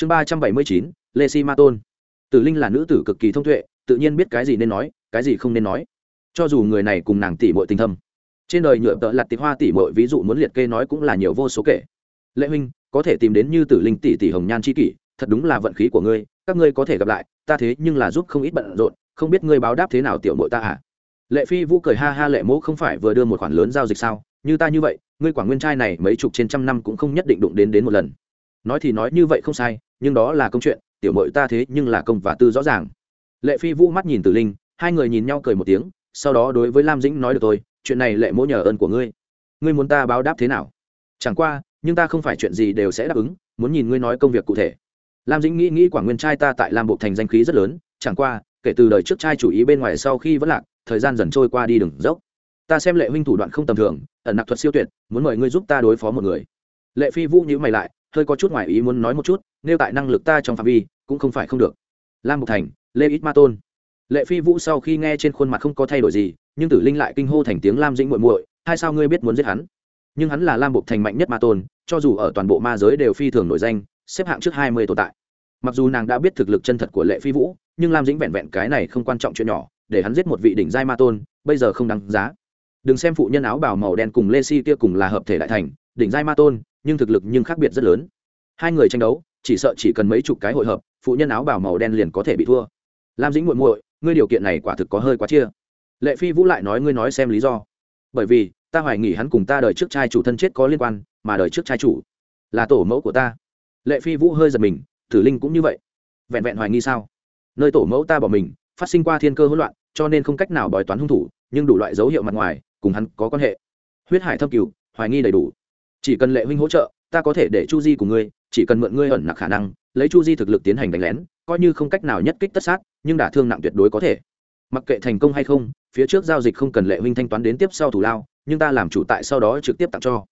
chương ba trăm bảy mươi chín, lê si ma tôn. Tử linh là nữ tử cực kỳ thông tuệ, tự nhiên biết cái gì nên nói, cái gì không nên nói. Cho dù người này cùng nàng tỷ muội tình thâm, trên đời nhựa tợ lặt tịch hoa tỷ muội ví dụ muốn liệt kê nói cũng là nhiều vô số kể. Lệ huynh, có thể tìm đến như tử linh tỷ tỷ hồng nhan chi kỷ, thật đúng là vận khí của ngươi, các ngươi có thể gặp lại, ta thế nhưng là giúp không ít bận rộn, không biết ngươi báo đáp thế nào tiểu muội ta à? Lệ phi vũ cười ha ha lệ mỗ không phải vừa đưa một khoản lớn giao dịch sao? Như ta như vậy, ngươi quả nguyên trai này mấy chục trên trăm năm cũng không nhất định đụng đến đến một lần nói thì nói như vậy không sai, nhưng đó là công chuyện, tiểu muội ta thế nhưng là công và tư rõ ràng. Lệ phi vũ mắt nhìn tử linh, hai người nhìn nhau cười một tiếng, sau đó đối với lam dĩnh nói được tôi chuyện này lệ mỗ nhờ ơn của ngươi. Ngươi muốn ta báo đáp thế nào? Chẳng qua, nhưng ta không phải chuyện gì đều sẽ đáp ứng, muốn nhìn ngươi nói công việc cụ thể. Lam dĩnh nghĩ nghĩ quả nguyên trai ta tại lam bộ thành danh khí rất lớn, chẳng qua, kể từ đời trước trai chủ ý bên ngoài sau khi vẫn lạc, thời gian dần trôi qua đi đường dốc. Ta xem lệ huynh thủ đoạn không tầm thường, ẩn nặc thuật siêu tuyệt, muốn mời ngươi giúp ta đối phó một người. Lệ phi vũ nhữ mày lại hơi có chút ngoài ý muốn nói một chút, nêu tại năng lực ta trong phạm vi, cũng không phải không được. Lam bục thành, lê ít ma tôn. Lệ phi vũ sau khi nghe trên khuôn mặt không có thay đổi gì, nhưng tử linh lại kinh hô thành tiếng lam dĩnh muội muội, hai sao ngươi biết muốn giết hắn? Nhưng hắn là lam bục thành mạnh nhất ma tôn, cho dù ở toàn bộ ma giới đều phi thường nổi danh, xếp hạng trước hai mươi tồn tại. Mặc dù nàng đã biết thực lực chân thật của lệ phi vũ, nhưng lam dĩnh vẹn vẹn cái này không quan trọng chuyện nhỏ, để hắn giết một vị đỉnh giai ma tôn, bây giờ không đáng giá. Đừng xem phụ nhân áo bào màu đen cùng lê si kia cùng là hợp thể đại thành đỉnh giai ma tôn, nhưng thực lực nhưng khác biệt rất lớn. Hai người tranh đấu, chỉ sợ chỉ cần mấy chục cái hội hợp, phụ nhân áo bào màu đen liền có thể bị thua. Lam dĩnh muội muội, ngươi điều kiện này quả thực có hơi quá chia. Lệ phi vũ lại nói ngươi nói xem lý do. Bởi vì, ta hoài nghỉ hắn cùng ta đời trước trai chủ thân chết có liên quan, mà đời trước trai chủ là tổ mẫu của ta. Lệ phi vũ hơi giật mình, tử linh cũng như vậy. Vẹn vẹn hoài nghi sao? Nơi tổ mẫu ta bỏ mình, phát sinh qua thiên cơ hỗn loạn, cho nên không cách nào bói toán hung thủ, nhưng đủ loại dấu hiệu mặt ngoài, cùng hắn có quan hệ. Huyết hải thâm cửu hoài nghi đầy đủ chỉ cần lệ huynh hỗ trợ, ta có thể để chu di của ngươi, chỉ cần mượn ngươi ẩn nặc khả năng, lấy chu di thực lực tiến hành đánh lén, coi như không cách nào nhất kích tất sát, nhưng đả thương nặng tuyệt đối có thể. Mặc kệ thành công hay không, phía trước giao dịch không cần lệ huynh thanh toán đến tiếp sau thủ lao, nhưng ta làm chủ tại sau đó trực tiếp tặng cho.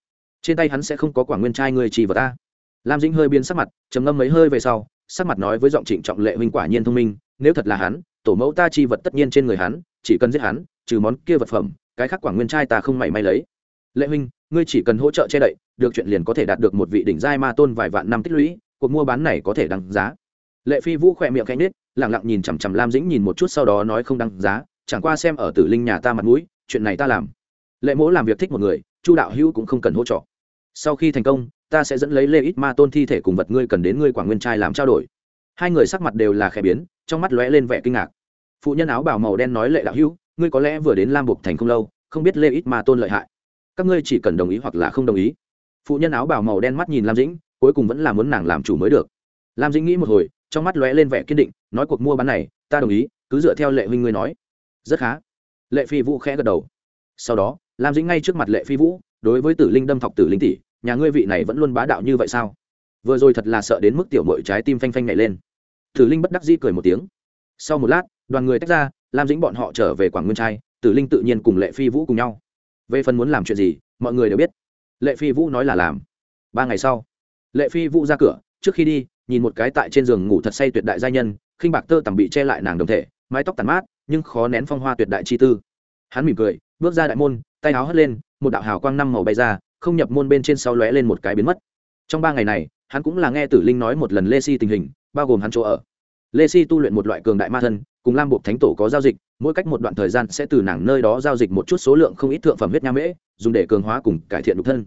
Trên tay hắn sẽ không có quả nguyên trai người chỉ vào ta. Lam dĩnh hơi biến sắc mặt, trầm ngâm mấy hơi về sau, sắc mặt nói với giọng trịnh trọng lệ huynh quả nhiên thông minh, nếu thật là hắn, tổ mẫu ta chi vật tất nhiên trên người hắn, chỉ cần giết hắn, trừ món kia vật phẩm, cái khác quả nguyên trai ta không mảy may lấy. Lệ huynh ngươi chỉ cần hỗ trợ che đậy, được chuyện liền có thể đạt được một vị đỉnh giai ma tôn vài vạn năm tích lũy, cuộc mua bán này có thể đăng giá. Lệ phi vũ khỏe miệng khẽ nết lẳng lặng nhìn chằm chằm lam dĩnh nhìn một chút sau đó nói không đăng giá, chẳng qua xem ở tử linh nhà ta mặt mũi, chuyện này ta làm. Lệ mỗ làm việc thích một người, chu đạo hữu cũng không cần hỗ trợ. Sau khi thành công, ta sẽ dẫn lấy lê ít ma tôn thi thể cùng vật ngươi cần đến ngươi quảng nguyên trai làm trao đổi. Hai người sắc mặt đều là khẽ biến, trong mắt lóe lên vẻ kinh ngạc. Phụ nhân áo bảo màu đen nói lệ đạo hữu, ngươi có lẽ vừa đến lam buộc thành không lâu, không biết lê ít ma tôn lợi hại các ngươi chỉ cần đồng ý hoặc là không đồng ý. Phụ nhân áo bảo màu đen mắt nhìn lam dĩnh, cuối cùng vẫn là muốn nàng làm chủ mới được. Lam dĩnh nghĩ một hồi, trong mắt lóe lên vẻ kiên định, nói cuộc mua bán này, ta đồng ý, cứ dựa theo lệ huynh ngươi nói. Rất khá. Lệ phi vũ khẽ gật đầu. Sau đó, lam dĩnh ngay trước mặt lệ phi vũ, đối với tử linh đâm thọc tử linh tỷ, nhà ngươi vị này vẫn luôn bá đạo như vậy sao? Vừa rồi thật là sợ đến mức tiểu mội trái tim phanh phanh nhảy lên. Tử linh bất đắc dĩ cười một tiếng. Sau một lát, đoàn người tách ra, lam dĩnh bọn họ trở về quảng nguyên trai, tử linh tự nhiên cùng lệ phi vũ cùng nhau về phần muốn làm chuyện gì, mọi người đều biết. Lệ phi vũ nói là làm. Ba ngày sau, lệ phi vũ ra cửa, trước khi đi, nhìn một cái tại trên giường ngủ thật say tuyệt đại gia nhân, khinh bạc tơ tằm bị che lại nàng đồng thể, mái tóc tàn mát, nhưng khó nén phong hoa tuyệt đại chi tư. Hắn mỉm cười, bước ra đại môn, tay áo hất lên, một đạo hào quang năm màu bay ra, không nhập môn bên trên sau lóe lên một cái biến mất. Trong ba ngày này, hắn cũng là nghe tử linh nói một lần lê si tình hình, bao gồm hắn chỗ ở. Lê si tu luyện một loại cường đại ma thân cùng lam buộc thánh tổ có giao dịch, mỗi cách một đoạn thời gian sẽ từ nàng nơi đó giao dịch một chút số lượng không ít thượng phẩm huyết nha mễ, dùng để cường hóa cùng cải thiện đục thân.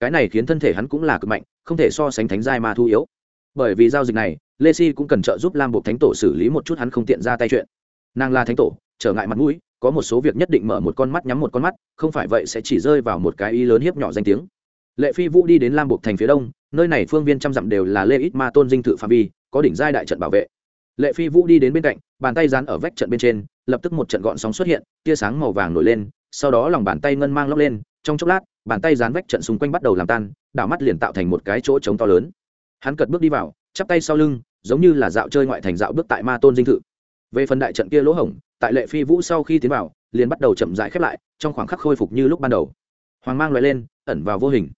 Cái này khiến thân thể hắn cũng là cực mạnh, không thể so sánh thánh giai ma thu yếu. Bởi vì giao dịch này, lê si cũng cần trợ giúp lam buộc thánh tổ xử lý một chút hắn không tiện ra tay chuyện. Nàng là thánh tổ, trở ngại mặt mũi, có một số việc nhất định mở một con mắt nhắm một con mắt, không phải vậy sẽ chỉ rơi vào một cái ý lớn hiếp nhỏ danh tiếng. Lệ phi vũ đi đến lam buộc thành phía đông, nơi này phương viên trăm dặm đều là lê ít ma tôn dinh thự phạm vi, có đỉnh giai đại trận bảo vệ lệ phi vũ đi đến bên cạnh, bàn tay dán ở vách trận bên trên, lập tức một trận gọn sóng xuất hiện, tia sáng màu vàng nổi lên, sau đó lòng bàn tay ngân mang lóc lên, trong chốc lát, bàn tay dán vách trận xung quanh bắt đầu làm tan, đảo mắt liền tạo thành một cái chỗ trống to lớn. Hắn cật bước đi vào, chắp tay sau lưng, giống như là dạo chơi ngoại thành dạo bước tại ma tôn dinh thự. Về phần đại trận kia lỗ hổng, tại lệ phi vũ sau khi tiến vào, liền bắt đầu chậm rãi khép lại, trong khoảng khắc khôi phục như lúc ban đầu. Hoàng mang loại lên, ẩn vào vô hình.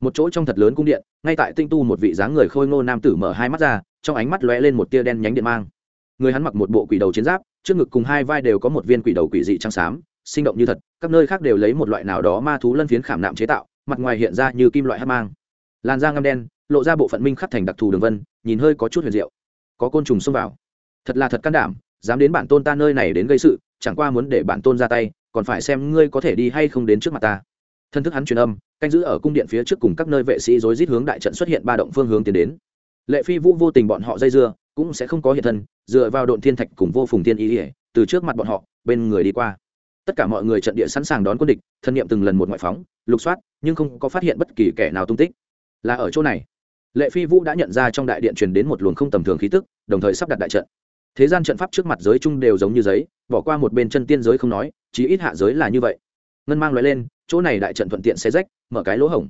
Một chỗ trong thật lớn cung điện, ngay tại tinh tu một vị dáng người khôi ngô nam tử mở hai mắt ra trong ánh mắt lóe lên một tia đen nhánh điện mang. Người hắn mặc một bộ quỷ đầu chiến giáp, trước ngực cùng hai vai đều có một viên quỷ đầu quỷ dị trắng xám, sinh động như thật, các nơi khác đều lấy một loại nào đó ma thú lân phiến khảm nạm chế tạo, mặt ngoài hiện ra như kim loại hát mang. Làn da ngâm đen, lộ ra bộ phận minh khắc thành đặc thù đường vân, nhìn hơi có chút huyền diệu. Có côn trùng xông vào. Thật là thật can đảm, dám đến bản tôn ta nơi này đến gây sự, chẳng qua muốn để bản tôn ra tay, còn phải xem ngươi có thể đi hay không đến trước mặt ta. Thân thức hắn truyền âm, canh giữ ở cung điện phía trước cùng các nơi vệ sĩ rối rít hướng đại trận xuất hiện ba động phương hướng tiến đến lệ phi vũ vô tình bọn họ dây dưa, cũng sẽ không có hiện thân, dựa vào độn thiên thạch cùng vô phùng thiên ý ỉa từ trước mặt bọn họ, bên người đi qua. Tất cả mọi người trận địa sẵn sàng đón quân địch, thân nhiệm từng lần một ngoại phóng, lục soát, nhưng không có phát hiện bất kỳ kẻ nào tung tích. Là ở chỗ này, lệ phi vũ đã nhận ra trong đại điện truyền đến một luồng không tầm thường khí tức, đồng thời sắp đặt đại trận. Thế gian trận pháp trước mặt giới chung đều giống như giấy, bỏ qua một bên chân tiên giới không nói, chí ít hạ giới là như vậy. Ngân mang loại lên, chỗ này đại trận thuận tiện xe rách, mở cái lỗ hổng.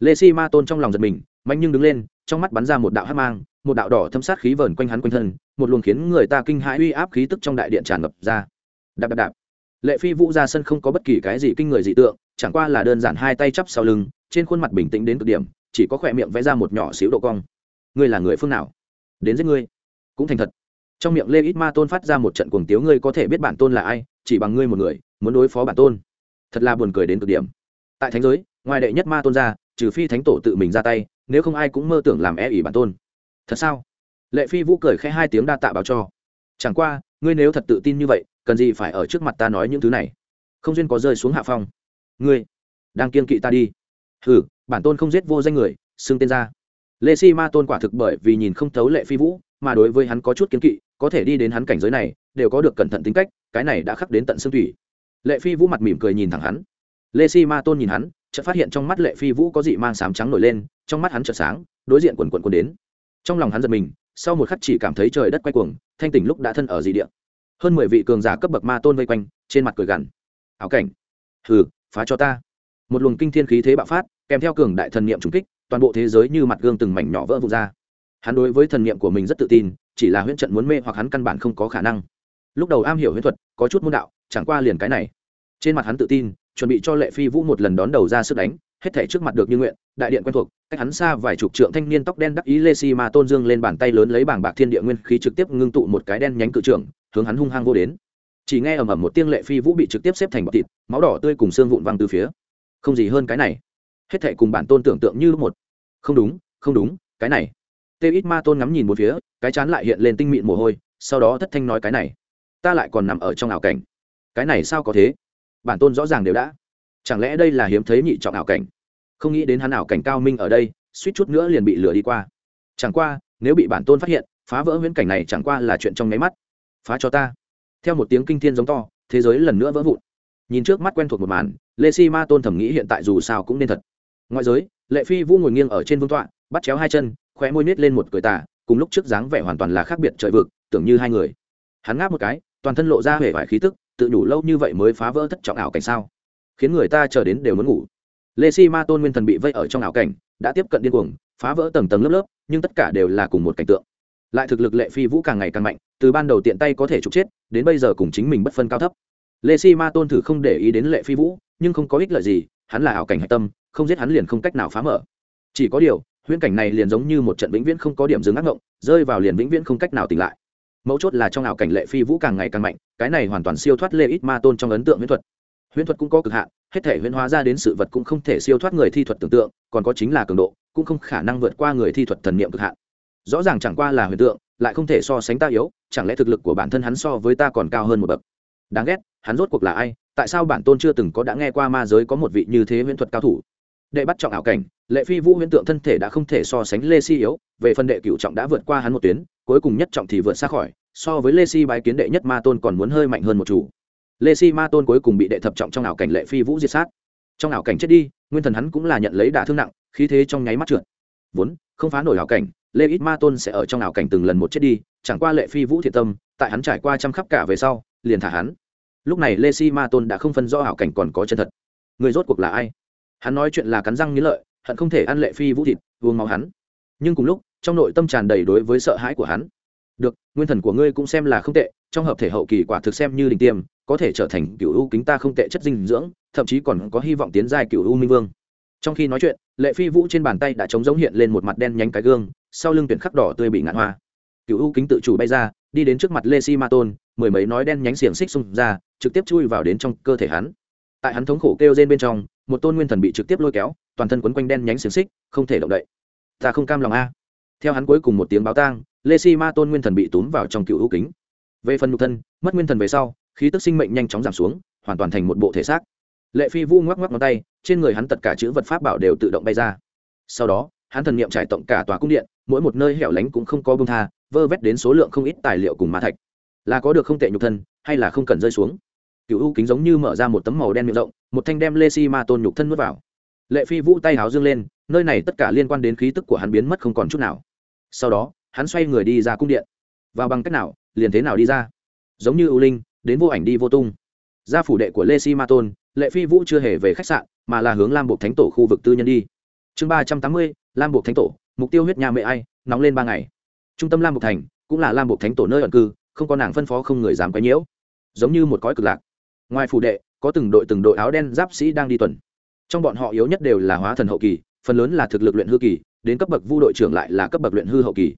Lê si ma tôn trong lòng giật mình mạnh nhưng đứng lên trong mắt bắn ra một đạo hắc mang, một đạo đỏ thâm sát khí vờn quanh hắn quanh thân, một luồng khiến người ta kinh hãi uy áp khí tức trong đại điện tràn ngập ra. Đạp đạp đạp. Lệ phi vũ ra sân không có bất kỳ cái gì kinh người dị tượng, chẳng qua là đơn giản hai tay chắp sau lưng, trên khuôn mặt bình tĩnh đến cực điểm, chỉ có khỏe miệng vẽ ra một nhỏ xíu độ cong. Ngươi là người phương nào? Đến giết ngươi. Cũng thành thật. Trong miệng lê ít ma tôn phát ra một trận cuồng tiếu, ngươi có thể biết bản tôn là ai, chỉ bằng ngươi một người, muốn đối phó bản tôn. Thật là buồn cười đến cực điểm. Tại thánh giới, ngoài đệ nhất ma tôn ra trừ phi thánh tổ tự mình ra tay, nếu không ai cũng mơ tưởng làm e ỉ bản tôn. Thật sao? Lệ phi vũ cười khẽ hai tiếng đa tạ báo cho. Chẳng qua, ngươi nếu thật tự tin như vậy, cần gì phải ở trước mặt ta nói những thứ này? Không duyên có rơi xuống hạ phong. Ngươi, đang kiên kỵ ta đi. Hừ, bản tôn không giết vô danh người, xưng tên ra. Lê si ma tôn quả thực bởi vì nhìn không thấu lệ phi vũ, mà đối với hắn có chút kiên kỵ, có thể đi đến hắn cảnh giới này, đều có được cẩn thận tính cách, cái này đã khắc đến tận xương thủy. Lệ phi vũ mặt mỉm cười nhìn thẳng hắn. Lê si ma tôn nhìn hắn chợt phát hiện trong mắt lệ phi vũ có dị mang sám trắng nổi lên, trong mắt hắn chợt sáng, đối diện quần quần quần đến. Trong lòng hắn giật mình, sau một khắc chỉ cảm thấy trời đất quay cuồng, thanh tỉnh lúc đã thân ở dị địa. Hơn mười vị cường giả cấp bậc ma tôn vây quanh, trên mặt cười gằn. Áo cảnh. Hừ, phá cho ta. Một luồng kinh thiên khí thế bạo phát, kèm theo cường đại thần niệm trùng kích, toàn bộ thế giới như mặt gương từng mảnh nhỏ vỡ vụn ra. Hắn đối với thần niệm của mình rất tự tin, chỉ là huyễn trận muốn mê hoặc hắn căn bản không có khả năng. Lúc đầu am hiểu huyễn thuật, có chút môn đạo, chẳng qua liền cái này. Trên mặt hắn tự tin chuẩn bị cho lệ phi vũ một lần đón đầu ra sức đánh, hết thể trước mặt được như nguyện, đại điện quen thuộc, cách hắn xa vài chục trượng thanh niên tóc đen đắc ý lê si ma tôn dương lên bàn tay lớn lấy bảng bạc thiên địa nguyên khí trực tiếp ngưng tụ một cái đen nhánh cự trưởng, hướng hắn hung hăng vô đến. Chỉ nghe ầm ầm một tiếng lệ phi vũ bị trực tiếp xếp thành bọt thịt, máu đỏ tươi cùng xương vụn văng từ phía. Không gì hơn cái này. Hết thệ cùng bản tôn tưởng tượng như một. Không đúng không đúng, cái này. Tê ít ma tôn ngắm nhìn một phía, cái chán lại hiện lên tinh mịn mồ hôi, sau đó thất thanh nói cái này. Ta lại còn nằm ở trong ảo cảnh. Cái này sao có thế? Bản tôn rõ ràng đều đã. Chẳng lẽ đây là hiếm thấy nhị trọng ảo cảnh? Không nghĩ đến hắn ảo cảnh cao minh ở đây, suýt chút nữa liền bị lừa đi qua. Chẳng qua, nếu bị bản tôn phát hiện, phá vỡ viễn cảnh này chẳng qua là chuyện trong nháy mắt. Phá cho ta. Theo một tiếng kinh thiên giống to, thế giới lần nữa vỡ vụn. Nhìn trước mắt quen thuộc một màn, lê si ma tôn thẩm nghĩ hiện tại dù sao cũng nên thật. Ngoại giới, lệ phi vũ ngồi nghiêng ở trên vương tọa, bắt chéo hai chân, khóe môi nít lên một cười tà, cùng lúc trước dáng vẻ hoàn toàn là khác biệt trời vực, tưởng như hai người. Hắn ngáp một cái, toàn thân lộ ra vẻ vải khí tức tự đủ lâu như vậy mới phá vỡ thất trọng ảo cảnh sao? Khiến người ta chờ đến đều muốn ngủ. Lê si ma tôn nguyên thần bị vây ở trong ảo cảnh, đã tiếp cận điên cuồng, phá vỡ tầng tầng lớp lớp, nhưng tất cả đều là cùng một cảnh tượng. Lại thực lực lệ phi vũ càng ngày càng mạnh, từ ban đầu tiện tay có thể trục chết, đến bây giờ cùng chính mình bất phân cao thấp. Lê si ma tôn thử không để ý đến lệ phi vũ, nhưng không có ích lợi gì, hắn là ảo cảnh hạch tâm, không giết hắn liền không cách nào phá mở. Chỉ có điều, huyễn cảnh này liền giống như một trận vĩnh viễn không có điểm dừng ác ngộng rơi vào liền vĩnh viễn không cách nào tỉnh lại mấu chốt là trong ảo cảnh lệ phi vũ càng ngày càng mạnh, cái này hoàn toàn siêu thoát lê ít ma tôn trong ấn tượng huyễn thuật. Huyễn thuật cũng có cực hạn, hết thể huyễn hóa ra đến sự vật cũng không thể siêu thoát người thi thuật tưởng tượng, còn có chính là cường độ, cũng không khả năng vượt qua người thi thuật thần niệm cực hạn. Rõ ràng chẳng qua là huyền tượng, lại không thể so sánh ta yếu, chẳng lẽ thực lực của bản thân hắn so với ta còn cao hơn một bậc? Đáng ghét, hắn rốt cuộc là ai? Tại sao bản tôn chưa từng có đã nghe qua ma giới có một vị như thế huyễn thuật cao thủ? Đệ bắt trọng ảo cảnh lệ phi vũ huyễn tượng thân thể đã không thể so sánh lê si yếu, về phần đệ cựu trọng đã vượt qua hắn một tuyến, cuối cùng nhất trọng thì vượt xa khỏi, so với lê si bái kiến đệ nhất ma tôn còn muốn hơi mạnh hơn một chủ. Lê si ma tôn cuối cùng bị đệ thập trọng trong ảo cảnh lệ phi vũ diệt sát. Trong ảo cảnh chết đi, nguyên thần hắn cũng là nhận lấy đả thương nặng, khí thế trong nháy mắt trượt. Vốn, không phá nổi ảo cảnh, lê ít ma tôn sẽ ở trong ảo cảnh từng lần một chết đi, chẳng qua lệ phi vũ thiệt tâm, tại hắn trải qua trăm khắp cả về sau, liền thả hắn. Lúc này lê si ma tôn đã không phân rõ ảo cảnh còn có chân thật. Người rốt cuộc là ai? Hắn nói chuyện là cắn răng nghĩ lợi hận không thể ăn lệ phi vũ thịt, uống máu hắn. Nhưng cùng lúc, trong nội tâm tràn đầy đối với sợ hãi của hắn. Được, nguyên thần của ngươi cũng xem là không tệ, trong hợp thể hậu kỳ quả thực xem như đình tiêm, có thể trở thành cựu u kính ta không tệ chất dinh dưỡng, thậm chí còn có hy vọng tiến giai cựu u minh vương. Trong khi nói chuyện, lệ phi vũ trên bàn tay đã trống giống hiện lên một mặt đen nhánh cái gương, sau lưng tuyển khắc đỏ tươi bị ngạn hoa. Cựu u kính tự chủ bay ra, đi đến trước mặt lê si ma tôn, mười mấy nói đen nhánh xiềng xích xung ra, trực tiếp chui vào đến trong cơ thể hắn. Tại hắn thống khổ kêu rên bên trong một tôn nguyên thần bị trực tiếp lôi kéo, toàn thân quấn quanh đen nhánh xiềng xích, không thể động đậy. Ta không cam lòng a. Theo hắn cuối cùng một tiếng báo tang, lê si ma tôn nguyên thần bị túm vào trong cựu hữu kính. Về phần nhục thân, mất nguyên thần về sau, khí tức sinh mệnh nhanh chóng giảm xuống, hoàn toàn thành một bộ thể xác. Lệ phi vu ngoắc ngoắc ngón tay, trên người hắn tất cả chữ vật pháp bảo đều tự động bay ra. Sau đó, hắn thần niệm trải tổng cả tòa cung điện, mỗi một nơi hẻo lánh cũng không có bông tha, vơ vét đến số lượng không ít tài liệu cùng ma thạch. Là có được không tệ nhục thân, hay là không cần rơi xuống. Cựu u kính giống như mở ra một tấm màu đen miệng rộng một thanh đem lê si ma tôn nhục thân nuốt vào. Lệ phi vũ tay háo dương lên, nơi này tất cả liên quan đến khí tức của hắn biến mất không còn chút nào. Sau đó, hắn xoay người đi ra cung điện. Vào bằng cách nào, liền thế nào đi ra? Giống như ưu linh, đến vô ảnh đi vô tung. Ra phủ đệ của lê si ma tôn, lệ phi vũ chưa hề về khách sạn, mà là hướng lam buộc thánh tổ khu vực tư nhân đi. Chương ba trăm tám mươi, lam buộc thánh tổ, mục tiêu huyết nhà mẹ ai, nóng lên ba ngày. Trung tâm lam buộc thành, cũng là lam buộc thánh tổ nơi ẩn cư, không có nàng phân phó không người dám quấy nhiễu. Giống như một cõi cực lạc. Ngoài phủ đệ có từng đội từng đội áo đen giáp sĩ đang đi tuần. Trong bọn họ yếu nhất đều là hóa thần hậu kỳ, phần lớn là thực lực luyện hư kỳ, đến cấp bậc vu đội trưởng lại là cấp bậc luyện hư hậu kỳ.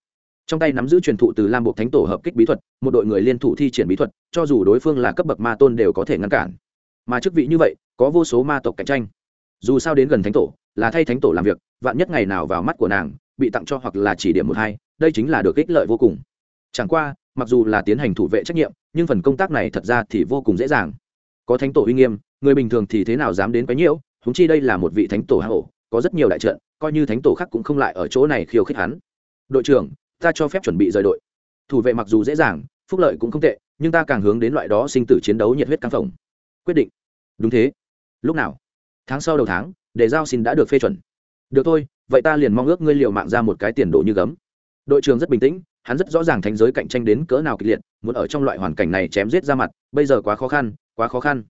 Trong tay nắm giữ truyền thụ từ lam bộ thánh tổ hợp kích bí thuật, một đội người liên thủ thi triển bí thuật, cho dù đối phương là cấp bậc ma tôn đều có thể ngăn cản. Mà chức vị như vậy, có vô số ma tộc cạnh tranh. Dù sao đến gần thánh tổ, là thay thánh tổ làm việc, vạn nhất ngày nào vào mắt của nàng, bị tặng cho hoặc là chỉ điểm một hai, đây chính là được ích lợi vô cùng. Chẳng qua, mặc dù là tiến hành thủ vệ trách nhiệm, nhưng phần công tác này thật ra thì vô cùng dễ dàng có thánh tổ uy nghiêm, người bình thường thì thế nào dám đến quấy nhiễu húng chi đây là một vị thánh tổ hạ hổ có rất nhiều đại trận, coi như thánh tổ khác cũng không lại ở chỗ này khiêu khích hắn. Đội trưởng, ta cho phép chuẩn bị rời đội. Thủ vệ mặc dù dễ dàng, phúc lợi cũng không tệ, nhưng ta càng hướng đến loại đó sinh tử chiến đấu nhiệt huyết căng phồng. Quyết định. Đúng thế. Lúc nào? Tháng sau đầu tháng, để giao xin đã được phê chuẩn. Được thôi, vậy ta liền mong ước ngươi liệu mạng ra một cái tiền đồ như gấm. Đội trưởng rất bình tĩnh, hắn rất rõ ràng thành giới cạnh tranh đến cỡ nào kịch liệt, muốn ở trong loại hoàn cảnh này chém giết ra mặt, bây giờ quá khó khăn quá khó khăn.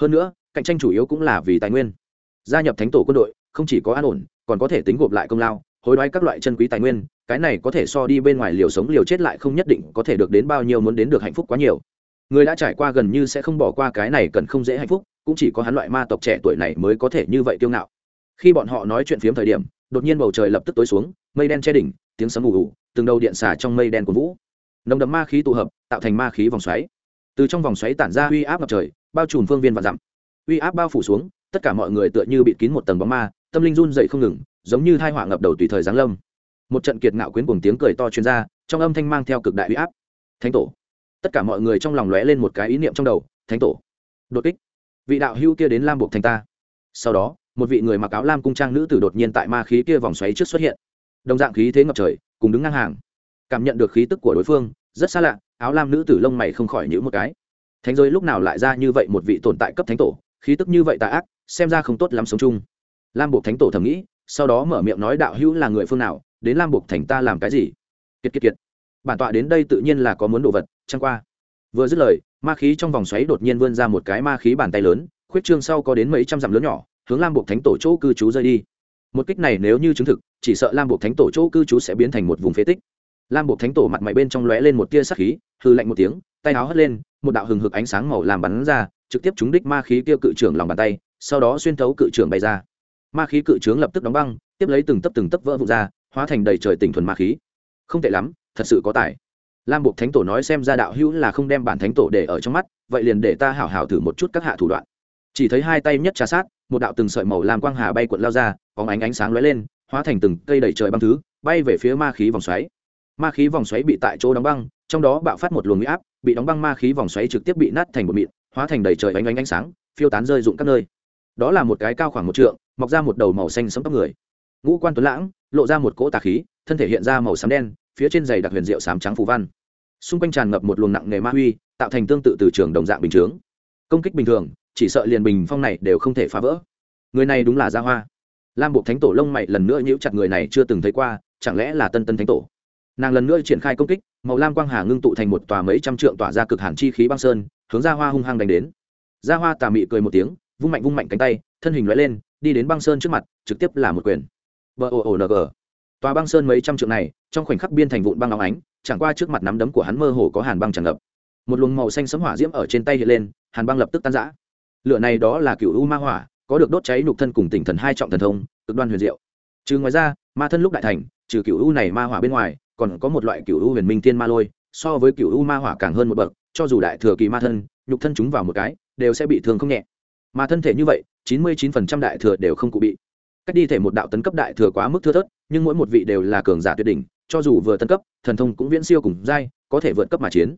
Hơn nữa, cạnh tranh chủ yếu cũng là vì tài nguyên. Gia nhập thánh tổ quân đội, không chỉ có an ổn, còn có thể tính gộp lại công lao, hối đoái các loại chân quý tài nguyên, cái này có thể so đi bên ngoài liều sống liều chết lại không nhất định có thể được đến bao nhiêu muốn đến được hạnh phúc quá nhiều. Người đã trải qua gần như sẽ không bỏ qua cái này cần không dễ hạnh phúc, cũng chỉ có hắn loại ma tộc trẻ tuổi này mới có thể như vậy kiêu ngạo. Khi bọn họ nói chuyện phiếm thời điểm, đột nhiên bầu trời lập tức tối xuống, mây đen che đỉnh, tiếng sấm ù ù, từng đầu điện xả trong mây đen của vũ. Nồng đậm ma khí tụ hợp, tạo thành ma khí vòng xoáy từ trong vòng xoáy tản ra uy áp ngập trời, bao trùm phương viên và dặm. Uy áp bao phủ xuống, tất cả mọi người tựa như bị kín một tầng bóng ma, tâm linh run dậy không ngừng, giống như thai họa ngập đầu tùy thời giáng lâm. Một trận kiệt ngạo quyến cùng tiếng cười to chuyên r a trong âm thanh mang theo cực đại uy áp. Thánh tổ. Tất cả mọi người trong lòng lóe lên một cái ý niệm trong đầu, thánh tổ. Đột kích. Vị đạo hưu kia đến lam buộc thành ta. Sau đó, một vị người mặc áo lam cung trang nữ tử đột nhiên tại ma khí kia vòng xoáy trước xuất hiện. Đồng dạng khí thế ngập trời, cùng đứng ngang hàng. Cảm nhận được khí tức của đối phương rất xa lạ, áo lam nữ tử lông mày không khỏi nhữ một cái. Thánh giới lúc nào lại ra như vậy một vị tồn tại cấp thánh tổ, khí tức như vậy tà ác, xem ra không tốt lắm sống chung. Lam buộc thánh tổ thầm nghĩ, sau đó mở miệng nói đạo hữu là người phương nào, đến lam buộc thành ta làm cái gì? Kiệt kiệt kiệt. Bản tọa đến đây tự nhiên là có muốn đồ vật trăng qua. Vừa dứt lời, ma khí trong vòng xoáy đột nhiên vươn ra một cái ma khí bàn tay lớn, khuyết trương sau có đến mấy trăm dặm lớn nhỏ, hướng lam buộc thánh tổ chỗ cư trú rơi đi. Một kích này nếu như chứng thực, chỉ sợ lam buộc thánh tổ chỗ cư trú sẽ biến thành một vùng phế tích lam buộc thánh tổ mặt mày bên trong lóe lên một tia sắc khí hư lạnh một tiếng, tay áo hất lên, một đạo hừng hực ánh sáng màu làm bắn ra, trực tiếp trúng đích ma khí kia cự trưởng lòng bàn tay, sau đó xuyên thấu cự trưởng bay ra. Ma khí cự trướng lập tức đóng băng, tiếp lấy từng tấp từng tấp vỡ vụn ra, hóa thành đầy trời tỉnh thuần ma khí. Không tệ lắm, thật sự có tài. Lam buộc thánh tổ nói xem ra đạo hữu là không đem bản thánh tổ để ở trong mắt, vậy liền để ta hảo hảo thử một chút các hạ thủ đoạn. Chỉ thấy hai tay nhất trà sát, một đạo từng sợi màu làm quang hà bay cuộn lao ra có ánh ánh sáng lóe lên, hóa thành từng cây đầy trời băng thứ, bay về phía ma khí vòng xoáy ma khí vòng xoáy bị tại chỗ đóng băng, trong đó bạo phát một luồng huy áp, bị đóng băng ma khí vòng xoáy trực tiếp bị nát thành một mịn, hóa thành đầy trời ánh ánh ánh sáng, phiêu tán rơi rụng các nơi. Đó là một cái cao khoảng một trượng, mọc ra một đầu màu xanh sẫm tóc người. Ngũ quan tuấn lãng, lộ ra một cỗ tà khí, thân thể hiện ra màu xám đen, phía trên giày đặc huyền diệu sám trắng phù văn. Xung quanh tràn ngập một luồng nặng nghề ma huy, tạo thành tương tự từ trường đồng dạng bình chướng. Công kích bình thường, chỉ sợ liền bình phong này đều không thể phá vỡ. Người này đúng là gia hoa. Lam bộ thánh tổ lông mày lần nữa nhíu chặt người này chưa từng thấy qua, chẳng lẽ là tân tân thánh tổ? Nàng lần nữa triển khai công kích, màu lam quang hà ngưng tụ thành một tòa mấy trăm trượng tỏa ra cực hàn chi khí băng sơn, hướng ra hoa hung hăng đánh đến. Gia hoa tà mị cười một tiếng, vung mạnh vung mạnh cánh tay, thân hình loại lên, đi đến băng sơn trước mặt, trực tiếp là một quyền. Vợ ồ ồ ng tòa băng sơn mấy trăm trượng này, trong khoảnh khắc biên thành vụn băng óng ánh, chẳng qua trước mặt nắm đấm của hắn mơ hồ có hàn băng tràn ngập. Một luồng màu xanh sấm hỏa diễm ở trên tay hiện lên, hàn băng lập tức tan rã. Lửa này đó là cựu u ma hỏa, có được đốt cháy nhục thân cùng tỉnh thần hai trọng thần thông, cực đoan huyền diệu. Trừ ngoài ra, ma thân lúc đại thành trừ cựu u này ma hỏa bên ngoài, còn có một loại cựu u huyền minh thiên ma lôi, so với cựu u ma hỏa càng hơn một bậc, cho dù đại thừa kỳ ma thân, nhục thân chúng vào một cái, đều sẽ bị thương không nhẹ. Mà thân thể như vậy, chín mươi chín phần trăm đại thừa đều không cụ bị. Cách đi thể một đạo tấn cấp đại thừa quá mức thưa thớt, nhưng mỗi một vị đều là cường giả tuyệt đỉnh, cho dù vừa tân cấp, thần thông cũng viễn siêu cùng giai có thể vượt cấp mà chiến.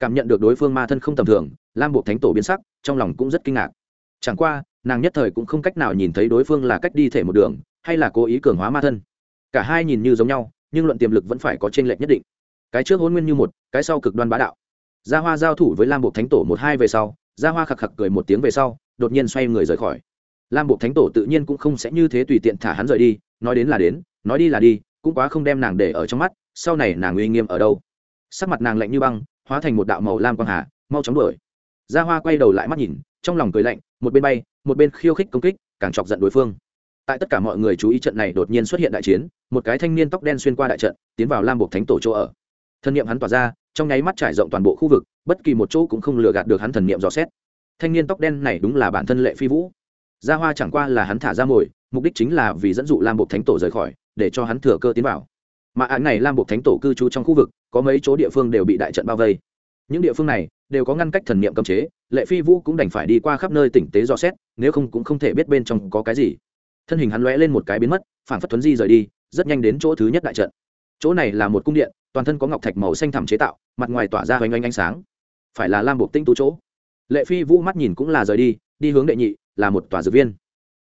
Cảm nhận được đối phương ma thân không tầm thường, lam bộ thánh tổ biến sắc, trong lòng cũng rất kinh ngạc. Chẳng qua, nàng nhất thời cũng không cách nào nhìn thấy đối phương là cách đi thể một đường, hay là cố ý cường hóa ma thân cả hai nhìn như giống nhau, nhưng luận tiềm lực vẫn phải có t r ê n lệch nhất định. Cái trước hôn nguyên như một, cái sau cực đoan bá đạo. Gia hoa giao thủ với lam bộ thánh tổ một hai về sau, gia hoa khạc khạc cười một tiếng về sau, đột nhiên xoay người rời khỏi. Lam bộ thánh tổ tự nhiên cũng không sẽ như thế tùy tiện thả hắn rời đi, nói đến là đến, nói đi là đi, cũng quá không đem nàng để ở trong mắt, sau này nàng uy nghiêm ở đâu? Sắc mặt nàng lạnh như băng, hóa thành một đạo màu lam quang hà, mau chóng đuổi. Gia hoa quay đầu lại mắt nhìn, trong lòng cười lạnh, một bên bay, một bên khiêu khích công kích, càng chọc giận đối phương tại tất cả mọi người chú ý trận này đột nhiên xuất hiện đại chiến, một cái thanh niên tóc đen xuyên qua đại trận, tiến vào lam buộc thánh tổ chỗ ở. Thân nhiệm hắn tỏa ra, trong nháy mắt trải rộng toàn bộ khu vực, bất kỳ một chỗ cũng không lừa gạt được hắn thần niệm dò xét. Thanh niên tóc đen này đúng là bản thân lệ phi vũ. Gia hoa chẳng qua là hắn thả ra mồi mục đích chính là vì dẫn dụ lam buộc thánh tổ rời khỏi, để cho hắn thừa cơ tiến vào. Mà án này lam buộc thánh tổ cư trú trong khu vực, có mấy chỗ địa phương đều bị đại trận bao vây. Những địa phương này đều có ngăn cách thần niệm cấm chế, lệ phi vũ cũng đành phải đi qua khắp nơi tỉnh tế dò xét, nếu không cũng không thể biết bên trong có cái gì thân hình hắn lóe lên một cái biến mất phản phất thuấn di rời đi, rất nhanh đến chỗ thứ nhất đại trận. Chỗ này là một cung điện, toàn thân có ngọc thạch màu xanh thẳm chế tạo, mặt ngoài tỏa ra hoành oanh ánh sáng. Phải là lam buộc tinh tú chỗ. Lệ phi vũ mắt nhìn cũng là rời đi đi hướng đệ nhị, là một tòa dược viên.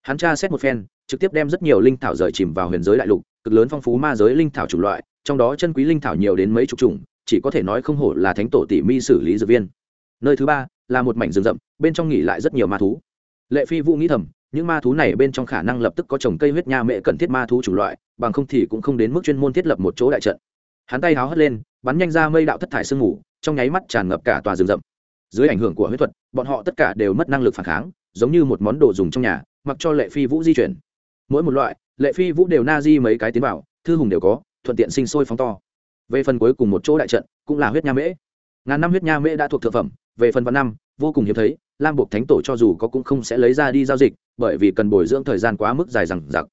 Hắn tra xét một phen, trực tiếp đem rất nhiều linh thảo rời chìm vào huyền giới đại lục, cực lớn phong phú ma giới linh thảo chủng loại, trong đó chân quý linh thảo nhiều đến mấy chục chủng, chỉ có thể nói không hổ là thánh tổ tỉ mi xử lý dược viên. Nơi thứ ba, là một mảnh rừng rậm, bên trong nghỉ lại rất nhiều ma thú. Lệ phi vũ nghĩ thầm những ma thú này bên trong khả năng lập tức có trồng cây huyết nha mẹ cần thiết ma thú chủng loại, bằng không thì cũng không đến mức chuyên môn thiết lập một chỗ đại trận. Hắn tay háo hất lên, bắn nhanh ra mây đạo thất thải sương mù, trong nháy mắt tràn ngập cả tòa rừng rậm. Dưới ảnh hưởng của huyết thuật, bọn họ tất cả đều mất năng lực phản kháng, giống như một món đồ dùng trong nhà, mặc cho lệ phi vũ di chuyển. Mỗi một loại, lệ phi vũ đều na di mấy cái tiến vào, thư hùng đều có, thuận tiện sinh sôi phóng to. Về phần cuối cùng một chỗ đại trận, cũng là huyết nha mễ. Ngàn năm huyết nha mễ đã thuộc thượng phẩm, về phần văn năm, vô cùng hiếm thấy lam buộc thánh tổ cho dù có cũng không sẽ lấy ra đi giao dịch, bởi vì cần bồi dưỡng thời gian quá mức dài rằng giặc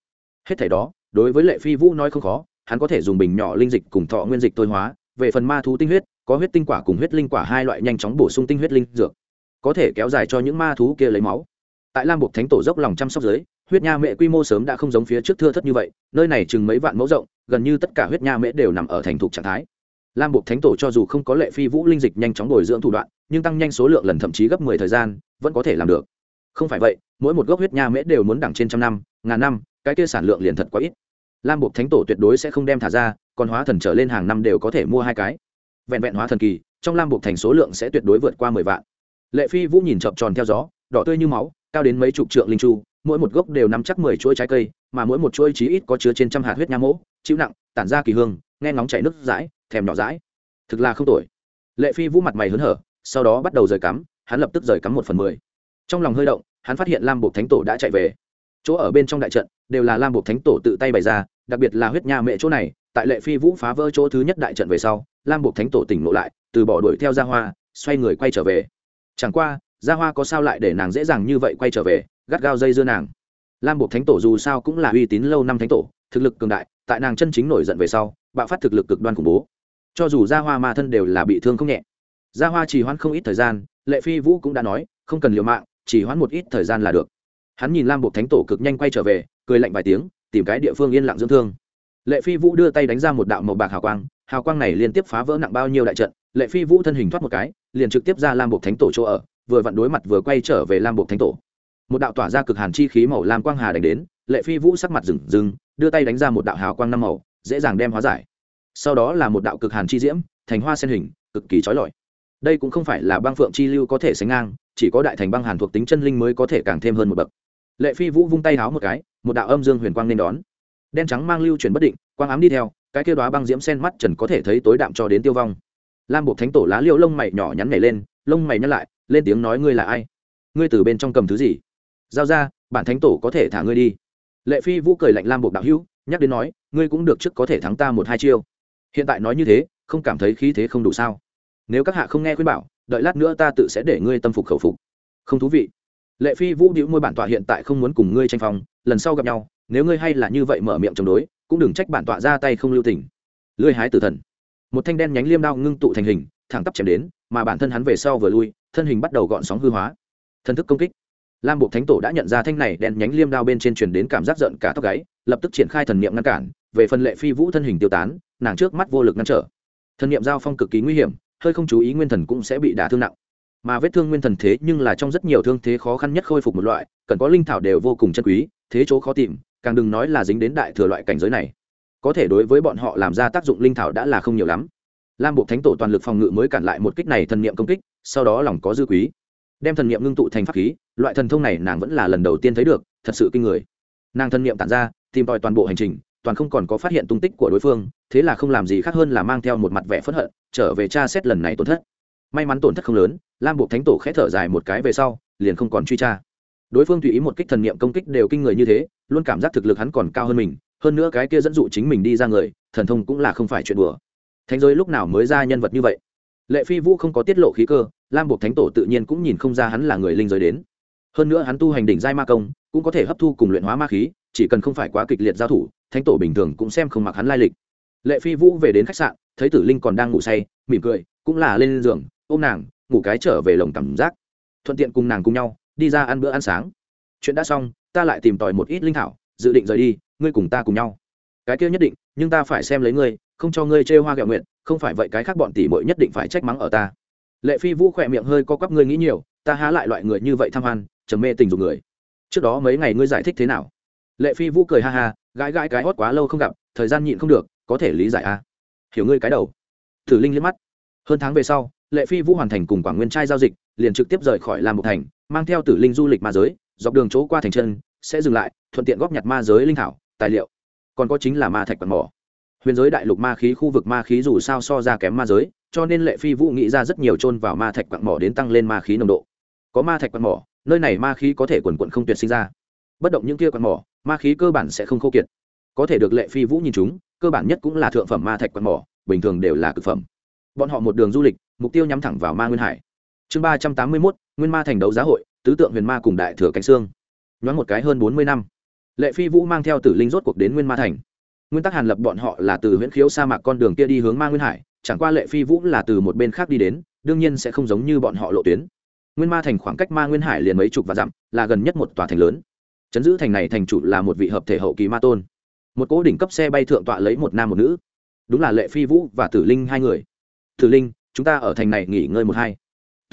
hết thảy đó, đối với lệ phi vũ nói không khó, hắn có thể dùng bình nhỏ linh dịch cùng thọ nguyên dịch tối hóa, về phần ma thú tinh huyết, có huyết tinh quả cùng huyết linh quả hai loại nhanh chóng bổ sung tinh huyết linh dược, có thể kéo dài cho những ma thú kia lấy máu. Tại lam buộc thánh tổ dốc lòng chăm sóc giới, huyết nha mẹ quy mô sớm đã không giống phía trước thưa thất như vậy, nơi này chừng mấy vạn mẫu rộng, gần như tất cả huyết nha mễ đều nằm ở thành thục trạng thái lam buộc thánh tổ cho dù không có lệ phi vũ linh dịch nhanh chóng bồi dưỡng thủ đoạn, nhưng tăng nhanh số lượng lần thậm chí gấp mười thời gian, vẫn có thể làm được. Không phải vậy, mỗi một gốc huyết nha mễ đều muốn đẳng trên trăm năm, ngàn năm, cái kia sản lượng liền thật quá ít. Lam buộc thánh tổ tuyệt đối sẽ không đem thả ra, còn hóa thần trở lên hàng năm đều có thể mua hai cái. Vẹn vẹn hóa thần kỳ, trong lam buộc thành số lượng sẽ tuyệt đối vượt qua mười vạn. Lệ phi vũ nhìn chợp tròn theo gió, đỏ tươi như máu, cao đến mấy chục trượng linh chu, mỗi một gốc đều nắm chắc mười chuỗi trái cây, mà mỗi một chuỗi chí ít có chứa trên trăm hạt huyết nha mỗ, chịu nặng, tản ra kỳ hương nghe ngóng chảy nước dãi, thèm nhỏ dãi. Thực là không tội lệ phi vũ mặt mày hớn hở, sau đó bắt đầu rời cắm, hắn lập tức rời cắm một phần mười. Trong lòng hơi động, hắn phát hiện lam bộ thánh tổ đã chạy về. Chỗ ở bên trong đại trận, đều là lam bộ thánh tổ tự tay bày ra, đặc biệt là huyết nha mẹ chỗ này, tại lệ phi vũ phá vỡ chỗ thứ nhất đại trận về sau, lam bộ thánh tổ tỉnh ngộ lại, từ bỏ đuổi theo gia hoa, xoay người quay trở về. Chẳng qua, gia hoa có sao lại để nàng dễ dàng như vậy quay trở về, gắt gao dây dưa nàng. Lam bộ thánh tổ dù sao cũng là uy tín lâu năm thánh tổ, thực lực cường đại tại nàng chân chính nổi giận về sau, bạo phát thực lực cực đoan khủng bố. Cho dù gia hoa ma thân đều là bị thương không nhẹ. Gia hoa chỉ hoãn không ít thời gian, lệ phi vũ cũng đã nói, không cần liều mạng chỉ hoãn một ít thời gian là được. Hắn nhìn lam bộ thánh tổ cực nhanh quay trở về, cười lạnh vài tiếng, tìm cái địa phương yên lặng dưỡng thương. Lệ phi vũ đưa tay đánh ra một đạo màu bạc hào quang hào quang này liên tiếp phá vỡ nặng bao nhiêu đại trận, lệ phi vũ thân hình thoát một cái, liền trực tiếp ra lam bộ thánh tổ chỗ ở, vừa vặn đối mặt vừa quay trở về lam bộ thánh tổ. Một đạo tỏa ra cực hàn chi khí màu lam quang hà đánh đến, lệ phi vũ sắc mặt rừng rừng đưa tay đánh ra một đạo hào quang năm màu, dễ dàng đem hóa giải. Sau đó là một đạo cực hàn chi diễm, thành hoa sen hình, cực kỳ trói lọi. Đây cũng không phải là băng phượng chi lưu có thể sánh ngang, chỉ có đại thành băng hàn thuộc tính chân linh mới có thể càng thêm hơn một bậc. Lệ phi vũ vung tay háo một cái, một đạo âm dương huyền quang nên đón. Đen trắng mang lưu chuyển bất định, quang ám đi theo, cái kêu đoá băng diễm sen mắt trần có thể thấy tối đạm cho đến tiêu vong. Lam buộc thánh tổ lá liễu lông mày nhỏ nhắn nhảy lên, lông mày nhắc lại, lên tiếng nói ngươi là ai? Ngươi từ bên trong cầm thứ gì? Giao ra, bản thánh tổ có thể thả ngươi đi lệ phi vũ cười lạnh lam buộc đạo hữu, nhắc đến nói, ngươi cũng được trước có thể thắng ta một hai chiêu. Hiện tại nói như thế, không cảm thấy khí thế không đủ sao? Nếu các hạ không nghe khuyên bảo, đợi lát nữa ta tự sẽ để ngươi tâm phục khẩu phục. Không thú vị. Lệ phi vũ đĩu môi bản tọa hiện tại không muốn cùng ngươi tranh phòng lần sau gặp nhau, nếu ngươi hay là như vậy mở miệng chống đối, cũng đừng trách bản tọa ra tay không lưu tình. Lưới hái tử thần. Một thanh đen nhánh liêm đao ngưng tụ thành hình, thẳng tắp chém đến, mà bản thân hắn về sau vừa lui, thân hình bắt đầu gọn sóng hư hóa. Thân thức công kích lam bộ thánh tổ đã nhận ra thanh này đen nhánh liêm đao bên trên truyền đến cảm giác giận cả tóc gáy, lập tức triển khai thần niệm ngăn cản, về phần lệ phi vũ thân hình tiêu tán, nàng trước mắt vô lực ngăn trở. Thần niệm giao phong cực kỳ nguy hiểm, hơi không chú ý nguyên thần cũng sẽ bị đả thương nặng. Mà vết thương nguyên thần thế nhưng là trong rất nhiều thương thế khó khăn nhất khôi phục một loại, cần có linh thảo đều vô cùng chân quý, thế chỗ khó tìm, càng đừng nói là dính đến đại thừa loại cảnh giới này. Có thể đối với bọn họ làm ra tác dụng linh thảo đã là không nhiều lắm. Lam bộ thánh tổ toàn lực phòng ngự mới cản lại một kích này thần niệm công kích, sau đó lòng có dư quý đem thần niệm ngưng tụ thành pháp khí, loại thần thông này nàng vẫn là lần đầu tiên thấy được, thật sự kinh người. Nàng thần niệm tản ra, tìm tòi toàn bộ hành trình, toàn không còn có phát hiện tung tích của đối phương, thế là không làm gì khác hơn là mang theo một mặt vẻ phẫn hận, trở về tra xét lần này tổn thất. May mắn tổn thất không lớn, lam bộ thánh tổ khẽ thở dài một cái về sau, liền không còn truy tra. Đối phương tùy ý một kích thần niệm công kích đều kinh người như thế, luôn cảm giác thực lực hắn còn cao hơn mình, hơn nữa cái kia dẫn dụ chính mình đi ra người, thần thông cũng là không phải chuyện đùa. Thánh giới lúc nào mới ra nhân vật như vậy? Lệ phi vũ không có tiết lộ khí cơ lam buộc thánh tổ tự nhiên cũng nhìn không ra hắn là người linh giới đến. Hơn nữa hắn tu hành đỉnh giai ma công, cũng có thể hấp thu cùng luyện hóa ma khí, chỉ cần không phải quá kịch liệt giao thủ, thánh tổ bình thường cũng xem không mặc hắn lai lịch. Lệ phi vũ về đến khách sạn, thấy tử linh còn đang ngủ say, mỉm cười, cũng là lên giường, ôm nàng, ngủ cái trở về lồng cảm giác. Thuận tiện cùng nàng cùng nhau, đi ra ăn bữa ăn sáng. Chuyện đã xong, ta lại tìm tòi một ít linh thảo, dự định rời đi, ngươi cùng ta cùng nhau. Cái kia nhất định, nhưng ta phải xem lấy ngươi, không cho ngươi chê hoa gạo nguyện, không phải vậy cái khác bọn tỷ muội nhất định phải trách mắng ở ta lệ phi vũ khỏe miệng hơi co quắp, ngươi nghĩ nhiều, ta há lại loại người như vậy tham hoan trầm mê tình dục người. Trước đó mấy ngày ngươi giải thích thế nào? Lệ phi vũ cười ha ha, gãi gãi cái hót quá lâu không gặp, thời gian nhịn không được, có thể lý giải a. À? hiểu ngươi cái đầu. Thử linh liếc mắt. Hơn tháng về sau, lệ phi vũ hoàn thành cùng quảng nguyên trai giao dịch, liền trực tiếp rời khỏi làm một thành, mang theo tử linh du lịch ma giới, dọc đường chỗ qua thành chân, sẽ dừng lại, thuận tiện góp nhặt ma giới linh thảo, tài liệu. Còn có chính là ma thạch quạt mỏ huyền giới đại lục ma khí khu vực ma khí dù sao so ra kém ma giới, cho nên lệ phi vũ nghĩ ra rất nhiều trôn vào ma thạch quặng mỏ đến tăng lên ma khí nồng độ. Có ma thạch quặng mỏ, nơi này ma khí có thể quần quận không tuyệt sinh ra. Bất động những kia quặng mỏ, ma khí cơ bản sẽ không khô kiệt. Có thể được lệ phi vũ nhìn chúng, cơ bản nhất cũng là thượng phẩm ma thạch quặng mỏ, bình thường đều là cực phẩm. Bọn họ một đường du lịch, mục tiêu nhắm thẳng vào ma nguyên hải. Chương ba trăm tám mươi mốt, nguyên ma thành đấu giá hội, tứ tượng huyền ma cùng đại thừa cánh xương. Nhoáng một cái hơn bốn mươi năm, lệ phi vũ mang theo tử linh rốt cuộc đến nguyên ma thành nguyên tắc hàn lập bọn họ là từ huyễn khiếu sa mạc con đường kia đi hướng ma nguyên hải, chẳng qua lệ phi vũ là từ một bên khác đi đến, đương nhiên sẽ không giống như bọn họ lộ tuyến. Nguyên ma thành khoảng cách ma nguyên hải liền mấy chục và dặm, là gần nhất một tòa thành lớn. Chấn giữ thành này thành chủ là một vị hợp thể hậu kỳ ma tôn. Một cố đỉnh cấp xe bay thượng tọa lấy một nam một nữ. Đúng là lệ phi vũ và tử linh hai người. Tử linh, chúng ta ở thành này nghỉ ngơi một hai.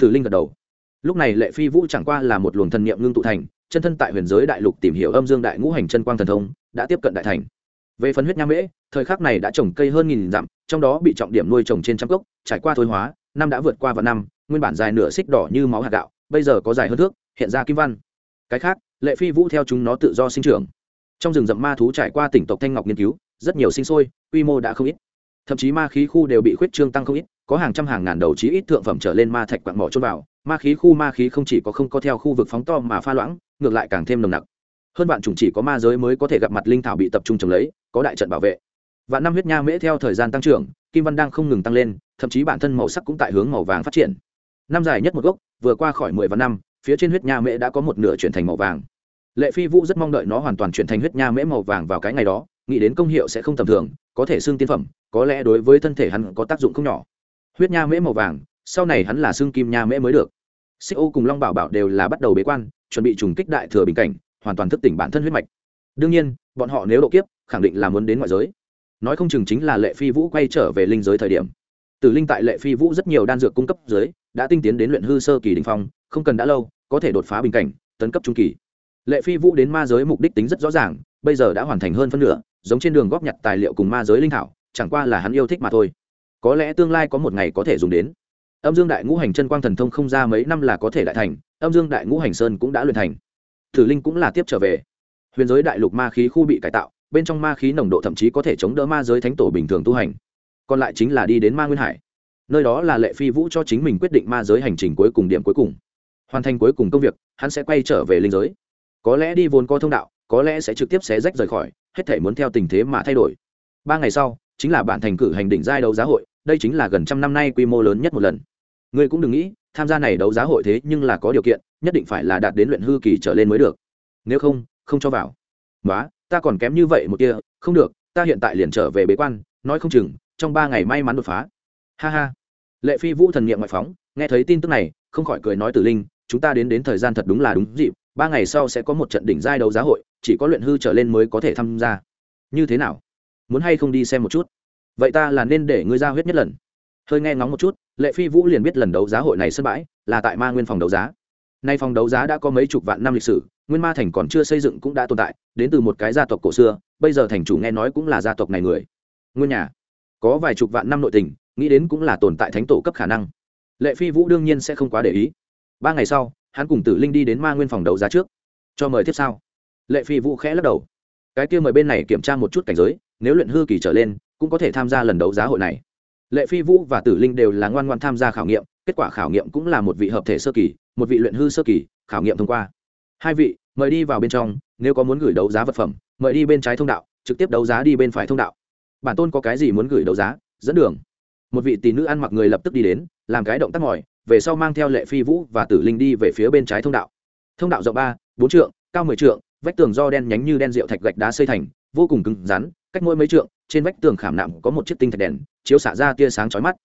Tử linh gật đầu. Lúc này lệ phi vũ chẳng qua là một luồng thần niệm ngưng tụ thành, chân thân tại huyền giới đại lục tìm hiểu âm dương đại ngũ hành chân quang thần thông, đã tiếp cận đại thành về phần huyết nham mễ, thời khắc này đã trồng cây hơn nghìn dặm, trong đó bị trọng điểm nuôi trồng trên trăm gốc, trải qua thôi hóa, năm đã vượt qua vào năm, nguyên bản dài nửa xích đỏ như máu hạt gạo, bây giờ có dài hơn thước, hiện ra kim văn. Cái khác, lệ phi vũ theo chúng nó tự do sinh trưởng. Trong rừng rậm ma thú trải qua tỉnh tộc thanh ngọc nghiên cứu, rất nhiều sinh sôi, quy mô đã không ít. Thậm chí ma khí khu đều bị khuyết trương tăng không ít, có hàng trăm hàng ngàn đầu chí ít thượng phẩm trở lên ma thạch quặng mỏ trôn vào. Ma khí khu ma khí không chỉ có không có theo khu vực phóng to mà pha loãng, ngược lại càng thêm nồng nặc hơn bạn chủng chỉ có ma giới mới có thể gặp mặt linh thảo bị tập trung trồng lấy, có đại trận bảo vệ. Vạn năm huyết nha mễ theo thời gian tăng trưởng, kim văn đang không ngừng tăng lên, thậm chí bản thân màu sắc cũng tại hướng màu vàng phát triển. Năm dài nhất một gốc, vừa qua khỏi mười vạn năm, phía trên huyết nha mễ đã có một nửa chuyển thành màu vàng. Lệ phi vũ rất mong đợi nó hoàn toàn chuyển thành huyết nha mễ màu vàng vào cái ngày đó, nghĩ đến công hiệu sẽ không tầm thường, có thể xương tiên phẩm, có lẽ đối với thân thể hắn có tác dụng không nhỏ. Huyết nha mễ màu vàng, sau này hắn là xương kim nha mễ mới được. Xích ô cùng long bảo bảo đều là bắt đầu bế quan, chuẩn bị trùng kích đại thừa bình cảnh hoàn toàn thức tỉnh bản thân huyết mạch. Đương nhiên, bọn họ nếu độ kiếp, khẳng định là muốn đến ngoại giới. Nói không chừng chính là lệ phi vũ quay trở về linh giới thời điểm. Tử linh tại lệ phi vũ rất nhiều đan dược cung cấp giới đã tinh tiến đến luyện hư sơ kỳ đình phong, không cần đã lâu, có thể đột phá bình cảnh, tấn cấp trung kỳ. Lệ phi vũ đến ma giới mục đích tính rất rõ ràng, bây giờ đã hoàn thành hơn phân nửa, giống trên đường góp nhặt tài liệu cùng ma giới linh thảo, chẳng qua là hắn yêu thích mà thôi. Có lẽ tương lai có một ngày có thể dùng đến. Âm dương đại ngũ hành chân quang thần thông không ra mấy năm là có thể đại thành, âm dương đại ngũ hành sơn cũng đã luyện thành tử linh cũng là tiếp trở về. Huyền giới đại lục ma khí khu bị cải tạo, bên trong ma khí nồng độ thậm chí có thể chống đỡ ma giới thánh tổ bình thường tu hành. Còn lại chính là đi đến ma nguyên hải. Nơi đó là lệ phi vũ cho chính mình quyết định ma giới hành trình cuối cùng điểm cuối cùng. Hoàn thành cuối cùng công việc, hắn sẽ quay trở về linh giới. Có lẽ đi vốn có thông đạo, có lẽ sẽ trực tiếp xé rách rời khỏi, hết thể muốn theo tình thế mà thay đổi. Ba ngày sau, chính là bản thành cử hành đỉnh giai đấu giá hội, đây chính là gần trăm năm nay quy mô lớn nhất một lần. Ngươi cũng đừng nghĩ, tham gia này đấu giá hội thế nhưng là có điều kiện nhất định phải là đạt đến luyện hư kỳ trở lên mới được. Nếu không không cho vào. Nói ta còn kém như vậy một kia, không được, ta hiện tại liền trở về bế quan, nói không chừng, trong ba ngày may mắn đột phá. Ha ha. Lệ phi vũ thần nghiệm ngoại phóng, nghe thấy tin tức này, không khỏi cười nói tử linh, chúng ta đến đến thời gian thật đúng là đúng dịp, ba ngày sau sẽ có một trận đỉnh giai đấu giá hội, chỉ có luyện hư trở lên mới có thể tham gia. Như thế nào? Muốn hay không đi xem một chút? Vậy ta là nên để ngươi ra huyết nhất lần. Hơi nghe ngóng một chút, lệ phi vũ liền biết lần đấu giá hội này sân bãi là tại ma nguyên phòng đấu giá nay phòng đấu giá đã có mấy chục vạn năm lịch sử, nguyên ma thành còn chưa xây dựng cũng đã tồn tại, đến từ một cái gia tộc cổ xưa, bây giờ thành chủ nghe nói cũng là gia tộc này người. Nguyên nhà, có vài chục vạn năm nội tình, nghĩ đến cũng là tồn tại thánh tổ cấp khả năng. Lệ phi vũ đương nhiên sẽ không quá để ý. Ba ngày sau, hắn cùng tử linh đi đến ma nguyên phòng đấu giá trước. Cho mời tiếp sau. Lệ phi vũ khẽ lắc đầu. Cái kia mời bên này kiểm tra một chút cảnh giới, nếu luyện hư kỳ trở lên, cũng có thể tham gia lần đấu giá hội này. Lệ phi vũ và tử linh đều là ngoan ngoan tham gia khảo nghiệm, kết quả khảo nghiệm cũng là một vị hợp thể sơ kỳ một vị luyện hư sơ kỳ, khảo nghiệm thông qua. Hai vị, mời đi vào bên trong, nếu có muốn gửi đấu giá vật phẩm, mời đi bên trái thông đạo, trực tiếp đấu giá đi bên phải thông đạo. Bản tôn có cái gì muốn gửi đấu giá, dẫn đường. Một vị tỷ nữ ăn mặc người lập tức đi đến, làm cái động tác mỏi, về sau mang theo lệ phi vũ và tử linh đi về phía bên trái thông đạo. Thông đạo rộng ba, bốn trượng, cao mười trượng, vách tường do đen nhánh như đen rượu thạch gạch đá xây thành, vô cùng cứng rắn, cách mỗi mấy trượng, trên vách tường khảm nạm có một chiếc tinh thạch đèn, chiếu xả ra tia sáng chói mắt.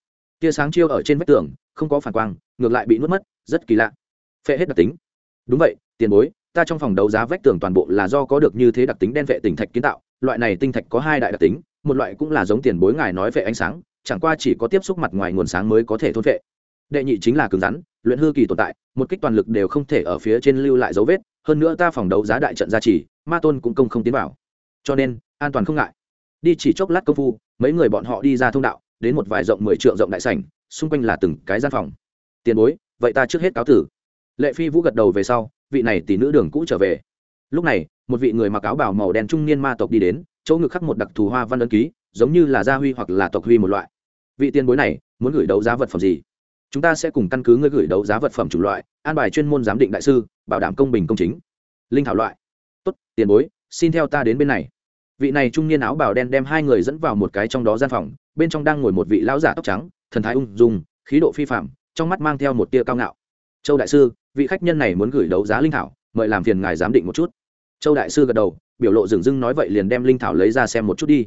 Tia sáng chiếu ở trên vách tường, không có phản quang, ngược lại bị nuốt mất, rất kỳ lạ phệ hết đặc tính. Đúng vậy, tiền bối, ta trong phòng đấu giá vách tường toàn bộ là do có được như thế đặc tính đen vệ tinh thạch kiến tạo, loại này tinh thạch có hai đại đặc tính, một loại cũng là giống tiền bối ngài nói về ánh sáng, chẳng qua chỉ có tiếp xúc mặt ngoài nguồn sáng mới có thể thôn vệ đệ nhị chính là cứng rắn, luyện hư kỳ tồn tại, một kích toàn lực đều không thể ở phía trên lưu lại dấu vết, hơn nữa ta phòng đấu giá đại trận gia trì, ma tôn cũng công không tiến vào. Cho nên, an toàn không ngại. Đi chỉ chốc lát công phu, mấy người bọn họ đi ra thông đạo, đến một vài rộng mười trượng rộng đại sảnh, xung quanh là từng cái gian phòng. Tiền bối, vậy ta trước hết cáo tử lệ phi vũ gật đầu về sau, vị này tỷ nữ đường cũ trở về. Lúc này, một vị người mặc áo bảo màu đen trung niên ma tộc đi đến, chỗ ngực khắc một đặc thù hoa văn ấn ký, giống như là gia huy hoặc là tộc huy một loại. Vị tiền bối này, muốn gửi đấu giá vật phẩm gì? Chúng ta sẽ cùng căn cứ ngươi gửi đấu giá vật phẩm chủ loại, an bài chuyên môn giám định đại sư, bảo đảm công bình công chính. Linh thảo loại. Tốt, tiền bối, xin theo ta đến bên này. Vị này trung niên áo bào đen đem hai người dẫn vào một cái trong đó gian phòng, bên trong đang ngồi một vị lão giả tóc trắng, thần thái ung dung, khí độ phi phạm trong mắt mang theo một tia cao ngạo. Châu đại sư vị khách nhân này muốn gửi đấu giá linh thảo, mời làm phiền ngài giám định một chút. Châu đại sư gật đầu, biểu lộ dừng dưng nói vậy liền đem linh thảo lấy ra xem một chút đi.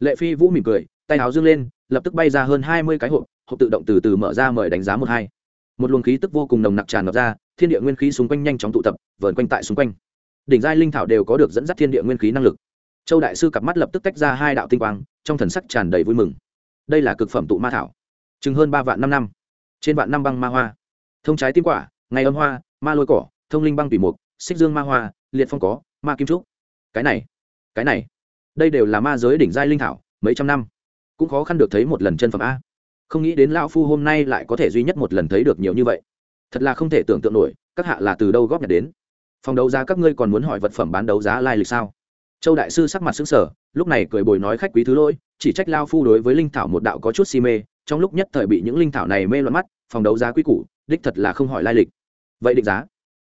Lệ phi vũ mỉm cười, tay áo dương lên, lập tức bay ra hơn hai mươi cái hộp hộp tự động từ từ mở ra mời đánh giá một hai. Một luồng khí tức vô cùng nồng nặc tràn ngập ra, thiên địa nguyên khí xung quanh nhanh chóng tụ tập, vờn quanh tại xung quanh. Đỉnh giai linh thảo đều có được dẫn dắt thiên địa nguyên khí năng lực. Châu đại sư cặp mắt lập tức tách ra hai đạo tinh quang, trong thần sắc tràn đầy vui mừng. Đây là cực phẩm tụ ma thảo. Chừng hơn ba vạn năm năm. Trên vạn năm băng ma hoa. Thông trái tim quả ngày âm hoa, ma lôi cỏ, thông linh băng tùy mục, xích dương ma hoa, liệt phong có, ma kim trúc. Cái này cái này, đây đều là ma giới đỉnh giai linh thảo, mấy trăm năm. Cũng khó khăn được thấy một lần chân phẩm a. Không nghĩ đến lão phu hôm nay lại có thể duy nhất một lần thấy được nhiều như vậy. Thật là không thể tưởng tượng nổi, các hạ là từ đâu góp nhặt đến. Phòng đấu giá các ngươi còn muốn hỏi vật phẩm bán đấu giá lai lịch sao? Châu đại sư sắc mặt xứng sở lúc này cười bồi nói khách quý thứ lỗi, chỉ trách lao phu đối với linh thảo một đạo có chút si mê, trong lúc nhất thời bị những linh thảo này mê loạn mắt, phòng đấu giá quý củ đích thật là không hỏi lai lịch. Vậy định giá?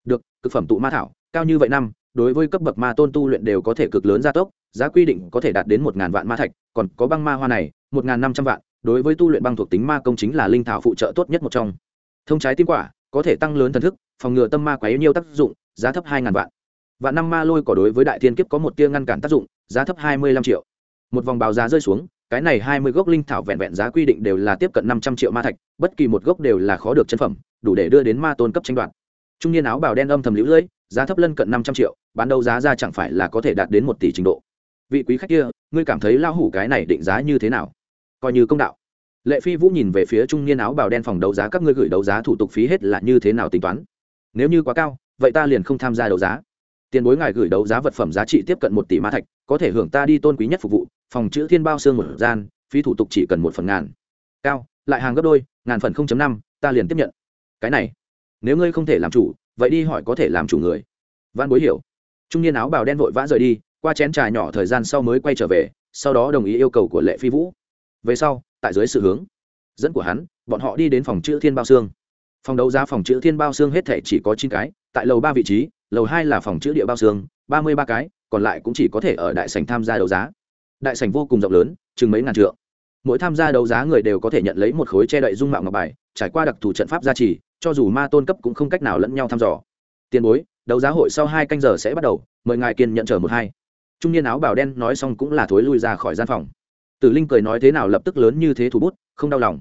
Được, cực phẩm tụ ma thảo, cao như vậy năm, đối với cấp bậc ma tôn tu luyện đều có thể cực lớn gia tốc, giá quy định có thể đạt đến một ngàn vạn ma thạch, còn có băng ma hoa này, một ngàn năm trăm vạn, đối với tu luyện băng thuộc tính ma công chính là linh thảo phụ trợ tốt nhất một trong. Thông trái tim quả, có thể tăng lớn thần thức, phòng ngừa tâm ma quá yếu nhiều tác dụng, giá thấp hai ngàn vạn. Và năm ma lôi cỏ đối với đại thiên kiếp có một tia ngăn cản tác dụng, giá thấp hai mươi lăm triệu. Một vòng báo giá rơi xuống cái này hai mươi gốc linh thảo vẹn vẹn giá quy định đều là tiếp cận năm trăm triệu ma thạch, bất kỳ một gốc đều là khó được chân phẩm, đủ để đưa đến ma tôn cấp tranh đoạt. Trung niên áo bào đen âm thầm lũ lưỡi giá thấp lân cận năm trăm triệu, bán đấu giá ra chẳng phải là có thể đạt đến một tỷ trình độ. Vị quý khách kia, ngươi cảm thấy lao hủ cái này định giá như thế nào? Coi như công đạo. Lệ phi vũ nhìn về phía trung niên áo bào đen phòng đấu giá, các ngươi gửi đấu giá thủ tục phí hết là như thế nào tính toán? Nếu như quá cao, vậy ta liền không tham gia đấu giá. Tiền bối ngài gửi đấu giá vật phẩm giá trị tiếp cận một tỷ ma thạch có thể hưởng ta đi tôn quý nhất phục vụ, phòng chữ thiên bao xương một gian, phí thủ tục chỉ cần một phần ngàn. Cao, lại hàng gấp đôi, ngàn phần không chấm năm, ta liền tiếp nhận. Cái này, nếu ngươi không thể làm chủ, vậy đi hỏi có thể làm chủ người. Văn bối hiểu. Trung niên áo bào đen vội vã rời đi, qua chén trà nhỏ thời gian sau mới quay trở về, sau đó đồng ý yêu cầu của lệ phi vũ. Về sau, tại dưới sự hướng dẫn của hắn, bọn họ đi đến phòng chữ thiên bao xương. Phòng đấu giá phòng chữ thiên bao xương hết thể chỉ có chín cái, tại lầu ba vị trí, lầu hai là phòng chữ địa bao xương, ba mươi ba cái còn lại cũng chỉ có thể ở đại sảnh tham gia đấu giá. Đại sảnh vô cùng rộng lớn, chừng mấy ngàn trượng. Mỗi tham gia đấu giá người đều có thể nhận lấy một khối che đậy dung mạo ngọc bài, trải qua đặc thù trận pháp gia trì, cho dù ma tôn cấp cũng không cách nào lẫn nhau thăm dò. Tiền bối, đấu giá hội sau hai canh giờ sẽ bắt đầu, mời ngài kiên nhận chờ một hai. Trung niên áo bào đen nói xong cũng là thối lui ra khỏi gian phòng. Tử linh cười nói thế nào lập tức lớn như thế thủ bút, không đau lòng.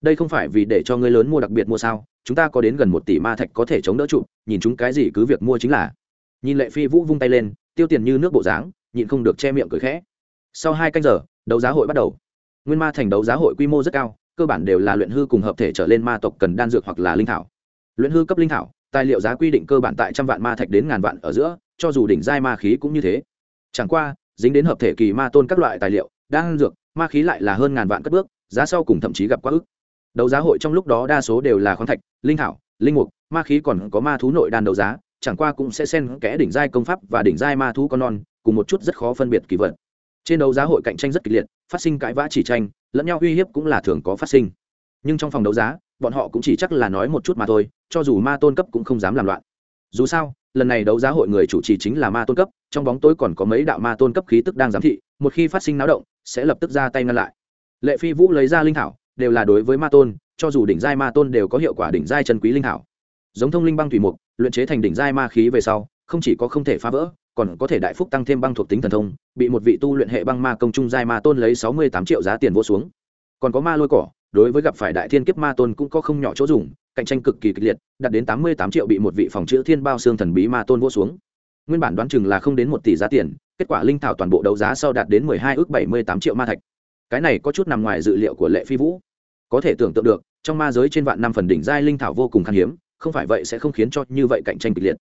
Đây không phải vì để cho ngươi lớn mua đặc biệt mua sao, chúng ta có đến gần một tỷ ma thạch có thể chống đỡ trụ, nhìn chúng cái gì cứ việc mua chính là. Nhìn lệ phi vũ vung tay lên tiêu tiền như nước bộ dáng, nhịn không được che miệng cười khẽ. Sau hai canh giờ, đấu giá hội bắt đầu. Nguyên ma thành đấu giá hội quy mô rất cao, cơ bản đều là luyện hư cùng hợp thể trở lên ma tộc cần đan dược hoặc là linh thảo. Luyện hư cấp linh thảo, tài liệu giá quy định cơ bản tại trăm vạn ma thạch đến ngàn vạn ở giữa, cho dù đỉnh giai ma khí cũng như thế. Chẳng qua, dính đến hợp thể kỳ ma tôn các loại tài liệu, đan dược, ma khí lại là hơn ngàn vạn cất bước, giá sau cùng thậm chí gặp quá ức. Đấu giá hội trong lúc đó đa số đều là khoáng thạch, linh thảo, linh mục, ma khí còn có ma thú nội đan đấu giá chẳng qua cũng sẽ xen kẽ đỉnh giai công pháp và đỉnh giai ma thú con non, cùng một chút rất khó phân biệt kỳ vật. Trên đấu giá hội cạnh tranh rất kịch liệt, phát sinh cãi vã chỉ tranh, lẫn nhau uy hiếp cũng là thường có phát sinh. Nhưng trong phòng đấu giá, bọn họ cũng chỉ chắc là nói một chút mà thôi, cho dù ma tôn cấp cũng không dám làm loạn. Dù sao, lần này đấu giá hội người chủ trì chính là ma tôn cấp, trong bóng tối còn có mấy đạo ma tôn cấp khí tức đang giám thị, một khi phát sinh náo động, sẽ lập tức ra tay ngăn lại. Lệ phi vũ lấy ra linh thảo, đều là đối với ma tôn, cho dù đỉnh giai ma tôn đều có hiệu quả đỉnh giai chân quý linh thảo. Giống thông linh băng thủy mục luyện chế thành đỉnh giai ma khí về sau, không chỉ có không thể phá vỡ, còn có thể đại phúc tăng thêm băng thuộc tính thần thông, bị một vị tu luyện hệ băng ma công trung giai ma tôn lấy sáu mươi tám triệu giá tiền vô xuống. Còn có ma lôi cỏ, đối với gặp phải đại thiên kiếp ma tôn cũng có không nhỏ chỗ dùng, cạnh tranh cực kỳ kịch liệt, đạt đến tám mươi tám triệu bị một vị phòng chữ thiên bao xương thần bí ma tôn vô xuống. Nguyên bản đoán chừng là không đến một tỷ giá tiền, kết quả linh thảo toàn bộ đấu giá sau đạt đến mười hai ước bảy mươi tám triệu ma thạch. Cái này có chút nằm ngoài dự liệu của lệ phi vũ. Có thể tưởng tượng được, trong ma giới trên vạn năm phần đỉnh giai linh thảo vô cùng khan hiếm không phải vậy sẽ không khiến cho như vậy cạnh tranh kịch liệt.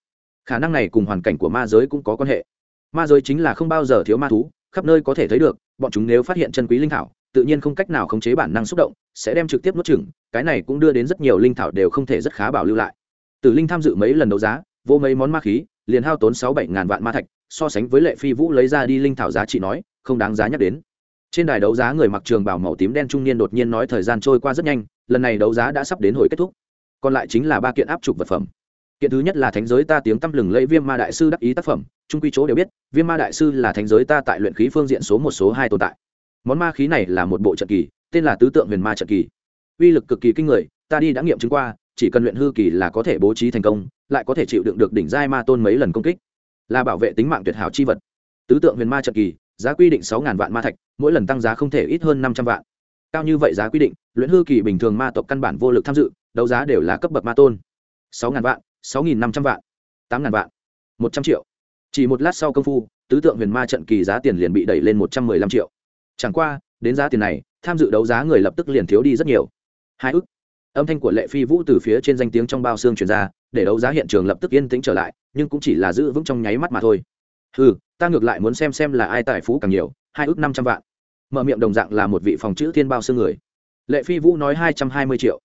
Khả năng này cùng hoàn cảnh của ma giới cũng có quan hệ. Ma giới chính là không bao giờ thiếu ma thú, khắp nơi có thể thấy được, bọn chúng nếu phát hiện chân quý linh thảo, tự nhiên không cách nào khống chế bản năng xúc động, sẽ đem trực tiếp nuốt chửng, cái này cũng đưa đến rất nhiều linh thảo đều không thể rất khá bảo lưu lại. Tử linh tham dự mấy lần đấu giá, vô mấy món ma khí, liền hao tốn sáu bảy ngàn vạn ma thạch, so sánh với lệ phi vũ lấy ra đi linh thảo giá trị nói, không đáng giá nhắc đến. Trên đài đấu giá người mặc trường bảo màu tím đen trung niên đột nhiên nói thời gian trôi qua rất nhanh, lần này đấu giá đã sắp đến hồi kết thúc còn lại chính là ba kiện áp trục vật phẩm. Kiện thứ nhất là thánh giới ta tiếng tăm lừng lẫy viêm ma đại sư đắc ý tác phẩm trung quy chỗ đều biết, viêm ma đại sư là thánh giới ta tại luyện khí phương diện số một, số hai tồn tại. Món ma khí này là một bộ trận kỳ, tên là tứ tượng huyền ma trận kỳ. Uy lực cực kỳ kinh người, ta đi đã nghiệm chứng qua, chỉ cần luyện hư kỳ là có thể bố trí thành công, lại có thể chịu đựng được đỉnh giai ma tôn mấy lần công kích. Là bảo vệ tính mạng tuyệt hảo chi vật. Tứ tượng huyền ma trận kỳ, giá quy định sáu vạn ma thạch, mỗi lần tăng giá không thể ít hơn năm trăm vạn. Cao như vậy giá quy định, luyện hư kỳ bình thường ma tộc căn bản vô lực tham dự đấu giá đều là cấp bậc ma tôn. Sáu vạn, sáu năm trăm vạn, tám vạn, một trăm triệu. Chỉ một lát sau công phu, tứ tượng huyền ma trận kỳ giá tiền liền bị đẩy lên một trăm mười lăm triệu. Chẳng qua, đến giá tiền này, tham dự đấu giá người lập tức liền thiếu đi rất nhiều. Hai ức. Âm thanh của lệ phi vũ từ phía trên danh tiếng trong bao xương truyền ra, để đấu giá hiện trường lập tức yên tĩnh trở lại, nhưng cũng chỉ là giữ vững trong nháy mắt mà thôi. Ừ ta ngược lại muốn xem xem là ai tài phú càng nhiều, hai ước năm trăm vạn. Mở miệng đồng dạng là một vị phòng chữ thiên bao xương người. Lệ phi vũ nói hai trăm hai mươi triệu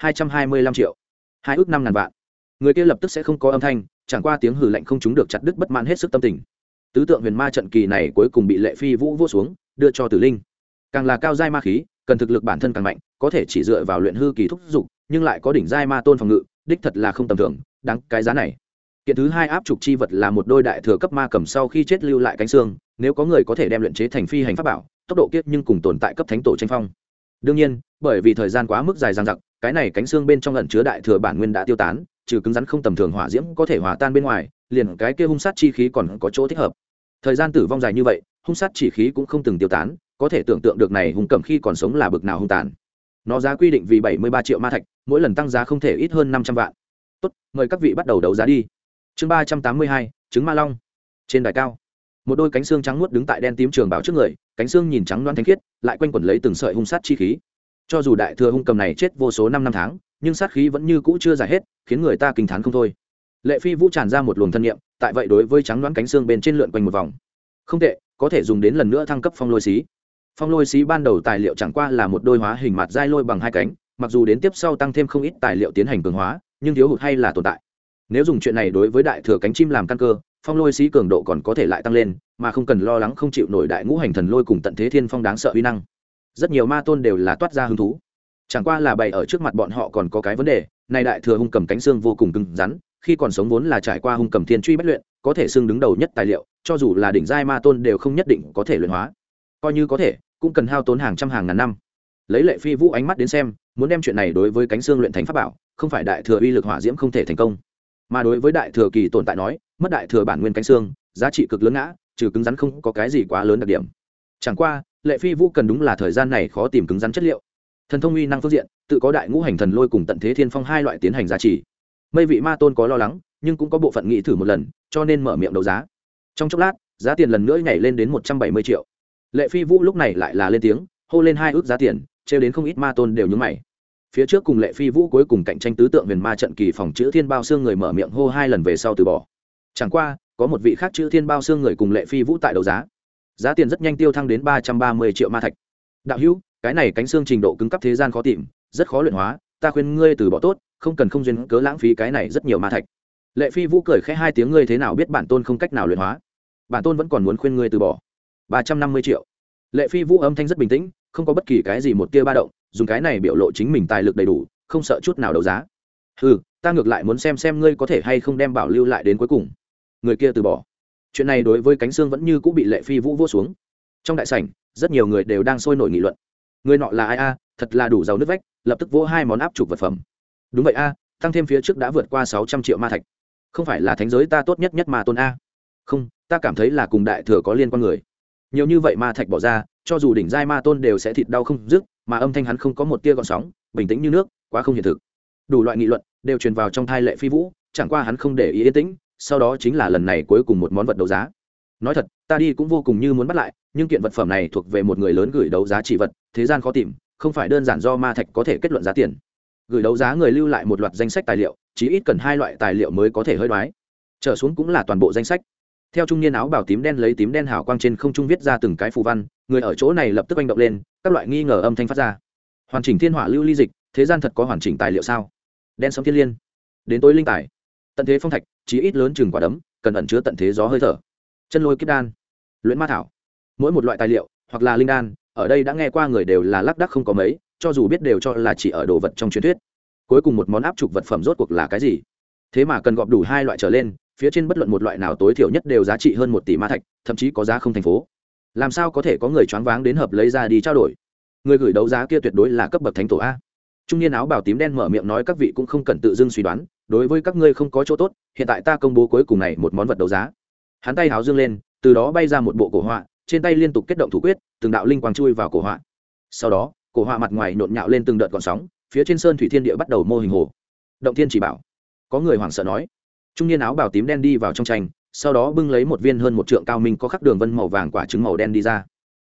hai trăm hai mươi lăm triệu. Hai ước năm ngàn vạn. Người kia lập tức sẽ không có âm thanh, chẳng qua tiếng hử lạnh không chúng được chặt đứt bất mãn hết sức tâm tình. Tứ tượng huyền ma trận kỳ này cuối cùng bị lệ phi vũ vô xuống, đưa cho tử linh. Càng là cao giai ma khí, cần thực lực bản thân càng mạnh, có thể chỉ dựa vào luyện hư kỳ thúc dục, nhưng lại có đỉnh giai ma tôn phòng ngự, đích thật là không tầm thường, đáng cái giá này. Kiện thứ hai áp trục chi vật là một đôi đại thừa cấp ma cầm sau khi chết lưu lại cánh xương, nếu có người có thể đem luyện chế thành phi hành pháp bảo, tốc độ kiếp nhưng cùng tồn tại cấp thánh tổ tranh phong đương nhiên, bởi vì thời gian quá mức dài dằng dặc, cái này cánh xương bên trong ẩn chứa đại thừa bản nguyên đã tiêu tán, trừ cứng rắn không tầm thường hỏa diễm có thể hòa tan bên ngoài, liền cái kia hung sát chi khí còn có chỗ thích hợp. Thời gian tử vong dài như vậy, hung sát chỉ khí cũng không từng tiêu tán, có thể tưởng tượng được này hung cầm khi còn sống là bực nào hung tàn. Nó giá quy định vì bảy mươi ba triệu ma thạch, mỗi lần tăng giá không thể ít hơn năm trăm vạn. Tốt, mời các vị bắt đầu đấu giá đi. Chương ba trăm tám mươi hai, trứng ma long. Trên đài cao, một đôi cánh xương trắng muốt đứng tại đen tím trường bảo trước người cánh xương nhìn trắng đoán thanh khiết, lại quanh quẩn lấy từng sợi hung sát chi khí. Cho dù đại thừa hung cầm này chết vô số năm năm tháng, nhưng sát khí vẫn như cũ chưa giải hết, khiến người ta kinh t h á n không thôi. Lệ phi vũ tràn ra một luồng thân nhiệm tại vậy đối với trắng đoán cánh xương bên trên lượn quanh một vòng. Không tệ, có thể dùng đến lần nữa thăng cấp phong lôi xí. Phong lôi xí ban đầu tài liệu chẳng qua là một đôi hóa hình mặt dai lôi bằng hai cánh, mặc dù đến tiếp sau tăng thêm không ít tài liệu tiến hành cường hóa, nhưng thiếu hụt hay là tồn tại. Nếu dùng chuyện này đối với đại thừa cánh chim làm căn cơ phong lôi sĩ cường độ còn có thể lại tăng lên, mà không cần lo lắng không chịu nổi đại ngũ hành thần lôi cùng tận thế thiên phong đáng sợ uy năng. Rất nhiều ma tôn đều là toát ra hứng thú. Chẳng qua là bày ở trước mặt bọn họ còn có cái vấn đề này đại thừa hung cầm cánh xương vô cùng cứng rắn, khi còn sống vốn là trải qua hung cầm thiên truy bất luyện, có thể xương đứng đầu nhất tài liệu, cho dù là đỉnh giai ma tôn đều không nhất định có thể luyện hóa. Coi như có thể, cũng cần hao tốn hàng trăm hàng ngàn năm. Lấy lệ phi vũ ánh mắt đến xem, muốn đem chuyện này đối với cánh xương luyện thành pháp bảo, không phải đại thừa uy lực hỏa diễm không thể thành công mà đối với đại thừa kỳ tồn tại nói, mất đại thừa bản nguyên cánh xương, giá trị cực lớn ngã, trừ cứng rắn không có cái gì quá lớn đặc điểm. Chẳng qua, lệ phi vũ cần đúng là thời gian này khó tìm cứng rắn chất liệu. Thần thông uy năng phương diện, tự có đại ngũ hành thần lôi cùng tận thế thiên phong hai loại tiến hành giá trị. Mây vị ma tôn có lo lắng, nhưng cũng có bộ phận nghĩ thử một lần, cho nên mở miệng đấu giá. Trong chốc lát, giá tiền lần nữa nhảy lên đến một trăm bảy mươi triệu. Lệ phi vũ lúc này lại là lên tiếng, hô lên hai ước giá tiền, trêu đến không ít ma tôn đều nhúng mày phía trước cùng lệ phi vũ cuối cùng cạnh tranh tứ tượng huyền ma trận kỳ phòng chữ thiên bao xương người mở miệng hô hai lần về sau từ bỏ. Chẳng qua, có một vị khác chữ thiên bao xương người cùng lệ phi vũ tại đấu giá. Giá tiền rất nhanh tiêu thăng đến ba trăm ba mươi triệu ma thạch. Đạo hữu, cái này cánh xương trình độ cứng cấp thế gian khó tìm, rất khó luyện hóa, ta khuyên ngươi từ bỏ tốt, không cần không duyên cớ lãng phí cái này rất nhiều ma thạch. Lệ phi vũ cười khẽ hai tiếng, ngươi thế nào biết bản tôn không cách nào luyện hóa? Bản tôn vẫn còn muốn khuyên ngươi từ bỏ. Ba trăm năm mươi triệu. Lệ phi vũ âm thanh rất bình tĩnh không có bất kỳ cái gì một tia ba động, dùng cái này biểu lộ chính mình tài lực đầy đủ, không sợ chút nào đấu giá. Ừ ta ngược lại muốn xem xem ngươi có thể hay không đem bảo lưu lại đến cuối cùng. Người kia từ bỏ. Chuyện này đối với cánh xương vẫn như cũng bị lệ phi vũ vô xuống. Trong đại sảnh, rất nhiều người đều đang sôi nổi nghị luận. Người nọ là ai a? Thật là đủ giàu nước vách, lập tức vỗ hai món áp trục vật phẩm. Đúng vậy a tăng thêm phía trước đã vượt qua sáu trăm triệu ma thạch. Không phải là thánh giới ta tốt nhất nhất mà tôn a. Không, ta cảm thấy là cùng đại thừa có liên quan người nhiều như vậy ma thạch bỏ ra, cho dù đỉnh giai ma tôn đều sẽ thịt đau không dứt, mà âm thanh hắn không có một tia gọn sóng, bình tĩnh như nước, quá không hiện thực. Đủ loại nghị luận đều truyền vào trong thai lệ phi vũ, chẳng qua hắn không để ý yên tĩnh, sau đó chính là lần này cuối cùng một món vật đấu giá. Nói thật, ta đi cũng vô cùng như muốn bắt lại, nhưng kiện vật phẩm này thuộc về một người lớn gửi đấu giá trị vật, thế gian khó tìm, không phải đơn giản do ma thạch có thể kết luận giá tiền. Gửi đấu giá người lưu lại một loạt danh sách tài liệu chỉ ít cần hai loại tài liệu mới có thể hơi đoái. Trở xuống cũng là toàn bộ danh sách theo trung niên áo bảo tím đen lấy tím đen hào quang trên không trung viết ra từng cái phù văn, người ở chỗ này lập tức manh động lên, các loại nghi ngờ âm thanh phát ra. Hoàn chỉnh thiên hỏa lưu ly dịch, thế gian thật có hoàn chỉnh tài liệu sao? Đen sống thiên liên. Đến tối linh tài. Tận thế phong thạch, chí ít lớn chừng quả đấm, cần ẩn chứa tận thế gió hơi thở. Chân lôi kiếp đan. Luyện ma thảo. Mỗi một loại tài liệu, hoặc là linh đan, ở đây đã nghe qua người đều là lác đắc không có mấy, cho dù biết đều cho là chỉ ở đồ vật trong truyền thuyết. Cuối cùng một món áp trục vật phẩm rốt cuộc là cái gì? Thế mà cần gọp đủ hai loại trở lên phía trên bất luận một loại nào tối thiểu nhất đều giá trị hơn một tỷ ma thạch, thậm chí có giá không thành phố. Làm sao có thể có người choáng váng đến hợp lấy ra đi trao đổi? Người gửi đấu giá kia tuyệt đối là cấp bậc thánh tổ a. Trung niên áo bào tím đen mở miệng nói các vị cũng không cần tự dưng suy đoán, đối với các ngươi không có chỗ tốt, hiện tại ta công bố cuối cùng này một món vật đấu giá. Hắn tay háo dương lên, từ đó bay ra một bộ cổ họa, trên tay liên tục kết động thủ quyết, từng đạo linh quang chui vào cổ họa. Sau đó, cổ họa mặt ngoài nhộn nhạo lên từng đợt còn sóng, phía trên sơn thủy thiên địa bắt đầu mô hình hồ. Động thiên chỉ bảo. Có người hoảng sợ nói trung niên áo bào tím đen đi vào trong tranh, sau đó bưng lấy một viên hơn một trượng cao minh có khắc đường vân màu vàng quả trứng màu đen đi ra.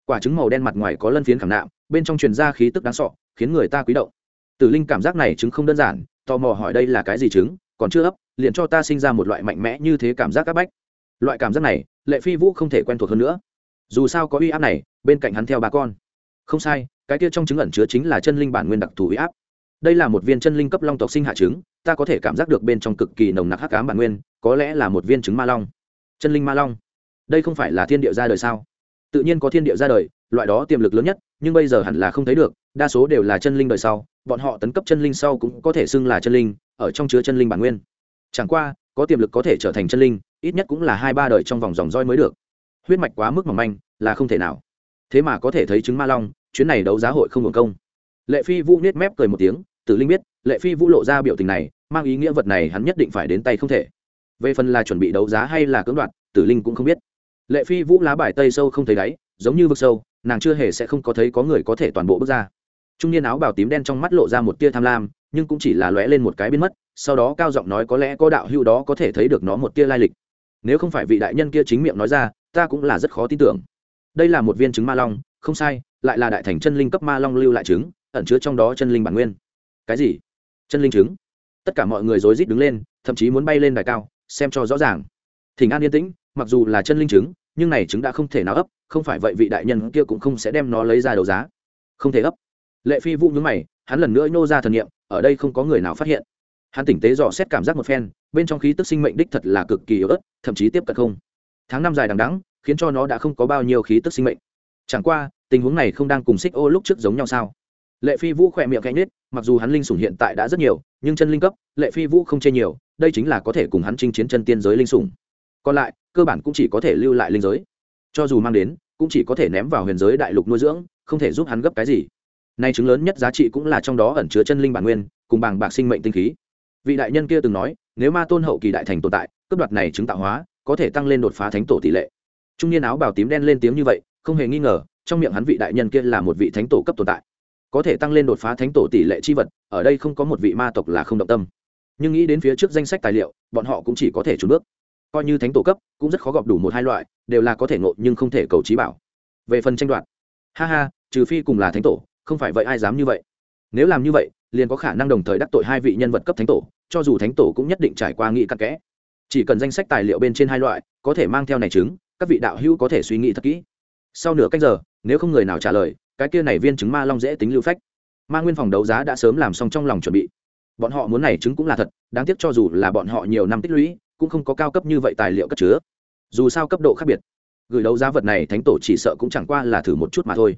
Quả trứng màu đen mặt ngoài có lân phiến khảm nạm, bên trong truyền ra khí tức đáng sọ khiến người ta quý động. Tử linh cảm giác này trứng không đơn giản, tò mò hỏi đây là cái gì trứng, còn chưa ấp liền cho ta sinh ra một loại mạnh mẽ như thế cảm giác áp bách. Loại cảm giác này, lệ phi vũ không thể quen thuộc hơn nữa. Dù sao có uy áp này, bên cạnh hắn theo bà con. Không sai, cái kia trong trứng ẩn chứa chính là chân linh bản nguyên đặc thù uy áp. Đây là một viên chân linh cấp long tộc sinh hạ trứng ta có thể cảm giác được bên trong cực kỳ nồng nặc hắc ám bản nguyên, có lẽ là một viên trứng ma long. Chân linh ma long. Đây không phải là thiên địa ra đời sao? Tự nhiên có thiên địa ra đời, loại đó tiềm lực lớn nhất, nhưng bây giờ hẳn là không thấy được, đa số đều là chân linh đời sau, bọn họ tấn cấp chân linh sau cũng có thể xưng là chân linh, ở trong chứa chân linh bản nguyên. Chẳng qua, có tiềm lực có thể trở thành chân linh, ít nhất cũng là hai ba đời trong vòng dòng roi mới được. Huyết mạch quá mức mỏng manh, là không thể nào. Thế mà có thể thấy chứng ma long, chuyến này đấu giá hội không hưởng công. Lệ phi vũ nết mép cười một tiếng tử linh biết, lệ phi vũ lộ ra biểu tình này, mang ý nghĩa vật này hắn nhất định phải đến tay không thể. Về phần là chuẩn bị đấu giá hay là cưỡng đoạt, tử linh cũng không biết. Lệ phi vũ lá bài tây sâu không thấy đáy, giống như vực sâu, nàng chưa hề sẽ không có thấy có người có thể toàn bộ bước ra. Trung niên áo bào tím đen trong mắt lộ ra một tia tham lam, nhưng cũng chỉ là lóe lên một cái biến mất, sau đó cao giọng nói có lẽ có đạo hữu đó có thể thấy được nó một tia lai lịch. Nếu không phải vị đại nhân kia chính miệng nói ra, ta cũng là rất khó tin tưởng. Đây là một viên trứng ma long, không sai, lại là đại thành chân linh cấp ma long lưu lại trứng, ẩn chứa trong đó chân linh bản nguyên cái gì? Chân linh trứng tất cả mọi người rối rít đứng lên, thậm chí muốn bay lên đài cao, xem cho rõ ràng. Thỉnh an yên tĩnh, mặc dù là chân linh trứng nhưng này trứng đã không thể nào ấp, không phải vậy vị đại nhân kia cũng không sẽ đem nó lấy ra đấu giá. Không thể ấp. Lệ phi vũ nhướng mày, hắn lần nữa nô ra thần nghiệm ở đây không có người nào phát hiện. Hắn tỉnh tế dò xét cảm giác một phen, bên trong khí tức sinh mệnh đích thật là cực kỳ yếu ớt, thậm chí tiếp cận không. Tháng năm dài đằng đắng khiến cho nó đã không có bao nhiêu khí tức sinh mệnh. Chẳng qua, tình huống này không đang cùng xích ô lúc trước giống nhau sao? Lệ phi vũ khỏe miệng cạnh nết mặc dù hắn linh sủng hiện tại đã rất nhiều, nhưng chân linh cấp, lệ phi vũ không chê nhiều, đây chính là có thể cùng hắn chinh chiến chân tiên giới linh sủng. Còn lại, cơ bản cũng chỉ có thể lưu lại linh giới. Cho dù mang đến, cũng chỉ có thể ném vào huyền giới đại lục nuôi dưỡng, không thể giúp hắn gấp cái gì. Nay chứng lớn nhất giá trị cũng là trong đó ẩn chứa chân linh bản nguyên, cùng bằng bạc sinh mệnh tinh khí. Vị đại nhân kia từng nói, nếu ma tôn hậu kỳ đại thành tồn tại, cấp đoạt này chứng tạo hóa, có thể tăng lên đột phá thánh tổ tỷ lệ. Trung niên áo bào tím đen lên tiếng như vậy, không hề nghi ngờ, trong miệng hắn vị đại nhân kia là một vị thánh tổ cấp tồn tại có thể tăng lên đột phá thánh tổ tỷ lệ chi vật, ở đây không có một vị ma tộc là không động tâm. Nhưng nghĩ đến phía trước danh sách tài liệu, bọn họ cũng chỉ có thể trốn bước. Coi như thánh tổ cấp, cũng rất khó gặp đủ một hai loại, đều là có thể ngộ nhưng không thể cầu trí bảo. Về phần tranh đoạt, ha ha, trừ phi cùng là thánh tổ, không phải vậy ai dám như vậy? Nếu làm như vậy, liền có khả năng đồng thời đắc tội hai vị nhân vật cấp thánh tổ, cho dù thánh tổ cũng nhất định trải qua nghị cặn kẽ. Chỉ cần danh sách tài liệu bên trên hai loại, có thể mang theo này chứng, các vị đạo hữu có thể suy nghĩ thật kỹ. Sau nửa cách giờ, nếu không người nào trả lời cái kia này viên chứng ma long dễ tính lưu phách. Ma nguyên phòng đấu giá đã sớm làm xong trong lòng chuẩn bị. Bọn họ muốn này chứng cũng là thật, đáng tiếc cho dù là bọn họ nhiều năm tích lũy, cũng không có cao cấp như vậy tài liệu cất chứa. Dù sao cấp độ khác biệt, gửi đấu giá vật này thánh tổ chỉ sợ cũng chẳng qua là thử một chút mà thôi.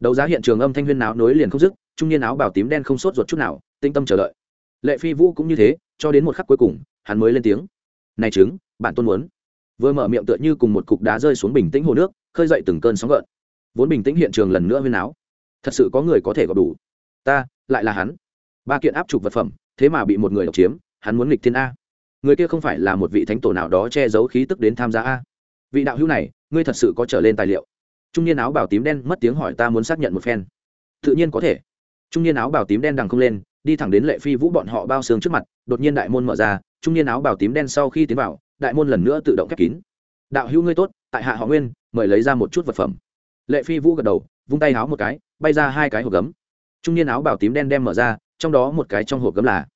Đấu giá hiện trường âm thanh huyên náo nối liền không dứt, trung niên áo bào tím đen không sốt ruột chút nào, tinh tâm chờ đợi. Lệ phi vũ cũng như thế, cho đến một khắc cuối cùng, hắn mới lên tiếng. Này chứng bạn tôn muốn. Vừa mở miệng tựa như cùng một cục đá rơi xuống bình tĩnh hồ nước, khơi dậy từng cơn sóng gợn vốn bình tĩnh hiện trường lần nữa huyên áo. Thật sự có người có thể gặp đủ. Ta, lại là hắn. Ba kiện áp chụp vật phẩm, thế mà bị một người độc chiếm, hắn muốn nghịch thiên a. Người kia không phải là một vị thánh tổ nào đó che giấu khí tức đến tham gia a. Vị đạo hữu này, ngươi thật sự có trở lên tài liệu. Trung niên áo bảo tím đen mất tiếng hỏi ta muốn xác nhận một phen. Tự nhiên có thể. Trung niên áo bảo tím đen đằng không lên, đi thẳng đến lệ phi vũ bọn họ bao xương trước mặt, đột nhiên đại môn mở ra, trung niên áo bảo tím đen sau khi tiến vào, đại môn lần nữa tự động khép kín. Đạo hữu ngươi tốt, tại hạ họ nguyên, mời lấy ra một chút vật phẩm lệ phi vũ gật đầu, vung tay áo một cái, bay ra hai cái hộp gấm. Trung niên áo bảo tím đen đem mở ra, trong đó một cái trong hộp gấm là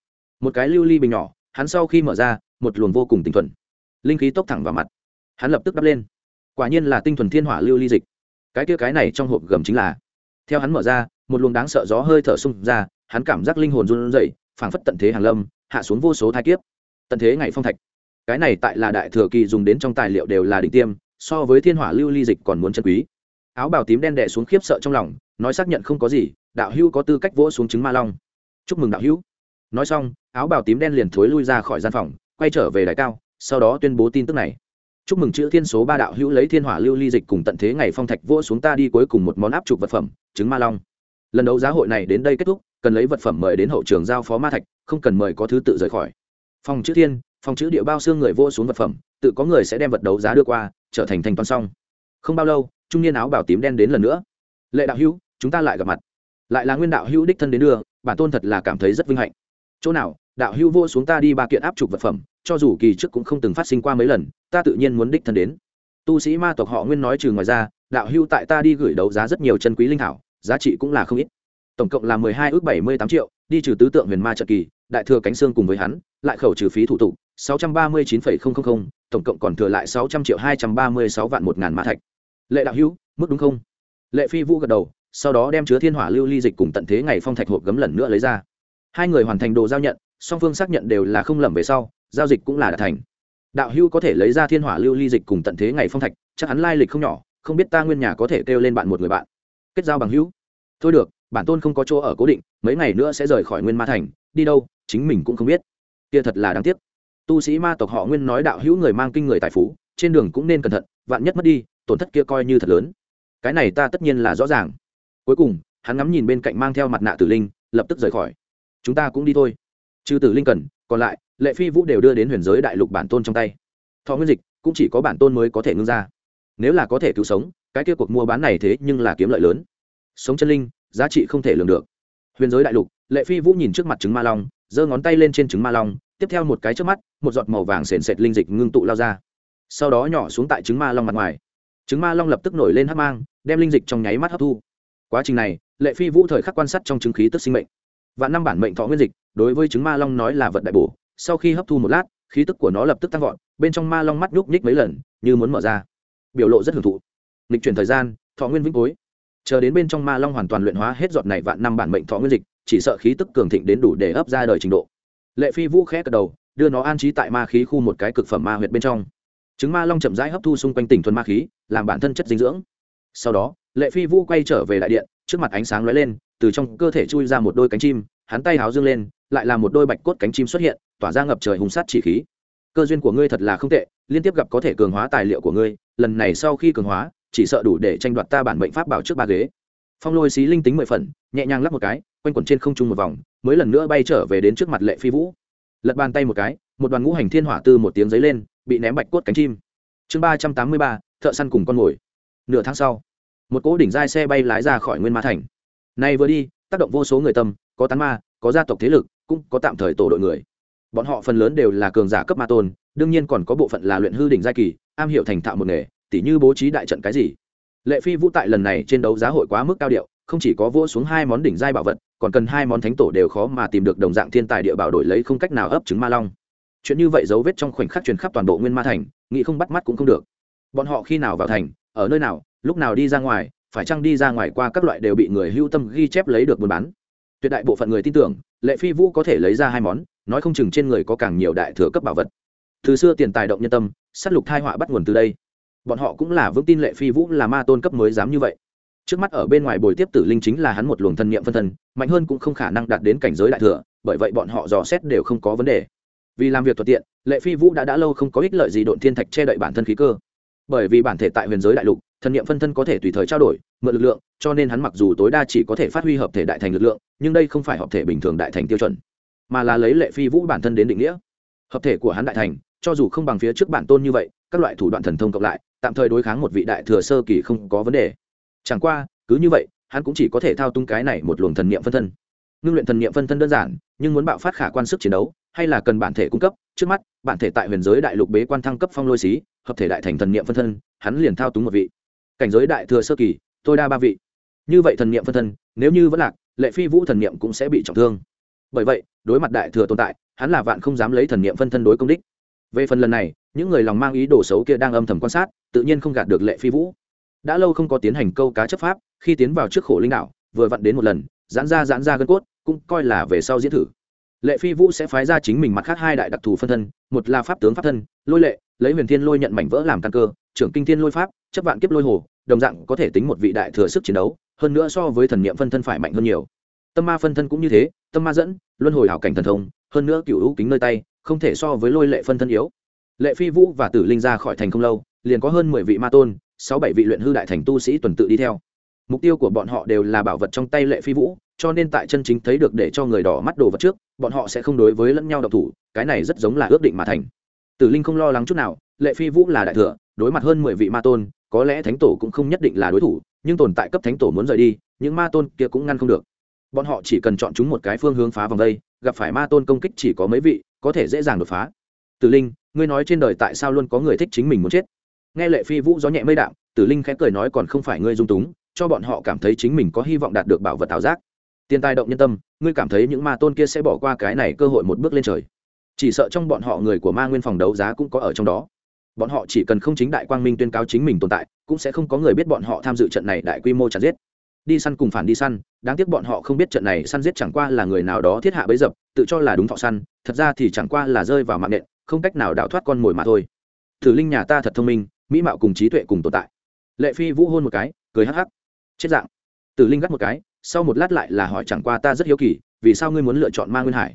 một cái lưu ly bình nhỏ, hắn sau khi mở ra, một luồng vô cùng tinh thuần linh khí tốc thẳng vào mặt. Hắn lập tức đắp lên. Quả nhiên là tinh thuần thiên hỏa lưu ly dịch. Cái kia cái này trong hộp gấm chính là, theo hắn mở ra, một luồng đáng sợ gió hơi thở xung ra, hắn cảm giác linh hồn run rẩy, phảng phất tận thế hàng lâm, hạ xuống vô số thai kiếp. Tận thế ngày phong thạch. Cái này tại là đại thừa kỳ dùng đến trong tài liệu đều là đỉnh tiêm, so với thiên hỏa lưu ly dịch còn muốn chân quý áo bào tím đen đẻ xuống khiếp sợ trong lòng, nói xác nhận không có gì, đạo hữu có tư cách vỗ xuống trứng ma long. Chúc mừng đạo hữu. Nói xong, áo bào tím đen liền thối lui ra khỏi gian phòng, quay trở về đại cao, sau đó tuyên bố tin tức này. Chúc mừng chữ thiên số ba đạo hữu lấy thiên hỏa lưu ly dịch cùng tận thế ngày phong thạch vỗ xuống ta đi cuối cùng một món áp trục vật phẩm, trứng ma long. Lần đấu giá hội này đến đây kết thúc, cần lấy vật phẩm mời đến hậu trường giao phó ma thạch, không cần mời có thứ tự rời khỏi. Phòng chữ thiên, phòng chữ địa bao xương người vô xuống vật phẩm, tự có người sẽ đem vật đấu giá đưa qua, trở thành thành toán xong. Không bao lâu trung niên áo bảo tím đen đến lần nữa. Lệ đạo hữu chúng ta lại gặp mặt. Lại là nguyên đạo hữu đích thân đến đưa bản tôn thật là cảm thấy rất vinh hạnh. Chỗ nào đạo hữu vô xuống ta đi ba kiện áp trục vật phẩm cho dù kỳ trước cũng không từng phát sinh qua mấy lần ta tự nhiên muốn đích thân đến. Tu sĩ ma tộc họ nguyên nói trừ ngoài ra đạo hữu tại ta đi gửi đấu giá rất nhiều chân quý linh hảo, giá trị cũng là không ít. Tổng cộng là mười hai ước bảy mươi tám triệu đi trừ tứ tượng huyền ma trận kỳ đại thừa cánh xương cùng với hắn lại khẩu trừ phí thủ tục sáu trăm ba mươi chín phẩy không không không tổng cộng còn thừa lại sáu trăm triệu hai trăm ba mươi sáu vạn một ngàn mã thạch lệ đạo hữu, mức đúng không? Lệ phi vũ gật đầu, sau đó đem chứa thiên hỏa lưu ly dịch cùng tận thế ngày phong thạch hộp gấm lần nữa lấy ra. Hai người hoàn thành đồ giao nhận, song phương xác nhận đều là không lầm về sau, giao dịch cũng là đã thành. Đạo hữu có thể lấy ra thiên hỏa lưu ly dịch cùng tận thế ngày phong thạch, chắc hắn lai lịch không nhỏ, không biết ta nguyên nhà có thể kêu lên bạn một người bạn. Kết giao bằng hữu. Thôi được, bản tôn không có chỗ ở cố định, mấy ngày nữa sẽ rời khỏi nguyên ma thành, đi đâu, chính mình cũng không biết. Kia thật là đáng tiếc. Tu sĩ ma tộc họ nguyên nói đạo hữu người mang kinh người tài phú trên đường cũng nên cẩn thận, vạn nhất mất đi, tổn thất kia coi như thật lớn. Cái này ta tất nhiên là rõ ràng. Cuối cùng, hắn ngắm nhìn bên cạnh mang theo mặt nạ tử linh, lập tức rời khỏi. Chúng ta cũng đi thôi. Trừ tử linh cần, còn lại, lệ phi vũ đều đưa đến huyền giới đại lục bản tôn trong tay. Thọ nguyên dịch cũng chỉ có bản tôn mới có thể ngưng ra. Nếu là có thể cứu sống, cái kia cuộc mua bán này thế nhưng là kiếm lợi lớn. Sống chân linh, giá trị không thể lường được. Huyền giới đại lục, lệ phi vũ nhìn trước mặt trứng ma long, giơ ngón tay lên trên trứng ma long, tiếp theo một cái trước mắt, một giọt màu vàng sền sệt linh dịch ngưng tụ lao ra sau đó nhỏ xuống tại trứng ma long mặt ngoài. Trứng ma long lập tức nổi lên hắc mang, đem linh dịch trong nháy mắt hấp thu. Quá trình này, lệ phi vũ thời khắc quan sát trong trứng khí tức sinh mệnh. Và năm bản mệnh thọ nguyên dịch, đối với trứng ma long nói là vật đại bổ, sau khi hấp thu một lát, khí tức của nó lập tức tăng vọt, bên trong ma long mắt nhúc nhích mấy lần, như muốn mở ra. Biểu lộ rất hưởng thụ. Lịch chuyển thời gian, thọ nguyên vĩnh cối. Chờ đến bên trong ma long hoàn toàn luyện hóa hết giọt này vạn năm bản mệnh thọ nguyên dịch, chỉ sợ khí tức cường thịnh đến đủ để ấp ra đời trình độ. Lệ phi vũ khẽ cật đầu, đưa nó an trí tại ma khí khu một cái cực phẩm ma huyệt bên trong trứng ma long chậm rãi hấp thu xung quanh tỉnh thuần ma khí, làm bản thân chất dinh dưỡng. Sau đó, lệ phi vũ quay trở về đại điện, trước mặt ánh sáng lóe lên, từ trong cơ thể chui ra một đôi cánh chim, hắn tay háo dương lên, lại là một đôi bạch cốt cánh chim xuất hiện, tỏa ra ngập trời hùng sát chỉ khí. Cơ duyên của ngươi thật là không tệ, liên tiếp gặp có thể cường hóa tài liệu của ngươi, lần này sau khi cường hóa, chỉ sợ đủ để tranh đoạt ta bản mệnh pháp bảo trước ba ghế. Phong lôi xí linh tính mười phần, nhẹ nhàng lắp một cái, quanh quẩn trên không trung một vòng, mới lần nữa bay trở về đến trước mặt lệ phi vũ. Lật bàn tay một cái, một đoàn ngũ hành thiên hỏa tư một tiếng giấy lên bị ném bạch cốt cánh chim. Chương ba trăm tám mươi ba, thợ săn cùng con mồi. Nửa tháng sau, một cỗ đỉnh giai xe bay lái ra khỏi nguyên ma thành. Nay vừa đi, tác động vô số người tâm, có tán ma, có gia tộc thế lực, cũng có tạm thời tổ đội người. Bọn họ phần lớn đều là cường giả cấp ma tôn, đương nhiên còn có bộ phận là luyện hư đỉnh giai kỳ, am hiểu thành thạo một nghề, tỉ như bố trí đại trận cái gì. Lệ phi vũ tại lần này trên đấu giá hội quá mức cao điệu, không chỉ có vỗ xuống hai món đỉnh giai bảo vật, còn cần hai món thánh tổ đều khó mà tìm được đồng dạng thiên tài địa bảo đổi lấy không cách nào ấp trứng ma long chuyện như vậy dấu vết trong khoảnh khắc truyền khắp toàn bộ nguyên ma thành, nghĩ không bắt mắt cũng không được. Bọn họ khi nào vào thành, ở nơi nào, lúc nào đi ra ngoài, phải chăng đi ra ngoài qua các loại đều bị người hưu tâm ghi chép lấy được buôn bán. Tuyệt đại bộ phận người tin tưởng, lệ phi vũ có thể lấy ra hai món, nói không chừng trên người có càng nhiều đại thừa cấp bảo vật. Từ xưa tiền tài động nhân tâm s á t lục thai họa bắt nguồn từ đây. Bọn họ cũng là vững tin lệ phi vũ là ma tôn cấp mới dám như vậy. Trước mắt ở bên ngoài bồi tiếp tử linh chính là hắn một luồng thân nhiệm phân thân, mạnh hơn cũng không khả năng đạt đến cảnh giới đại thừa, bởi vậy bọn họ dò xét đều không có vấn đề vì làm việc thuận tiện, lệ phi vũ đã đã lâu không có ích lợi gì độn thiên thạch che đậy bản thân khí cơ. Bởi vì bản thể tại huyền giới đại lục, thần niệm phân thân có thể tùy thời trao đổi, mượn lực lượng, cho nên hắn mặc dù tối đa chỉ có thể phát huy hợp thể đại thành lực lượng, nhưng đây không phải hợp thể bình thường đại thành tiêu chuẩn, mà là lấy lệ phi vũ bản thân đến định nghĩa. Hợp thể của hắn đại thành, cho dù không bằng phía trước bản tôn như vậy, các loại thủ đoạn thần thông cộng lại, tạm thời đối kháng một vị đại thừa sơ kỳ không có vấn đề. Chẳng qua, cứ như vậy, hắn cũng chỉ có thể thao tung cái này một luồng thần niệm phân thân. Ngưng luyện thần niệm phân thân đơn giản, nhưng muốn bạo phát khả quan sức chiến đấu hay là cần bản thể cung cấp, trước mắt, bản thể tại huyền giới đại lục bế quan thăng cấp phong lôi xí, hợp thể đại thành thần niệm phân thân, hắn liền thao túng một vị. Cảnh giới đại thừa sơ kỳ, tôi đa ba vị. Như vậy thần niệm phân thân, nếu như vẫn lạc, lệ phi vũ thần niệm cũng sẽ bị trọng thương. Bởi vậy, đối mặt đại thừa tồn tại, hắn là vạn không dám lấy thần niệm phân thân đối công đích. Về phần lần này, những người lòng mang ý đồ xấu kia đang âm thầm quan sát, tự nhiên không gạt được lệ phi vũ. Đã lâu không có tiến hành câu cá chấp pháp, khi tiến vào trước khổ linh đạo, vừa vặn đến một lần, giãn ra giãn ra gân cốt, cũng coi là về sau diễn thử lệ phi vũ sẽ phái ra chính mình mặt khác hai đại đặc thù phân thân, một là pháp tướng pháp thân, lôi lệ, lấy huyền thiên lôi nhận mảnh vỡ làm căn cơ, trưởng kinh thiên lôi pháp, chấp vạn kiếp lôi hồ, đồng dạng có thể tính một vị đại thừa sức chiến đấu, hơn nữa so với thần niệm phân thân phải mạnh hơn nhiều. Tâm ma phân thân cũng như thế, tâm ma dẫn, luân hồi hảo cảnh thần thông, hơn nữa cựu hữu kính nơi tay, không thể so với lôi lệ phân thân yếu. Lệ phi vũ và tử linh ra khỏi thành không lâu, liền có hơn mười vị ma tôn, sáu bảy vị luyện hư đại thành tu sĩ tuần tự đi theo. Mục tiêu của bọn họ đều là bảo vật trong tay lệ phi vũ cho nên tại chân chính thấy được để cho người đỏ mắt đồ vật trước, bọn họ sẽ không đối với lẫn nhau độc thủ, cái này rất giống là ước định mà thành. Tử linh không lo lắng chút nào, lệ phi vũ là đại thừa, đối mặt hơn mười vị ma tôn, có lẽ thánh tổ cũng không nhất định là đối thủ, nhưng tồn tại cấp thánh tổ muốn rời đi, những ma tôn kia cũng ngăn không được. Bọn họ chỉ cần chọn chúng một cái phương hướng phá vòng đây, gặp phải ma tôn công kích chỉ có mấy vị, có thể dễ dàng đột phá. Tử linh, ngươi nói trên đời tại sao luôn có người thích chính mình muốn chết? Nghe lệ phi vũ gió nhẹ mây đạm, tử linh khẽ cười nói còn không phải ngươi dung túng, cho bọn họ cảm thấy chính mình có hy vọng đạt được bảo vật ảo giác tiền tài động nhân tâm, ngươi cảm thấy những ma tôn kia sẽ bỏ qua cái này cơ hội một bước lên trời. Chỉ sợ trong bọn họ người của ma nguyên phòng đấu giá cũng có ở trong đó. Bọn họ chỉ cần không chính đại quang minh tuyên cáo chính mình tồn tại, cũng sẽ không có người biết bọn họ tham dự trận này đại quy mô chặt giết. Đi săn cùng phản đi săn, đáng tiếc bọn họ không biết trận này săn giết chẳng qua là người nào đó thiết hạ bấy dập, tự cho là đúng thọ săn, thật ra thì chẳng qua là rơi vào mạng nện, không cách nào đào thoát con mồi mà thôi. Thử linh nhà ta thật thông minh, mỹ mạo cùng trí tuệ cùng tồn tại. Lệ phi vũ hôn một cái, cười hắc hắc. Chết dạng. Tử linh gắt một cái sau một lát lại là hỏi chẳng qua ta rất hiếu kỳ, vì sao ngươi muốn lựa chọn ma nguyên hải?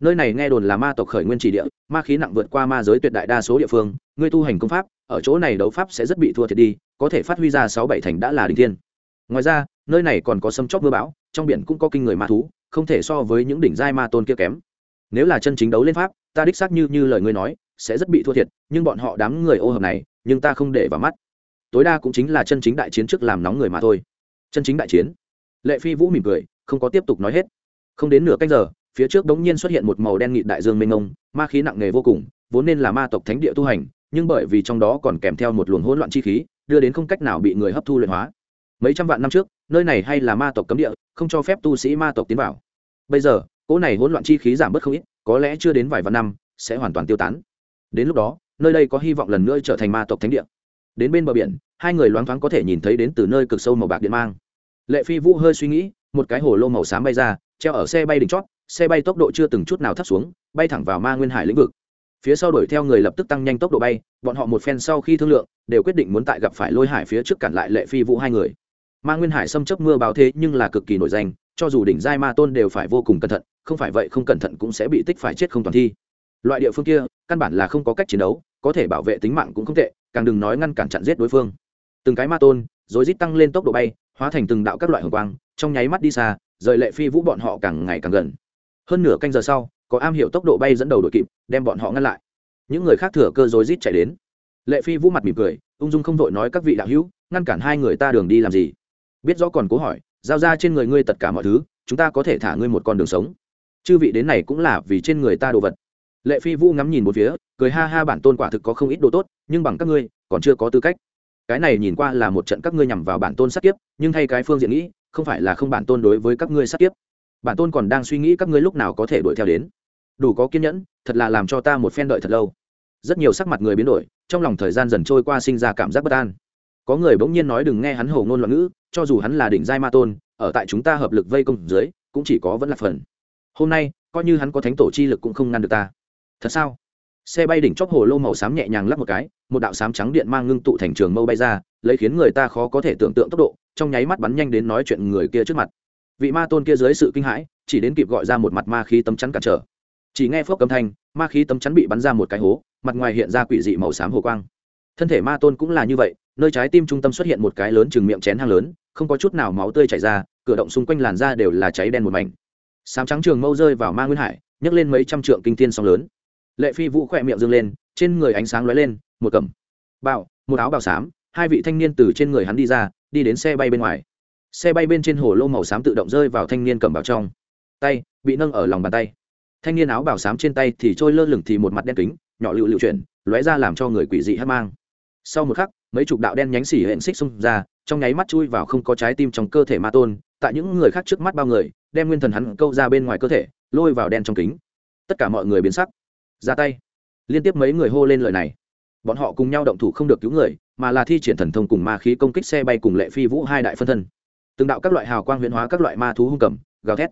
Nơi này nghe đồn là ma tộc khởi nguyên chỉ địa, ma khí nặng vượt qua ma giới tuyệt đại đa số địa phương, ngươi tu hành công pháp, ở chỗ này đấu pháp sẽ rất bị thua thiệt đi, có thể phát huy ra sáu bảy thành đã là đình thiên. Ngoài ra, nơi này còn có sâm chóc mưa bão, trong biển cũng có kinh người ma thú, không thể so với những đỉnh giai ma tôn kia kém. Nếu là chân chính đấu lên pháp, ta đích xác như như lời ngươi nói, sẽ rất bị thua thiệt, nhưng bọn họ đám người ô hợp này, nhưng ta không để vào mắt. Tối đa cũng chính là chân chính đại chiến trước làm nóng người mà thôi. Chân chính đại chiến lệ phi vũ mỉm cười, không có tiếp tục nói hết. Không đến nửa canh giờ, phía trước bỗng nhiên xuất hiện một màu đen nghị đại dương mênh mông, ma khí nặng nề vô cùng, vốn nên là ma tộc thánh địa tu hành, nhưng bởi vì trong đó còn kèm theo một luồng hỗn loạn chi khí, đưa đến không cách nào bị người hấp thu luyện hóa. Mấy trăm vạn năm trước, nơi này hay là ma tộc cấm địa, không cho phép tu sĩ ma tộc tiến vào. Bây giờ, cỗ này hỗn loạn chi khí giảm bớt không ít, có lẽ chưa đến vài vạn năm, sẽ hoàn toàn tiêu tán. Đến lúc đó, nơi đây có hy vọng lần nữa trở thành ma tộc thánh địa. Đến bên bờ biển, hai người loáng thoáng có thể nhìn thấy đến từ nơi cực sâu màu bạc điện mang lệ phi vũ hơi suy nghĩ, một cái hồ lô màu xám bay ra, treo ở xe bay đỉnh chót, xe bay tốc độ chưa từng chút nào thấp xuống, bay thẳng vào ma nguyên hải lĩnh vực. Phía sau đuổi theo người lập tức tăng nhanh tốc độ bay, bọn họ một phen sau khi thương lượng, đều quyết định muốn tại gặp phải lôi hải phía trước cản lại lệ phi vũ hai người. Ma nguyên hải xâm chấp mưa báo thế nhưng là cực kỳ nổi danh, cho dù đỉnh giai ma tôn đều phải vô cùng cẩn thận, không phải vậy không cẩn thận cũng sẽ bị tích phải chết không toàn thi. Loại địa phương kia, căn bản là không có cách chiến đấu, có thể bảo vệ tính mạng cũng không tệ, càng đừng nói ngăn cản chặn giết đối phương. Từng cái ma tôn, rồi rít tăng lên tốc độ bay hóa thành từng đạo các loại hồng quang, trong nháy mắt đi xa, rời lệ phi vũ bọn họ càng ngày càng gần. Hơn nửa canh giờ sau, có am hiểu tốc độ bay dẫn đầu đội kịp, đem bọn họ ngăn lại. Những người khác thừa cơ rối rít chạy đến. Lệ phi vũ mặt mỉm cười, ung dung không vội nói các vị đạo hữu, ngăn cản hai người ta đường đi làm gì? Biết rõ còn cố hỏi, giao ra trên người ngươi tất cả mọi thứ, chúng ta có thể thả ngươi một con đường sống. Chư vị đến này cũng là vì trên người ta đồ vật. Lệ phi vũ ngắm nhìn một phía, cười ha ha bản tôn quả thực có không ít đồ tốt, nhưng bằng các ngươi, còn chưa có tư cách cái này nhìn qua là một trận các ngươi nhằm vào bản tôn sát kiếp, nhưng thay cái phương diện nghĩ, không phải là không bản tôn đối với các ngươi sát kiếp. Bản tôn còn đang suy nghĩ các ngươi lúc nào có thể đuổi theo đến. Đủ có kiên nhẫn, thật là làm cho ta một phen đợi thật lâu. Rất nhiều sắc mặt người biến đổi, trong lòng thời gian dần trôi qua sinh ra cảm giác bất an. Có người bỗng nhiên nói đừng nghe hắn hồ ngôn loạn ngữ, cho dù hắn là đỉnh giai ma tôn, ở tại chúng ta hợp lực vây công dưới, cũng chỉ có vẫn là phần. Hôm nay, coi như hắn có thánh tổ chi lực cũng không ngăn được ta. Thật sao? Xe bay đỉnh chóp hồ lô màu xám nhẹ nhàng lắp một cái, một đạo xám trắng điện mang ngưng tụ thành trường mâu bay ra, lấy khiến người ta khó có thể tưởng tượng tốc độ, trong nháy mắt bắn nhanh đến nói chuyện người kia trước mặt. Vị ma tôn kia dưới sự kinh hãi, chỉ đến kịp gọi ra một mặt ma khí tấm chắn cản trở. Chỉ nghe phốc âm thanh, ma khí tấm chắn bị bắn ra một cái hố, mặt ngoài hiện ra quỷ dị màu xám hồ quang. Thân thể ma tôn cũng là như vậy, nơi trái tim trung tâm xuất hiện một cái lớn chừng miệng chén hang lớn, không có chút nào máu tươi chảy ra, cửa động xung quanh làn da đều là cháy đen một mảnh. Sám trắng trường mâu rơi vào ma nguyên hải, nhấc lên mấy trăm trượng kinh thiên sóng lớn lệ phi vũ khỏe miệng dâng lên, trên người ánh sáng lóe lên, một cầm bạo một áo bào xám, hai vị thanh niên từ trên người hắn đi ra, đi đến xe bay bên ngoài. Xe bay bên trên hồ lô màu xám tự động rơi vào thanh niên cầm vào trong. Tay, bị nâng ở lòng bàn tay. Thanh niên áo bào xám trên tay thì trôi lơ lửng thì một mặt đen kính, nhỏ lựu lựu chuyển, lóe ra làm cho người quỷ dị hát mang. Sau một khắc, mấy chục đạo đen nhánh xỉ hẹn xích xung ra, trong nháy mắt chui vào không có trái tim trong cơ thể ma tôn, tại những người khác trước mắt bao người, đem nguyên thần hắn câu ra bên ngoài cơ thể, lôi vào đen trong kính. Tất cả mọi người biến sắc ra tay. Liên tiếp mấy người hô lên lời này. Bọn họ cùng nhau động thủ không được cứu người, mà là thi triển thần thông cùng ma khí công kích xe bay cùng lệ phi vũ hai đại phân thân. Từng đạo các loại hào quang huyễn hóa các loại ma thú hung cầm, gào thét.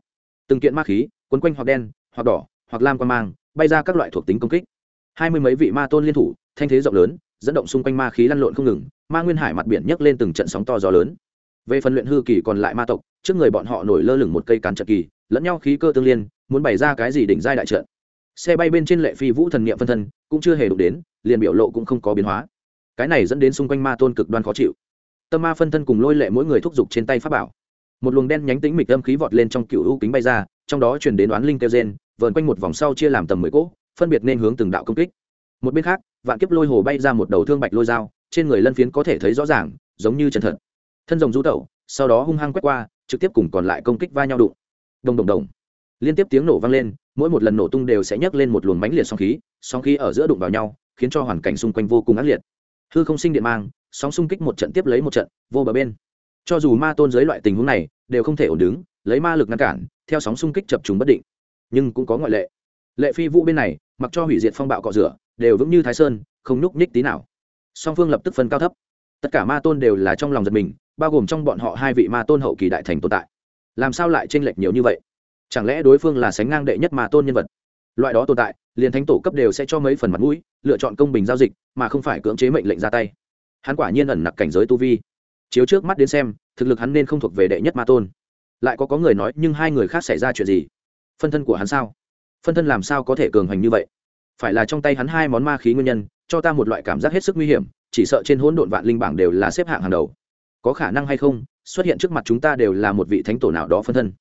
Từng kiện ma khí, quấn quanh hoặc đen, hoặc đỏ, hoặc lam quan mang, bay ra các loại thuộc tính công kích. Hai mươi mấy vị ma tôn liên thủ, thanh thế rộng lớn, dẫn động xung quanh ma khí lăn lộn không ngừng, ma nguyên hải mặt biển nhấc lên từng trận sóng to gió lớn. Về phần luyện hư kỳ còn lại ma tộc, trước người bọn họ nổi lơ lửng một cây cán trận kỳ, lẫn nhau khí cơ tương liên, muốn bày ra cái gì đỉnh giai đại trận? Xe bay bên trên lệ phi vũ thần niệm phân thân, cũng chưa hề đụng đến, liền biểu lộ cũng không có biến hóa. Cái này dẫn đến xung quanh ma tôn cực đoan khó chịu. Tâm ma phân thân cùng lôi lệ mỗi người thúc giục trên tay pháp bảo. Một luồng đen nhánh tính mịch âm khí vọt lên trong cựu u kính bay ra, trong đó chuyển đến đoán linh kêu gen vờn quanh một vòng sau chia làm tầm mười cỗ, phân biệt nên hướng từng đạo công kích. Một bên khác, vạn kiếp lôi hồ bay ra một đầu thương bạch lôi dao, trên người lân phiến có thể thấy rõ ràng, giống như chân thật. Thân rồng du tẩu, sau đó hung hăng quét qua, trực tiếp cùng còn lại công kích va nhau đụng. Đồng đồng đồng. Liên tiếp tiếng nổ vang lên mỗi một lần nổ tung đều sẽ nhấc lên một luồng mánh liệt sóng khí sóng khí ở giữa đụng vào nhau, khiến cho hoàn cảnh xung quanh vô cùng ác liệt. Hư không sinh điện mang, sóng xung kích một trận tiếp lấy một trận, vô bờ bên. Cho dù ma tôn dưới loại tình huống này, đều không thể ổn đứng, lấy ma lực ngăn cản, theo sóng xung kích chập trùng bất định. Nhưng cũng có ngoại lệ. Lệ phi vũ bên này, mặc cho hủy diệt phong bạo cọ rửa, đều vững như thái sơn, không nhúc nhích tí nào. Song phương lập tức phân cao thấp. Tất cả ma tôn đều là trong lòng giật mình, bao gồm trong bọn họ hai vị ma tôn hậu kỳ đại thành tồn tại. Làm sao lại tranh lệch nhiều như vậy? Chẳng lẽ đối phương là sánh ngang đệ nhất ma tôn nhân vật? Loại đó tồn tại, liền thánh tổ cấp đều sẽ cho mấy phần mặt mũi, lựa chọn công bình giao dịch, mà không phải cưỡng chế mệnh lệnh ra tay. Hắn quả nhiên ẩn nặc cảnh giới tu vi. Chiếu trước mắt đến xem, thực lực hắn nên không thuộc về đệ nhất ma tôn. Lại có có người nói, nhưng hai người khác xảy ra chuyện gì? Phân thân của hắn sao? Phân thân làm sao có thể cường hành như vậy? Phải là trong tay hắn hai món ma khí nguyên nhân, cho ta một loại cảm giác hết sức nguy hiểm, chỉ sợ trên hỗn độn vạn linh bảng đều là xếp hạng hàng đầu. Có khả năng hay không, xuất hiện trước mặt chúng ta đều là một vị thánh tổ nào đó phân thân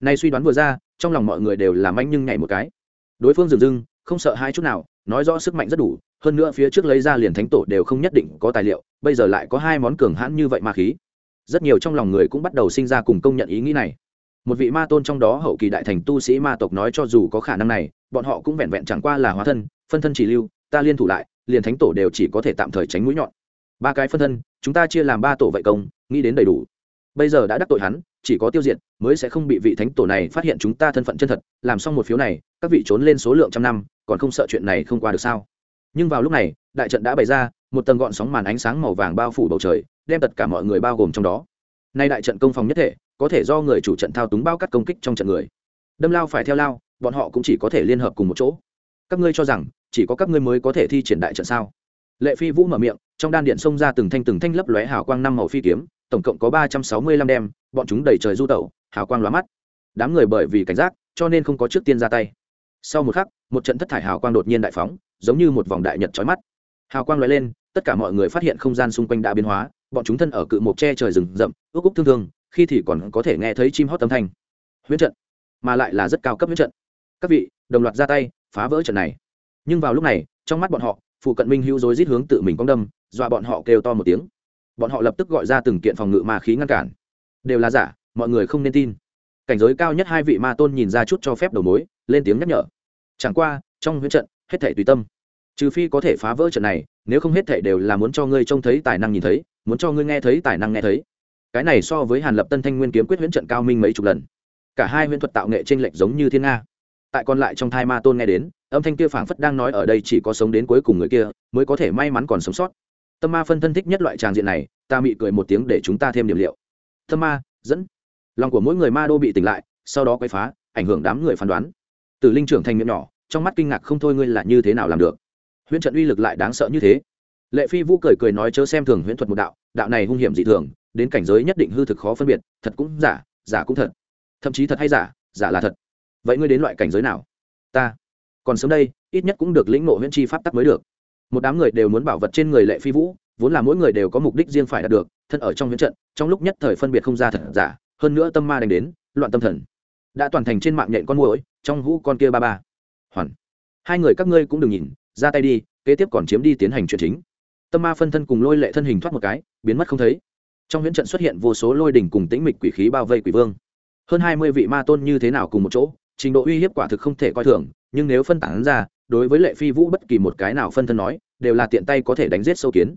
nay suy đoán vừa ra, trong lòng mọi người đều làm anh nhưng nhảy một cái. Đối phương dừng dưng, không sợ hai chút nào, nói rõ sức mạnh rất đủ, hơn nữa phía trước lấy ra liền thánh tổ đều không nhất định có tài liệu, bây giờ lại có hai món cường hãn như vậy ma khí. Rất nhiều trong lòng người cũng bắt đầu sinh ra cùng công nhận ý nghĩ này. Một vị ma tôn trong đó hậu kỳ đại thành tu sĩ ma tộc nói cho dù có khả năng này, bọn họ cũng vẹn vẹn chẳng qua là hóa thân, phân thân chỉ lưu, ta liên thủ lại, liền thánh tổ đều chỉ có thể tạm thời tránh mũi nhọn. Ba cái phân thân, chúng ta chia làm ba tổ vậy công, nghĩ đến đầy đủ. Bây giờ đã đắc tội hắn chỉ có tiêu diệt, mới sẽ không bị vị thánh tổ này phát hiện chúng ta thân phận chân thật, làm xong một phiếu này, các vị trốn lên số lượng trăm năm, còn không sợ chuyện này không qua được sao? Nhưng vào lúc này, đại trận đã bày ra, một tầng gọn sóng màn ánh sáng màu vàng bao phủ bầu trời, đem tất cả mọi người bao gồm trong đó. Nay đại trận công phòng nhất thể, có thể do người chủ trận thao túng bao cắt công kích trong trận người. Đâm lao phải theo lao, bọn họ cũng chỉ có thể liên hợp cùng một chỗ. Các ngươi cho rằng, chỉ có các ngươi mới có thể thi triển đại trận sao? Lệ phi vũ mở miệng, trong đan điện xông ra từng thanh từng thanh lấp lóe hào quang năm màu phi kiếm tổng cộng có ba trăm sáu mươi lăm đem, bọn chúng đầy trời du tẩu, hào quang lóa mắt. Đám người bởi vì cảnh giác, cho nên không có trước tiên ra tay. Sau một khắc, một trận thất thải hào quang đột nhiên đại phóng, giống như một vòng đại nhật trói mắt. Hào quang lóe lên, tất cả mọi người phát hiện không gian xung quanh đã biến hóa, bọn chúng thân ở cự mộc tre trời rừng rậm, ước úc thương thương, khi thì còn có thể nghe thấy chim hót âm thanh. Huyết trận, mà lại là rất cao cấp huyết trận. Các vị, đồng loạt ra tay, phá vỡ trận này. Nhưng vào lúc này, trong mắt bọn họ, phụ cận minh hữu rối rít hướng tự mình cong đâm, dọa bọn họ kêu to một tiếng bọn họ lập tức gọi ra từng kiện phòng ngự ma khí ngăn cản. Đều là giả, mọi người không nên tin. Cảnh giới cao nhất hai vị ma tôn nhìn ra chút cho phép đầu mối, lên tiếng nhắc nhở. Chẳng qua, trong huyết trận, hết thể tùy tâm. Trừ phi có thể phá vỡ trận này, nếu không hết thể đều là muốn cho ngươi trông thấy tài năng nhìn thấy, muốn cho ngươi nghe thấy tài năng nghe thấy. Cái này so với hàn lập tân thanh nguyên kiếm quyết huyễn trận cao minh mấy chục lần. Cả hai huyễn thuật tạo nghệ t r ê n lệch giống như thiên nga. Tại còn lại trong thai ma tôn nghe đến, âm thanh kia phảng phất đang nói ở đây chỉ có sống đến cuối cùng người kia, mới có thể may mắn còn sống sót tâm ma phân thân thích nhất loại tràng diện này, ta mị cười một tiếng để chúng ta thêm điểm liệu. Tâm ma, dẫn. Lòng của mỗi người ma đô bị tỉnh lại, sau đó quay phá, ảnh hưởng đám người phán đoán. Từ linh trưởng thành miệng nhỏ, trong mắt kinh ngạc không thôi ngươi là như thế nào làm được. Huyễn trận uy lực lại đáng sợ như thế. Lệ phi vũ cười cười nói chớ xem thường huyễn thuật một đạo đạo này hung hiểm dị thường, đến cảnh giới nhất định hư thực khó phân biệt, thật cũng giả giả cũng thật. Thậm chí thật hay giả giả là thật. Vậy ngươi đến loại cảnh giới nào? Ta. Còn sớm đây, ít nhất cũng được lĩnh ngộ huyễn chi pháp tắc mới được một đám người đều muốn bảo vật trên người lệ phi vũ, vốn là mỗi người đều có mục đích riêng phải đạt được, thân ở trong huyễn trận, trong lúc nhất thời phân biệt không ra thật giả, hơn nữa tâm ma đánh đến, loạn tâm thần. Đã toàn thành trên mạng nhện con mồi trong hũ con kia ba ba. Hoàn. Hai người các ngươi cũng đừng nhìn, ra tay đi, kế tiếp còn chiếm đi tiến hành chuyện chính. Tâm ma phân thân cùng lôi lệ thân hình thoát một cái, biến mất không thấy. Trong huyễn trận xuất hiện vô số lôi đỉnh cùng tĩnh mịch quỷ khí bao vây quỷ vương. Hơn hai mươi vị ma tôn như thế nào cùng một chỗ, trình độ uy hiếp quả thực không thể coi thường nhưng nếu phân tán ra, đối với lệ phi vũ bất kỳ một cái nào phân thân nói, đều là tiện tay có thể đánh giết sâu kiến.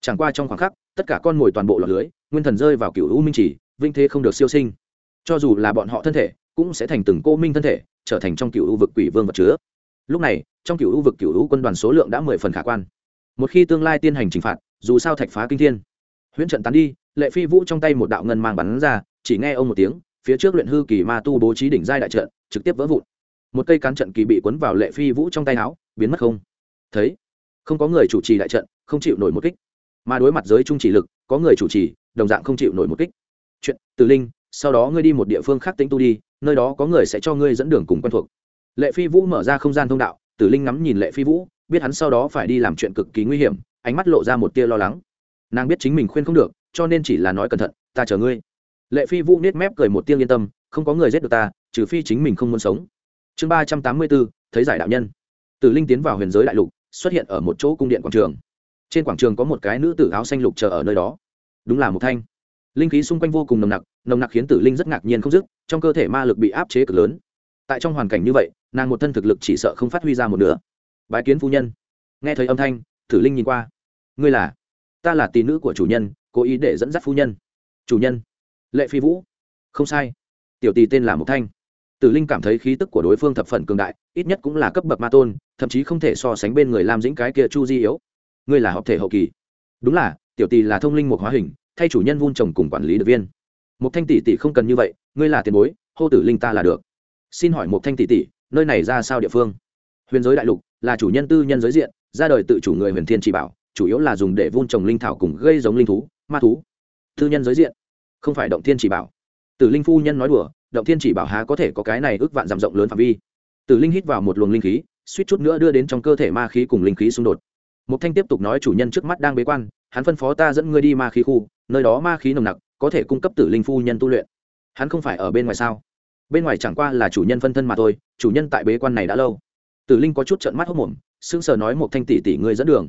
Chẳng qua trong khoảng khắc, tất cả con mồi toàn bộ lọt lưới, nguyên thần rơi vào cựu u minh chỉ vinh thế không được siêu sinh. Cho dù là bọn họ thân thể, cũng sẽ thành từng cô minh thân thể, trở thành trong cựu u vực quỷ vương vật chứa. Lúc này, trong cựu u vực cựu u quân đoàn số lượng đã mười phần khả quan. Một khi tương lai tiên hành trừng phạt, dù sao thạch phá kinh thiên. Huyễn trận tán đi, lệ phi vũ trong tay một đạo ngân mang bắn ra, chỉ nghe ông một tiếng, phía trước luyện hư kỳ ma tu bố trí đỉnh giai đại trận, trực tiếp vỡ vụn một cây cán trận kỳ bị cuốn vào lệ phi vũ trong tay áo, biến mất không. Thấy, không có người chủ trì đại trận, không chịu nổi một kích. Mà đối mặt giới trung chỉ lực, có người chủ trì, đồng dạng không chịu nổi một kích. Chuyện, từ linh, sau đó ngươi đi một địa phương khác tính tu đi, nơi đó có người sẽ cho ngươi dẫn đường cùng quen thuộc. Lệ phi vũ mở ra không gian thông đạo tử linh ngắm nhìn lệ phi vũ, biết hắn sau đó phải đi làm chuyện cực kỳ nguy hiểm, ánh mắt lộ ra một tia lo lắng. Nàng biết chính mình khuyên không được, cho nên chỉ là nói cẩn thận, ta chờ ngươi. Lệ phi vũ nết mép cười một tiếng yên tâm, không có người giết được ta, trừ phi chính mình không muốn sống chương ba trăm tám mươi bốn, thấy giải đạo nhân. Tử linh tiến vào huyền giới đại lục, xuất hiện ở một chỗ cung điện quảng trường. Trên quảng trường có một cái nữ tử áo xanh lục chờ ở nơi đó. Đúng là một thanh. Linh khí xung quanh vô cùng nồng nặc nồng nặc khiến tử linh rất ngạc nhiên không dứt, trong cơ thể ma lực bị áp chế cực lớn. Tại trong hoàn cảnh như vậy, nàng một thân thực lực chỉ sợ không phát huy ra một nửa. Bái kiến phu nhân. Nghe thấy âm thanh, tử linh nhìn qua. Ngươi là? Ta là tỷ nữ của chủ nhân, cố ý để dẫn dắt phu nhân. Chủ nhân. Lệ phi vũ. Không sai. Tiểu tỷ tên là mộc thanh tử linh cảm thấy khí tức của đối phương thập phần cường đại, ít nhất cũng là cấp bậc ma tôn, thậm chí không thể so sánh bên người làm dĩnh cái kia chu di yếu. Ngươi là hợp thể hậu kỳ. Đúng là, tiểu tỷ là thông linh một hóa hình, thay chủ nhân vun trồng cùng quản lý được viên. Một thanh tỷ tỷ không cần như vậy, ngươi là tiền bối, hô tử linh ta là được. Xin hỏi một thanh tỷ tỷ, nơi này ra sao địa phương? Huyền giới đại lục, là chủ nhân tư nhân giới diện, ra đời tự chủ người huyền thiên chỉ bảo, chủ yếu là dùng để vun trồng linh thảo cùng gây giống linh thú, ma thú. Tư nhân giới diện, không phải động thiên chỉ bảo. Tử linh phu nhân nói đùa động thiên chỉ bảo há có thể có cái này ước vạn dặm rộng lớn phạm vi. Tử linh hít vào một luồng linh khí, suýt chút nữa đưa đến trong cơ thể ma khí cùng linh khí xung đột. Mục thanh tiếp tục nói chủ nhân trước mắt đang bế quan, hắn phân phó ta dẫn ngươi đi ma khí khu, nơi đó ma khí nồng nặc, có thể cung cấp tử linh phu nhân tu luyện. Hắn không phải ở bên ngoài sao? Bên ngoài chẳng qua là chủ nhân phân thân mà thôi, chủ nhân tại bế quan này đã lâu. Tử linh có chút trận mắt hốc mồm, sững sờ nói một thanh tỷ tỷ ngươi dẫn đường.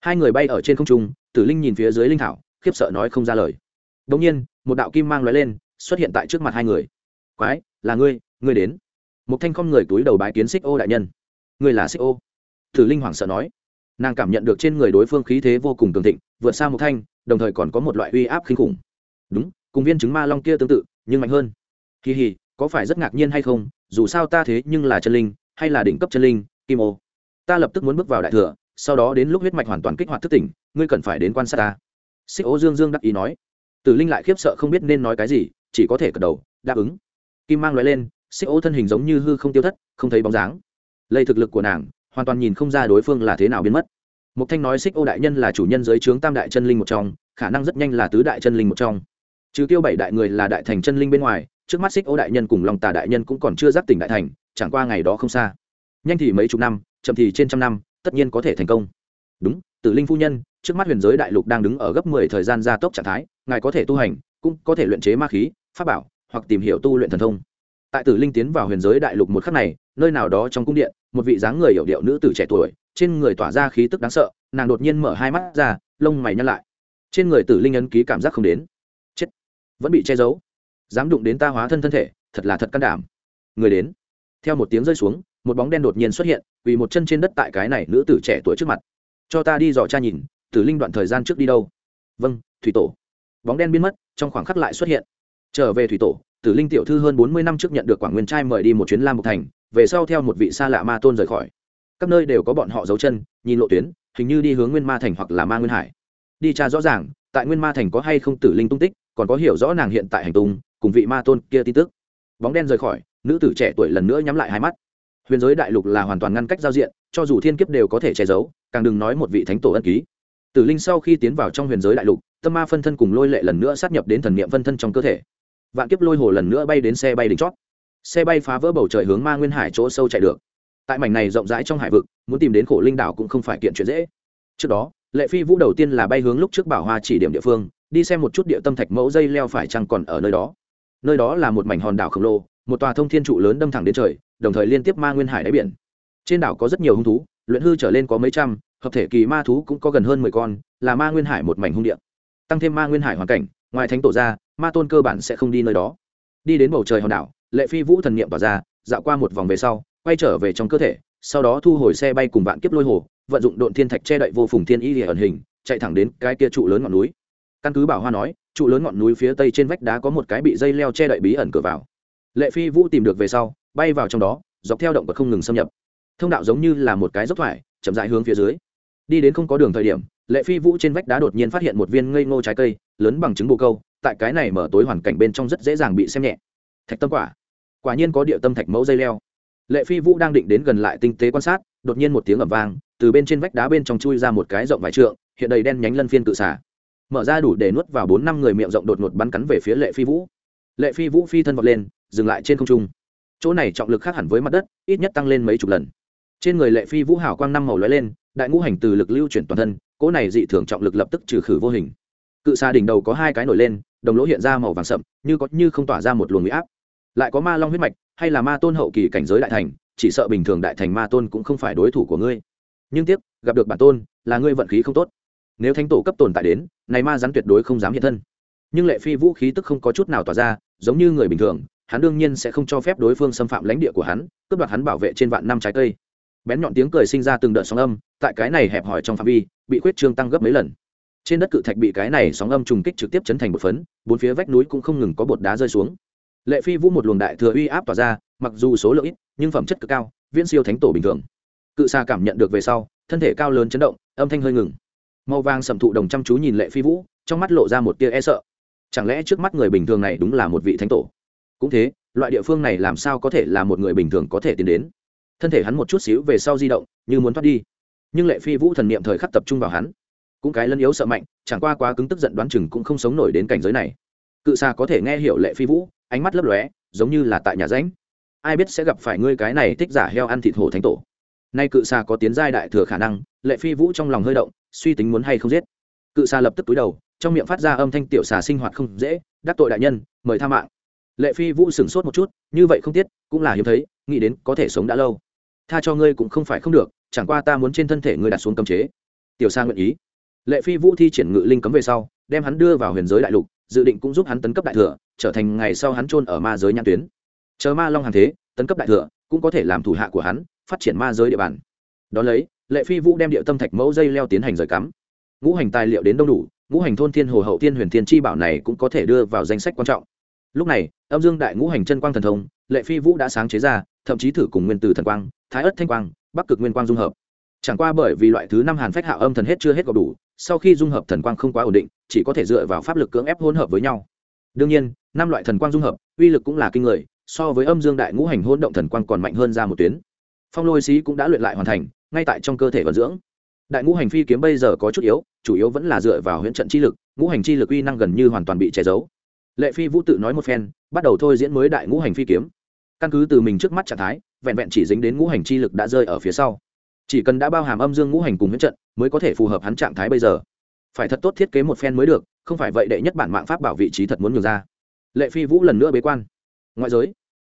Hai người bay ở trên không trung, tử linh nhìn phía dưới linh thảo, khiếp sợ nói không ra lời. Đ ỗ n g nhiên, một đạo kim mang l lên, xuất hiện tại trước mặt hai người quái, là ngươi ngươi đến. Một thanh không người túi đầu bái kiến xích ô đại nhân. Ngươi là xích ô? Tử linh hoảng sợ nói. Nàng cảm nhận được trên người đối phương khí thế vô cùng cường thịnh, vượt xa một thanh, đồng thời còn có một loại uy áp kinh khủng. Đúng, cùng viên chứng ma long kia tương tự, nhưng mạnh hơn. Kỳ hì có phải rất ngạc nhiên hay không? Dù sao ta thế nhưng là chân linh, hay là đỉnh cấp chân linh, kim ô? Ta lập tức muốn bước vào đại thừa, sau đó đến lúc huyết mạch hoàn toàn kích hoạt thức tỉnh, ngươi cần phải đến quan sát ta. Xích ô dương dương đắc ý nói. Tử linh lại khiếp sợ không biết nên nói cái gì, chỉ có thể cật đầu, đáp ứng kim mang loại lên, xích ô thân hình giống như hư không tiêu thất, không thấy bóng dáng. Lây thực lực của nàng, hoàn toàn nhìn không ra đối phương là thế nào biến mất. Mục thanh nói xích ô đại nhân là chủ nhân giới trướng tam đại chân linh một trong, khả năng rất nhanh là tứ đại chân linh một trong. Trừ tiêu bảy đại người là đại thành chân linh bên ngoài, trước mắt xích ô đại nhân cùng lòng tà đại nhân cũng còn chưa giác tỉnh đại thành, chẳng qua ngày đó không xa. Nhanh thì mấy chục năm, chậm thì trên trăm năm, tất nhiên có thể thành công. Đúng, tử linh phu nhân, trước mắt huyền giới đại lục đang đứng ở gấp mười thời gian gia tốc trạng thái, ngài có thể tu hành, cũng có thể luyện chế ma khí, pháp bảo hoặc tìm hiểu tu luyện thần thông. Tại tử linh tiến vào huyền giới đại lục một khắc này, nơi nào đó trong cung điện, một vị dáng người hiểu điệu nữ tử trẻ tuổi, trên người tỏa ra khí tức đáng sợ, nàng đột nhiên mở hai mắt ra, lông mày nhăn lại. Trên người tử linh ấn ký cảm giác không đến. Chết. Vẫn bị che giấu. Dám đụng đến ta hóa thân thân thể, thật là thật can đảm. Người đến. Theo một tiếng rơi xuống, một bóng đen đột nhiên xuất hiện vì một chân trên đất tại cái này nữ tử trẻ tuổi trước mặt. Cho ta đi dò cha nhìn, tử linh đoạn thời gian trước đi đâu? Vâng thủy tổ. Bóng đen biến mất, trong khoảng khắc lại xuất hiện trở về thủy tổ, tử linh tiểu thư hơn bốn mươi năm trước nhận được quảng nguyên trai mời đi một chuyến lam mục thành, về sau theo một vị xa lạ ma tôn rời khỏi. Các nơi đều có bọn họ giấu chân, nhìn lộ tuyến, hình như đi hướng nguyên ma thành hoặc là ma nguyên hải. Đi tra rõ ràng, tại nguyên ma thành có hay không tử linh tung tích, còn có hiểu rõ nàng hiện tại hành tung, cùng vị ma tôn kia tin tức. Bóng đen rời khỏi, nữ tử trẻ tuổi lần nữa nhắm lại hai mắt. Huyền giới đại lục là hoàn toàn ngăn cách giao diện, cho dù thiên kiếp đều có thể che giấu, càng đừng nói một vị thánh tổ ân ký. Tử linh sau khi tiến vào trong huyền giới đại lục, tâm ma phân thân cùng lôi lệ lần nữa sát nhập đến thần niệm phân thân trong cơ thể vạn kiếp lôi hồ lần nữa bay đến xe bay đỉnh chót. Xe bay phá vỡ bầu trời hướng ma nguyên hải chỗ sâu chạy được. Tại mảnh này rộng rãi trong hải vực, muốn tìm đến khổ linh đảo cũng không phải kiện chuyện dễ. Trước đó, lệ phi vũ đầu tiên là bay hướng lúc trước bảo hoa chỉ điểm địa phương, đi xem một chút địa tâm thạch mẫu dây leo phải chăng còn ở nơi đó. Nơi đó là một mảnh hòn đảo khổng lồ, một tòa thông thiên trụ lớn đâm thẳng đến trời, đồng thời liên tiếp ma nguyên hải đáy biển. Trên đảo có rất nhiều hung thú, luyện hư trở lên có mấy trăm, hợp thể kỳ ma thú cũng có gần hơn mười con, là ma nguyên hải một mảnh hung địa. Tăng thêm ma nguyên hải hoàn cảnh ngoài thánh tổ ra, ma tôn cơ bản sẽ không đi nơi đó. Đi đến bầu trời hòn đảo, lệ phi vũ thần niệm tỏa ra, dạo qua một vòng về sau, quay trở về trong cơ thể, sau đó thu hồi xe bay cùng vạn kiếp lôi hồ, vận dụng độn thiên thạch che đậy vô phùng thiên y địa ẩn hình, chạy thẳng đến cái kia trụ lớn ngọn núi. Căn cứ bảo hoa nói, trụ lớn ngọn núi phía tây trên vách đá có một cái bị dây leo che đậy bí ẩn cửa vào. Lệ phi vũ tìm được về sau, bay vào trong đó, dọc theo động vật không ngừng xâm nhập. Thông đạo giống như là một cái dốc thoải, chậm dại hướng phía dưới. Đi đến không có đường thời điểm, lệ phi vũ trên vách đá đột nhiên phát hiện một viên ngây ngô trái cây lớn bằng chứng bồ câu, tại cái này mở tối hoàn cảnh bên trong rất dễ dàng bị xem nhẹ. Thạch tâm quả. Quả nhiên có địa tâm thạch mẫu dây leo. Lệ phi vũ đang định đến gần lại tinh tế quan sát, đột nhiên một tiếng ẩm vang, từ bên trên vách đá bên trong chui ra một cái rộng vài trượng, hiện đầy đen nhánh lân phiên cự xả mở ra đủ để nuốt vào bốn năm người miệng rộng đột ngột bắn cắn về phía lệ phi vũ. Lệ phi vũ phi thân vọt lên, dừng lại trên không trung. Chỗ này trọng lực khác hẳn với mặt đất, ít nhất tăng lên mấy chục lần. Trên người lệ phi vũ hảo quang năm màu lóe lên, đại ngũ hành từ lực lưu chuyển toàn thân, cỗ này dị thường trọng lực lập tức trừ khử vô hình cự xa đỉnh đầu có hai cái nổi lên, đồng lỗ hiện ra màu vàng sậm, như có như không tỏa ra một luồng huy áp. Lại có ma long huyết mạch, hay là ma tôn hậu kỳ cảnh giới đại thành, chỉ sợ bình thường đại thành ma tôn cũng không phải đối thủ của ngươi. Nhưng tiếc, gặp được bản tôn, là ngươi vận khí không tốt. Nếu thánh tổ cấp tồn tại đến, này ma rắn tuyệt đối không dám hiện thân. Nhưng lệ phi vũ khí tức không có chút nào tỏa ra, giống như người bình thường, hắn đương nhiên sẽ không cho phép đối phương xâm phạm lãnh địa của hắn, cướp đoạt hắn bảo vệ trên vạn năm trái cây. Bén nhọn tiếng cười sinh ra từng đợt sóng âm, tại cái này hẹp hòi trong phạm vi, bị khuyết trương tăng gấp mấy lần trên đất cự thạch bị cái này sóng âm trùng kích trực tiếp chấn thành một phấn, bốn phía vách núi cũng không ngừng có bột đá rơi xuống. Lệ phi vũ một luồng đại thừa uy áp tỏa ra, mặc dù số lượng ít, nhưng phẩm chất cực cao, viễn siêu thánh tổ bình thường. Cự xa cảm nhận được về sau, thân thể cao lớn chấn động, âm thanh hơi ngừng. Màu vàng sầm thụ đồng chăm chú nhìn lệ phi vũ, trong mắt lộ ra một tia e sợ. Chẳng lẽ trước mắt người bình thường này đúng là một vị thánh tổ? Cũng thế, loại địa phương này làm sao có thể là một người bình thường có thể tiến đến? Thân thể hắn một chút xíu về sau di động, như muốn thoát đi. Nhưng lệ phi vũ thần niệm thời khắc tập trung vào hắn cũng cái lân yếu sợ mạnh chẳng qua quá cứng tức giận đoán chừng cũng không sống nổi đến cảnh giới này. Cự xà có thể nghe hiểu lệ phi vũ ánh mắt lấp lóe giống như là tại nhà ránh ai biết sẽ gặp phải ngươi cái này thích giả heo ăn thịt hổ thánh tổ. Nay cự xà có tiến giai đại thừa khả năng lệ phi vũ trong lòng hơi động suy tính muốn hay không giết. Cự xà lập tức túi đầu trong miệng phát ra âm thanh tiểu xà sinh hoạt không dễ đắc tội đại nhân mời tha mạng. Lệ phi vũ sửng sốt một chút như vậy không tiếc, cũng là hiếm thấy nghĩ đến có thể sống đã lâu. Tha cho ngươi cũng không phải không được chẳng qua ta muốn trên thân thể ngươi đặt xuống cấm chế. Tiểu sa nguyện ý lệ phi vũ thi triển ngự linh cấm về sau, đem hắn đưa vào huyền giới đại lục, dự định cũng giúp hắn tấn cấp đại thừa, trở thành ngày sau hắn trôn ở ma giới nhãn tuyến. Chờ ma long hàng thế, tấn cấp đại thừa, cũng có thể làm thủ hạ của hắn, phát triển ma giới địa bàn. Đón lấy, lệ phi vũ đem địa tâm thạch mẫu dây leo tiến hành rời cắm. Ngũ hành tài liệu đến đông đủ, ngũ hành thôn thiên hồ hậu thiên huyền thiên chi bảo này cũng có thể đưa vào danh sách quan trọng. Lúc này, âm dương đại ngũ hành chân quang thần thông, lệ phi vũ đã sáng chế ra, thậm chí thử cùng nguyên tử thần quang, thái ất thanh quang, bắc cực nguyên quang dung hợp. Chẳng qua bởi vì loại thứ năm hàn phách hạ âm thần hết chưa hết gọp đủ sau khi dung hợp thần quang không quá ổn định, chỉ có thể dựa vào pháp lực cưỡng ép hỗn hợp với nhau. Đương nhiên, năm loại thần quang dung hợp, uy lực cũng là kinh người, so với âm dương đại ngũ hành hỗn động thần quang còn mạnh hơn ra một tuyến. Phong lôi sĩ cũng đã luyện lại hoàn thành, ngay tại trong cơ thể vận dưỡng. Đại ngũ hành phi kiếm bây giờ có chút yếu, chủ yếu vẫn là dựa vào huyễn trận chi lực, ngũ hành chi lực uy năng gần như hoàn toàn bị che giấu. Lệ phi vũ tự nói một phen, bắt đầu thôi diễn mới đại ngũ hành phi kiếm. Căn cứ từ mình trước mắt trạng thái, vẹn vẹn chỉ dính đến ngũ hành chi lực đã rơi ở phía sau chỉ cần đã bao hàm âm dương ngũ hành cùng huyễn trận, mới có thể phù hợp hắn trạng thái bây giờ. Phải thật tốt thiết kế một phen mới được, không phải vậy đệ nhất bản mạng pháp bảo vị trí thật muốn nhường ra. Lệ phi vũ lần nữa bế quan. Ngoại giới,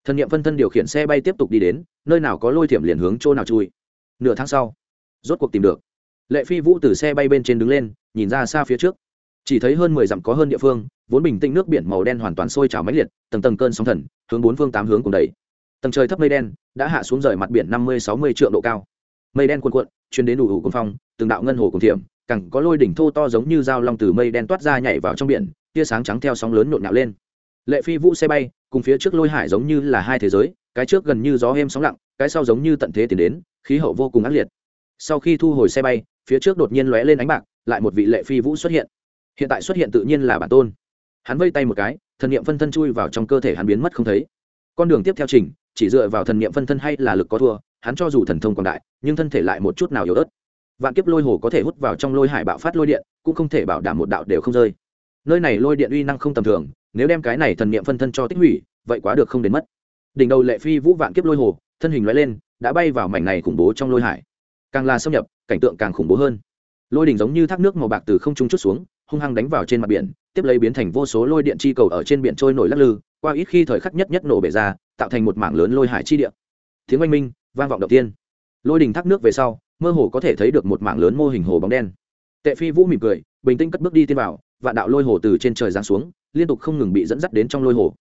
thần nghiệm phân thân điều khiển xe bay tiếp tục đi đến, nơi nào có lôi thiểm liền hướng chỗ nào chui. Nửa tháng sau, rốt cuộc tìm được. Lệ phi vũ từ xe bay bên trên đứng lên, nhìn ra xa phía trước. Chỉ thấy hơn mười dặm có hơn địa phương, vốn bình tĩnh nước biển màu đen hoàn toàn sôi trào mãnh liệt, tầng tầng cơn sóng thần, hướng bốn phương tám hướng cùng đầy tầng trời thấp mây đen, đã hạ xuống rời mặt biển năm mươi, sáu mươi triệu độ cao mây đen cuồn cuộn chuyên đến đủ ủ cùng phong từng đạo ngân hồ cùng thiểm, càng có lôi đỉnh thô to giống như dao long từ mây đen toát ra nhảy vào trong biển, tia sáng trắng theo sóng lớn nhộn nhạo lên. Lệ phi vũ xe bay, cùng phía trước lôi hải giống như là hai thế giới, cái trước gần như gió êm sóng lặng, cái sau giống như tận thế tiến đến, khí hậu vô cùng ác liệt. Sau khi thu hồi xe bay, phía trước đột nhiên lóe lên ánh bạc, lại một vị lệ phi vũ xuất hiện. Hiện tại xuất hiện tự nhiên là bản tôn. Hắn vây tay một cái, thần niệm phân thân chui vào trong cơ thể hắn biến mất không thấy. Con đường tiếp theo trình chỉ dựa vào thần niệm phân thân hay là lực có thua hắn cho dù thần thông quảng đại, nhưng thân thể lại một chút nào yếu ớt. Vạn kiếp lôi hồ có thể hút vào trong lôi hải bạo phát lôi điện, cũng không thể bảo đảm một đạo đều không rơi. Nơi này lôi điện uy năng không tầm thường, nếu đem cái này thần niệm phân thân cho tích hủy, vậy quá được không đến mất. Đỉnh đầu lệ phi vũ vạn kiếp lôi hồ, thân hình loại lên, đã bay vào mảnh này khủng bố trong lôi hải. Càng là xâm nhập, cảnh tượng càng khủng bố hơn. Lôi đỉnh giống như thác nước màu bạc từ không trung chút xuống, hung hăng đánh vào trên mặt biển, tiếp lấy biến thành vô số lôi điện chi cầu ở trên biển trôi nổi lắc lư, qua ít khi thời khắc nhất nhất nổ bể ra, tạo thành một mảng lớn lôi hải chi địa. Tiếng oanh minh vang vọng đầu tiên. Lôi đỉnh thác nước về sau, mơ hồ có thể thấy được một mảng lớn mô hình hồ bóng đen. Tệ phi vũ mỉm cười, bình tĩnh cất bước đi tiên vào, vạn đạo lôi hồ từ trên trời giáng xuống, liên tục không ngừng bị dẫn dắt đến trong lôi hồ.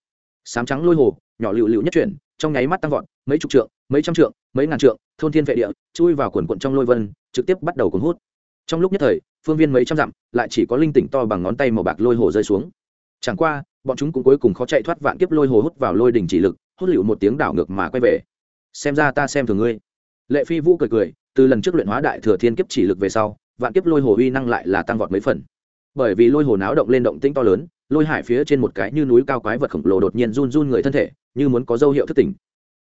Sám trắng lôi hồ, nhỏ lựu lựu nhất chuyển, trong nháy mắt tăng vọt, mấy chục trượng, mấy trăm trượng, mấy ngàn trượng, thôn thiên vệ địa, chui vào quần quận trong lôi vân, trực tiếp bắt đầu cuốn hút. Trong lúc nhất thời, phương viên mấy trăm dặm, lại chỉ có linh tỉnh to bằng ngón tay màu bạc lôi hồ rơi xuống. Chẳng qua, bọn chúng cũng cuối cùng khó chạy thoát vạn kiếp lôi hồ hút vào lôi đỉnh chỉ lực, hút lựu một tiếng đảo ngược mà quay về xem ra ta xem thường ngươi. Lệ phi vũ cười cười, từ lần trước luyện hóa đại thừa thiên kiếp chỉ lực về sau, vạn kiếp lôi hồ uy năng lại là tăng vọt mấy phần. Bởi vì lôi hồ náo động lên động tĩnh to lớn, lôi hải phía trên một cái như núi cao quái vật khổng lồ đột nhiên run run người thân thể, như muốn có dấu hiệu thất tỉnh.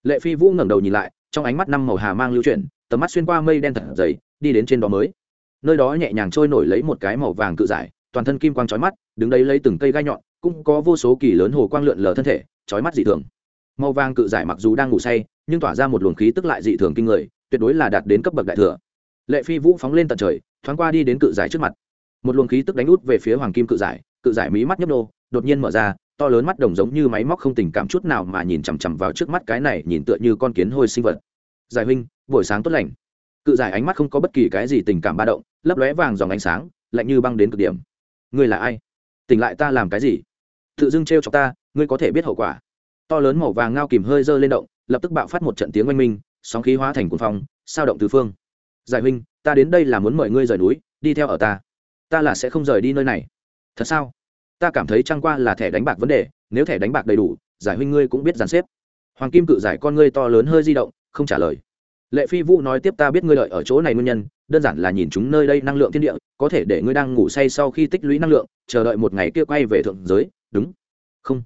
Lệ phi vũ ngẩng đầu nhìn lại, trong ánh mắt năm màu hà mang lưu chuyển, tầm mắt xuyên qua mây đen thật dày, đi đến trên đó mới. Nơi đó nhẹ nhàng trôi nổi lấy một cái màu vàng cự giải, toàn thân kim quang trói mắt, đứng đấy lấy từng cây gai nhọn, cũng có vô số kỳ lớn hồ quang lượn lờ thân thể trói mắt dị thường. Màu vàng cự giải mặc dù đang ngủ say nhưng tỏa ra một luồng khí tức lại dị thường kinh người, tuyệt đối là đạt đến cấp bậc đại thừa. Lệ phi vũ phóng lên tận trời, thoáng qua đi đến cự giải trước mặt. Một luồng khí tức đánh út về phía hoàng kim cự giải cự giải mí mắt nhấp nô, đột nhiên mở ra, to lớn mắt đồng giống như máy móc không tình cảm chút nào mà nhìn chằm chằm vào trước mắt cái này, nhìn tựa như con kiến hôi sinh vật. Giải huynh, buổi sáng tốt lành. Cự giải ánh mắt không có bất kỳ cái gì tình cảm ba động, lấp lóe vàng dòng ánh sáng, lạnh như băng đến cực điểm. Ngươi là ai? Tỉnh lại ta làm cái gì? Tự dưng t cho ta, ngươi có thể biết hậu quả. To lớn màu vàng ngao kìm hơi dơ lên động lập tức bạo phát một trận tiếng oanh minh, sóng khí hóa thành cuồng phong, sao động tứ phương. Giải huynh, ta đến đây là muốn mời ngươi rời núi, đi theo ở ta. Ta là sẽ không rời đi nơi này. Thật sao? Ta cảm thấy trăng qua là thẻ đánh bạc vấn đề, nếu thẻ đánh bạc đầy đủ, giải huynh ngươi cũng biết dàn xếp. Hoàng kim cự giải con ngươi to lớn hơi di động, không trả lời. Lệ phi vũ nói tiếp ta biết ngươi lợi ở chỗ này nguyên nhân, đơn giản là nhìn chúng nơi đây năng lượng thiên địa, có thể để ngươi đang ngủ say sau khi tích lũy năng lượng, chờ đợi một ngày kia quay về thượng giới, đúng? Không.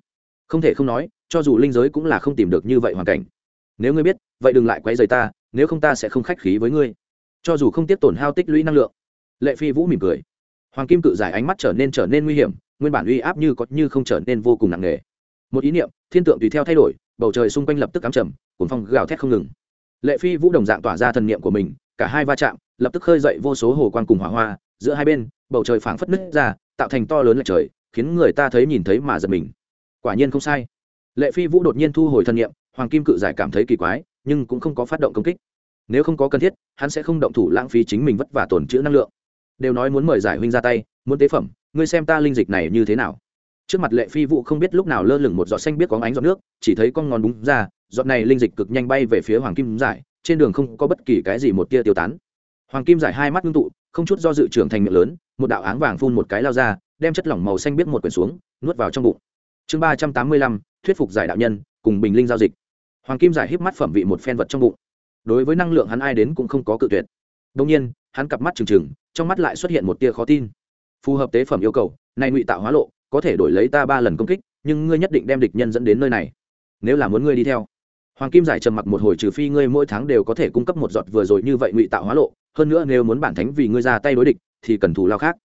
Không thể không nói, cho dù linh giới cũng là không tìm được như vậy hoàn cảnh nếu ngươi biết, vậy đừng lại quay rầy ta, nếu không ta sẽ không khách khí với ngươi. Cho dù không tiếp tổn hao tích lũy năng lượng. Lệ phi vũ mỉm cười. Hoàng kim cự giải ánh mắt trở nên trở nên nguy hiểm, nguyên bản uy áp như có như không trở nên vô cùng nặng nề. Một ý niệm, thiên tượng tùy theo thay đổi, bầu trời xung quanh lập tức cắm trầm cuốn phong gào thét không ngừng. Lệ phi vũ đồng dạng tỏa ra thần niệm của mình, cả hai va chạm, lập tức khơi dậy vô số hồ quan cùng hỏa hoa, giữa hai bên, bầu trời phảng phất nứt ra, tạo thành to lớn lệch trời, khiến người ta thấy nhìn thấy mà giật mình. Quả nhiên không sai. Lệ phi vũ đột nhiên thu hồi thần niệm hoàng kim cự giải cảm thấy kỳ quái, nhưng cũng không có phát động công kích. Nếu không có cần thiết, hắn sẽ không động thủ lãng phí chính mình vất vả tổn chữ năng lượng. Đều nói muốn mời giải huynh ra tay, muốn tế phẩm, ngươi xem ta linh dịch này như thế nào. Trước mặt lệ phi vụ không biết lúc nào lơ lửng một giọt xanh biết có ánh giọt nước, chỉ thấy con ngón búng ra, giọt này linh dịch cực nhanh bay về phía hoàng kim giải, trên đường không có bất kỳ cái gì một tia tiêu tán. Hoàng kim giải hai mắt ngưng tụ, không chút do dự trưởng thành miệng lớn, một đạo áng vàng phun một cái lao ra, đem chất lỏng màu xanh biết một quyển xuống, nuốt vào trong bụng. Chương ba trăm tám mươi lăm, thuyết phục giải đạo nhân, cùng bình linh giao dịch hoàng kim giải híp mắt phẩm vị một phen vật trong bụng. Đối với năng lượng hắn ai đến cũng không có cự tuyệt. Đông nhiên, hắn cặp mắt trừng trừng, trong mắt lại xuất hiện một tia khó tin. Phù hợp tế phẩm yêu cầu, này ngụy tạo hóa lộ, có thể đổi lấy ta ba lần công kích, nhưng ngươi nhất định đem địch nhân dẫn đến nơi này. Nếu là muốn ngươi đi theo. Hoàng kim giải trầm mặc một hồi trừ phi ngươi mỗi tháng đều có thể cung cấp một giọt vừa rồi như vậy ngụy tạo hóa lộ, hơn nữa nếu muốn bản thánh vì ngươi ra tay đối địch, thì cần thù lao khác.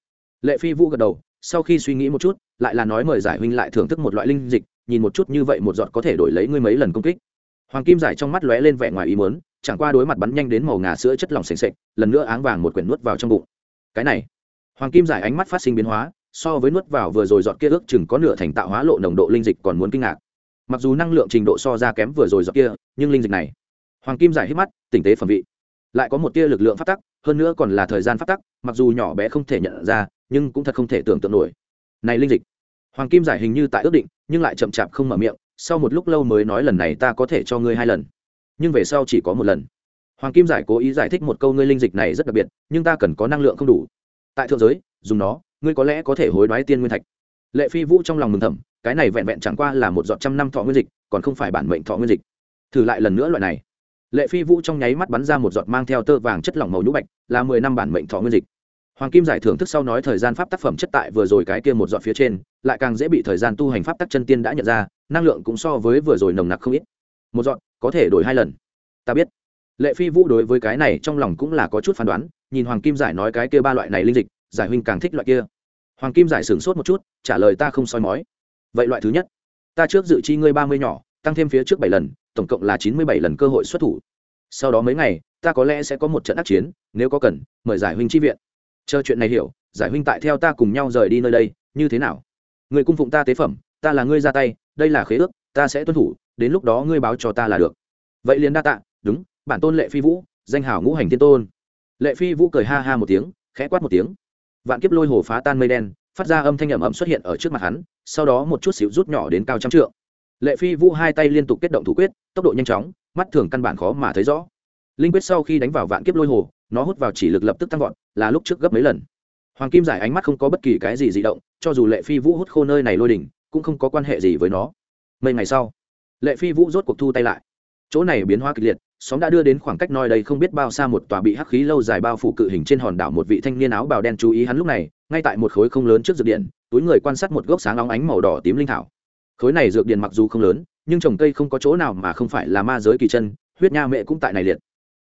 Lệ phi vũ gật đầu, sau khi suy nghĩ một chút, lại là nói mời giải huynh lại thưởng thức một loại linh dịch, nhìn một chút như vậy một giọt có thể đổi lấy ngươi mấy lần công kích hoàng kim giải trong mắt lóe lên vẻ ngoài ý muốn, chẳng qua đối mặt bắn nhanh đến màu ngà sữa chất lỏng s ề lần nữa áng vàng một quyển nuốt vào trong bụng. Cái này, hoàng kim giải ánh mắt phát sinh biến hóa, so với nuốt vào vừa rồi giọt kia ước chừng có nửa thành tạo hóa lộ nồng độ linh dịch còn muốn kinh ngạc. Mặc dù năng lượng trình độ so ra kém vừa rồi giọt kia, nhưng linh dịch này, hoàng kim giải hít mắt, tỉnh tế phẩm vị. Lại có một tia lực lượng phát tắc, hơn nữa còn là thời gian phát tắc, mặc dù nhỏ bé không thể nhận ra, nhưng cũng thật không thể tưởng tượng nổi. Này linh dịch, hoàng kim giải hình như tại ước định, nhưng lại chậm chạp không mở miệng sau một lúc lâu mới nói lần này ta có thể cho ngươi hai lần. Nhưng về sau chỉ có một lần. Hoàng kim giải cố ý giải thích một câu ngươi linh dịch này rất đặc biệt, nhưng ta cần có năng lượng không đủ. Tại thượng giới, dùng nó, ngươi có lẽ có thể hối đoái tiên nguyên thạch. Lệ phi vũ trong lòng mừng thầm, cái này vẹn vẹn chẳng qua là một giọt trăm năm thọ nguyên dịch, còn không phải bản mệnh thọ nguyên dịch. Thử lại lần nữa loại này. Lệ phi vũ trong nháy mắt bắn ra một giọt mang theo tơ vàng chất lỏng màu nhũ bạch, là mười năm bản mệnh thọ nguyên dịch. Hoàng kim giải thưởng thức sau nói thời gian pháp tác phẩm chất tại vừa rồi cái kia một giọt phía trên, lại càng dễ bị thời gian tu hành pháp tắc chân tiên đã nhận ra năng lượng cũng so với vừa rồi nồng nặc không ít. Một giọt có thể đổi hai lần. Ta biết. Lệ phi vũ đối với cái này trong lòng cũng là có chút phán đoán, nhìn hoàng kim giải nói cái kia ba loại này linh dịch, giải huynh càng thích loại kia. Hoàng kim giải sửng sốt một chút, trả lời ta không soi mói. Vậy loại thứ nhất, ta trước dự chi ngươi ba mươi nhỏ, tăng thêm phía trước bảy lần, tổng cộng là chín mươi bảy lần cơ hội xuất thủ. Sau đó mấy ngày, ta có lẽ sẽ có một trận ác chiến, nếu có cần, mời giải huynh chi viện. Chờ chuyện này hiểu, giải huynh tại theo ta cùng nhau rời đi nơi đây, như thế nào? Người cung phụng ta tế phẩm, ta là ngươi ra tay đây là khế ước, ta sẽ tuân thủ, đến lúc đó ngươi báo cho ta là được. Vậy liền đa tạ, đúng, bản tôn lệ phi vũ, danh hảo ngũ hành thiên tôn. Lệ phi vũ cười ha ha một tiếng, khẽ quát một tiếng. Vạn kiếp lôi hồ phá tan mây đen, phát ra âm thanh ẩm ẩm xuất hiện ở trước mặt hắn, sau đó một chút xíu rút nhỏ đến cao trăm trượng. Lệ phi vũ hai tay liên tục kết động thủ quyết, tốc độ nhanh chóng, mắt thường căn bản khó mà thấy rõ. Linh quyết sau khi đánh vào vạn kiếp lôi hồ, nó hút vào chỉ lực lập tức tăng vọt, là lúc trước gấp mấy lần. Hoàng kim giải ánh mắt không có bất kỳ cái gì di động, cho dù lệ phi vũ hút khô nơi này lôi đỉnh cũng không có quan hệ gì với nó. Mấy ngày sau, lệ phi vũ rốt cuộc thu tay lại. Chỗ này biến hóa kịch liệt, xóm đã đưa đến khoảng cách nơi đây không biết bao xa một tòa bị hắc khí lâu dài bao phủ cự hình trên hòn đảo một vị thanh niên áo bào đen chú ý hắn lúc này, ngay tại một khối không lớn trước dược điện, túi người quan sát một gốc sáng óng ánh màu đỏ tím linh thảo. Khối này dược điện mặc dù không lớn, nhưng trồng cây không có chỗ nào mà không phải là ma giới kỳ chân, huyết nha mẹ cũng tại này liệt.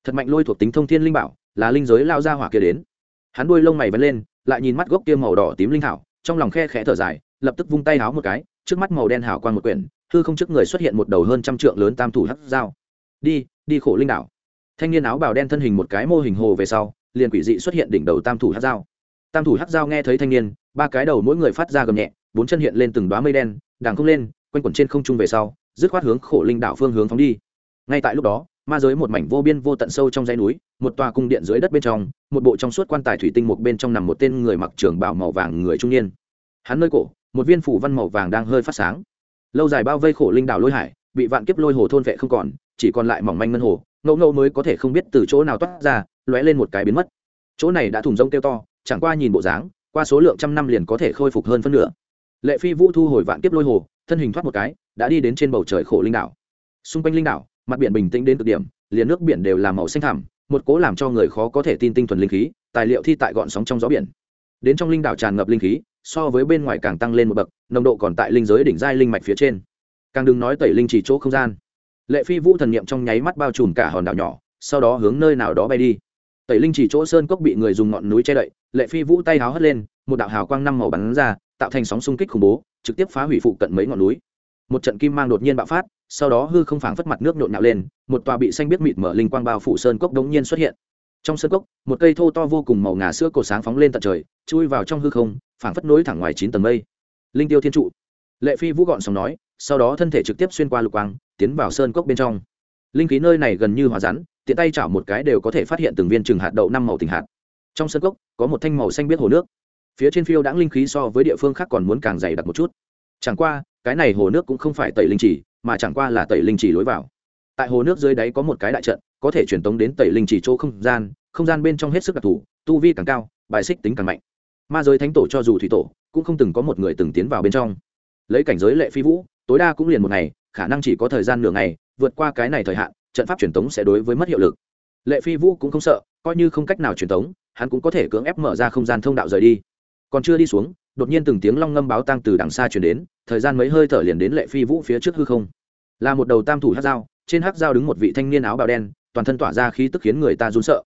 Thật mạnh lôi thuộc tính thông thiên linh bảo, là linh giới lao ra hỏa kia đến. Hắn đuôi lông mày vẫn lên, lại nhìn mắt gốc kia màu đỏ tím linh thảo, trong lòng khe khẽ thở dài lập tức vung tay háo một cái, trước mắt màu đen hào quang một quyển, hư không trước người xuất hiện một đầu hơn trăm trượng lớn tam thủ hắc dao. Đi đi khổ linh đảo. Thanh niên áo bào đen thân hình một cái mô hình hồ về sau, liền quỷ dị xuất hiện đỉnh đầu tam thủ hắc dao. Tam thủ hắc dao nghe thấy thanh niên, ba cái đầu mỗi người phát ra gầm nhẹ, bốn chân hiện lên từng đoá mây đen đàng không lên, quanh quẩn trên không trung về sau, dứt khoát hướng khổ linh đảo phương hướng phóng đi. Ngay tại lúc đó, ma giới một mảnh vô biên vô tận sâu trong dãy núi, một tòa cung điện dưới đất bên trong, một bộ trong suốt quan tài thủy tinh một bên trong nằm một tên người mặc trường bào màu vàng người trung niên. Hắn nơi cổ một viên phủ văn màu vàng đang hơi phát sáng. Lâu dài bao vây khổ linh đảo lôi hải, bị vạn kiếp lôi hồ thôn vệ không còn, chỉ còn lại mỏng manh ngân hồ, ngẫu ngẫu mới có thể không biết từ chỗ nào toát ra, lóe lên một cái biến mất. Chỗ này đã thùng rông kêu to, chẳng qua nhìn bộ dáng, qua số lượng trăm năm liền có thể khôi phục hơn phân nửa. Lệ phi vũ thu hồi vạn kiếp lôi hồ, thân hình thoát một cái, đã đi đến trên bầu trời khổ linh đảo. Xung quanh linh đảo, mặt biển bình tĩnh đến cực điểm, liền nước biển đều là màu xanh thẳm, một cố làm cho người khó có thể tin tinh thuần linh khí, tài liệu thi tại gọn sóng trong gió biển. Đến trong linh đảo tràn ngập linh khí so với bên ngoài càng tăng lên một bậc, nồng độ còn tại linh giới đỉnh giai linh mạch phía trên. Càng đừng nói tẩy linh chỉ chỗ không gian. Lệ phi vũ thần niệm trong nháy mắt bao trùm cả hòn đảo nhỏ, sau đó hướng nơi nào đó bay đi. Tẩy linh chỉ chỗ sơn cốc bị người dùng ngọn núi che đậy, lệ phi vũ tay háo hất lên, một đạo hào quang năm màu bắn ra, tạo thành sóng xung kích khủng bố, trực tiếp phá hủy phụ cận mấy ngọn núi. Một trận kim mang đột nhiên bạo phát, sau đó hư không phảng phất mặt nước nhộn nhạo lên, một tòa bị xanh biết mịt mở linh quang bao phủ sơn cốc đống nhiên xuất hiện trong sơn cốc, một cây thô to vô cùng màu ngà sữa cổ sáng phóng lên tận trời, chui vào trong hư không, phảng phất nối thẳng ngoài chín tầng mây. Linh tiêu thiên trụ. Lệ phi vũ gọn xong nói, sau đó thân thể trực tiếp xuyên qua lục quang, tiến vào sơn cốc bên trong. Linh khí nơi này gần như hòa rắn, tiện tay chảo một cái đều có thể phát hiện từng viên trừng hạt đậu năm màu tình hạt. Trong sơn cốc, có một thanh màu xanh biết hồ nước. Phía trên phiêu đãng linh khí so với địa phương khác còn muốn càng dày đặc một chút. Chẳng qua, cái này hồ nước cũng không phải tẩy linh chỉ, mà chẳng qua là tẩy linh chỉ lối vào. Tại hồ nước dưới đáy có một cái đại trận có thể truyền tống đến tẩy linh chỉ chỗ không gian không gian bên trong hết sức đặc thù, tu vi càng cao, bài xích tính càng mạnh. Ma giới thánh tổ cho dù thủy tổ, cũng không từng có một người từng tiến vào bên trong. Lấy cảnh giới lệ phi vũ, tối đa cũng liền một ngày, khả năng chỉ có thời gian nửa ngày, vượt qua cái này thời hạn, trận pháp truyền tống sẽ đối với mất hiệu lực. Lệ phi vũ cũng không sợ, coi như không cách nào truyền tống, hắn cũng có thể cưỡng ép mở ra không gian thông đạo rời đi. Còn chưa đi xuống, đột nhiên từng tiếng long ngâm báo tăng từ đằng xa chuyển đến, thời gian mấy hơi thở liền đến lệ phi vũ phía trước hư không. Là một đầu tam thủ hát dao, trên hát dao đứng một vị thanh niên áo bào đen toàn thân tỏa ra khí tức khiến người ta run sợ.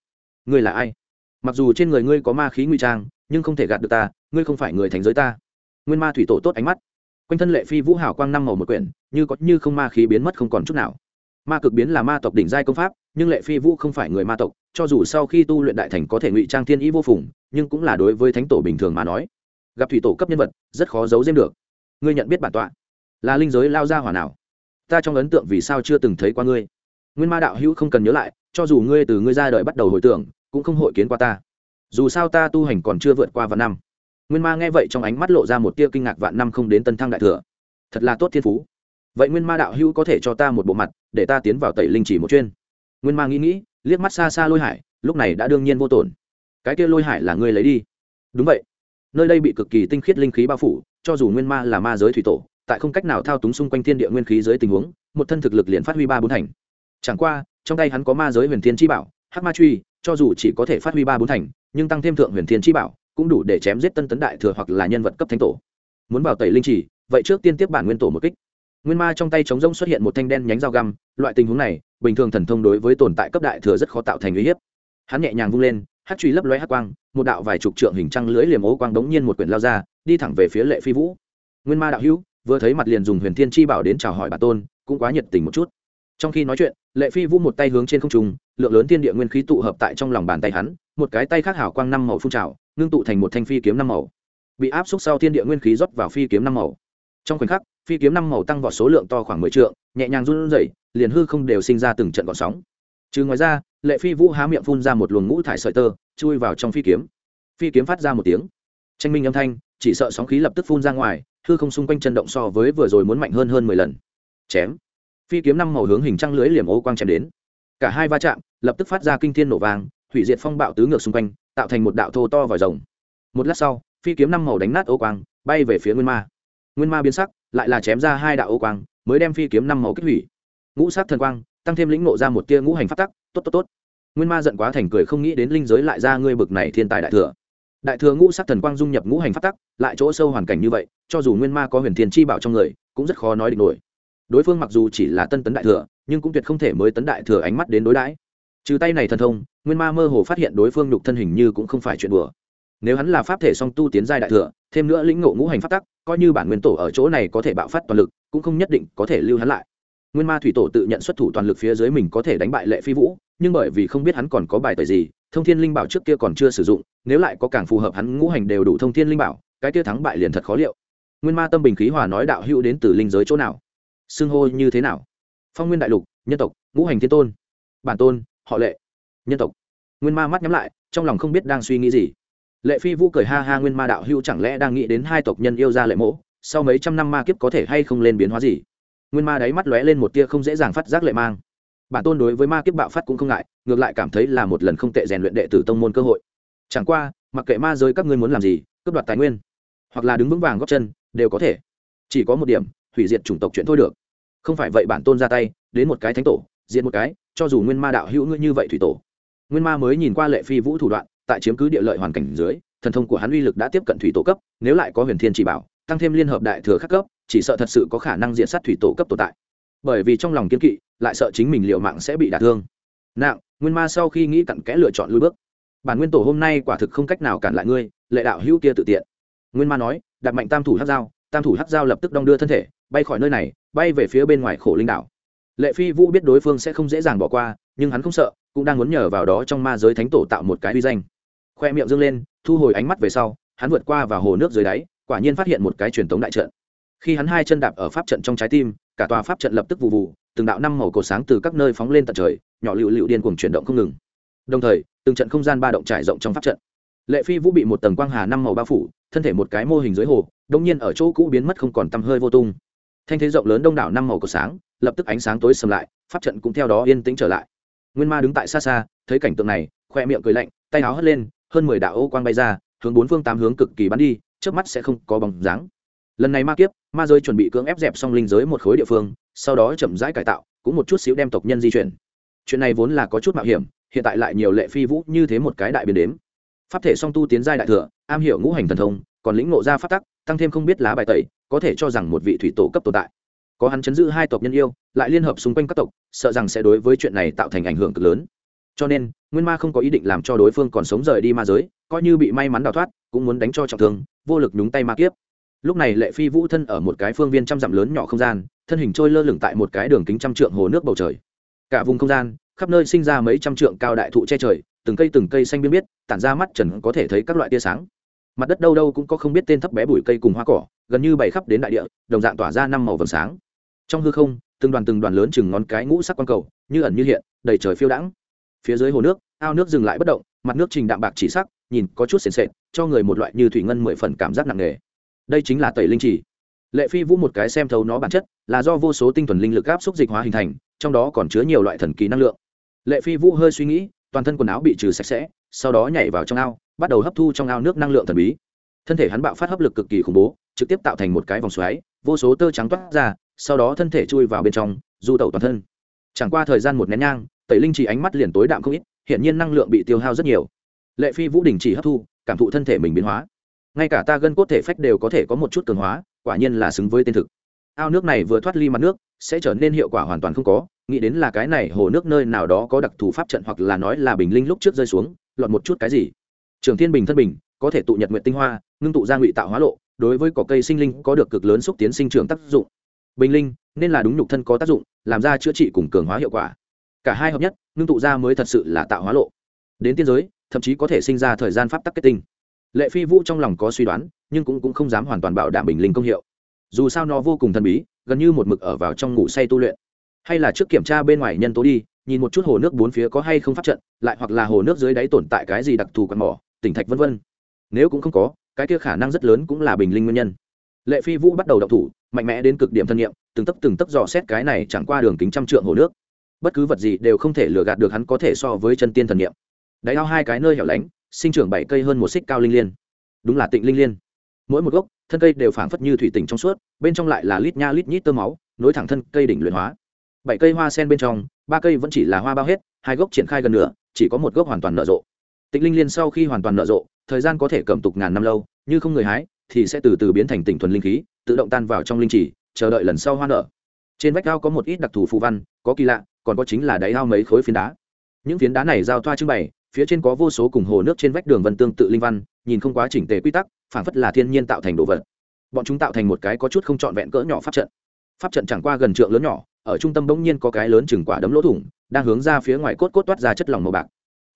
Ngươi là ai? Mặc dù trên người ngươi có ma khí nguy trang, nhưng không thể gạt được ta, ngươi không phải người thành giới ta. Nguyên ma thủy tổ tốt ánh mắt. Quanh thân lệ phi vũ hảo quang năm màu một quyển, như có như không ma khí biến mất không còn chút nào. Ma cực biến là ma tộc đỉnh giai công pháp, nhưng lệ phi vũ không phải người ma tộc, cho dù sau khi tu luyện đại thành có thể ngụy trang thiên ý vô phùng, nhưng cũng là đối với thánh tổ bình thường mà nói. Gặp thủy tổ cấp nhân vật, rất khó giấu giếm được. Ngươi nhận biết bản tọa là linh giới lao ra hỏa nào? Ta trong ấn tượng vì sao chưa từng thấy qua ngươi nguyên ma đạo hữu không cần nhớ lại, cho dù ngươi từ ngươi ra đời bắt đầu hồi tưởng, cũng không hội kiến qua ta. Dù sao ta tu hành còn chưa vượt qua vạn năm. Nguyên ma nghe vậy trong ánh mắt lộ ra một tia kinh ngạc vạn năm không đến tân thăng đại thừa. Thật là tốt thiên phú. Vậy nguyên ma đạo hữu có thể cho ta một bộ mặt, để ta tiến vào tẩy linh chỉ một chuyên. Nguyên ma nghĩ nghĩ, liếc mắt xa xa lôi hải, lúc này đã đương nhiên vô tổn. Cái kia lôi hải là ngươi lấy đi. Đúng vậy. Nơi đây bị cực kỳ tinh khiết linh khí bao phủ, cho dù nguyên ma là ma giới thủy tổ, tại không cách nào thao túng xung quanh thiên địa nguyên khí dưới tình huống, một thân thực lực liền phát huy ba bốn thành chẳng qua, trong tay hắn có ma giới huyền thiên chi bảo, hắc ma truy, cho dù chỉ có thể phát huy ba bốn thành, nhưng tăng thêm thượng huyền thiên chi bảo, cũng đủ để chém giết tân tấn đại thừa hoặc là nhân vật cấp thánh tổ. Muốn vào tẩy linh chỉ vậy trước tiên tiếp bản nguyên tổ một kích. Nguyên ma trong tay chống rông xuất hiện một thanh đen nhánh dao găm, loại tình huống này, bình thường thần thông đối với tồn tại cấp đại thừa rất khó tạo thành uy hiếp. Hắn nhẹ nhàng vung lên hát truy lấp lóe hát quang, một đạo vài chục trượng hình trăng lưỡi liềm ố quang đống nhiên một quyển lao ra, đi thẳng về phía lệ phi vũ. Nguyên ma đạo hữu, vừa thấy mặt liền dùng huyền thiên chi bảo đến chào hỏi bà tôn, cũng quá nhiệt tình một chút. Trong khi nói chuyện lệ phi vũ một tay hướng trên không trung, lượng lớn thiên địa nguyên khí tụ hợp tại trong lòng bàn tay hắn, một cái tay khác hảo quang năm màu phun trào, ngưng tụ thành một thanh phi kiếm năm màu. Bị áp xúc sau thiên địa nguyên khí rót vào phi kiếm năm màu. Trong khoảnh khắc, phi kiếm năm màu tăng vào số lượng to khoảng mười trượng, nhẹ nhàng run rẩy, liền hư không đều sinh ra từng trận gọn sóng. Trừ ngoài ra, lệ phi vũ há miệng phun ra một luồng ngũ thải sợi tơ, chui vào trong phi kiếm. Phi kiếm phát ra một tiếng. Tranh minh âm thanh, chỉ sợ sóng khí lập tức phun ra ngoài, hư không xung quanh chân động so với vừa rồi muốn mạnh hơn hơn mười lần. Chém phi kiếm năm màu hướng hình trăng lưới liềm ô quang chém đến. Cả hai va chạm, lập tức phát ra kinh thiên nổ vàng hủy diệt phong bạo tứ ngược xung quanh, tạo thành một đạo thô to vòi rồng. Một lát sau, phi kiếm năm màu đánh nát ô quang, bay về phía nguyên ma. Nguyên ma biến sắc, lại là chém ra hai đạo ô quang, mới đem phi kiếm năm màu kích hủy. Ngũ sát thần quang, tăng thêm lĩnh nộ ra một tia ngũ hành phát tắc, tốt tốt tốt. Nguyên ma giận quá thành cười không nghĩ đến linh giới lại ra ngươi bực này thiên tài đại thừa. Đại thừa ngũ sát thần quang dung nhập ngũ hành phát tắc, lại chỗ sâu hoàn cảnh như vậy, cho dù nguyên ma có huyền thiên chi bảo trong người, cũng rất khó nói định nổi đối phương mặc dù chỉ là tân tấn đại thừa, nhưng cũng tuyệt không thể mới tấn đại thừa ánh mắt đến đối đãi. Trừ tay này thần thông, nguyên ma mơ hồ phát hiện đối phương nhục thân hình như cũng không phải chuyện đùa. Nếu hắn là pháp thể song tu tiến giai đại thừa, thêm nữa lĩnh ngộ ngũ hành phát tắc, coi như bản nguyên tổ ở chỗ này có thể bạo phát toàn lực, cũng không nhất định có thể lưu hắn lại. Nguyên ma thủy tổ tự nhận xuất thủ toàn lực phía dưới mình có thể đánh bại lệ phi vũ, nhưng bởi vì không biết hắn còn có bài tời gì, thông thiên linh bảo trước kia còn chưa sử dụng, nếu lại có càng phù hợp hắn ngũ hành đều đủ thông thiên linh bảo, cái kia thắng bại liền thật khó liệu. Nguyên ma tâm bình khí hòa nói đạo hữu đến từ linh giới chỗ nào? Xưng hô như thế nào? Phong nguyên đại lục, nhân tộc, ngũ hành thiên tôn. Bản tôn, họ lệ. Nhân tộc. Nguyên ma mắt nhắm lại, trong lòng không biết đang suy nghĩ gì. Lệ phi vũ cười ha ha, nguyên ma đạo hưu chẳng lẽ đang nghĩ đến hai tộc nhân yêu ra lệ mỗ? Sau mấy trăm năm ma kiếp có thể hay không lên biến hóa gì? Nguyên ma đáy mắt lóe lên một tia không dễ dàng phát giác lệ mang. Bản tôn đối với ma kiếp bạo phát cũng không ngại, ngược lại cảm thấy là một lần không tệ rèn luyện đệ tử tông môn cơ hội. Chẳng qua, mặc kệ ma giới các ngươi muốn làm gì, cướp đoạt tài nguyên, hoặc là đứng vững vàng góp chân, đều có thể. Chỉ có một điểm hủy diệt chủng tộc chuyện thôi được. Không phải vậy bản tôn ra tay, đến một cái thánh tổ diện một cái, cho dù nguyên ma đạo hữu ngươi như vậy thủy tổ. Nguyên ma mới nhìn qua lệ phi vũ thủ đoạn, tại chiếm cứ địa lợi hoàn cảnh dưới, thần thông của hắn uy lực đã tiếp cận thủy tổ cấp, nếu lại có huyền thiên chỉ bảo, tăng thêm liên hợp đại thừa khắc cấp, chỉ sợ thật sự có khả năng diện sát thủy tổ cấp tồn tại. Bởi vì trong lòng kiên kỵ, lại sợ chính mình liệu mạng sẽ bị đả thương. Nặng, nguyên ma sau khi nghĩ cặn kẽ lựa chọn lui bước. Bản nguyên tổ hôm nay quả thực không cách nào cản lại ngươi, lệ đạo hữu kia tự tiện. Nguyên ma nói, đặt mạnh tam thủ hát dao tam thủ hắc dao lập tức đong đưa thân thể, bay khỏi nơi này, bay về phía bên ngoài khổ linh đảo. Lệ phi vũ biết đối phương sẽ không dễ dàng bỏ qua, nhưng hắn không sợ, cũng đang muốn nhờ vào đó trong ma giới thánh tổ tạo một cái uy danh. Khoe miệng dâng lên, thu hồi ánh mắt về sau, hắn vượt qua vào hồ nước dưới đáy, quả nhiên phát hiện một cái truyền thống đại trận. Khi hắn hai chân đạp ở pháp trận trong trái tim, cả tòa pháp trận lập tức vụ vụ, từng đạo năm màu cổ sáng từ các nơi phóng lên tận trời, nhỏ lựu lựu điên cuồng chuyển động không ngừng. Đồng thời, từng trận không gian ba động trải rộng trong pháp trận lệ phi vũ bị một tầng quang hà năm màu bao phủ, thân thể một cái mô hình dưới hồ đông nhiên ở chỗ cũ biến mất không còn tăm hơi vô tung. Thanh thế rộng lớn đông đảo năm màu của sáng, lập tức ánh sáng tối sầm lại, pháp trận cũng theo đó yên tĩnh trở lại. Nguyên ma đứng tại xa xa, thấy cảnh tượng này, khoe miệng cười lạnh, tay áo hất lên, hơn mười đạo ô quang bay ra, hướng bốn phương tám hướng cực kỳ bắn đi trước mắt sẽ không có bóng dáng. Lần này ma kiếp, ma giới chuẩn bị cưỡng ép dẹp xong linh giới một khối địa phương, sau đó chậm rãi cải tạo, cũng một chút xíu đem tộc nhân di chuyển. Chuyện này vốn là có chút mạo hiểm, hiện tại lại nhiều lệ phi vũ như thế một cái đại biến đếm pháp thể song tu tiến giai đại thừa, am hiểu ngũ hành thần thông, còn lĩnh ngộ ra phát tắc, tăng thêm không biết lá bài tẩy, có thể cho rằng một vị thủy tổ cấp tồn tại. Có hắn chấn giữ hai tộc nhân yêu, lại liên hợp xung quanh các tộc, sợ rằng sẽ đối với chuyện này tạo thành ảnh hưởng cực lớn. Cho nên, nguyên ma không có ý định làm cho đối phương còn sống rời đi ma giới, coi như bị may mắn đào thoát, cũng muốn đánh cho trọng thương, vô lực nhúng tay ma kiếp. Lúc này lệ phi vũ thân ở một cái phương viên trăm dặm lớn nhỏ không gian, thân hình trôi lơ lửng tại một cái đường kính trăm trượng hồ nước bầu trời. Cả vùng không gian, khắp nơi sinh ra mấy trăm trượng cao đại thụ che trời từng cây từng cây xanh biên biết, tản ra mắt trần có thể thấy các loại tia sáng. Mặt đất đâu đâu cũng có không biết tên thấp bé bụi cây cùng hoa cỏ, gần như bày khắp đến đại địa, đồng dạng tỏa ra năm màu vầng sáng. Trong hư không, từng đoàn từng đoàn lớn chừng ngón cái ngũ sắc quang cầu, như ẩn như hiện, đầy trời phiêu đãng. Phía dưới hồ nước, ao nước dừng lại bất động, mặt nước trình đạm bạc chỉ sắc, nhìn có chút sền sệt, cho người một loại như thủy ngân mười phần cảm giác nặng nề. Đây chính là tẩy linh chỉ. Lệ phi vũ một cái xem thấu nó bản chất, là do vô số tinh thuần linh lực áp xúc dịch hóa hình thành, trong đó còn chứa nhiều loại thần kỳ năng lượng. Lệ phi vũ hơi suy nghĩ toàn thân quần áo bị trừ sạch sẽ, sau đó nhảy vào trong ao, bắt đầu hấp thu trong ao nước năng lượng thần bí. Thân thể hắn bạo phát hấp lực cực kỳ khủng bố, trực tiếp tạo thành một cái vòng xoáy, vô số tơ trắng toát ra, sau đó thân thể chui vào bên trong, du tẩu toàn thân. Chẳng qua thời gian một nén nhang, tẩy linh chỉ ánh mắt liền tối đạm không ít hiện nhiên năng lượng bị tiêu hao rất nhiều. Lệ phi vũ đình chỉ hấp thu, cảm thụ thân thể mình biến hóa. Ngay cả ta gân cốt thể phách đều có thể có một chút cường hóa, quả nhiên là xứng với tên thực. Ao nước này vừa thoát ly mặt nước, sẽ trở nên hiệu quả hoàn toàn không có nghĩ đến là cái này hồ nước nơi nào đó có đặc thù pháp trận hoặc là nói là bình linh lúc trước rơi xuống lọt một chút cái gì. Trường thiên bình thân bình có thể tụ nhật nguyện tinh hoa ngưng tụ ra ngụy tạo hóa lộ đối với cỏ cây sinh linh có được cực lớn xúc tiến sinh trưởng tác dụng. Bình linh nên là đúng nhục thân có tác dụng làm ra chữa trị cùng cường hóa hiệu quả. Cả hai hợp nhất ngưng tụ ra mới thật sự là tạo hóa lộ. Đến tiên giới thậm chí có thể sinh ra thời gian pháp tắc kết tinh. Lệ phi vũ trong lòng có suy đoán nhưng cũng, cũng không dám hoàn toàn bảo đảm bình linh công hiệu. Dù sao nó vô cùng thần bí gần như một mực ở vào trong ngủ say tu luyện hay là trước kiểm tra bên ngoài nhân tố đi, nhìn một chút hồ nước bốn phía có hay không phát trận, lại hoặc là hồ nước dưới đáy tồn tại cái gì đặc thù quạt mỏ, tỉnh thạch vân vân. Nếu cũng không có, cái kia khả năng rất lớn cũng là bình linh nguyên nhân. Lệ phi vũ bắt đầu đọc thủ, mạnh mẽ đến cực điểm thân nhiệm từng tấc từng tấc dò xét cái này chẳng qua đường kính trăm trượng hồ nước. Bất cứ vật gì đều không thể lừa gạt được hắn có thể so với chân tiên thần nghiệm. Đáy ao hai cái nơi hẻo lánh, sinh trưởng bảy cây hơn một xích cao linh liên. Đúng là tịnh linh liên. Mỗi một gốc, thân cây đều phảng phất như thủy tỉnh trong suốt, bên trong lại là lít nha lít nhít tơ máu, nối thẳng thân cây đỉnh luyện hóa bảy cây hoa sen bên trong, ba cây vẫn chỉ là hoa bao hết, hai gốc triển khai gần nửa, chỉ có một gốc hoàn toàn nở rộ. Tịnh linh liên sau khi hoàn toàn nở rộ, thời gian có thể cầm tục ngàn năm lâu, như không người hái, thì sẽ từ từ biến thành tỉnh thuần linh khí, tự động tan vào trong linh chỉ chờ đợi lần sau hoa nở. Trên vách ao có một ít đặc thù phù văn, có kỳ lạ, còn có chính là đáy ao mấy khối phiến đá. Những phiến đá này giao thoa trưng bày, phía trên có vô số cùng hồ nước trên vách đường vân tương tự linh văn, nhìn không quá chỉnh tề quy tắc phản phất là thiên nhiên tạo thành đồ vật. Bọn chúng tạo thành một cái có chút không trọn vẹn cỡ nhỏ pháp trận. Pháp trận chẳng qua gần trượng lớn nhỏ ở trung tâm bỗng nhiên có cái lớn chừng quả đấm lỗ thủng, đang hướng ra phía ngoài cốt cốt toát ra chất lỏng màu bạc.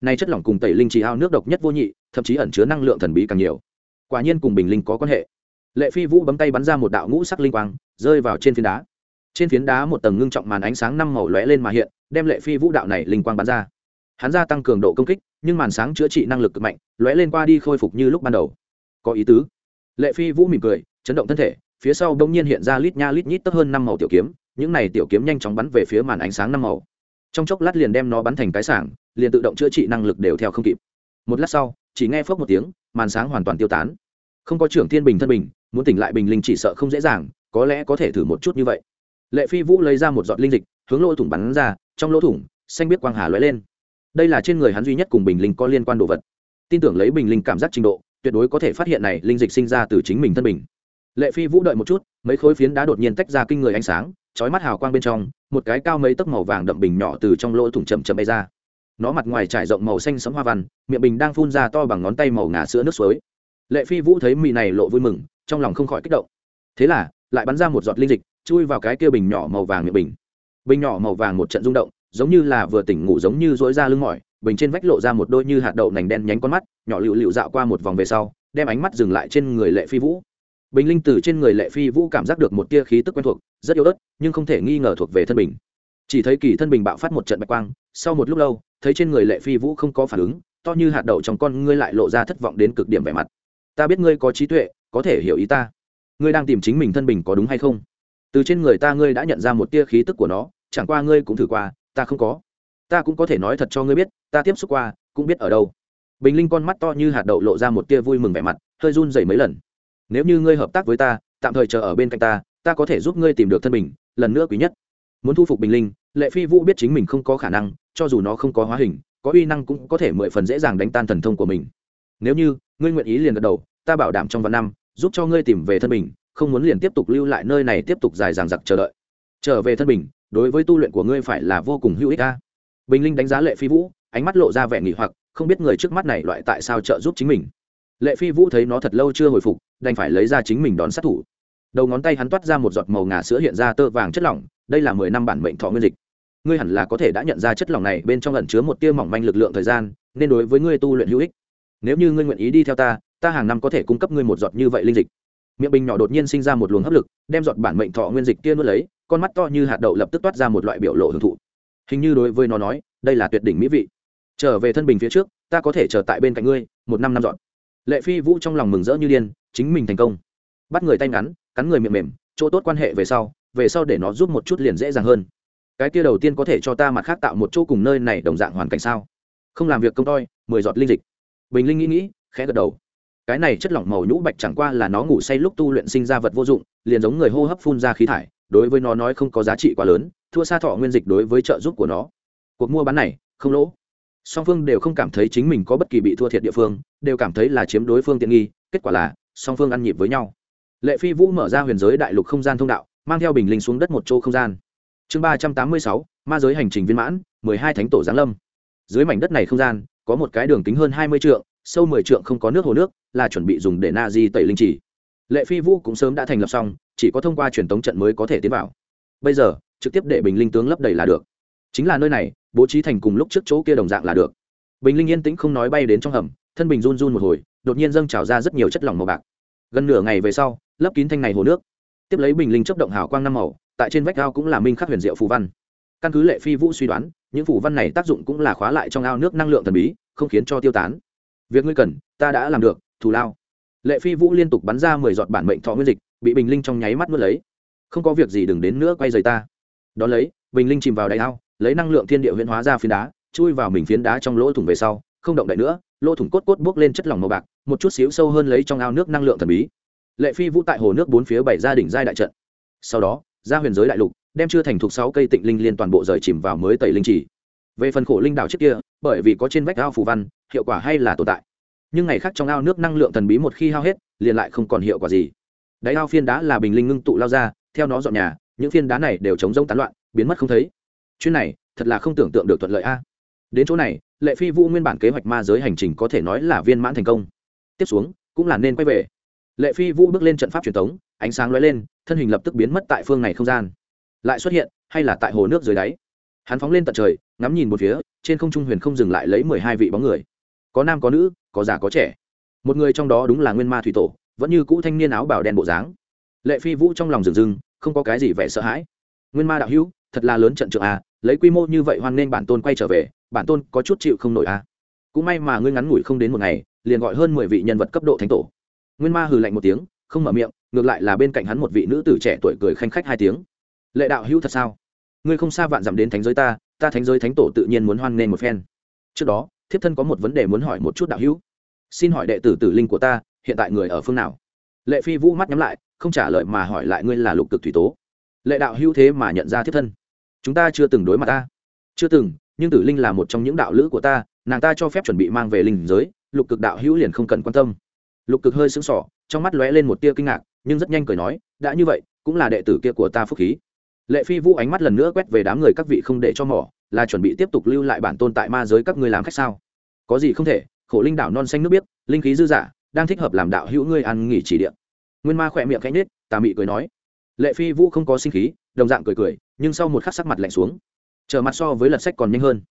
Này chất lỏng cùng tẩy linh trì ao nước độc nhất vô nhị, thậm chí ẩn chứa năng lượng thần bí càng nhiều. Quả nhiên cùng bình linh có quan hệ. Lệ phi vũ bấm tay bắn ra một đạo ngũ sắc linh quang, rơi vào trên phiến đá. Trên phiến đá một tầng ngưng trọng màn ánh sáng năm màu lóe lên mà hiện, đem lệ phi vũ đạo này linh quang bắn ra. Hắn gia tăng cường độ công kích, nhưng màn sáng chữa trị năng lực cực mạnh, lóe lên qua đi khôi phục như lúc ban đầu. Có ý tứ. Lệ phi vũ mỉm cười, chấn động thân thể, phía sau bỗng nhiên hiện ra lít nha lít nhít tấp hơn năm màu tiểu kiếm những này tiểu kiếm nhanh chóng bắn về phía màn ánh sáng năm màu. Trong chốc lát liền đem nó bắn thành cái sảng, liền tự động chữa trị năng lực đều theo không kịp. Một lát sau, chỉ nghe phốc một tiếng, màn sáng hoàn toàn tiêu tán. Không có trưởng thiên bình thân bình, muốn tỉnh lại bình linh chỉ sợ không dễ dàng, có lẽ có thể thử một chút như vậy. Lệ phi vũ lấy ra một giọt linh dịch, hướng lỗ thủng bắn ra, trong lỗ thủng, xanh biết quang hà lóe lên. Đây là trên người hắn duy nhất cùng bình linh có liên quan đồ vật. Tin tưởng lấy bình linh cảm giác trình độ, tuyệt đối có thể phát hiện này linh dịch sinh ra từ chính mình thân bình. Lệ phi vũ đợi một chút, mấy khối phiến đá đột nhiên tách ra kinh người ánh sáng chói mắt hào quang bên trong, một cái cao mấy tấc màu vàng đậm bình nhỏ từ trong lỗ thủng chậm chậm bay ra. Nó mặt ngoài trải rộng màu xanh sẫm hoa văn, miệng bình đang phun ra to bằng ngón tay màu ngà sữa nước suối. Lệ phi vũ thấy mì này lộ vui mừng, trong lòng không khỏi kích động. Thế là, lại bắn ra một giọt linh dịch, chui vào cái kia bình nhỏ màu vàng miệng bình. Bình nhỏ màu vàng một trận rung động, giống như là vừa tỉnh ngủ giống như dối ra lưng mỏi, bình trên vách lộ ra một đôi như hạt đậu nành đen nhánh con mắt, nhỏ lựu lựu dạo qua một vòng về sau, đem ánh mắt dừng lại trên người lệ phi vũ bình linh từ trên người lệ phi vũ cảm giác được một tia khí tức quen thuộc, rất yếu ớt, nhưng không thể nghi ngờ thuộc về thân bình. Chỉ thấy kỳ thân bình bạo phát một trận bạch quang, sau một lúc lâu, thấy trên người lệ phi vũ không có phản ứng, to như hạt đậu trong con ngươi lại lộ ra thất vọng đến cực điểm vẻ mặt. Ta biết ngươi có trí tuệ, có thể hiểu ý ta. Ngươi đang tìm chính mình thân bình có đúng hay không? Từ trên người ta ngươi đã nhận ra một tia khí tức của nó, chẳng qua ngươi cũng thử qua, ta không có. Ta cũng có thể nói thật cho ngươi biết, ta tiếp xúc qua, cũng biết ở đâu. Bình linh con mắt to như hạt đậu lộ ra một tia vui mừng vẻ mặt, hơi run dày mấy lần nếu như ngươi hợp tác với ta tạm thời chờ ở bên cạnh ta ta có thể giúp ngươi tìm được thân mình, lần nữa quý nhất. Muốn thu phục bình linh lệ phi vũ biết chính mình không có khả năng cho dù nó không có hóa hình có uy năng cũng có thể mười phần dễ dàng đánh tan thần thông của mình. Nếu như ngươi nguyện ý liền gật đầu ta bảo đảm trong vài năm giúp cho ngươi tìm về thân mình, không muốn liền tiếp tục lưu lại nơi này tiếp tục dài dằng dặc chờ đợi. Trở về thân mình, đối với tu luyện của ngươi phải là vô cùng hữu ích ca bình linh đánh giá lệ phi vũ ánh mắt lộ ra vẻ nghỉ hoặc không biết người trước mắt này loại tại sao trợ giúp chính mình lệ phi vũ thấy nó thật lâu chưa hồi phục, đành phải lấy ra chính mình đón sát thủ. Đầu ngón tay hắn toát ra một giọt màu ngà sữa hiện ra tơ vàng chất lỏng, đây là mười năm bản mệnh thọ nguyên dịch. Ngươi hẳn là có thể đã nhận ra chất lỏng này, bên trong ẩn chứa một tia mỏng manh lực lượng thời gian, nên đối với ngươi tu luyện hữu ích. Nếu như ngươi nguyện ý đi theo ta ta hàng năm có thể cung cấp ngươi một giọt như vậy linh dịch. Miệng bình nhỏ đột nhiên sinh ra một luồng hấp lực, đem giọt bản mệnh thọ nguyên dịch kia nuốt lấy, con mắt to như hạt đậu lập tức toát ra một loại biểu lộ hưởng thụ. Hình như đối với nó nói, đây là tuyệt đỉnh mỹ vị. Trở về thân bình phía trước, ta có thể chờ tại bên cạnh ngươi, một năm năm dọn lệ phi vũ trong lòng mừng rỡ như điên, chính mình thành công. Bắt người tay ngắn, cắn người miệng mềm, chỗ tốt quan hệ về sau về sau để nó giúp một chút liền dễ dàng hơn. Cái kia đầu tiên có thể cho ta mặt khác tạo một chỗ cùng nơi này đồng dạng hoàn cảnh sao? Không làm việc công toi, mười giọt linh dịch. Bình linh nghĩ nghĩ, khẽ gật đầu. Cái này chất lỏng màu nhũ bạch chẳng qua là nó ngủ say lúc tu luyện sinh ra vật vô dụng, liền giống người hô hấp phun ra khí thải, đối với nó nói không có giá trị quá lớn, thua xa thọ nguyên dịch đối với trợ giúp của nó. Cuộc mua bán này, không lỗ song phương đều không cảm thấy chính mình có bất kỳ bị thua thiệt địa phương, đều cảm thấy là chiếm đối phương tiện nghi, kết quả là, song phương ăn nhịp với nhau. Lệ phi vũ mở ra huyền giới đại lục không gian thông đạo, mang theo bình linh xuống đất một chỗ không gian. Chương ba trăm tám mươi sáu, ma giới hành trình viên mãn, mười hai thánh tổ giáng lâm. Dưới mảnh đất này không gian, có một cái đường kính hơn hai mươi trượng, sâu mười trượng không có nước hồ nước, là chuẩn bị dùng để na di tẩy linh chỉ. Lệ phi vũ cũng sớm đã thành lập xong, chỉ có thông qua truyền tống trận mới có thể tiến vào. Bây giờ, trực tiếp để bình linh tướng lấp đầy là được chính là nơi này, bố trí thành cùng lúc trước chỗ kia đồng dạng là được. Bình linh yên tĩnh không nói bay đến trong hầm, thân bình run run một hồi, đột nhiên dâng trào ra rất nhiều chất lỏng màu bạc. Gần nửa ngày về sau, lấp kín thanh này hồ nước. Tiếp lấy bình linh chấp động hào quang năm màu, tại trên vách ao cũng là minh khắc huyền diệu phù văn. Căn cứ lệ phi vũ suy đoán, những phù văn này tác dụng cũng là khóa lại trong ao nước năng lượng thần bí, không khiến cho tiêu tán. Việc ngươi cần, ta đã làm được, thù lao. Lệ phi vũ liên tục bắn ra mười giọt bản mệnh thọ nguyên dịch, bị bình linh trong nháy mắt nuốt lấy. Không có việc gì đừng đến nữa, quay rời ta. Đón lấy, bình linh chìm vào đại ao lấy năng lượng thiên địa huyễn hóa ra phiến đá, chui vào mình phiến đá trong lỗ thủng về sau, không động đậy nữa, lỗ thủng cốt cốt bước lên chất lỏng màu bạc, một chút xíu sâu hơn lấy trong ao nước năng lượng thần bí. Lệ phi vũ tại hồ nước bốn phía bảy gia đỉnh giai đại trận. Sau đó, ra huyền giới đại lục, đem chưa thành thuộc sáu cây tịnh linh liên toàn bộ rời chìm vào mới tẩy linh chỉ về phần khổ linh đảo trước kia, bởi vì có trên vách ao phù văn, hiệu quả hay là tồn tại. Nhưng ngày khác trong ao nước năng lượng thần bí một khi hao hết, liền lại không còn hiệu quả gì. Đáy ao phiên đá là bình linh ngưng tụ lao ra, theo nó dọn nhà, những phiên đá này đều chống rông tán loạn, biến mất không thấy chuyến này, thật là không tưởng tượng được thuận lợi a. Đến chỗ này, lệ phi vũ nguyên bản kế hoạch ma giới hành trình có thể nói là viên mãn thành công. Tiếp xuống, cũng là nên quay về. Lệ phi vũ bước lên trận pháp truyền thống ánh sáng lóe lên, thân hình lập tức biến mất tại phương này không gian. Lại xuất hiện, hay là tại hồ nước dưới đáy. Hắn phóng lên tận trời, ngắm nhìn một phía, trên không trung huyền không dừng lại lấy mười hai vị bóng người. Có nam có nữ, có già có trẻ. Một người trong đó đúng là nguyên ma thủy tổ, vẫn như cũ thanh niên áo bảo đen bộ dáng. Lệ phi vũ trong lòng rừng rừng không có cái gì vẻ sợ hãi. Nguyên ma đạo hữu, thật là lớn trận trượng a lấy quy mô như vậy hoan nên bản tôn quay trở về, bản tôn có chút chịu không nổi a cũng may mà ngươi ngắn ngủi không đến một ngày, liền gọi hơn mười vị nhân vật cấp độ thánh tổ. Nguyên ma hừ lạnh một tiếng, không mở miệng, ngược lại là bên cạnh hắn một vị nữ tử trẻ tuổi cười khanh khách hai tiếng. Lệ đạo hữu thật sao? Ngươi không xa vạn dặm đến thánh giới ta ta thánh giới thánh tổ tự nhiên muốn hoan nghênh một phen. Trước đó, thiếp thân có một vấn đề muốn hỏi một chút đạo hữu. Xin hỏi đệ tử tử linh của ta, hiện tại người ở phương nào? Lệ phi vũ mắt nhắm lại, không trả lời mà hỏi lại ngươi là lục cực thủy tố. Lệ đạo hữu thế mà nhận ra thiếp thân chúng ta chưa từng đối mặt ta. Chưa từng, nhưng tử linh là một trong những đạo lữ của ta, nàng ta cho phép chuẩn bị mang về linh giới, lục cực đạo hữu liền không cần quan tâm. Lục cực hơi sững sỏ trong mắt lóe lên một tia kinh ngạc, nhưng rất nhanh cười nói, đã như vậy, cũng là đệ tử kia của ta phúc khí. Lệ phi vũ ánh mắt lần nữa quét về đám người các vị không để cho mỏ là chuẩn bị tiếp tục lưu lại bản tôn tại ma giới các ngươi làm khách sao? Có gì không thể, khổ linh đảo non xanh nước biếc, linh khí dư dả, đang thích hợp làm đạo hữu ngươi ăn nghỉ chỉ điện nguyên ma khỏe miệng cánh nết tà mị cười nói. Lệ phi vũ không có sinh khí, đồng dạng cười cười nhưng sau một khắc sắc mặt lạnh xuống trở mặt so với lật sách còn nhanh hơn.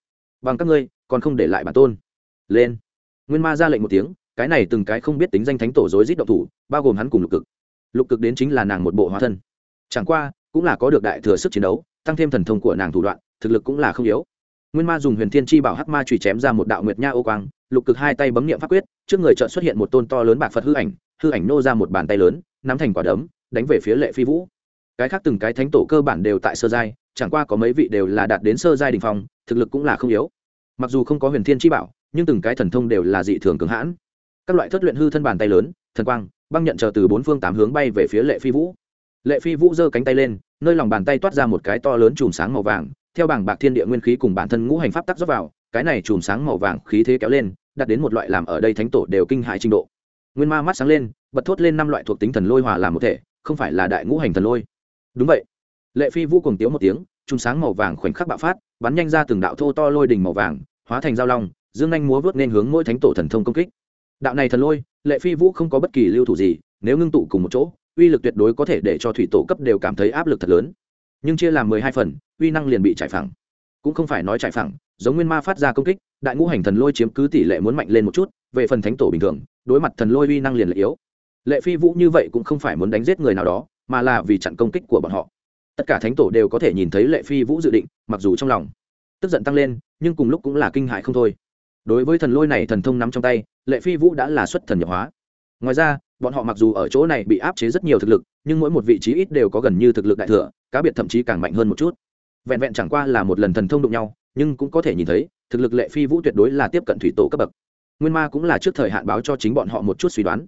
Bằng các ngươi, còn không để lại bản tôn. Lên. Nguyên ma ra lệnh một tiếng, cái này từng cái không biết tính danh thánh tổ dối rít động thủ, bao gồm hắn cùng lục cực. Lục cực đến chính là nàng một bộ hóa thân. Chẳng qua, cũng là có được đại thừa sức chiến đấu, tăng thêm thần thông của nàng thủ đoạn, thực lực cũng là không yếu. Nguyên ma dùng huyền thiên chi bảo hắc ma chùy chém ra một đạo nguyệt nha ô quang, lục cực hai tay bấm niệm pháp quyết, trước người chợt xuất hiện một tôn to lớn bạc phật hư ảnh hư ảnh nô ra một bàn tay lớn, nắm thành quả đấm, đánh về phía lệ phi vũ cái khác từng cái thánh tổ cơ bản đều tại sơ giai, chẳng qua có mấy vị đều là đạt đến sơ giai đình phong, thực lực cũng là không yếu. Mặc dù không có huyền thiên chi bảo, nhưng từng cái thần thông đều là dị thường cường hãn. Các loại thất luyện hư thân bàn tay lớn, thần quang, băng nhận chờ từ bốn phương tám hướng bay về phía lệ phi vũ. Lệ phi vũ giơ cánh tay lên, nơi lòng bàn tay toát ra một cái to lớn chùm sáng màu vàng, theo bảng bạc thiên địa nguyên khí cùng bản thân ngũ hành pháp tắc dốc vào, cái này chùm sáng màu vàng khí thế kéo lên, đạt đến một loại làm ở đây thánh tổ đều kinh hại trình độ. Nguyên ma mắt sáng lên, bật thốt lên năm loại thuộc tính thần lôi hòa làm một thể, không phải là đại ngũ hành thần lôi đúng vậy. Lệ phi vũ cùng tiếu một tiếng, chùm sáng màu vàng khoảnh khắc bạo phát, bắn nhanh ra từng đạo thô to lôi đỉnh màu vàng, hóa thành dao long, dương anh múa vớt nên hướng mỗi thánh tổ thần thông công kích. Đạo này thần lôi, lệ phi vũ không có bất kỳ lưu thủ gì, nếu ngưng tụ cùng một chỗ, uy lực tuyệt đối có thể để cho thủy tổ cấp đều cảm thấy áp lực thật lớn. Nhưng chia làm mười hai phần, uy năng liền bị trải phẳng. Cũng không phải nói trải phẳng, giống nguyên ma phát ra công kích, đại ngũ hành thần lôi chiếm cứ tỷ lệ muốn mạnh lên một chút, về phần thánh tổ bình thường, đối mặt thần lôi uy năng liền lệ yếu. Lệ phi vũ như vậy cũng không phải muốn đánh giết người nào đó mà là vì chặn công kích của bọn họ. Tất cả thánh tổ đều có thể nhìn thấy lệ phi vũ dự định, mặc dù trong lòng tức giận tăng lên, nhưng cùng lúc cũng là kinh hại không thôi. Đối với thần lôi này thần thông nắm trong tay, lệ phi vũ đã là xuất thần nhập hóa. Ngoài ra, bọn họ mặc dù ở chỗ này bị áp chế rất nhiều thực lực, nhưng mỗi một vị trí ít đều có gần như thực lực đại thừa, cá biệt thậm chí càng mạnh hơn một chút. Vẹn vẹn chẳng qua là một lần thần thông đụng nhau, nhưng cũng có thể nhìn thấy, thực lực lệ phi vũ tuyệt đối là tiếp cận thủy tổ cấp bậc. Nguyên ma cũng là trước thời hạn báo cho chính bọn họ một chút suy đoán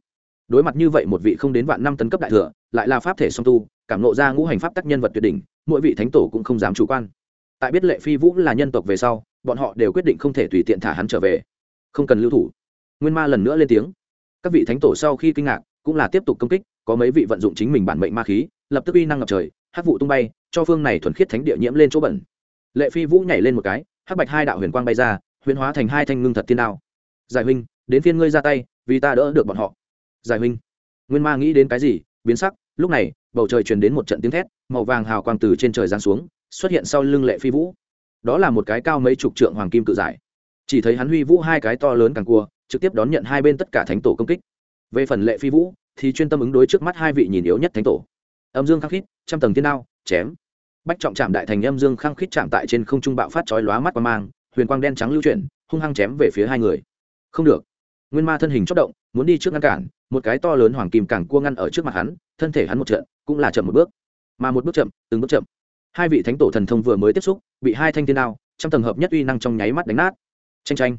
đối mặt như vậy một vị không đến vạn năm tấn cấp đại thừa, lại là pháp thể song tu, cảm nộ ra ngũ hành pháp tác nhân vật tuyệt đỉnh, mỗi vị thánh tổ cũng không dám chủ quan. Tại biết lệ phi vũ là nhân tộc về sau, bọn họ đều quyết định không thể tùy tiện thả hắn trở về. Không cần lưu thủ. Nguyên ma lần nữa lên tiếng. Các vị thánh tổ sau khi kinh ngạc, cũng là tiếp tục công kích, có mấy vị vận dụng chính mình bản mệnh ma khí, lập tức uy năng ngập trời, hắc vụ tung bay, cho phương này thuần khiết thánh địa nhiễm lên chỗ bẩn. Lệ phi vũ nhảy lên một cái, hắc bạch hai đạo huyền quang bay ra, huyền hóa thành hai thanh ngưng thật tiên đao. Giải huynh, đến phiên ngươi ra tay, vì ta đỡ được bọn họ giải huynh nguyên ma nghĩ đến cái gì, biến sắc, lúc này, bầu trời truyền đến một trận tiếng thét, màu vàng hào quang từ trên trời giáng xuống, xuất hiện sau lưng lệ phi vũ. Đó là một cái cao mấy chục trượng hoàng kim cự giải. Chỉ thấy hắn huy vũ hai cái to lớn càng cua, trực tiếp đón nhận hai bên tất cả thánh tổ công kích. Về phần lệ phi vũ, thì chuyên tâm ứng đối trước mắt hai vị nhìn yếu nhất thánh tổ. Âm dương khắc khít, trăm tầng tiên đao, chém. Bách trọng chạm đại thành âm dương khăng khít chạm tại trên không trung bạo phát chói lóa mắt qua mang, huyền quang đen trắng lưu chuyển, hung hăng chém về phía hai người. Không được. Nguyên ma thân hình chốc động muốn đi trước ngăn cản, một cái to lớn hoàng kim càng cua ngăn ở trước mặt hắn, thân thể hắn một trận, cũng là chậm một bước. Mà một bước chậm, từng bước chậm. Hai vị thánh tổ thần thông vừa mới tiếp xúc, bị hai thanh thiên đao trong tầng hợp nhất uy năng trong nháy mắt đánh nát. Tranh tranh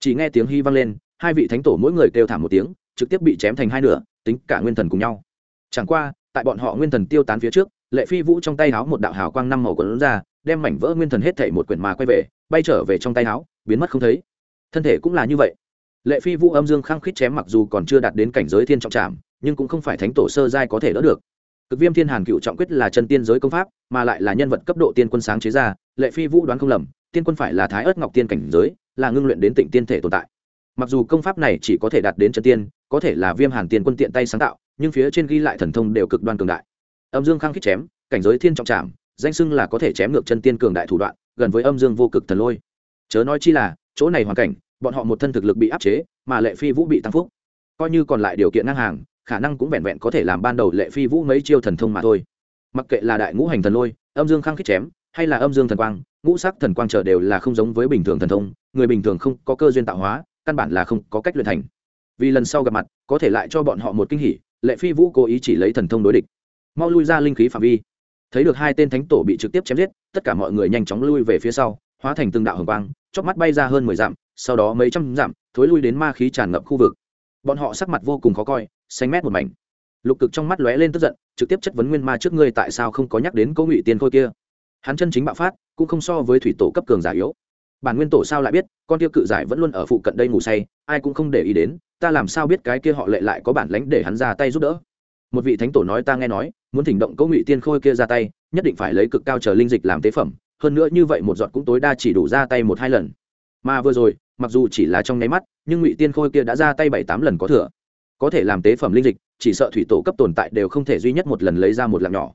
chỉ nghe tiếng hy vang lên, hai vị thánh tổ mỗi người kêu thảm một tiếng, trực tiếp bị chém thành hai nửa, tính cả nguyên thần cùng nhau. Chẳng qua, tại bọn họ nguyên thần tiêu tán phía trước, lệ phi vũ trong tay háo một đạo hào quang năm màu quần ra, đem mảnh vỡ nguyên thần hết thảy một quyển mà quay về, bay trở về trong tay háo, biến mất không thấy. Thân thể cũng là như vậy lệ phi vũ âm dương khăng khít chém mặc dù còn chưa đạt đến cảnh giới thiên trọng trảm, nhưng cũng không phải thánh tổ sơ giai có thể đỡ được. Cực viêm thiên hàn cựu trọng quyết là chân tiên giới công pháp, mà lại là nhân vật cấp độ tiên quân sáng chế ra, lệ phi vũ đoán không lầm, tiên quân phải là thái ớt ngọc tiên cảnh giới, là ngưng luyện đến tịnh tiên thể tồn tại. Mặc dù công pháp này chỉ có thể đạt đến chân tiên, có thể là viêm hàn tiên quân tiện tay sáng tạo, nhưng phía trên ghi lại thần thông đều cực đoan cường đại. Âm dương khăng khít chém, cảnh giới thiên trọng trảm, danh xưng là có thể chém ngược chân tiên cường đại thủ đoạn, gần với âm dương vô cực thần lôi. Chớ nói chi là, chỗ này hoàn cảnh bọn họ một thân thực lực bị áp chế, mà lệ phi vũ bị tăng phúc. Coi như còn lại điều kiện ngang hàng, khả năng cũng vẹn vẹn có thể làm ban đầu lệ phi vũ mấy chiêu thần thông mà thôi. Mặc kệ là đại ngũ hành thần lôi, âm dương khăng khít chém, hay là âm dương thần quang, ngũ sắc thần quang trở đều là không giống với bình thường thần thông, người bình thường không có cơ duyên tạo hóa, căn bản là không có cách luyện thành. Vì lần sau gặp mặt, có thể lại cho bọn họ một kinh hỉ, lệ phi vũ cố ý chỉ lấy thần thông đối địch. Mau lui ra linh khí phạm vi. Thấy được hai tên thánh tổ bị trực tiếp chém giết, tất cả mọi người nhanh chóng lui về phía sau, hóa thành từng đạo hồng quang chóp mắt bay ra hơn mười dặm, sau đó mấy trăm dặm, thối lui đến ma khí tràn ngập khu vực. Bọn họ sắc mặt vô cùng khó coi, xanh mét một mảnh. Lục cực trong mắt lóe lên tức giận, trực tiếp chất vấn nguyên ma trước ngươi tại sao không có nhắc đến câu ngụy tiên khôi kia. Hắn chân chính bạo phát, cũng không so với thủy tổ cấp cường giả yếu. Bản nguyên tổ sao lại biết, con kia cự giải vẫn luôn ở phụ cận đây ngủ say, ai cũng không để ý đến, ta làm sao biết cái kia họ lệ lại có bản lánh để hắn ra tay giúp đỡ. Một vị thánh tổ nói ta nghe nói, muốn thỉnh động câu ngụy tiên khôi kia ra tay, nhất định phải lấy cực cao chờ linh dịch làm tế phẩm hơn nữa như vậy một giọt cũng tối đa chỉ đủ ra tay một hai lần. Mà vừa rồi, mặc dù chỉ là trong nháy mắt, nhưng ngụy tiên khôi kia đã ra tay bảy tám lần có thừa. Có thể làm tế phẩm linh dịch, chỉ sợ thủy tổ cấp tồn tại đều không thể duy nhất một lần lấy ra một lạc nhỏ.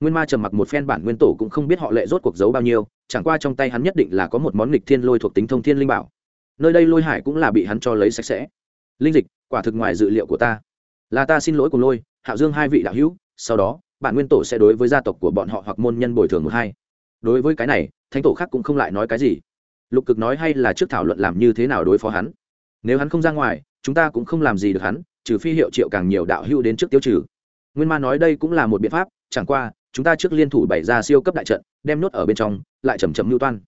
Nguyên ma trầm mặc một phen bản nguyên tổ cũng không biết họ lệ rốt cuộc giấu bao nhiêu, chẳng qua trong tay hắn nhất định là có một món nghịch thiên lôi thuộc tính thông thiên linh bảo. Nơi đây lôi hải cũng là bị hắn cho lấy sạch sẽ. Linh dịch, quả thực ngoài dự liệu của ta. Là ta xin lỗi cùng lôi, hạo dương hai vị đạo hữu, sau đó, bản nguyên tổ sẽ đối với gia tộc của bọn họ hoặc môn nhân bồi thường một hai đối với cái này, thánh tổ khác cũng không lại nói cái gì. Lục cực nói hay là trước thảo luận làm như thế nào đối phó hắn. Nếu hắn không ra ngoài, chúng ta cũng không làm gì được hắn, trừ phi hiệu triệu càng nhiều đạo hưu đến trước tiêu trừ. Nguyên ma nói đây cũng là một biện pháp, chẳng qua, chúng ta trước liên thủ bày ra siêu cấp đại trận, đem nốt ở bên trong, lại chầm chậm mưu toan.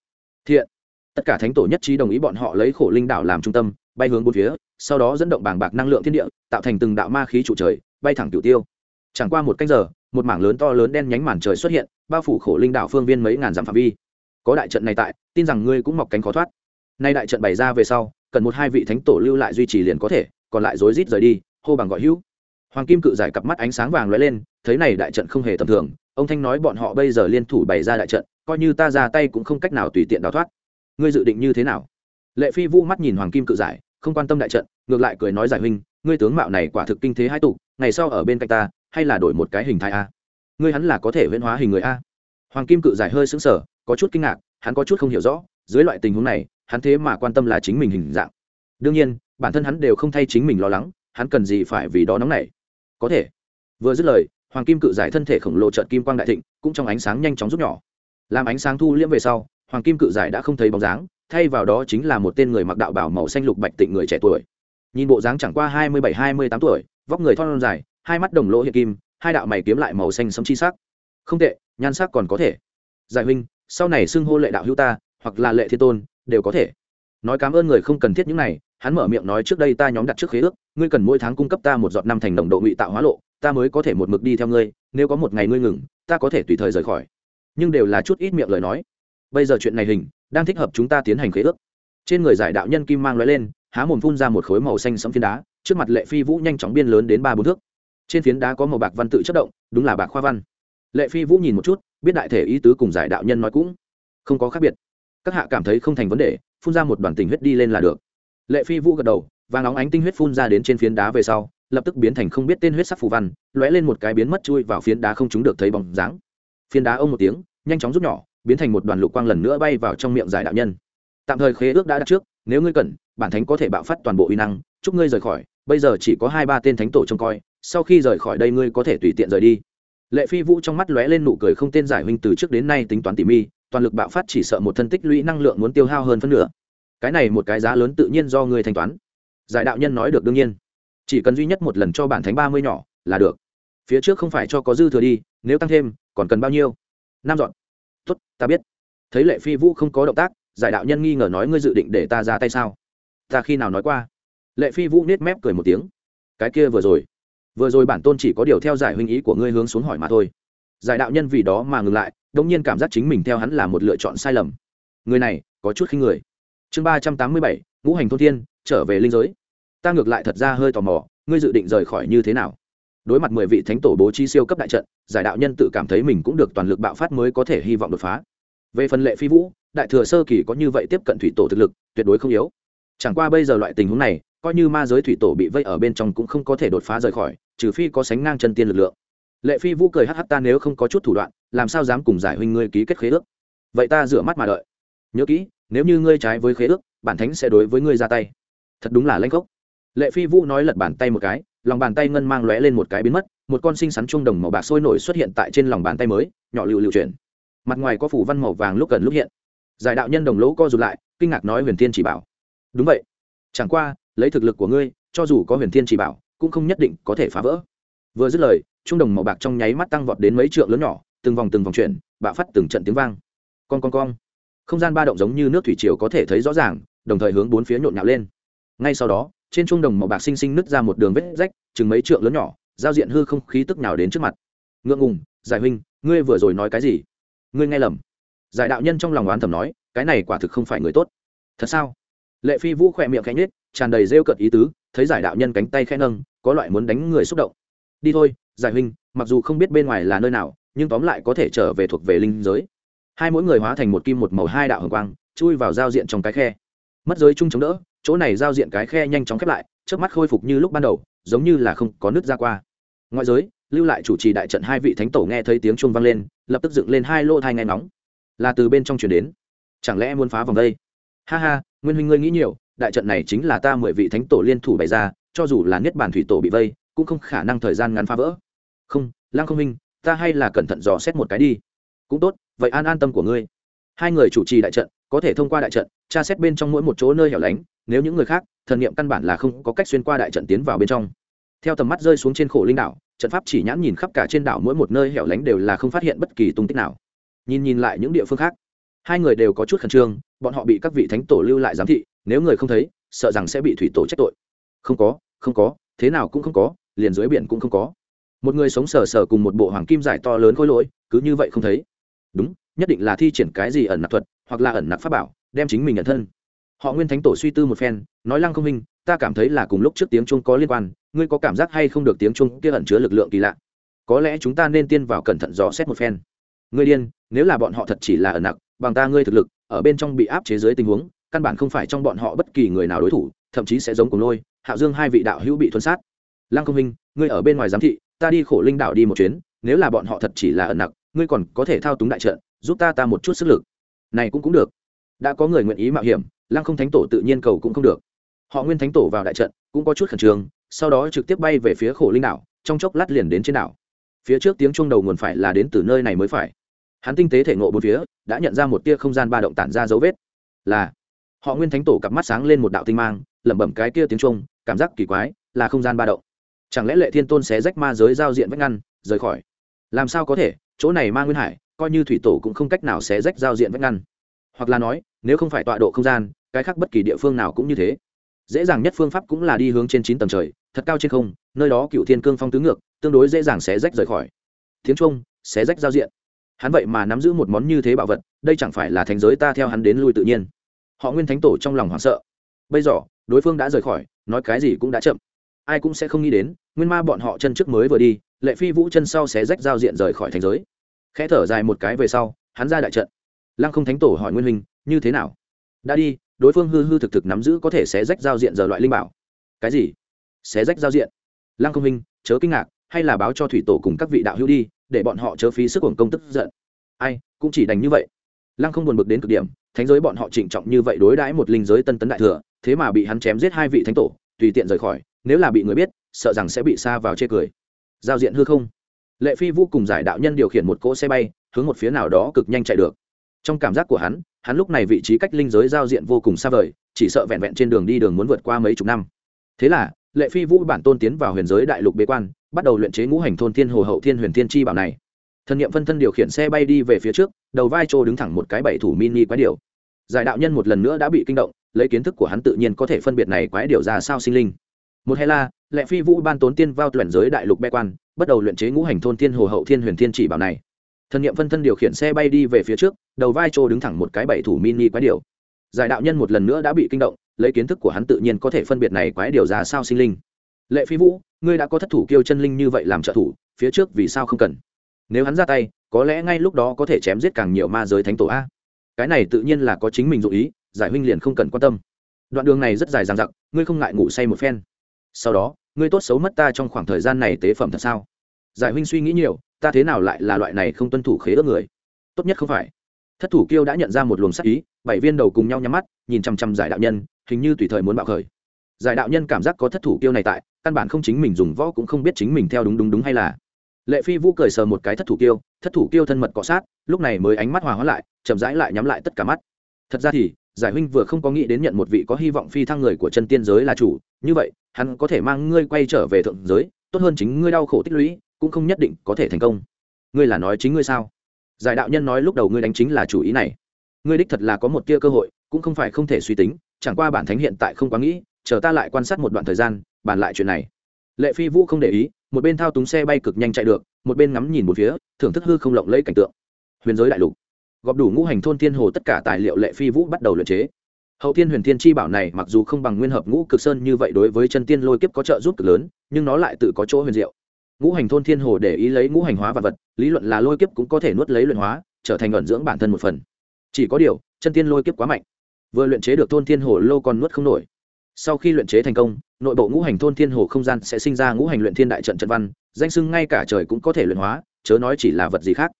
Thiện. Tất cả thánh tổ nhất trí đồng ý bọn họ lấy khổ linh đảo làm trung tâm, bay hướng bốn phía, sau đó dẫn động bảng bạc năng lượng thiên địa, tạo thành từng đạo ma khí trụ trời, bay thẳng cửu tiêu. Chẳng qua một canh giờ, một mảng lớn to lớn đen nhánh màn trời xuất hiện bao phủ khổ linh đảo phương viên mấy ngàn dặm phạm vi. Có đại trận này tại, tin rằng ngươi cũng mọc cánh khó thoát. Nay đại trận bày ra về sau, cần một hai vị thánh tổ lưu lại duy trì liền có thể, còn lại rối rít rời đi, hô bằng gọi hữu. Hoàng kim cự giải cặp mắt ánh sáng vàng lóe lên, thấy này đại trận không hề tầm thường, ông thanh nói bọn họ bây giờ liên thủ bày ra đại trận, coi như ta ra tay cũng không cách nào tùy tiện đào thoát. Ngươi dự định như thế nào? Lệ phi vũ mắt nhìn hoàng kim cự giải, không quan tâm đại trận, ngược lại cười nói giải huynh, ngươi tướng mạo này quả thực kinh thế hai tục, ngày sau ở bên cạnh ta, hay là đổi một cái hình thái a? Ngươi hắn là có thể huyễn hóa hình người a? Hoàng kim cự giải hơi sững sờ, có chút kinh ngạc, hắn có chút không hiểu rõ, dưới loại tình huống này, hắn thế mà quan tâm là chính mình hình dạng. Đương nhiên, bản thân hắn đều không thay chính mình lo lắng, hắn cần gì phải vì đó nóng nảy? Có thể. Vừa dứt lời, hoàng kim cự giải thân thể khổng lồ trợn kim quang đại thịnh, cũng trong ánh sáng nhanh chóng rút nhỏ. Làm ánh sáng thu liễm về sau, hoàng kim cự giải đã không thấy bóng dáng, thay vào đó chính là một tên người mặc đạo bảo màu xanh lục bạch tịnh người trẻ tuổi. Nhìn bộ dáng chẳng qua hai mươi bảy, hai mươi tám tuổi, vóc người thon dài, hai mắt đồng lỗ hiện kim hai đạo mày kiếm lại màu xanh sống chi sắc. Không tệ, nhan sắc còn có thể. Giải huynh, sau này xưng hô lệ đạo hữu ta, hoặc là lệ thiên tôn, đều có thể. Nói cảm ơn người không cần thiết những này, hắn mở miệng nói trước đây ta nhóm đặt trước khế ước, ngươi cần mỗi tháng cung cấp ta một giọt năm thành đồng độ ngụy tạo hóa lộ, ta mới có thể một mực đi theo ngươi, nếu có một ngày ngươi ngừng, ta có thể tùy thời rời khỏi. Nhưng đều là chút ít miệng lời nói. Bây giờ chuyện này hình, đang thích hợp chúng ta tiến hành khế ước. Trên người giải đạo nhân kim mang lóe lên, há mồm phun ra một khối màu xanh sẫm phiến đá, trước mặt lệ phi vũ nhanh chóng biên lớn đến ba bốn thước trên phiến đá có màu bạc văn tự chất động, đúng là bạc khoa văn. Lệ phi vũ nhìn một chút, biết đại thể ý tứ cùng giải đạo nhân nói cũng không có khác biệt. Các hạ cảm thấy không thành vấn đề, phun ra một đoàn tình huyết đi lên là được. Lệ phi vũ gật đầu và nóng ánh tinh huyết phun ra đến trên phiến đá về sau, lập tức biến thành không biết tên huyết sắc phù văn, lóe lên một cái biến mất chui vào phiến đá không chúng được thấy bóng dáng. Phiến đá ông một tiếng, nhanh chóng rút nhỏ, biến thành một đoàn lục quang lần nữa bay vào trong miệng giải đạo nhân. Tạm thời khế ước đã đặt trước, nếu ngươi cần, bản thánh có thể bạo phát toàn bộ uy năng, chúc ngươi rời khỏi, bây giờ chỉ có hai ba tên thánh tổ trông coi sau khi rời khỏi đây ngươi có thể tùy tiện rời đi. Lệ phi vũ trong mắt lóe lên nụ cười không tên giải huynh từ trước đến nay tính toán tỉ mi toàn lực bạo phát chỉ sợ một thân tích lũy năng lượng muốn tiêu hao hơn phân nửa. Cái này một cái giá lớn tự nhiên do ngươi thanh toán. Giải đạo nhân nói được đương nhiên. Chỉ cần duy nhất một lần cho bản thánh ba mươi nhỏ là được. Phía trước không phải cho có dư thừa đi, nếu tăng thêm, còn cần bao nhiêu? Năm dọn. Tuất ta biết. Thấy lệ phi vũ không có động tác, giải đạo nhân nghi ngờ nói ngươi dự định để ta ra tay sao? Ta khi nào nói qua? Lệ phi vũ nết mép cười một tiếng. Cái kia vừa rồi vừa rồi bản tôn chỉ có điều theo giải huynh ý của ngươi hướng xuống hỏi mà thôi. Giải đạo nhân vì đó mà ngừng lại đông nhiên cảm giác chính mình theo hắn là một lựa chọn sai lầm. Người này, có chút khinh người. Chương ba trăm tám mươi bảy, ngũ hành thôn thiên, trở về linh giới. Ta ngược lại thật ra hơi tò mò, ngươi dự định rời khỏi như thế nào? Đối mặt mười vị thánh tổ bố trí siêu cấp đại trận, giải đạo nhân tự cảm thấy mình cũng được toàn lực bạo phát mới có thể hy vọng đột phá. Về phần lệ phi vũ, đại thừa sơ kỳ có như vậy tiếp cận thủy tổ thực lực, tuyệt đối không yếu. Chẳng qua bây giờ loại tình huống này coi như ma giới thủy tổ bị vây ở bên trong cũng không có thể đột phá rời khỏi, trừ phi có sánh ngang chân tiên lực lượng. Lệ phi vũ cười hh ta nếu không có chút thủ đoạn, làm sao dám cùng giải huynh ngươi ký kết khế ước? Vậy ta rửa mắt mà đợi. Nhớ kỹ, nếu như ngươi trái với khế ước, bản thánh sẽ đối với ngươi ra tay. Thật đúng là lanh khốc lệ phi vũ nói lật bàn tay một cái, lòng bàn tay ngân mang lóe lên một cái biến mất, một con sinh sắn trung đồng màu bạc sôi nổi xuất hiện tại trên lòng bàn tay mới, nhỏ lựu lựu chuyển. Mặt ngoài có phủ văn màu vàng lúc gần lúc hiện. Giải đạo nhân đồng lỗ co rụt lại, kinh ngạc nói huyền thiên chỉ bảo. Đúng vậy. Chẳng qua lấy thực lực của ngươi, cho dù có huyền thiên chỉ bảo, cũng không nhất định có thể phá vỡ. Vừa dứt lời, trung đồng màu bạc trong nháy mắt tăng vọt đến mấy trượng lớn nhỏ, từng vòng từng vòng chuyển, bạo phát từng trận tiếng vang. Con con con không gian ba động giống như nước thủy triều có thể thấy rõ ràng, đồng thời hướng bốn phía nhộn nhạo lên. Ngay sau đó, trên trung đồng màu bạc xinh xinh nứt ra một đường vết rách, chừng mấy trượng lớn nhỏ, giao diện hư không khí tức nào đến trước mặt. Ngượng ngùng, giải huynh, ngươi vừa rồi nói cái gì? Ngươi nghe lầm. Giải đạo nhân trong lòng oán thầm nói, cái này quả thực không phải người tốt. Thật sao? Lệ phi vũ khỏe miệng khẽ nhết tràn đầy rêu cợt ý tứ, thấy giải đạo nhân cánh tay khẽ nâng, có loại muốn đánh người xúc động. Đi thôi, giải huynh, mặc dù không biết bên ngoài là nơi nào, nhưng tóm lại có thể trở về thuộc về linh giới. Hai mỗi người hóa thành một kim một màu hai đạo hồng quang, chui vào giao diện trong cái khe. Mất giới chung chống đỡ, chỗ này giao diện cái khe nhanh chóng khép lại trước mắt khôi phục như lúc ban đầu, giống như là không có nước ra qua. Ngoại giới, lưu lại chủ trì đại trận hai vị thánh tổ nghe thấy tiếng chuông vang lên, lập tức dựng lên hai lô thai nghe nóng là từ bên trong chuyển đến. Chẳng lẽ muốn phá vòng đây? Ha ha, nguyên huynh ngươi nghĩ nhiều đại trận này chính là ta mười vị thánh tổ liên thủ bày ra, cho dù là niết bàn thủy tổ bị vây, cũng không khả năng thời gian ngắn phá vỡ. Không, lăng không minh, ta hay là cẩn thận dò xét một cái đi. Cũng tốt, vậy an an tâm của ngươi. Hai người chủ trì đại trận, có thể thông qua đại trận, tra xét bên trong mỗi một chỗ nơi hẻo lánh, nếu những người khác, thần niệm căn bản là không có cách xuyên qua đại trận tiến vào bên trong. Theo tầm mắt rơi xuống trên khổ linh đảo, trận pháp chỉ nhãn nhìn khắp cả trên đảo mỗi một nơi hẻo lánh đều là không phát hiện bất kỳ tung tích nào. Nhìn nhìn lại những địa phương khác, hai người đều có chút khẩn trương, bọn họ bị các vị thánh tổ lưu lại giám thị nếu người không thấy, sợ rằng sẽ bị thủy tổ trách tội. Không có không có, thế nào cũng không có, liền dưới biển cũng không có. Một người sống sờ sờ cùng một bộ hoàng kim giải to lớn khôi lỗi, cứ như vậy không thấy. Đúng, nhất định là thi triển cái gì ẩn nặc thuật, hoặc là ẩn nặc pháp bảo, đem chính mình nhận thân. Họ nguyên thánh tổ suy tư một phen, nói lăng không minh, ta cảm thấy là cùng lúc trước tiếng chuông có liên quan, ngươi có cảm giác hay không được tiếng chuông kia ẩn chứa lực lượng kỳ lạ? Có lẽ chúng ta nên tiên vào cẩn thận dò xét một phen. Ngươi điên, nếu là bọn họ thật chỉ là ẩn nặc, bằng ta ngươi thực lực, ở bên trong bị áp chế dưới tình huống căn bản không phải trong bọn họ bất kỳ người nào đối thủ, thậm chí sẽ giống cùng lôi, hạo dương hai vị đạo hữu bị thuần sát. Lăng công minh, ngươi ở bên ngoài giám thị, ta đi khổ linh đảo đi một chuyến, nếu là bọn họ thật chỉ là ẩn nặc, ngươi còn có thể thao túng đại trận, giúp ta ta một chút sức lực. Này cũng cũng được. Đã có người nguyện ý mạo hiểm, lăng không thánh tổ tự nhiên cầu cũng không được. Họ nguyên thánh tổ vào đại trận, cũng có chút khẩn trương, sau đó trực tiếp bay về phía khổ linh đảo trong chốc lát liền đến trên đảo. Phía trước tiếng chuông đầu nguồn phải là đến từ nơi này mới phải. Hắn tinh tế thể ngộ bốn phía, đã nhận ra một tia không gian ba động tản ra dấu vết. Là họ nguyên thánh tổ cặp mắt sáng lên một đạo tinh mang, lẩm bẩm cái kia tiếng chuông, cảm giác kỳ quái, là không gian ba động. Chẳng lẽ lệ thiên tôn xé rách ma giới giao diện vách ngăn, rời khỏi? Làm sao có thể? Chỗ này ma nguyên hải, coi như thủy tổ cũng không cách nào xé rách giao diện vách ngăn. Hoặc là nói, nếu không phải tọa độ không gian, cái khác bất kỳ địa phương nào cũng như thế. Dễ dàng nhất phương pháp cũng là đi hướng trên chín tầng trời, thật cao trên không, nơi đó cựu thiên cương phong tứ ngược, tương đối dễ dàng xé rách rời khỏi. Tiếng trung xé rách giao diện. Hắn vậy mà nắm giữ một món như thế bảo vật, đây chẳng phải là thành giới ta theo hắn đến lui tự nhiên họ nguyên thánh tổ trong lòng hoảng sợ. Bây giờ, đối phương đã rời khỏi, nói cái gì cũng đã chậm. Ai cũng sẽ không nghĩ đến, nguyên ma bọn họ chân trước mới vừa đi, lệ phi vũ chân sau sẽ rách giao diện rời khỏi thành giới. Khẽ thở dài một cái về sau, hắn ra đại trận. Lăng không thánh tổ hỏi nguyên huynh, như thế nào? Đã đi, đối phương hư hư thực thực nắm giữ có thể sẽ rách giao diện giờ loại linh bảo. Cái gì? Xé rách giao diện? Lăng không huynh, chớ kinh ngạc, hay là báo cho thủy tổ cùng các vị đạo hữu đi, để bọn họ chớ phí sức hưởng công tức giận. Ai, cũng chỉ đành như vậy. Lăng không buồn bực đến cực điểm thánh giới bọn họ trịnh trọng như vậy đối đãi một linh giới tân tấn đại thừa, thế mà bị hắn chém giết hai vị thánh tổ, tùy tiện rời khỏi, nếu là bị người biết, sợ rằng sẽ bị xa vào chê cười. Giao diện hư không. Lệ phi vô cùng giải đạo nhân điều khiển một cỗ xe bay, hướng một phía nào đó cực nhanh chạy được. Trong cảm giác của hắn hắn lúc này vị trí cách linh giới giao diện vô cùng xa vời, chỉ sợ vẹn vẹn trên đường đi đường muốn vượt qua mấy chục năm. Thế là, lệ phi vũ bản tôn tiến vào huyền giới đại lục bế quan, bắt đầu luyện chế ngũ hành thôn thiên hồ hậu thiên huyền thiên chi bảo này. Thần nghiệm phân thân điều khiển xe bay đi về phía trước đầu vai trô đứng thẳng một cái bảy thủ mini quái điều giải đạo nhân một lần nữa đã bị kinh động, lấy kiến thức của hắn tự nhiên có thể phân biệt này quái điều ra sao sinh linh. Một hay la lệ phi vũ ban tốn tiên vào tuyển giới đại lục bê quan, bắt đầu luyện chế ngũ hành thôn thiên hồ hậu thiên huyền thiên chỉ bảo này. Thần nghiệm phân thân điều khiển xe bay đi về phía trước, đầu vai trô đứng thẳng một cái bảy thủ mini quái điều giải đạo nhân một lần nữa đã bị kinh động, lấy kiến thức của hắn tự nhiên có thể phân biệt này quái điều ra sao sinh linh. Lệ phi vũ, ngươi đã có thất thủ kiêu chân linh như vậy làm trợ thủ, phía trước vì sao không cần? Nếu hắn ra tay có lẽ ngay lúc đó có thể chém giết càng nhiều ma giới thánh tổ a. Cái này tự nhiên là có chính mình dụ ý, giải huynh liền không cần quan tâm. Đoạn đường này rất dài dằng dặc, ngươi không ngại ngủ say một phen. Sau đó, ngươi tốt xấu mất ta trong khoảng thời gian này tế phẩm thật sao? Giải huynh suy nghĩ nhiều, ta thế nào lại là loại này không tuân thủ khế ước người? Tốt nhất không phải. Thất thủ kiêu đã nhận ra một luồng sắc ý, bảy viên đầu cùng nhau nhắm mắt, nhìn chăm chăm giải đạo nhân, hình như tùy thời muốn bạo khởi. Giải đạo nhân cảm giác có thất thủ kiêu này tại, căn bản không chính mình dùng võ cũng không biết chính mình theo đúng đúng đúng hay là lệ phi vũ cười sờ một cái thất thủ kiêu, thất thủ kiêu thân mật cọ sát, lúc này mới ánh mắt hòa hóa lại, chậm rãi lại nhắm lại tất cả mắt. Thật ra thì, giải huynh vừa không có nghĩ đến nhận một vị có hy vọng phi thăng người của chân tiên giới là chủ, như vậy, hắn có thể mang ngươi quay trở về thượng giới, tốt hơn chính ngươi đau khổ tích lũy, cũng không nhất định có thể thành công. Ngươi là nói chính ngươi sao? Giải đạo nhân nói lúc đầu ngươi đánh chính là chủ ý này. Ngươi đích thật là có một tia cơ hội, cũng không phải không thể suy tính, chẳng qua bản thánh hiện tại không quá nghĩ, chờ ta lại quan sát một đoạn thời gian, bàn lại chuyện này lệ phi vũ không để ý, một bên thao túng xe bay cực nhanh chạy được, một bên ngắm nhìn một phía, thưởng thức hư không lộng lẫy cảnh tượng. Huyền giới đại lục. Gọp đủ ngũ hành thôn thiên hồ tất cả tài liệu lệ phi vũ bắt đầu luyện chế. Hậu thiên huyền thiên chi bảo này mặc dù không bằng nguyên hợp ngũ cực sơn như vậy đối với chân tiên lôi kiếp có trợ giúp cực lớn, nhưng nó lại tự có chỗ huyền diệu. Ngũ hành thôn thiên hồ để ý lấy ngũ hành hóa vật vật, lý luận là lôi kiếp cũng có thể nuốt lấy luyện hóa, trở thành luận dưỡng bản thân một phần. Chỉ có điều, chân tiên lôi kiếp quá mạnh. Vừa luyện chế được thôn thiên hồ lô còn nuốt không nổi. Sau khi luyện chế thành công nội bộ ngũ hành thôn thiên hồ không gian sẽ sinh ra ngũ hành luyện thiên đại trận trận văn, danh sưng ngay cả trời cũng có thể luyện hóa, chớ nói chỉ là vật gì khác.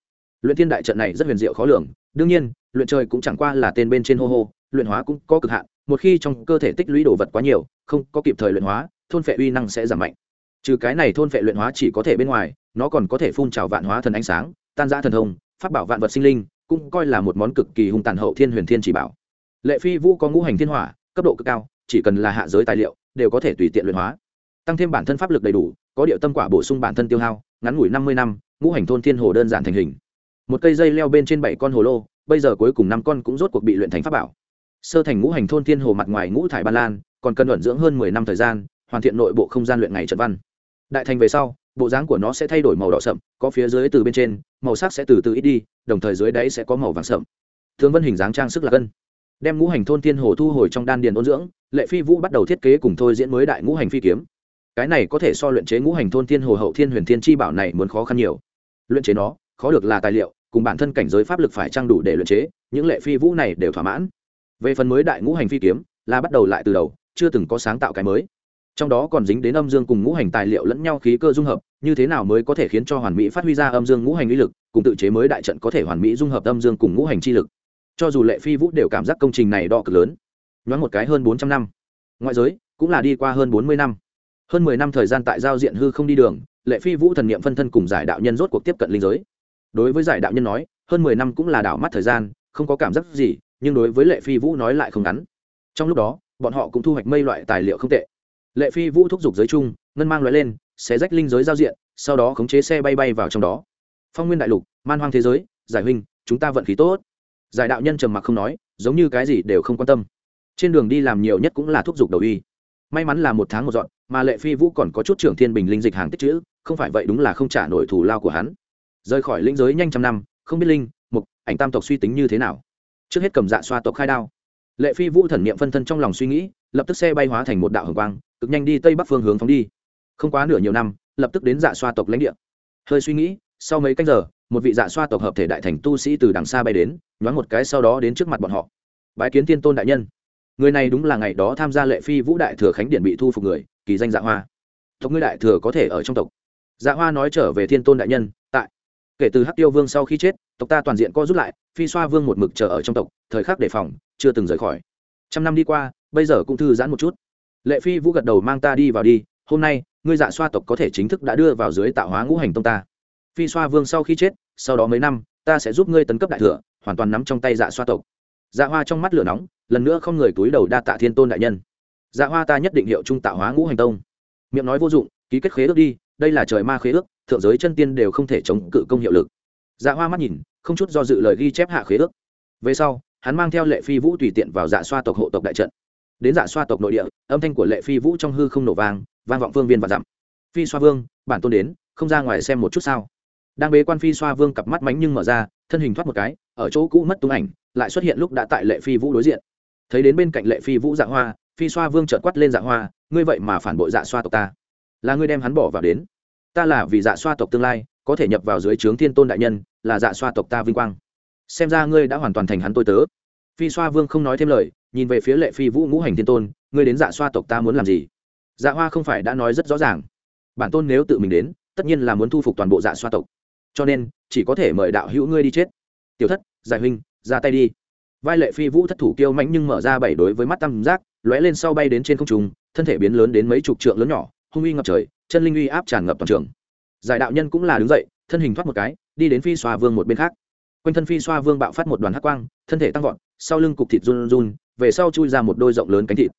Luyện thiên đại trận này rất huyền diệu khó lường, đương nhiên, luyện trời cũng chẳng qua là tên bên trên hô hô, luyện hóa cũng có cực hạn, một khi trong cơ thể tích lũy đồ vật quá nhiều, không có kịp thời luyện hóa, thôn phệ uy năng sẽ giảm mạnh. Trừ cái này thôn phệ luyện hóa chỉ có thể bên ngoài, nó còn có thể phun trào vạn hóa thần ánh sáng, tan ra thần thông phát bảo vạn vật sinh linh, cũng coi là một món cực kỳ hung tàn hậu thiên huyền thiên chỉ bảo. Lệ phi vũ có ngũ hành thiên hỏa, cấp độ cực cao, chỉ cần là hạ giới tài liệu đều có thể tùy tiện luyện hóa. Tăng thêm bản thân pháp lực đầy đủ, có điệu tâm quả bổ sung bản thân tiêu hao, ngắn ngủi năm mươi năm, ngũ hành thôn thiên hồ đơn giản thành hình. Một cây dây leo bên trên bảy con hồ lô, bây giờ cuối cùng năm con cũng rốt cuộc bị luyện thành pháp bảo. Sơ thành ngũ hành thôn thiên hồ mặt ngoài ngũ thải ba lan, còn cần luận dưỡng hơn mười năm thời gian, hoàn thiện nội bộ không gian luyện ngày trận văn. Đại thành về sau, bộ dáng của nó sẽ thay đổi màu đỏ sậm, có phía dưới từ bên trên, màu sắc sẽ từ từ ít đi, đồng thời dưới đáy sẽ có màu vàng sậm. Thương vân hình dáng trang sức là cân đem ngũ hành thôn thiên hồ thu hồi trong đan điền ôn dưỡng, lệ phi vũ bắt đầu thiết kế cùng thôi diễn mới đại ngũ hành phi kiếm. Cái này có thể so luyện chế ngũ hành thôn thiên hồ hậu thiên huyền thiên chi bảo này muốn khó khăn nhiều. Luyện chế nó, khó được là tài liệu, cùng bản thân cảnh giới pháp lực phải trang đủ để luyện chế, những lệ phi vũ này đều thỏa mãn. Về phần mới đại ngũ hành phi kiếm, là bắt đầu lại từ đầu, chưa từng có sáng tạo cái mới. Trong đó còn dính đến âm dương cùng ngũ hành tài liệu lẫn nhau khí cơ dung hợp, như thế nào mới có thể khiến cho hoàn mỹ phát huy ra âm dương ngũ hành uy lực, cùng tự chế mới đại trận có thể hoàn mỹ dung hợp âm dương cùng ngũ hành chi lực cho dù lệ phi vũ đều cảm giác công trình này đo cực lớn. Nhoáng một cái hơn bốn trăm năm. Ngoại giới, cũng là đi qua hơn bốn mươi năm. Hơn mười năm thời gian tại giao diện hư không đi đường, lệ phi vũ thần n i ệ m phân thân cùng giải đạo nhân rốt cuộc tiếp cận linh giới. Đối với giải đạo nhân nói, hơn mười năm cũng là đảo mắt thời gian, không có cảm giác gì, nhưng đối với lệ phi vũ nói lại không ngắn. Trong lúc đó, bọn họ cũng thu hoạch mây loại tài liệu không tệ. Lệ phi vũ thúc giục giới chung ngân mang loại lên sẽ rách linh giới giao diện, sau đó khống chế xe bay bay vào trong đó. Phong nguyên đại lục, man hoang thế giới, giải huynh, chúng ta vận khí tốt giải đạo nhân trầm mặc không nói, giống như cái gì đều không quan tâm. Trên đường đi làm nhiều nhất cũng là thúc giục đầu y may mắn là một tháng một dọn, mà lệ phi vũ còn có chút trưởng thiên bình linh dịch hàng tích chữ, không phải vậy đúng là không trả nổi thù lao của hắn. Rời khỏi lĩnh giới nhanh trăm năm, không biết linh, mục, ảnh tam tộc suy tính như thế nào. Trước hết cầm dạ xoa tộc khai đao. Lệ phi vũ thần niệm phân thân trong lòng suy nghĩ, lập tức xe bay hóa thành một đạo hồng quang, cực nhanh đi tây bắc phương hướng phóng đi. Không quá nửa nhiều năm, lập tức đến dạ xoa tộc lãnh địa. Hơi suy nghĩ, sau mấy canh giờ một vị dạ xoa tộc hợp thể đại thành tu sĩ từ đằng xa bay đến, nhoáng một cái sau đó đến trước mặt bọn họ. Bái kiến thiên tôn đại nhân. Người này đúng là ngày đó tham gia lệ phi vũ đại thừa khánh điện bị thu phục người, kỳ danh dạ hoa. Tộc ngươi đại thừa có thể ở trong tộc. Dạ hoa nói trở về thiên tôn đại nhân, tại. Kể từ hắc tiêu vương sau khi chết, tộc ta toàn diện co rút lại, phi xoa vương một mực chờ ở trong tộc, thời khắc đề phòng, chưa từng rời khỏi. Trăm năm đi qua, bây giờ cũng thư giãn một chút. Lệ phi vũ gật đầu mang ta đi vào đi, hôm nay, ngươi dạ xoa tộc có thể chính thức đã đưa vào dưới tạo hóa ngũ hành tông ta. Phi xoa vương sau khi chết sau đó mấy năm, ta sẽ giúp ngươi tấn cấp đại thừa, hoàn toàn nắm trong tay dạ xoa tộc. Dạ hoa trong mắt lửa nóng, lần nữa không người túi đầu đa tạ thiên tôn đại nhân. Dạ hoa ta nhất định hiệu trung tạo hóa ngũ hành tông. Miệng nói vô dụng, ký kết khế ước đi, đây là trời ma khế ước, thượng giới chân tiên đều không thể chống cự công hiệu lực. Dạ hoa mắt nhìn, không chút do dự lời ghi chép hạ khế ước. Về sau, hắn mang theo lệ phi vũ tùy tiện vào dạ xoa tộc hộ tộc đại trận. Đến dạ xoa tộc nội địa, âm thanh của lệ phi vũ trong hư không nổ vang vang vọng phương viên và dặm. Phi xoa vương, bản tôn đến, không ra ngoài xem một chút sao? Đang bế quan phi xoa vương cặp mắt mánh nhưng mở ra, thân hình thoát một cái, ở chỗ cũ mất tung ảnh, lại xuất hiện lúc đã tại lệ phi vũ đối diện. Thấy đến bên cạnh lệ phi vũ dạ hoa, phi xoa vương trợt quát lên dạ hoa, ngươi vậy mà phản bội dạ xoa tộc ta. Là ngươi đem hắn bỏ vào đến. Ta là vì dạ xoa tộc tương lai, có thể nhập vào dưới trướng thiên tôn đại nhân, là dạ xoa tộc ta vinh quang. Xem ra ngươi đã hoàn toàn thành hắn tôi tớ. Phi xoa vương không nói thêm lời, nhìn về phía lệ phi vũ ngũ hành thiên tôn, ngươi đến dạ xoa tộc ta muốn làm gì? Dạ hoa không phải đã nói rất rõ ràng. Bản tôn nếu tự mình đến, tất nhiên là muốn thu phục toàn bộ dạ xoa tộc cho nên, chỉ có thể mời đạo hữu ngươi đi chết. Tiểu thất, giải huynh, ra tay đi. Vai lệ phi vũ thất thủ kiêu mạnh nhưng mở ra bảy đối với mắt tam giác, lóe lên sau bay đến trên không trung, thân thể biến lớn đến mấy chục trượng lớn nhỏ, hung uy ngập trời, chân linh uy áp tràn ngập toàn trường. Giải đạo nhân cũng là đứng dậy, thân hình thoát một cái, đi đến phi xoa vương một bên khác. Quanh thân phi xoa vương bạo phát một đoàn hắc quang, thân thể tăng vọt, sau lưng cục thịt run run, về sau chui ra một đôi rộng lớn cánh thịt.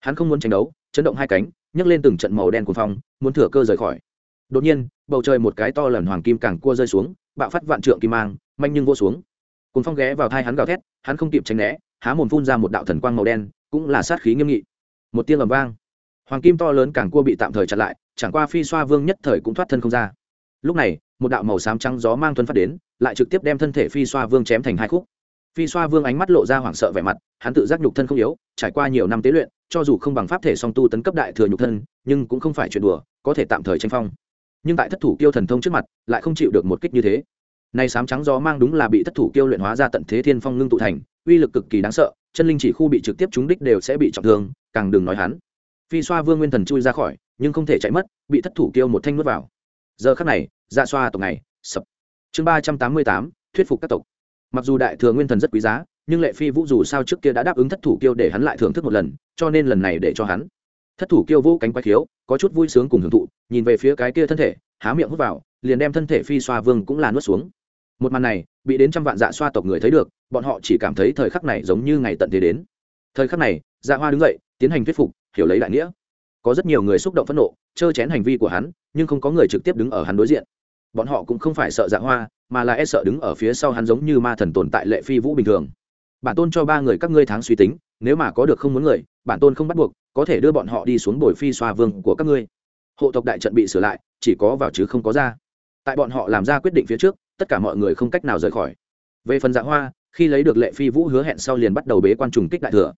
Hắn không muốn tranh đấu, chấn động hai cánh, nhấc lên từng trận màu đen của phong, muốn thừa cơ rời khỏi đột nhiên, bầu trời một cái to lần hoàng kim càng cua rơi xuống, bạo phát vạn trượng kim mang, manh nhưng vô xuống. Cồn phong ghé vào thai hắn gào thét, hắn không kịp tránh né, há mồm phun ra một đạo thần quang màu đen, cũng là sát khí nghiêm nghị. Một tiếng ầm vang. Hoàng kim to lớn càng cua bị tạm thời chặn lại, chẳng qua phi xoa vương nhất thời cũng thoát thân không ra. Lúc này, một đạo màu xám trắng gió mang thuần phát đến, lại trực tiếp đem thân thể phi xoa vương chém thành hai khúc. Phi xoa vương ánh mắt lộ ra hoảng sợ vẻ mặt, hắn tự giác nhục thân không yếu, trải qua nhiều năm tế luyện, cho dù không bằng pháp thể song tu tấn cấp đại thừa nhục thân, nhưng cũng không phải chuyện đùa, có thể tạm thời tranh phong nhưng tại thất thủ kiêu thần thông trước mặt, lại không chịu được một kích như thế. Nay sám trắng gió mang đúng là bị thất thủ kiêu luyện hóa ra tận thế thiên phong ngưng tụ thành, uy lực cực kỳ đáng sợ, chân linh chỉ khu bị trực tiếp trúng đích đều sẽ bị trọng thương, càng đừng nói hắn. Phi xoa vương nguyên thần chui ra khỏi, nhưng không thể chạy mất, bị thất thủ kiêu một thanh nuốt vào. Giờ khắc này ra xoa tộc này, sập. Chương ba trăm tám mươi tám, thuyết phục các tộc. Mặc dù đại thừa nguyên thần rất quý giá, nhưng lệ phi vũ dù sao trước kia đã đáp ứng thất thủ kiêu để hắn lại thưởng thức một lần, cho nên lần này để cho hắn thất thủ kiêu vũ cánh quay khiếu, có chút vui sướng cùng hưởng thụ, nhìn về phía cái kia thân thể, há miệng hút vào, liền đem thân thể phi xoa vương cũng là nuốt xuống. Một màn này, bị đến trăm vạn dạ xoa tộc người thấy được, bọn họ chỉ cảm thấy thời khắc này giống như ngày tận thế đến. Thời khắc này dạ hoa đứng dậy, tiến hành thuyết phục, hiểu lấy đại nghĩa. Có rất nhiều người xúc động phẫn nộ trơ chén hành vi của hắn, nhưng không có người trực tiếp đứng ở hắn đối diện. Bọn họ cũng không phải sợ dạ hoa, mà là e sợ đứng ở phía sau hắn giống như ma thần tồn tại lệ phi vũ bình thường. Bản tôn cho ba người các ngươi tháng suy tính, nếu mà có được không muốn người, bản tôn không bắt buộc có thể đưa bọn họ đi xuống bồi phi xoa vương của các ngươi. Hộ tộc đại trận bị sửa lại, chỉ có vào chứ không có ra. Tại bọn họ làm ra quyết định phía trước, tất cả mọi người không cách nào rời khỏi. Về phần dạ hoa, khi lấy được lệ phi vũ hứa hẹn sau liền bắt đầu bế quan trùng kích đại thừa.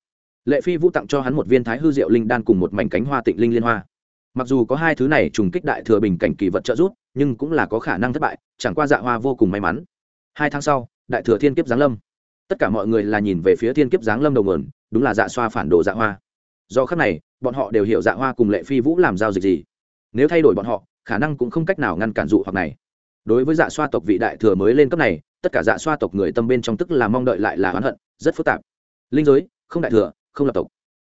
Lệ phi vũ tặng cho hắn một viên thái hư diệu linh đan cùng một mảnh cánh hoa tịnh linh liên hoa. Mặc dù có hai thứ này trùng kích đại thừa bình cảnh kỳ vật trợ giúp, nhưng cũng là có khả năng thất bại, chẳng qua dạ hoa vô cùng may mắn. Hai tháng sau, đại thừa thiên kiếp giáng lâm. Tất cả mọi người là nhìn về phía thiên kiếp giáng lâm đầu nguồn, đúng là dạ xoa phản đồ dạ hoa do khắc này, bọn họ đều hiểu dạ hoa cùng lệ phi vũ làm giao dịch gì. Nếu thay đổi bọn họ, khả năng cũng không cách nào ngăn cản dụ hoặc này. Đối với dạ xoa tộc vị đại thừa mới lên cấp này, tất cả dạ xoa tộc người tâm bên trong tức là mong đợi lại là oán hận, rất phức tạp. Linh giới, không đại thừa, không lập tộc.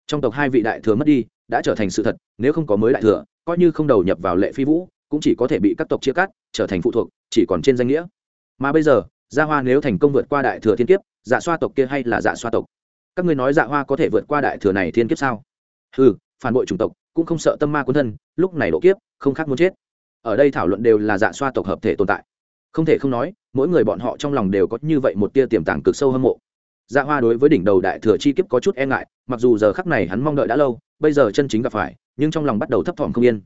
Trong tộc hai vị đại thừa mất đi, đã trở thành sự thật, nếu không có mới đại thừa, coi như không đầu nhập vào lệ phi vũ, cũng chỉ có thể bị các tộc chia cắt, trở thành phụ thuộc, chỉ còn trên danh nghĩa. Mà bây giờ, gia hoa nếu thành công vượt qua đại thừa thiên kiếp dạ xoa tộc kia hay là dạ xoa tộc? Các ngươi nói dạ hoa có thể vượt qua đại thừa này thiên kiếp sao? Ừ phản bội chủng tộc, cũng không sợ tâm ma quân thân, lúc này độ kiếp, không khác muốn chết. Ở đây thảo luận đều là dạ xoa tộc hợp thể tồn tại. Không thể không nói, mỗi người bọn họ trong lòng đều có như vậy một tia tiềm tàng cực sâu hâm mộ. Dạ hoa đối với đỉnh đầu đại thừa chi kiếp có chút e ngại, mặc dù giờ khắc này hắn mong đợi đã lâu, bây giờ chân chính gặp phải, nhưng trong lòng bắt đầu thấp thỏm không yên.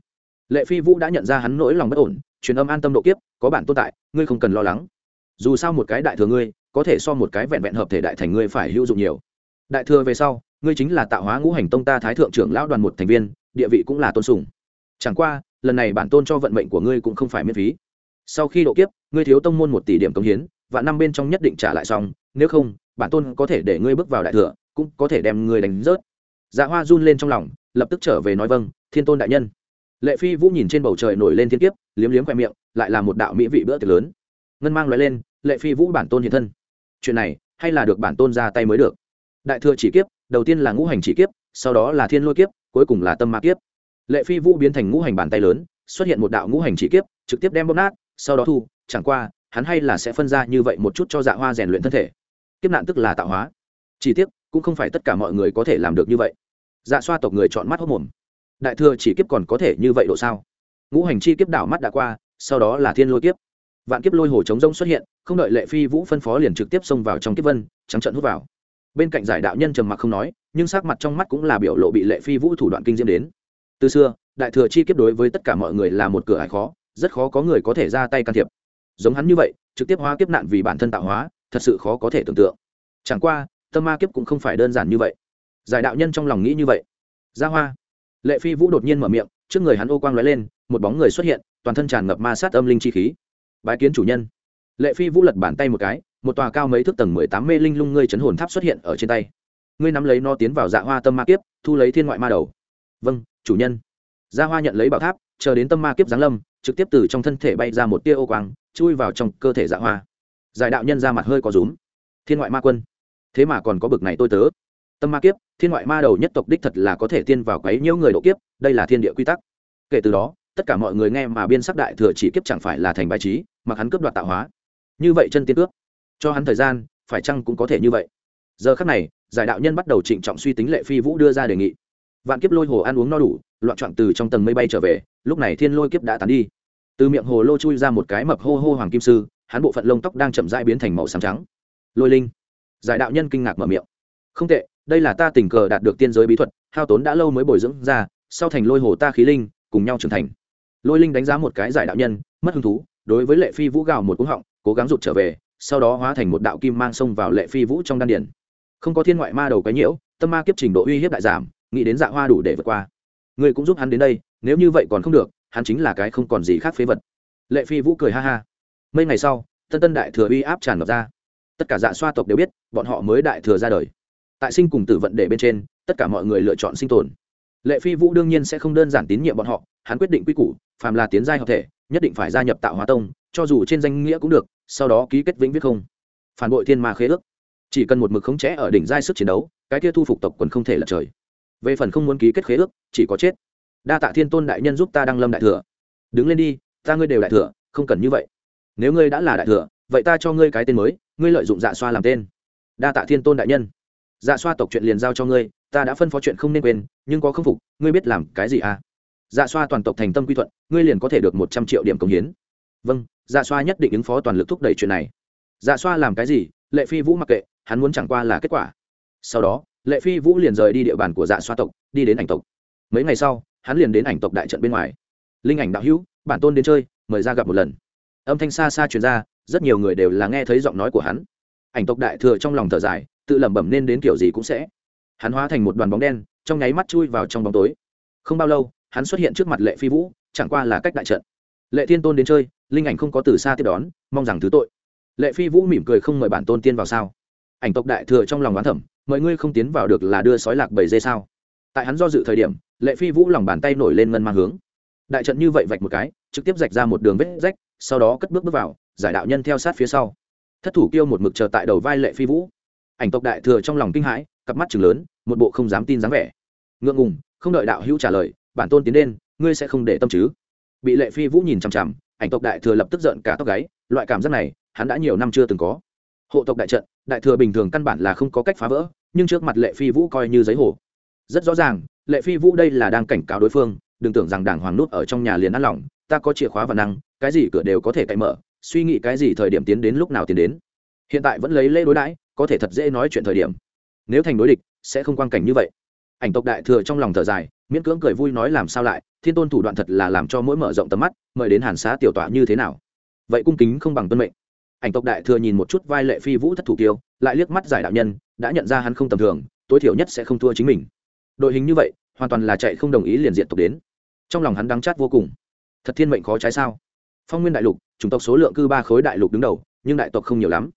Lệ phi vũ đã nhận ra hắn nỗi lòng bất ổn, truyền âm an tâm độ kiếp, có bản tồn tại, ngươi không cần lo lắng. Dù sao một cái đại thừa ngươi, có thể so một cái vẹn vẹn hợp thể đại thành ngươi phải hữu dụng nhiều đại thừa về sau, ngươi chính là tạo hóa ngũ hành tông ta thái thượng trưởng lão đoàn một thành viên, địa vị cũng là tôn sùng. Chẳng qua, lần này bản tôn cho vận mệnh của ngươi cũng không phải miễn phí. Sau khi độ kiếp, ngươi thiếu tông môn một tỷ điểm công hiến và năm bên trong nhất định trả lại xong, nếu không, bản tôn có thể để ngươi bước vào đại thừa, cũng có thể đem ngươi đánh rớt. Dạ hoa run lên trong lòng, lập tức trở về nói vâng thiên tôn đại nhân. Lệ phi vũ nhìn trên bầu trời nổi lên thiên kiếp, liếm liếm khoe miệng, lại là một đạo mỹ vị bữa tiệc lớn. Ngân mang loại lên, lệ phi vũ bản tôn hiện thân. Chuyện này, hay là được bản tôn ra tay mới được? Đại thừa chỉ kiếp, đầu tiên là ngũ hành chỉ kiếp, sau đó là thiên lôi kiếp, cuối cùng là tâm ma kiếp. Lệ phi vũ biến thành ngũ hành bàn tay lớn, xuất hiện một đạo ngũ hành chỉ kiếp, trực tiếp đem bóp nát, sau đó thu, chẳng qua, hắn hay là sẽ phân ra như vậy một chút cho dạ hoa rèn luyện thân thể. Kiếp nạn tức là tạo hóa. Chỉ tiếc, cũng không phải tất cả mọi người có thể làm được như vậy. Dạ xoa tộc người chọn mắt hốc mồm. Đại thừa chỉ kiếp còn có thể như vậy độ sao? Ngũ hành chi kiếp đảo mắt đã qua, sau đó là thiên lôi kiếp. Vạn kiếp lôi hồ chống rông xuất hiện, không đợi lệ phi vũ phân phó liền trực tiếp xông vào trong kiếp vân, trắng trận hút vào bên cạnh giải đạo nhân trầm mặc không nói, nhưng sắc mặt trong mắt cũng là biểu lộ bị lệ phi vũ thủ đoạn kinh diễm đến. Từ xưa, đại thừa chi kiếp đối với tất cả mọi người là một cửa ải khó, rất khó có người có thể ra tay can thiệp. Giống hắn như vậy, trực tiếp hóa kiếp nạn vì bản thân tạo hóa, thật sự khó có thể tưởng tượng. Chẳng qua, tâm ma kiếp cũng không phải đơn giản như vậy. Giải đạo nhân trong lòng nghĩ như vậy. Ra hoa. Lệ phi vũ đột nhiên mở miệng, trước người hắn ô quang lóe lên, một bóng người xuất hiện, toàn thân tràn ngập ma sát âm linh chi khí. Bái kiến chủ nhân. Lệ phi vũ lật bàn tay một cái một tòa cao mấy thước tầng mười tám mê linh lung ngươi chấn hồn tháp xuất hiện ở trên tay. Ngươi nắm lấy nó tiến vào dạ hoa tâm ma kiếp, thu lấy thiên ngoại ma đầu. Vâng chủ nhân. Gia hoa nhận lấy bảo tháp, chờ đến tâm ma kiếp giáng lâm, trực tiếp từ trong thân thể bay ra một tia ô quang, chui vào trong cơ thể dạ hoa. Giải đạo nhân ra mặt hơi có rúm. Thiên ngoại ma quân. Thế mà còn có bực này tôi tớ. Tâm ma kiếp, thiên ngoại ma đầu nhất tộc đích thật là có thể tiên vào quấy nhiễu người độ kiếp, đây là thiên địa quy tắc. Kể từ đó, tất cả mọi người nghe mà biên sắc đại thừa chỉ kiếp chẳng phải là thành bài trí mà hắn cướp đoạt tạo hóa. Như vậy chân tiên cướp cho hắn thời gian, phải chăng cũng có thể như vậy? Giờ khắc này, giải đạo nhân bắt đầu trịnh trọng suy tính lệ phi vũ đưa ra đề nghị. Vạn kiếp lôi hồ ăn uống no đủ, loạn trọn từ trong tầng mây bay trở về, lúc này thiên lôi kiếp đã tán đi. Từ miệng hồ lô chui ra một cái mập hô hô hoàng kim sư, hắn bộ phận lông tóc đang chậm rãi biến thành màu xám trắng. Lôi linh. Giải đạo nhân kinh ngạc mở miệng. Không tệ, đây là ta tình cờ đạt được tiên giới bí thuật, hao tốn đã lâu mới bồi dưỡng ra, sau thành lôi hồ ta khí linh, cùng nhau trưởng thành. Lôi linh đánh giá một cái giải đạo nhân, mất hứng thú, đối với lệ phi vũ gào một cú họng, cố gắng rụt trở về sau đó hóa thành một đạo kim mang sông vào lệ phi vũ trong đan điển không có thiên ngoại ma đầu cái nhiễu, tâm ma kiếp trình độ uy hiếp đại giảm, nghĩ đến dạ hoa đủ để vượt qua. Ngươi cũng giúp hắn đến đây, nếu như vậy còn không được, hắn chính là cái không còn gì khác phế vật. Lệ phi vũ cười ha ha. Mấy ngày sau, tân tân đại thừa uy áp tràn ngập ra. Tất cả dạ xoa tộc đều biết, bọn họ mới đại thừa ra đời. Tại sinh cùng tử vận để bên trên, tất cả mọi người lựa chọn sinh tồn. Lệ phi vũ đương nhiên sẽ không đơn giản tín nhiệm bọn họ, hắn quyết định quy củ, phàm là tiến giai hợp thể, nhất định phải gia nhập tạo hóa tông, cho dù trên danh nghĩa cũng được sau đó ký kết vĩnh viết không. Phản bội thiên ma khế ước. Chỉ cần một mực khống chế ở đỉnh giai sức chiến đấu, cái kia thu phục tộc quần không thể lật trời. Về phần không muốn ký kết khế ước, chỉ có chết. Đa tạ thiên tôn đại nhân giúp ta đăng lâm đại thừa. Đứng lên đi, ta ngươi đều đại thừa, không cần như vậy. Nếu ngươi đã là đại thừa, vậy ta cho ngươi cái tên mới, ngươi lợi dụng dạ xoa làm tên. Đa tạ thiên tôn đại nhân. Dạ xoa tộc chuyện liền giao cho ngươi, ta đã phân phó chuyện không nên quên, nhưng có khâm phục, ngươi biết làm cái gì à? Dạ xoa toàn tộc thành tâm quy thuận, ngươi liền có thể được một trăm triệu điểm công hiến vâng dạ xoa nhất định ứng phó toàn lực thúc đẩy chuyện này. Dạ xoa làm cái gì? Lệ phi vũ mặc kệ, hắn muốn chẳng qua là kết quả. Sau đó, lệ phi vũ liền rời đi địa bàn của dạ xoa tộc, đi đến ảnh tộc. Mấy ngày sau, hắn liền đến ảnh tộc đại trận bên ngoài. Linh ảnh đạo hữu, bản tôn đến chơi, mời ra gặp một lần. Âm thanh xa xa truyền ra, rất nhiều người đều là nghe thấy giọng nói của hắn. Ảnh tộc đại thừa trong lòng thở dài, tự lẩm bẩm nên đến kiểu gì cũng sẽ. Hắn hóa thành một đoàn bóng đen, trong nháy mắt chui vào trong bóng tối. Không bao lâu, hắn xuất hiện trước mặt lệ phi vũ, chẳng qua là cách đại trận. Lệ thiên tôn đến chơi linh ảnh không có từ xa tiếp đón, mong rằng thứ tội. Lệ phi vũ mỉm cười không mời bản tôn tiên vào sao? Ảnh tộc đại thừa trong lòng bán thẩm, mọi ngươi không tiến vào được là đưa sói lạc bảy dê sao? Tại hắn do dự thời điểm, lệ phi vũ lòng bàn tay nổi lên ngân mang hướng. Đại trận như vậy vạch một cái, trực tiếp rạch ra một đường vết rách, sau đó cất bước bước vào, giải đạo nhân theo sát phía sau. Thất thủ kêu một mực chờ tại đầu vai lệ phi vũ. Ảnh tộc đại thừa trong lòng kinh hãi, cặp mắt chừng lớn, một bộ không dám tin dáng vẻ. Ngượng ngùng, không đợi đạo hữu trả lời, bản tôn tiến lên, ngươi sẽ không để tâm chứ? Bị lệ phi vũ nhìn chằm chằm ảnh tộc đại thừa lập tức giận cả tóc gáy, loại cảm giác này, hắn đã nhiều năm chưa từng có. Hộ tộc đại trận, đại thừa bình thường căn bản là không có cách phá vỡ, nhưng trước mặt lệ phi vũ coi như giấy hồ. Rất rõ ràng, lệ phi vũ đây là đang cảnh cáo đối phương, đừng tưởng rằng đảng hoàng nút ở trong nhà liền ăn lỏng ta có chìa khóa và năng, cái gì cửa đều có thể cậy mở, suy nghĩ cái gì thời điểm tiến đến lúc nào tiến đến. Hiện tại vẫn lấy lễ đối đãi, có thể thật dễ nói chuyện thời điểm. Nếu thành đối địch, sẽ không quan cảnh như vậy ảnh tộc đại thừa trong lòng thở dài miễn cưỡng cười vui nói làm sao lại thiên tôn thủ đoạn thật là làm cho mỗi mở rộng tầm mắt mời đến hàn xá tiểu tọa như thế nào? Vậy cung kính không bằng tuân mệnh. Ảnh tộc đại thừa nhìn một chút vai lệ phi vũ thất thủ tiêu, lại liếc mắt giải đạo nhân đã nhận ra hắn không tầm thường tối thiểu nhất sẽ không thua chính mình. Đội hình như vậy hoàn toàn là chạy không đồng ý liền diện tộc đến. Trong lòng hắn đắng chát vô cùng. Thật thiên mệnh khó trái sao? Phong nguyên đại lục chủng tộc số lượng cư ba khối đại lục đứng đầu nhưng đại tộc không nhiều lắm.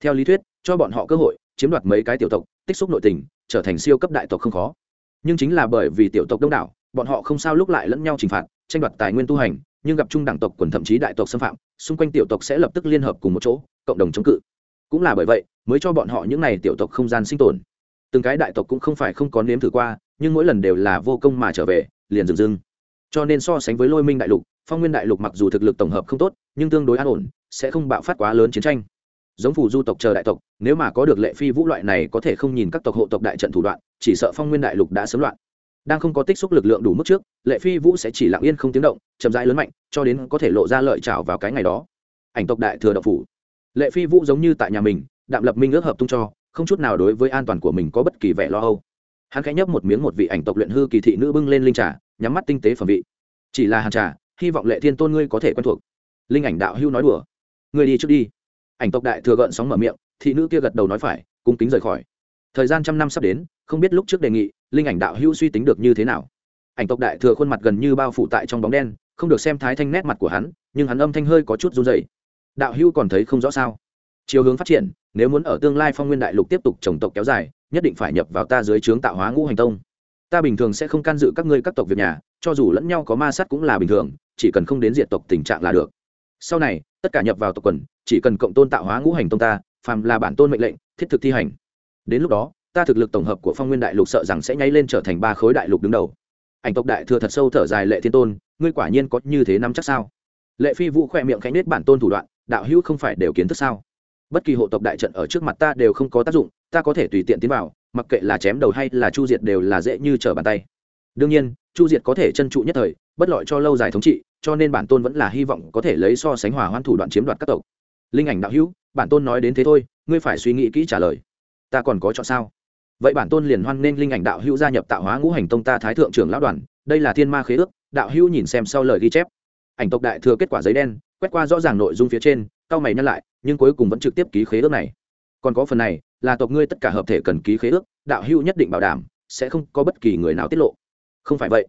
Theo lý thuyết cho bọn họ cơ hội chiếm đoạt mấy cái tiểu tộc tích xúc nội tình trở thành siêu cấp đại tộc không khó nhưng chính là bởi vì tiểu tộc đông đảo, bọn họ không sao lúc lại lẫn nhau trừng phạt, tranh đoạt tài nguyên tu hành, nhưng gặp trung đẳng tộc quần thậm chí đại tộc xâm phạm, xung quanh tiểu tộc sẽ lập tức liên hợp cùng một chỗ, cộng đồng chống cự. Cũng là bởi vậy, mới cho bọn họ những n à y tiểu tộc không gian sinh tồn. Từng cái đại tộc cũng không phải không có nếm thử qua, nhưng mỗi lần đều là vô công mà trở về, liền dừng dưng cho nên so sánh với lôi minh đại lục, phong nguyên đại lục mặc dù thực lực tổng hợp không tốt, nhưng tương đối an ổn, sẽ không bạo phát quá lớn chiến tranh giống phù du tộc chờ đại tộc, nếu mà có được lệ phi vũ loại này có thể không nhìn các tộc hộ tộc đại trận thủ đoạn, chỉ sợ phong nguyên đại lục đã sớm loạn. Đang không có tích xúc lực lượng đủ mức trước, lệ phi vũ sẽ chỉ lặng yên không tiếng động, chậm rãi lớn mạnh, cho đến có thể lộ ra lợi trào vào cái ngày đó. Ảnh tộc đại thừa độc phủ. Lệ phi vũ giống như tại nhà mình, đạm lập minh ước hợp tung cho, không chút nào đối với an toàn của mình có bất kỳ vẻ lo âu. Hắn khẽ nhấp một miếng một vị ảnh tộc luyện hư kỳ thị nữ bưng lên linh trà, nhắm mắt tinh tế phẩm vị. Chỉ là hàn trà, hy vọng lệ thiên tôn ngươi có thể quen thuộc. Linh ảnh đạo hưu nói đùa. Ngươi đi trước đi ảnh tộc đại thừa gợn sóng mở miệng, thị nữ kia gật đầu nói phải, cung kính rời khỏi. Thời gian trăm năm sắp đến, không biết lúc trước đề nghị, linh ảnh đạo hưu suy tính được như thế nào. Ảnh tộc đại thừa khuôn mặt gần như bao phủ tại trong bóng đen, không được xem thái thanh nét mặt của hắn, nhưng hắn âm thanh hơi có chút run dày đạo hưu còn thấy không rõ sao? Chiều hướng phát triển, nếu muốn ở tương lai phong nguyên đại lục tiếp tục trồng tộc kéo dài, nhất định phải nhập vào ta dưới trướng tạo hóa ngũ hành tông. Ta bình thường sẽ không can dự các ngươi các tộc việc nhà, cho dù lẫn nhau có ma sát cũng là bình thường, chỉ cần không đến diện tộc tình trạng là được. Sau này tất cả nhập vào tộc quần, chỉ cần cộng tôn tạo hóa ngũ hành tông ta, phàm là bản tôn mệnh lệnh, thiết thực thi hành. Đến lúc đó, ta thực lực tổng hợp của phong nguyên đại lục sợ rằng sẽ nháy lên trở thành ba khối đại lục đứng đầu. Ảnh tộc đại thừa thật sâu thở dài, lệ thiên tôn, ngươi quả nhiên có như thế năm chắc sao? Lệ phi vũ khỏe miệng khánh nết bản tôn thủ đoạn, đạo hữu không phải đều kiến thức sao? Bất kỳ hộ tộc đại trận ở trước mặt ta đều không có tác dụng, ta có thể tùy tiện tiến vào, mặc kệ là chém đầu hay là chu diệt đều là dễ như trở bàn tay. Đương nhiên, chu diệt có thể chân trụ nhất thời, bất lợi cho lâu dài thống trị cho nên bản tôn vẫn là hy vọng có thể lấy so sánh hòa hoãn thủ đoạn chiếm đoạt các tộc. Linh ảnh đạo hữu, bản tôn nói đến thế thôi, ngươi phải suy nghĩ kỹ trả lời. Ta còn có chọn sao? Vậy bản tôn liền hoan nên linh ảnh đạo hữu gia nhập tạo hóa ngũ hành tông ta thái thượng trưởng lão đoàn, đây là thiên ma khế ước, đạo hữu nhìn xem sau lời ghi chép. Ảnh tộc đại thừa kết quả giấy đen, quét qua rõ ràng nội dung phía trên cao mày nhắc lại, nhưng cuối cùng vẫn trực tiếp ký khế ước này. Còn có phần này, là tộc ngươi tất cả hợp thể cần ký khế ước, đạo hữu nhất định bảo đảm, sẽ không có bất kỳ người nào tiết lộ. Không phải vậy,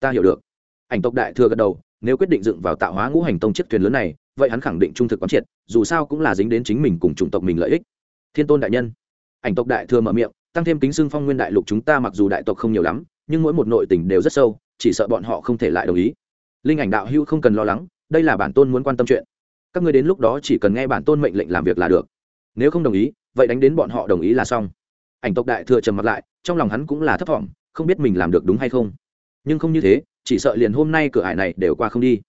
ta hiểu được. Ảnh tộc đại thừa gật đầu nếu quyết định dựng vào tạo hóa ngũ hành tông chiếc thuyền lớn này, vậy hắn khẳng định trung thực quán triệt, dù sao cũng là dính đến chính mình cùng chủng tộc mình lợi ích. Thiên tôn đại nhân. Ảnh tộc đại thừa mở miệng, tăng thêm kính xưng phong nguyên đại lục chúng ta mặc dù đại tộc không nhiều lắm, nhưng mỗi một nội tình đều rất sâu, chỉ sợ bọn họ không thể lại đồng ý. Linh ảnh đạo hữu không cần lo lắng, đây là bản tôn muốn quan tâm chuyện. Các ngươi đến lúc đó chỉ cần nghe bản tôn mệnh lệnh làm việc là được. Nếu không đồng ý, vậy đánh đến bọn họ đồng ý là xong. Ảnh tộc đại thừa trầm mặt lại, trong lòng hắn cũng là thấp thỏm, không biết mình làm được đúng hay không. Nhưng không như thế chỉ sợ liền hôm nay cửa hải này đều qua không đi.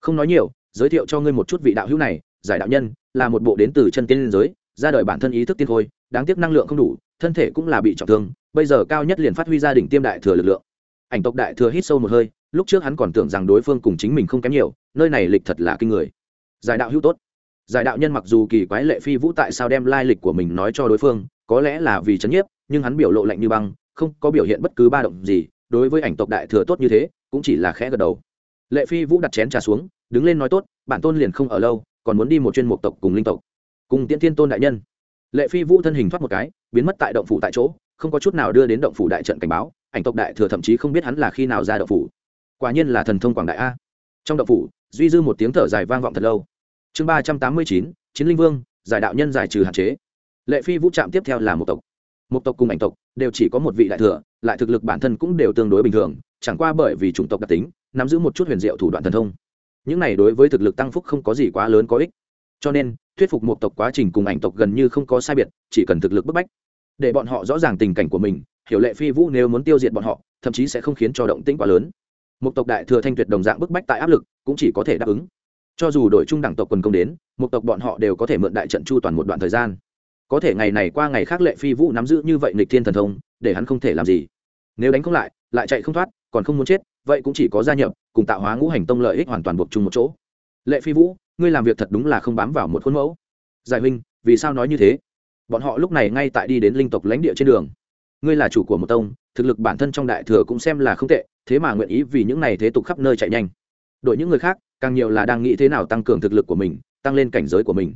Không nói nhiều, giới thiệu cho ngươi một chút vị đạo hữu này, giải đạo nhân, là một bộ đến từ chân tiên giới, ra đời bản thân ý thức tiên khôi, đáng tiếc năng lượng không đủ, thân thể cũng là bị trọng thương, bây giờ cao nhất liền phát huy gia đình tiêm đại thừa lực lượng. Ảnh tộc đại thừa hít sâu một hơi, lúc trước hắn còn tưởng rằng đối phương cùng chính mình không kém nhiều, nơi này lịch thật là kinh người. Giải đạo hữu tốt. Giải đạo nhân mặc dù kỳ quái lệ phi vũ tại sao đem lai lịch của mình nói cho đối phương, có lẽ là vì chấn nhiếp, nhưng hắn biểu lộ lạnh như băng, không có biểu hiện bất cứ ba động gì đối với ảnh tộc đại thừa tốt như thế, cũng chỉ là khẽ gật đầu. Lệ phi vũ đặt chén trà xuống, đứng lên nói tốt, bản tôn liền không ở lâu, còn muốn đi một chuyên mục tộc cùng linh tộc. Cùng tiễn thiên tôn đại nhân. Lệ phi vũ thân hình thoát một cái, biến mất tại động phủ tại chỗ, không có chút nào đưa đến động phủ đại trận cảnh báo, ảnh tộc đại thừa thậm chí không biết hắn là khi nào ra động phủ. Quả nhiên là thần thông quảng đại a. Trong động phủ, duy dư một tiếng thở dài vang vọng thật lâu. Chương ba trăm tám mươi chín, chiến linh vương, giải đạo nhân giải trừ hạn chế. Lệ phi vũ trạm tiếp theo là một tộc một tộc cùng ảnh tộc đều chỉ có một vị đại thừa, lại thực lực bản thân cũng đều tương đối bình thường, chẳng qua bởi vì chủng tộc đặc tính, nắm giữ một chút huyền diệu thủ đoạn thần thông. Những này đối với thực lực tăng phúc không có gì quá lớn có ích. Cho nên, thuyết phục một tộc quá trình cùng ảnh tộc gần như không có sai biệt, chỉ cần thực lực bức bách. Để bọn họ rõ ràng tình cảnh của mình, hiểu lệ phi vũ nếu muốn tiêu diệt bọn họ, thậm chí sẽ không khiến cho động tĩnh quá lớn. Một tộc đại thừa thanh tuyệt đồng dạng bức bách tại áp lực, cũng chỉ có thể đáp ứng. Cho dù đội trung đẳng tộc quần công đến, một tộc bọn họ đều có thể mượn đại trận chu toàn một đoạn thời gian có thể ngày này qua ngày khác lệ phi vũ nắm giữ như vậy nịch thiên thần thông, để hắn không thể làm gì. Nếu đánh không lại lại chạy không thoát, còn không muốn chết, vậy cũng chỉ có gia nhập, cùng tạo hóa ngũ hành tông lợi ích hoàn toàn buộc chung một chỗ. Lệ phi vũ, ngươi làm việc thật đúng là không bám vào một khuôn mẫu. Giải huynh, vì sao nói như thế? Bọn họ lúc này ngay tại đi đến linh tộc lãnh địa trên đường. Ngươi là chủ của một tông, thực lực bản thân trong đại thừa cũng xem là không tệ, thế mà nguyện ý vì những này thế tục khắp nơi chạy nhanh. Đội những người khác, càng nhiều là đang nghĩ thế nào tăng cường thực lực của mình, tăng lên cảnh giới của mình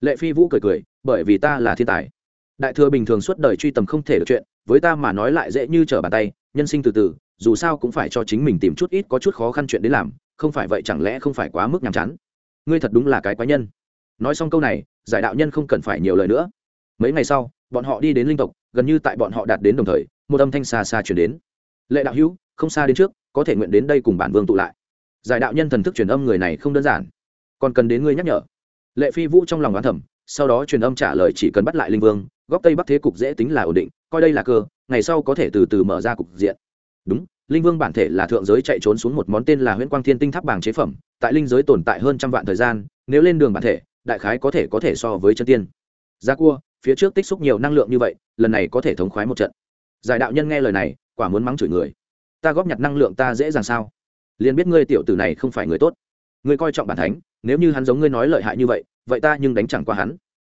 lệ phi vũ cười cười, bởi vì ta là thiên tài. Đại thừa bình thường suốt đời truy tầm không thể được chuyện, với ta mà nói lại dễ như trở bàn tay, nhân sinh từ từ, dù sao cũng phải cho chính mình tìm chút ít có chút khó khăn chuyện đến làm, không phải vậy chẳng lẽ không phải quá mức nhàm chán? Ngươi thật đúng là cái quái nhân. Nói xong câu này, giải đạo nhân không cần phải nhiều lời nữa. Mấy ngày sau, bọn họ đi đến linh tộc, gần như tại bọn họ đạt đến đồng thời, một âm thanh xa xa chuyển đến. Lệ đạo hữu, không xa đến trước, có thể nguyện đến đây cùng bản vương tụ lại. Giải đạo nhân thần thức truyền âm người này không đơn giản. Còn cần đến ngươi nhắc nhở lệ phi vũ trong lòng đoán thẩm sau đó truyền âm trả lời chỉ cần bắt lại linh vương, góc tây bắc thế cục dễ tính là ổn định, coi đây là cơ, ngày sau có thể từ từ mở ra cục diện. Đúng, linh vương bản thể là thượng giới chạy trốn xuống một món tên là huyễn quang thiên tinh tháp bảng chế phẩm, tại linh giới tồn tại hơn trăm vạn thời gian, nếu lên đường bản thể, đại khái có thể có thể so với chân tiên. Ra cua, phía trước tích xúc nhiều năng lượng như vậy, lần này có thể thống khoái một trận. Giải đạo nhân nghe lời này, quả muốn mắng chửi người. Ta góp nhặt năng lượng ta dễ dàng sao? Liền biết ngươi tiểu tử này không phải người tốt ngươi coi trọng bản thánh, nếu như hắn giống ngươi nói lợi hại như vậy vậy ta nhưng đánh chẳng qua hắn.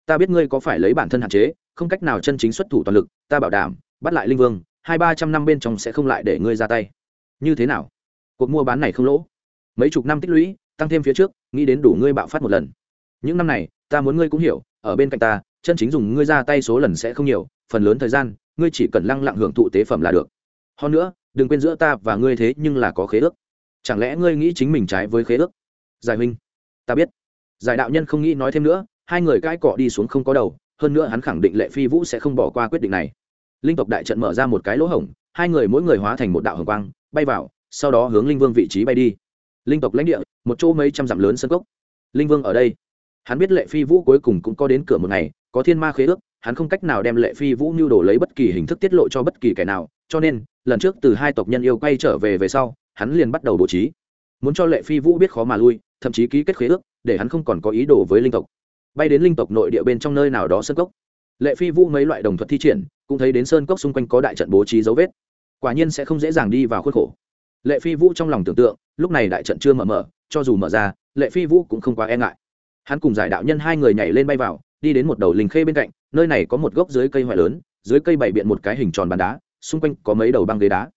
Ta biết ngươi có phải lấy bản thân hạn chế, không cách nào chân chính xuất thủ toàn lực, ta bảo đảm, bắt lại linh vương, hai ba trăm năm bên trong sẽ không lại để ngươi ra tay. Như thế nào? Cuộc mua bán này không lỗ. Mấy chục năm tích lũy, tăng thêm phía trước, nghĩ đến đủ ngươi bạo phát một lần. Những năm này, ta muốn ngươi cũng hiểu, ở bên cạnh ta, chân chính dùng ngươi ra tay số lần sẽ không nhiều, phần lớn thời gian, ngươi chỉ cần lăng lặng hưởng thụ tế phẩm là được. Hơn nữa, đừng quên giữa ta và ngươi thế nhưng là có khế ước. Chẳng lẽ ngươi nghĩ chính mình trái với khế ước? Giải huynh, ta biết. Giải đạo nhân không nghĩ nói thêm nữa, hai người cãi cọ đi xuống không có đầu, hơn nữa hắn khẳng định lệ phi vũ sẽ không bỏ qua quyết định này. Linh tộc đại trận mở ra một cái lỗ hổng, hai người mỗi người hóa thành một đạo hồng quang, bay vào, sau đó hướng linh vương vị trí bay đi. Linh tộc lãnh địa, một chỗ mấy trăm dặm lớn sân cốc. Linh vương ở đây. Hắn biết lệ phi vũ cuối cùng cũng có đến cửa một ngày, có thiên ma khế ước, hắn không cách nào đem lệ phi vũ mưu đồ lấy bất kỳ hình thức tiết lộ cho bất kỳ kẻ nào, cho nên, lần trước từ hai tộc nhân yêu quay trở về về sau, hắn liền bắt đầu bố trí. Muốn cho lệ phi vũ biết khó mà lui thậm chí ký kết khế ước, để hắn không còn có ý đồ với linh tộc. Bay đến linh tộc nội địa bên trong nơi nào đó sơn cốc. Lệ phi vũ mấy loại đồng thuật thi triển, cũng thấy đến sơn cốc xung quanh có đại trận bố trí dấu vết. Quả nhiên sẽ không dễ dàng đi vào khuất khổ. Lệ phi vũ trong lòng tưởng tượng, lúc này đại trận chưa mở mở, cho dù mở ra, lệ phi vũ cũng không quá e ngại. Hắn cùng giải đạo nhân hai người nhảy lên bay vào, đi đến một đầu linh khê bên cạnh, nơi này có một gốc dưới cây hoại lớn, dưới cây bày biện một cái hình tròn bàn đá, xung quanh có mấy đầu băng ghế đá.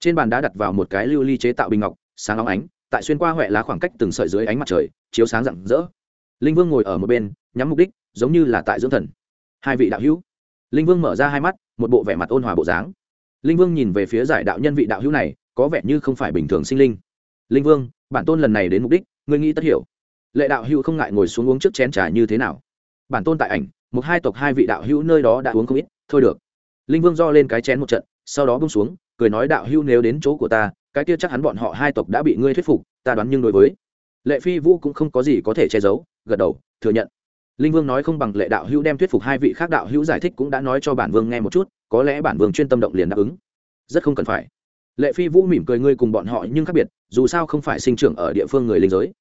Trên bàn đá đặt vào một cái lưu ly chế tạo bình ngọc, sáng óng ánh tại xuyên qua huệ lá khoảng cách từng sợi dưới ánh mặt trời, chiếu sáng rạng rỡ. Linh vương ngồi ở một bên, nhắm mục đích, giống như là tại dưỡng thần. Hai vị đạo hữu. Linh vương mở ra hai mắt, một bộ vẻ mặt ôn hòa bộ dáng. Linh vương nhìn về phía giải đạo nhân vị đạo hữu này, có vẻ như không phải bình thường sinh linh. Linh vương, bản tôn lần này đến mục đích, ngươi nghĩ tất hiểu. Lệ đạo hữu không ngại ngồi xuống uống trước chén trà như thế nào. Bản tôn tại ảnh, một hai tộc hai vị đạo hữu nơi đó đã uống không ít, thôi được. Linh vương do lên cái chén một trận, sau đó bung xuống cười nói đạo hưu nếu đến chỗ của ta, cái kia chắc hắn bọn họ hai tộc đã bị ngươi thuyết phục, ta đoán nhưng đối với. Lệ phi vũ cũng không có gì có thể che giấu, gật đầu, thừa nhận. Linh vương nói không bằng lệ đạo hữu đem thuyết phục hai vị khác đạo hữu giải thích cũng đã nói cho bản vương nghe một chút, có lẽ bản vương chuyên tâm động liền đáp ứng. Rất không cần phải. Lệ phi vũ mỉm cười ngươi cùng bọn họ nhưng khác biệt, dù sao không phải sinh trưởng ở địa phương người linh giới.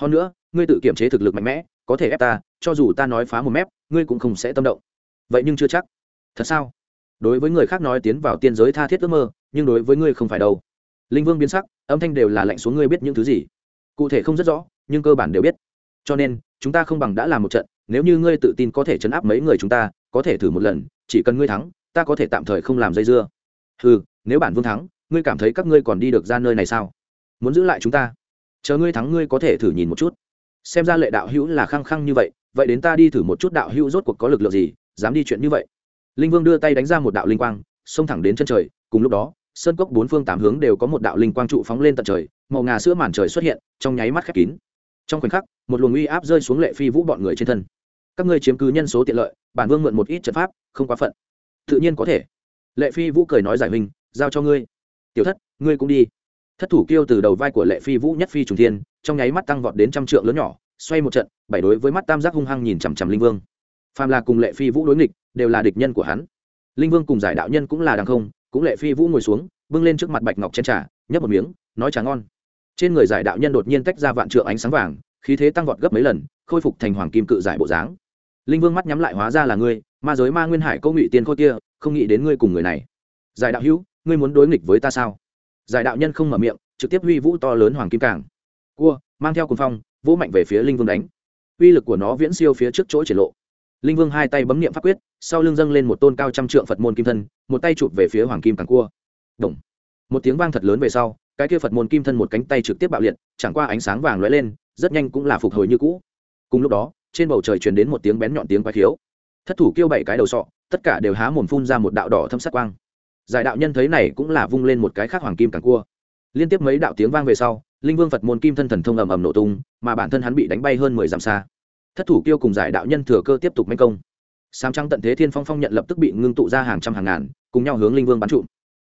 Hơn nữa, ngươi tự kiểm chế thực lực mạnh mẽ, có thể ép ta, cho dù ta nói phá một mép, ngươi cũng không sẽ tâm động. Vậy nhưng chưa chắc. Thật sao? Đối với người khác nói tiến vào tiên giới tha thiết ước mơ, nhưng đối với ngươi không phải đâu. Linh vương biến sắc, âm thanh đều là lạnh xuống ngươi biết những thứ gì. Cụ thể không rất rõ, nhưng cơ bản đều biết. Cho nên, chúng ta không bằng đã làm một trận, nếu như ngươi tự tin có thể chấn áp mấy người chúng ta, có thể thử một lần, chỉ cần ngươi thắng, ta có thể tạm thời không làm dây dưa. Ừ nếu bản vương thắng, ngươi cảm thấy các ngươi còn đi được ra nơi này sao? Muốn giữ lại chúng ta? Chờ ngươi thắng ngươi có thể thử nhìn một chút. Xem ra lệ đạo hữu là khăng khăng như vậy vậy đến ta đi thử một chút đạo hữu rốt cuộc có lực lượng gì, dám đi chuyện như vậy linh vương đưa tay đánh ra một đạo linh quang, xông thẳng đến chân trời, cùng lúc đó, sơn cốc bốn phương tám hướng đều có một đạo linh quang trụ phóng lên tận trời, màu ngà sữa màn trời xuất hiện, trong nháy mắt khép kín. Trong khoảnh khắc, một luồng uy áp rơi xuống lệ phi vũ bọn người trên thân. Các ngươi chiếm cứ nhân số tiện lợi, bản vương mượn một ít trận pháp, không quá phận. Tự nhiên có thể. Lệ phi vũ cười nói giải huynh, giao cho ngươi. Tiểu thất, ngươi cũng đi. Thất thủ kêu từ đầu vai của lệ phi vũ nhất phi trùng thiên, trong nháy mắt tăng vọt đến trăm trượng lớn nhỏ, xoay một trận, bảy đối với mắt tam giác hung hăng nhìn chằm chằm linh vương phàm là cùng lệ phi vũ đối nghịch, đều là địch nhân của hắn. Linh vương cùng giải đạo nhân cũng là đằng không, cũng lệ phi vũ ngồi xuống, bưng lên trước mặt bạch ngọc chen trà, nhấp một miếng, nói trà ngon. Trên người giải đạo nhân đột nhiên tách ra vạn trượng ánh sáng vàng, khí thế tăng vọt gấp mấy lần, khôi phục thành hoàng kim cự giải bộ dáng. Linh vương mắt nhắm lại hóa ra là ngươi, ma giới ma nguyên hải câu ngụy tiên khôi kia, không nghĩ đến ngươi cùng người này. Giải đạo hữu, ngươi muốn đối nghịch với ta sao? Giải đạo nhân không mở miệng, trực tiếp huy vũ to lớn hoàng kim cảng cua, mang theo cùng phong, vỗ mạnh về phía linh vương đánh. Uy lực của nó viễn siêu phía trước chỗ triển lộ linh vương hai tay bấm niệm pháp quyết, sau lưng dâng lên một tôn cao trăm trượng phật môn kim thân, một tay chụp về phía hoàng kim càng cua. Động. một tiếng vang thật lớn về sau, cái kia phật môn kim thân một cánh tay trực tiếp bạo liệt, chẳng qua ánh sáng vàng lóe lên, rất nhanh cũng là phục hồi như cũ. Cùng lúc đó, trên bầu trời truyền đến một tiếng bén nhọn tiếng quái khiếu. Thất thủ kêu bảy cái đầu sọ, tất cả đều há mồm phun ra một đạo đỏ thâm sắc quang. Giải đạo nhân thấy này cũng là vung lên một cái khác hoàng kim càng cua. Liên tiếp mấy đạo tiếng vang về sau, linh vương phật môn kim thân thần thông ầm ầm nổ tung, mà bản thân hắn bị đánh bay hơn mười dặm xa thất thủ kiêu cùng giải đạo nhân thừa cơ tiếp tục manh công. Sám trăng tận thế thiên phong phong nhận lập tức bị ngưng tụ ra hàng trăm hàng ngàn, cùng nhau hướng linh vương bắn trụm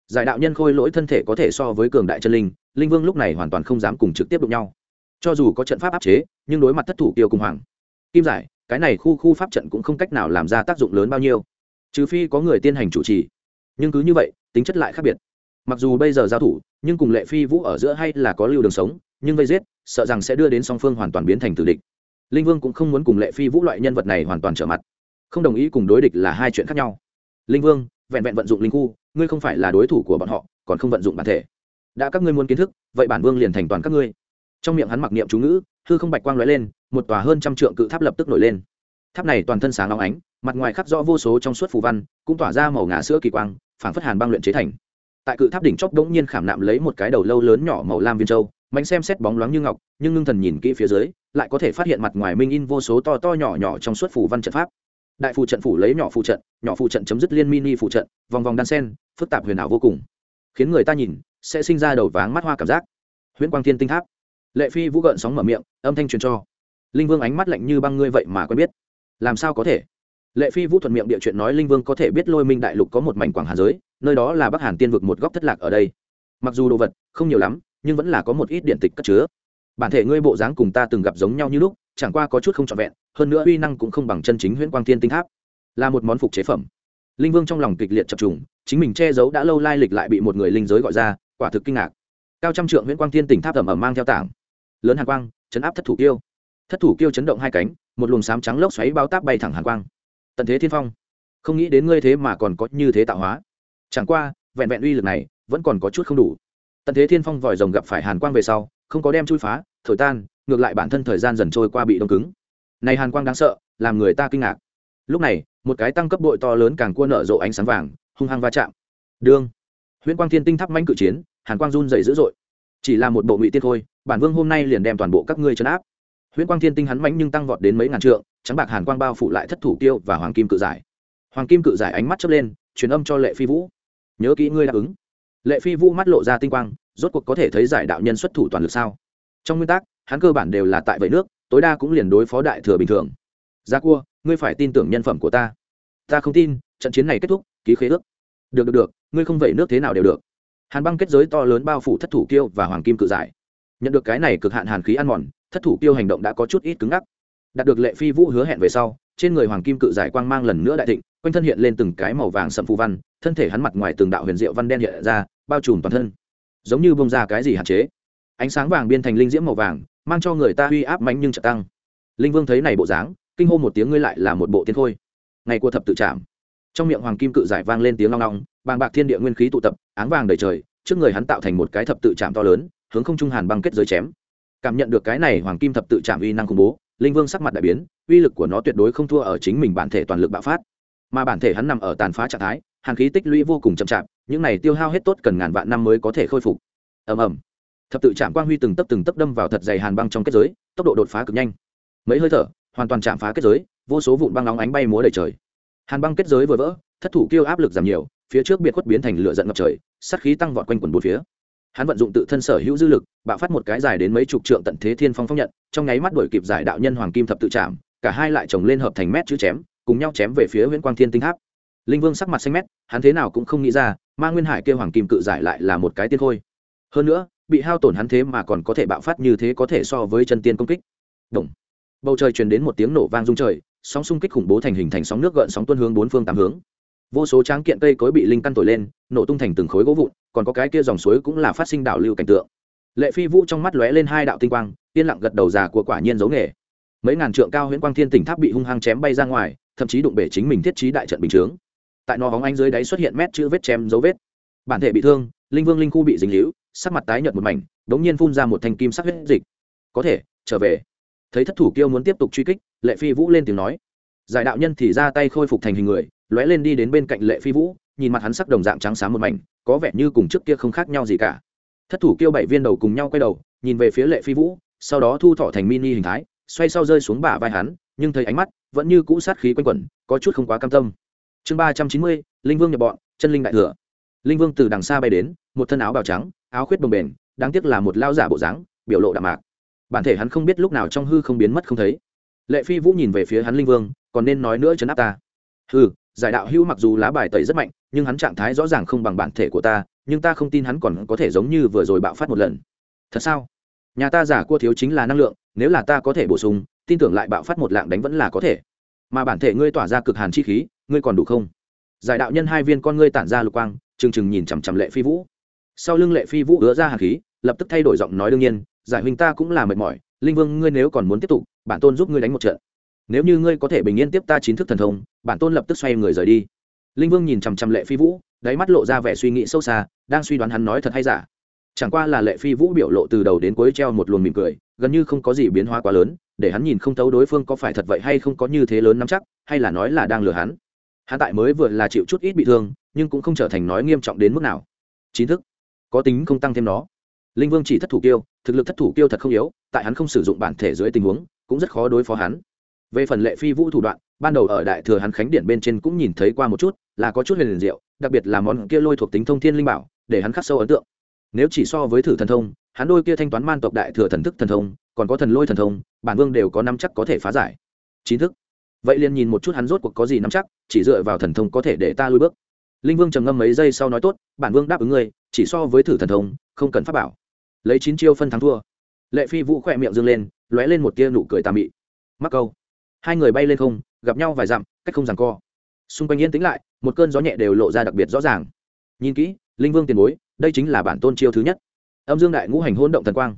giải đạo nhân khôi lỗi thân thể có thể so với cường đại chân linh linh vương lúc này hoàn toàn không dám cùng trực tiếp đụng nhau. Cho dù có trận pháp áp chế, nhưng đối mặt thất thủ kiêu cùng hoàng. Kim giải, cái này khu khu pháp trận cũng không cách nào làm ra tác dụng lớn bao nhiêu. Trừ phi có người tiên hành chủ trì. Nhưng cứ như vậy, tính chất lại khác biệt. Mặc dù bây giờ giao thủ, nhưng cùng lệ phi vũ ở giữa hay là có lưu đường sống, nhưng vây giết, sợ rằng sẽ đưa đến song phương hoàn toàn biến thành tử địch linh vương cũng không muốn cùng lệ phi vũ loại nhân vật này hoàn toàn trở mặt không đồng ý cùng đối địch là hai chuyện khác nhau linh vương vẹn vẹn vận dụng linh khu ngươi không phải là đối thủ của bọn họ còn không vận dụng bản thể đã các ngươi muốn kiến thức vậy bản vương liền thành toàn các ngươi trong miệng hắn mặc niệm chú ngữ hư không bạch quang lóe lên một tòa hơn trăm trượng cự tháp lập tức nổi lên tháp này toàn thân sáng long ánh mặt ngoài khắc rõ vô số trong suốt phù văn cũng tỏa ra màu ngà sữa kỳ quang phảng phất hàn băng luyện chế thành tại cự tháp đỉnh chóp đống nhiên khảm nạm lấy một cái đầu lâu lớn nhỏ màu lam viên châu mạnh xem xét bóng loáng như ngọc, nhưng ngưng thần nhìn kỹ phía dưới, lại có thể phát hiện mặt ngoài minh in vô số to to nhỏ nhỏ trong suốt phủ văn trận pháp. Đại phù trận phủ lấy nhỏ phù trận, nhỏ phù trận chấm dứt liên mini phù trận, vòng vòng đan sen, phức tạp huyền ảo vô cùng. Khiến người ta nhìn, sẽ sinh ra đầu váng mắt hoa cảm giác. Huyễn quang thiên tinh tháp. Lệ phi vũ gợn sóng mở miệng, âm thanh truyền cho. Linh vương ánh mắt lạnh như băng ngươi vậy mà quen biết. Làm sao có thể? Lệ phi vũ thuận miệng địa chuyện nói linh vương có thể biết lôi minh đại lục có một mảnh quảng hà giới, nơi đó là bắc hàn tiên vực một góc thất lạc ở đây. Mặc dù đồ vật không nhiều lắm nhưng vẫn là có một ít điện tịch cất chứa. Bản thể ngươi bộ dáng cùng ta từng gặp giống nhau như lúc, chẳng qua có chút không trọn vẹn, hơn nữa uy năng cũng không bằng chân chính huyễn quang thiên tinh tháp. Là một món phục chế phẩm. Linh vương trong lòng kịch liệt chập trùng, chính mình che giấu đã lâu lai lịch lại bị một người linh giới gọi ra, quả thực kinh ngạc. Cao trăm trượng huyễn quang thiên tỉnh tháp ẩm ẩm mang theo tảng. Lớn hàn quang, chấn áp thất thủ kiêu. Thất thủ kiêu chấn động hai cánh, một luồng sám trắng lốc xoáy bao táp bay thẳng hàn quang. Tận thế thiên phong. Không nghĩ đến ngươi thế mà còn có như thế tạo hóa. Chẳng qua, vẹn vẹn uy lực này, vẫn còn có chút không đủ tận thế thiên phong vòi rồng gặp phải hàn quang về sau, không có đem chui phá, thổi tan, ngược lại bản thân thời gian dần trôi qua bị đông cứng. Này hàn quang đáng sợ, làm người ta kinh ngạc. Lúc này, một cái tăng cấp đội to lớn càng cua nở rộ ánh sáng vàng, hung hăng va chạm. Đương huyễn quang thiên tinh thắp mánh cự chiến, hàn quang run dày dữ dội. Chỉ là một bộ ngụy tiên thôi, bản vương hôm nay liền đem toàn bộ các ngươi chấn áp. Huyễn quang thiên tinh hắn mánh nhưng tăng vọt đến mấy ngàn trượng, trắng bạc hàn quang bao phủ lại thất thủ tiêu và hoàng kim cự giải. Hoàng kim cự giải ánh mắt chớp lên, truyền âm cho lệ phi vũ. Nhớ kỹ ngươi đáp ứng lệ phi vũ mắt lộ ra tinh quang, rốt cuộc có thể thấy giải đạo nhân xuất thủ toàn lực sao? Trong nguyên tắc, hắn cơ bản đều là tại vậy nước, tối đa cũng liền đối phó đại thừa bình thường. Ra cua, ngươi phải tin tưởng nhân phẩm của ta. Ta không tin, trận chiến này kết thúc, ký khế ước. Được được được, ngươi không vậy nước thế nào đều được. Hàn băng kết giới to lớn bao phủ thất thủ kiêu và hoàng kim cự giải. Nhận được cái này cực hạn hàn khí ăn mòn, thất thủ kiêu hành động đã có chút ít cứng ngắc. Đạt được lệ phi vũ hứa hẹn về sau, trên người hoàng kim cự giải quang mang lần nữa đại thịnh, quanh thân hiện lên từng cái màu vàng sậm phù văn, thân thể hắn mặt ngoài từng đạo huyền diệu văn đen hiện ra bao trùm toàn thân. Giống như bông ra cái gì hạn chế. Ánh sáng vàng biên thành linh diễm màu vàng, mang cho người ta uy áp mạnh nhưng trợ tăng. Linh vương thấy này bộ dáng, kinh hô một tiếng ngươi lại là một bộ tiên khôi. Ngày của thập tự trạm trong miệng hoàng kim cự giải vang lên tiếng long long, bàng bạc thiên địa nguyên khí tụ tập, áng vàng đầy trời, trước người hắn tạo thành một cái thập tự trạm to lớn, hướng không trung hàn băng kết giới chém. Cảm nhận được cái này hoàng kim thập tự trạm uy năng khủng bố, linh vương sắc mặt đại biến, uy lực của nó tuyệt đối không thua ở chính mình bản thể toàn lực bạo phát. Mà bản thể hắn nằm ở tàn phá trạng thái, hàn khí tích lũy vô cùng chậm chạp những này tiêu hao hết tốt cần ngàn vạn năm mới có thể khôi phục. Ầm ầm. Thập tự trạm quang huy từng tấp từng tấp đâm vào thật dày hàn băng trong kết giới, tốc độ đột phá cực nhanh. Mấy hơi thở, hoàn toàn chạm phá kết giới, vô số vụn băng nóng ánh bay múa đầy trời. Hàn băng kết giới vừa vỡ, thất thủ kêu áp lực giảm nhiều, phía trước biệt khuất biến thành lửa giận ngập trời, sát khí tăng vọt quanh quần bốn phía. Hắn vận dụng tự thân sở hữu dư lực, bạo phát một cái dài đến mấy chục trượng tận thế thiên phong phong nhận, trong nháy mắt đuổi kịp giải đạo nhân hoàng kim thập tự trạm, cả hai lại chồng lên hợp thành mét chữ chém, cùng nhau chém về phía nguyễn quang thiên tinh tháp linh vương sắc mặt xanh mét, hắn thế nào cũng không nghĩ ra, ma nguyên hải kêu hoàng kim cự giải lại là một cái tiên khôi. Hơn nữa, bị hao tổn hắn thế mà còn có thể bạo phát như thế có thể so với chân tiên công kích. Động. bầu trời truyền đến một tiếng nổ vang rung trời, sóng xung kích khủng bố thành hình thành sóng nước gợn sóng tuôn hướng bốn phương tám hướng. Vô số tráng kiện cây cối bị linh căn thổi lên, nổ tung thành từng khối gỗ vụn, còn có cái kia dòng suối cũng là phát sinh đảo lưu cảnh tượng. Lệ phi vũ trong mắt lóe lên hai đạo tinh quang, yên lặng gật đầu già của quả nhiên giấu nghề. Mấy ngàn trượng cao huyễn quang thiên tỉnh tháp bị hung hăng chém bay ra ngoài, thậm chí đụng bể chính mình thiết trí đại trận bình chướng tại nó hóng anh dưới đáy xuất hiện mét chữ vết chém dấu vết. Bản thể bị thương, linh vương linh khu bị dính líu, sắc mặt tái nhợt một mảnh, đống nhiên phun ra một thanh kim sắc huyết dịch. Có thể, trở về. Thấy thất thủ kiêu muốn tiếp tục truy kích, lệ phi vũ lên tiếng nói. Giải đạo nhân thì ra tay khôi phục thành hình người, lóe lên đi đến bên cạnh lệ phi vũ, nhìn mặt hắn sắc đồng dạng trắng sáng một mảnh, có vẻ như cùng trước kia không khác nhau gì cả. Thất thủ kiêu bảy viên đầu cùng nhau quay đầu, nhìn về phía lệ phi vũ, sau đó thu thọ thành mini hình thái, xoay sau rơi xuống bả vai hắn, nhưng thấy ánh mắt vẫn như cũ sát khí quanh quẩn, có chút không quá cam tâm chương ba trăm chín mươi, linh vương nhập bọn, chân linh đại thừa. Linh vương từ đằng xa bay đến, một thân áo bào trắng, áo khuyết đồng bền đáng tiếc là một lao giả bộ dáng, biểu lộ đạm mạc. Bản thể hắn không biết lúc nào trong hư không biến mất không thấy. Lệ phi vũ nhìn về phía hắn linh vương, còn nên nói nữa chấn áp ta. Ừ giải đạo hữu mặc dù lá bài tẩy rất mạnh, nhưng hắn trạng thái rõ ràng không bằng bản thể của ta, nhưng ta không tin hắn còn có thể giống như vừa rồi bạo phát một lần. Thật sao? Nhà ta giả cua thiếu chính là năng lượng, nếu là ta có thể bổ sung, tin tưởng lại bạo phát một lạng đánh vẫn là có thể. Mà bản thể ngươi tỏa ra cực hàn chi khí ngươi còn đủ không? Giải đạo nhân hai viên con ngươi tản ra lục quang, trừng trừng nhìn chằm chằm lệ phi vũ. Sau lưng lệ phi vũ ứa ra hàn khí, lập tức thay đổi giọng nói đương nhiên, giải huynh ta cũng là mệt mỏi, linh vương ngươi nếu còn muốn tiếp tục, bản tôn giúp ngươi đánh một trận. Nếu như ngươi có thể bình yên tiếp ta chính thức thần thông, bản tôn lập tức xoay người rời đi. Linh vương nhìn chằm chằm lệ phi vũ, đáy mắt lộ ra vẻ suy nghĩ sâu xa, đang suy đoán hắn nói thật hay giả. Chẳng qua là lệ phi vũ biểu lộ từ đầu đến cuối treo một luồng mỉm cười, gần như không có gì biến hóa quá lớn, để hắn nhìn không thấu đối phương có phải thật vậy hay không có như thế lớn nắm chắc, hay là nói là đang lừa hắn hắn tại mới vừa là chịu chút ít bị thương, nhưng cũng không trở thành nói nghiêm trọng đến mức nào. Chính thức, có tính không tăng thêm nó. Linh vương chỉ thất thủ kiêu, thực lực thất thủ kiêu thật không yếu, tại hắn không sử dụng bản thể dưới tình huống, cũng rất khó đối phó hắn. Về phần lệ phi vũ thủ đoạn, ban đầu ở đại thừa hắn khánh điện bên trên cũng nhìn thấy qua một chút, là có chút huyền liền diệu, đặc biệt là món kia lôi thuộc tính thông thiên linh bảo, để hắn khắc sâu ấn tượng. Nếu chỉ so với thử thần thông, hắn đôi kia thanh toán man tộc đại thừa thần thức thần thông, còn có thần lôi thần thông, bản vương đều có năm chắc có thể phá giải. Chính thức vậy liền nhìn một chút hắn rốt cuộc có gì nắm chắc, chỉ dựa vào thần thông có thể để ta lui bước. Linh vương trầm ngâm mấy giây sau nói tốt, bản vương đáp ứng ngươi, chỉ so với thử thần thông, không cần pháp bảo. Lấy chín chiêu phân thắng thua. Lệ phi vũ khỏe miệng dâng lên, lóe lên một tia nụ cười tà mị. Mắc câu. Hai người bay lên không, gặp nhau vài dặm, cách không rằng co. Xung quanh yên tĩnh lại, một cơn gió nhẹ đều lộ ra đặc biệt rõ ràng. Nhìn kỹ, linh vương tiền bối, đây chính là bản tôn chiêu thứ nhất. Âm dương đại ngũ hành hôn động thần quang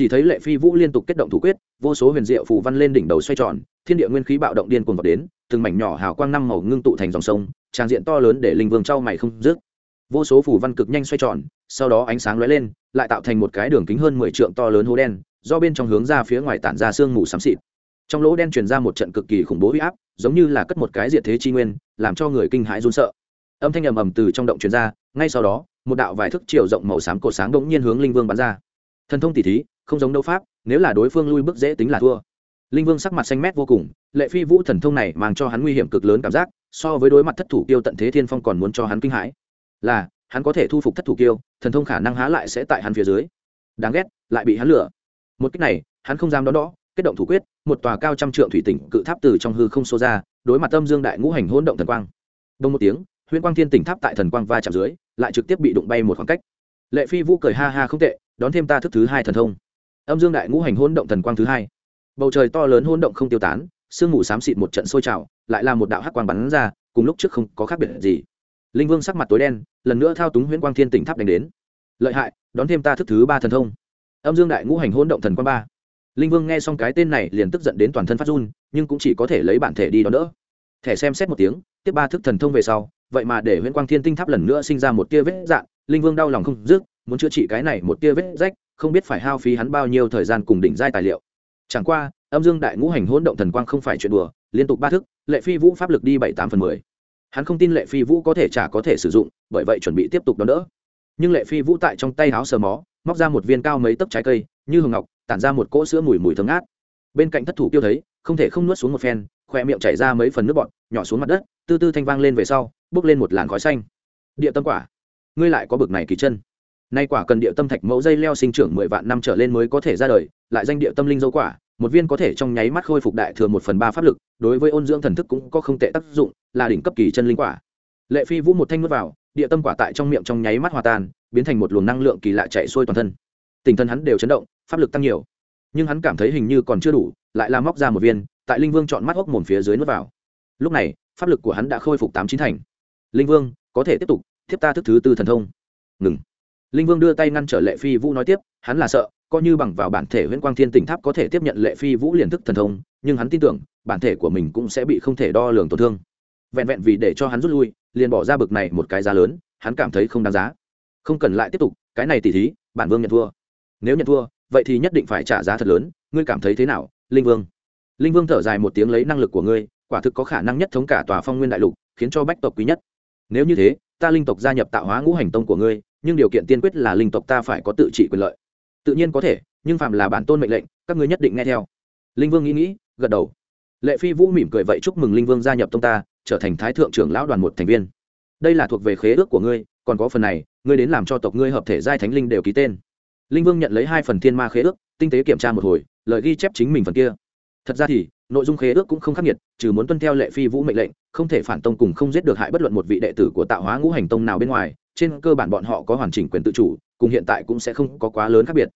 chỉ thấy lệ phi vũ liên tục kết động thủ quyết, vô số huyền diệu phù văn lên đỉnh đầu xoay tròn, thiên địa nguyên khí bạo động điên cuồng vào đến, từng mảnh nhỏ hào quang năm màu ngưng tụ thành dòng sông, tràn diện to lớn để linh vương trao mày không dứt. Vô số phù văn cực nhanh xoay tròn, sau đó ánh sáng lóe lên, lại tạo thành một cái đường kính hơn mười trượng to lớn hố đen, do bên trong hướng ra phía ngoài tản ra sương mù xám xịt. Trong lỗ đen truyền ra một trận cực kỳ khủng bố huy áp, giống như là cất một cái diệt thế chi nguyên, làm cho người kinh hãi run sợ. Âm thanh ầm ầm từ trong động truyền ra, ngay sau đó, một đạo vài thức chiều rộng màu xám cổ sáng bỗng nhiên hướng linh vương bắn ra. Thần thông tỷ thí không giống đấu pháp, nếu là đối phương lui bước dễ tính là thua. Linh vương sắc mặt xanh mét vô cùng, lệ phi vũ thần thông này mang cho hắn nguy hiểm cực lớn cảm giác, so với đối mặt thất thủ kiêu tận thế thiên phong còn muốn cho hắn kinh hãi. Là, hắn có thể thu phục thất thủ kiêu, thần thông khả năng há lại sẽ tại hắn phía dưới. Đáng ghét, lại bị hắn lửa một cách này, hắn không dám đón đỡ, kết động thủ quyết, một tòa cao trăm trượng thủy tỉnh cự tháp từ trong hư không xô ra, đối mặt tâm dương đại ngũ hành hỗn động thần quang. Đông một tiếng, huyễn quang thiên tỉnh tháp tại thần quang va chạm dưới, lại trực tiếp bị đụng bay một khoảng cách. Lệ phi vũ cười ha ha không tệ, đón thêm ta thức thứ hai thần thông âm dương đại ngũ hành hỗn động thần quang thứ hai. Bầu trời to lớn hỗn động không tiêu tán, sương mù xám xịt một trận sôi trào, lại là một đạo hắc quang bắn ra, cùng lúc trước không có khác biệt gì. Linh vương sắc mặt tối đen, lần nữa thao túng huyễn quang thiên tỉnh tháp đánh đến. Lợi hại, đón thêm ta thức thứ ba thần thông. Âm dương đại ngũ hành hỗn động thần quang ba. Linh vương nghe xong cái tên này liền tức giận đến toàn thân phát run, nhưng cũng chỉ có thể lấy bản thể đi đón đỡ. Thẻ xem xét một tiếng, tiếp ba thức thần thông về sau, vậy mà để huyễn quang thiên tinh tháp lần nữa sinh ra một tia vết dạn linh vương đau lòng không dứt, muốn chữa trị cái này một tia vết rách không biết phải hao phí hắn bao nhiêu thời gian cùng đỉnh giai tài liệu. Chẳng qua, âm dương đại ngũ hành hỗn động thần quang không phải chuyện đùa, liên tục ba thức, lệ phi vũ pháp lực đi bảy tám phần mười. Hắn không tin lệ phi vũ có thể trả có thể sử dụng, bởi vậy chuẩn bị tiếp tục đón đỡ. Nhưng lệ phi vũ tại trong tay áo sờ mó, móc ra một viên cao mấy tấc trái cây, như hường ngọc, tản ra một cỗ sữa mùi mùi thơm ngát. Bên cạnh thất thủ tiêu thấy, không thể không nuốt xuống một phen khoe miệng chảy ra mấy phần nước bọt, nhỏ xuống mặt đất, tư tư thanh vang lên về sau bước lên một làn khói xanh. Địa tâm quả, ngươi lại có bực này kỳ chân nay quả cần địa tâm thạch mẫu dây leo sinh trưởng mười vạn năm trở lên mới có thể ra đời, lại danh địa tâm linh dâu quả, một viên có thể trong nháy mắt khôi phục đại thừa một phần ba pháp lực, đối với ôn dưỡng thần thức cũng có không tệ tác dụng, là đỉnh cấp kỳ chân linh quả. Lệ phi vũ một thanh nuốt vào, địa tâm quả tại trong miệng trong nháy mắt hòa tan, biến thành một luồng năng lượng kỳ lạ chạy xuôi toàn thân. Tình thân hắn đều chấn động, pháp lực tăng nhiều. Nhưng hắn cảm thấy hình như còn chưa đủ, lại làm móc ra một viên, tại linh vương chọn mắt hốc mồm phía dưới nuốt vào. Lúc này, pháp lực của hắn đã khôi phục tám chín thành. Linh vương, có thể tiếp tục thiếp ta thức thứ tư thần thông. Ngừng linh vương đưa tay ngăn trở lệ phi vũ nói tiếp, hắn là sợ, coi như bằng vào bản thể huyễn quang thiên tỉnh tháp có thể tiếp nhận lệ phi vũ liền thức thần thông, nhưng hắn tin tưởng, bản thể của mình cũng sẽ bị không thể đo lường tổn thương. Vẹn vẹn vì để cho hắn rút lui, liền bỏ ra bực này một cái giá lớn, hắn cảm thấy không đáng giá. Không cần lại tiếp tục, cái này tỉ thí, bản vương nhận thua. Nếu nhận thua, vậy thì nhất định phải trả giá thật lớn, ngươi cảm thấy thế nào, linh vương? Linh vương thở dài một tiếng lấy năng lực của ngươi, quả thực có khả năng nhất thống cả tòa phong nguyên đại lục, khiến cho bách tộc quý nhất. Nếu như thế, ta linh tộc gia nhập tạo hóa ngũ hành tông của ngươi nhưng điều kiện tiên quyết là linh tộc ta phải có tự trị quyền lợi. Tự nhiên có thể, nhưng phạm là bản tôn mệnh lệnh, các ngươi nhất định nghe theo. Linh vương nghĩ nghĩ, gật đầu. Lệ phi vũ mỉm cười vậy chúc mừng linh vương gia nhập tông ta, trở thành thái thượng trưởng lão đoàn một thành viên. Đây là thuộc về khế ước của ngươi, còn có phần này, ngươi đến làm cho tộc ngươi hợp thể giai thánh linh đều ký tên. Linh vương nhận lấy hai phần thiên ma khế ước, tinh tế kiểm tra một hồi, lời ghi chép chính mình phần kia. Thật ra thì, nội dung khế ước cũng không khắc nghiệt trừ muốn tuân theo lệ phi vũ mệnh lệnh, không thể phản tông cùng không giết được hại bất luận một vị đệ tử của tạo hóa ngũ hành tông nào bên ngoài trên cơ bản bọn họ có hoàn chỉnh quyền tự chủ, cùng hiện tại cũng sẽ không có quá lớn khác biệt.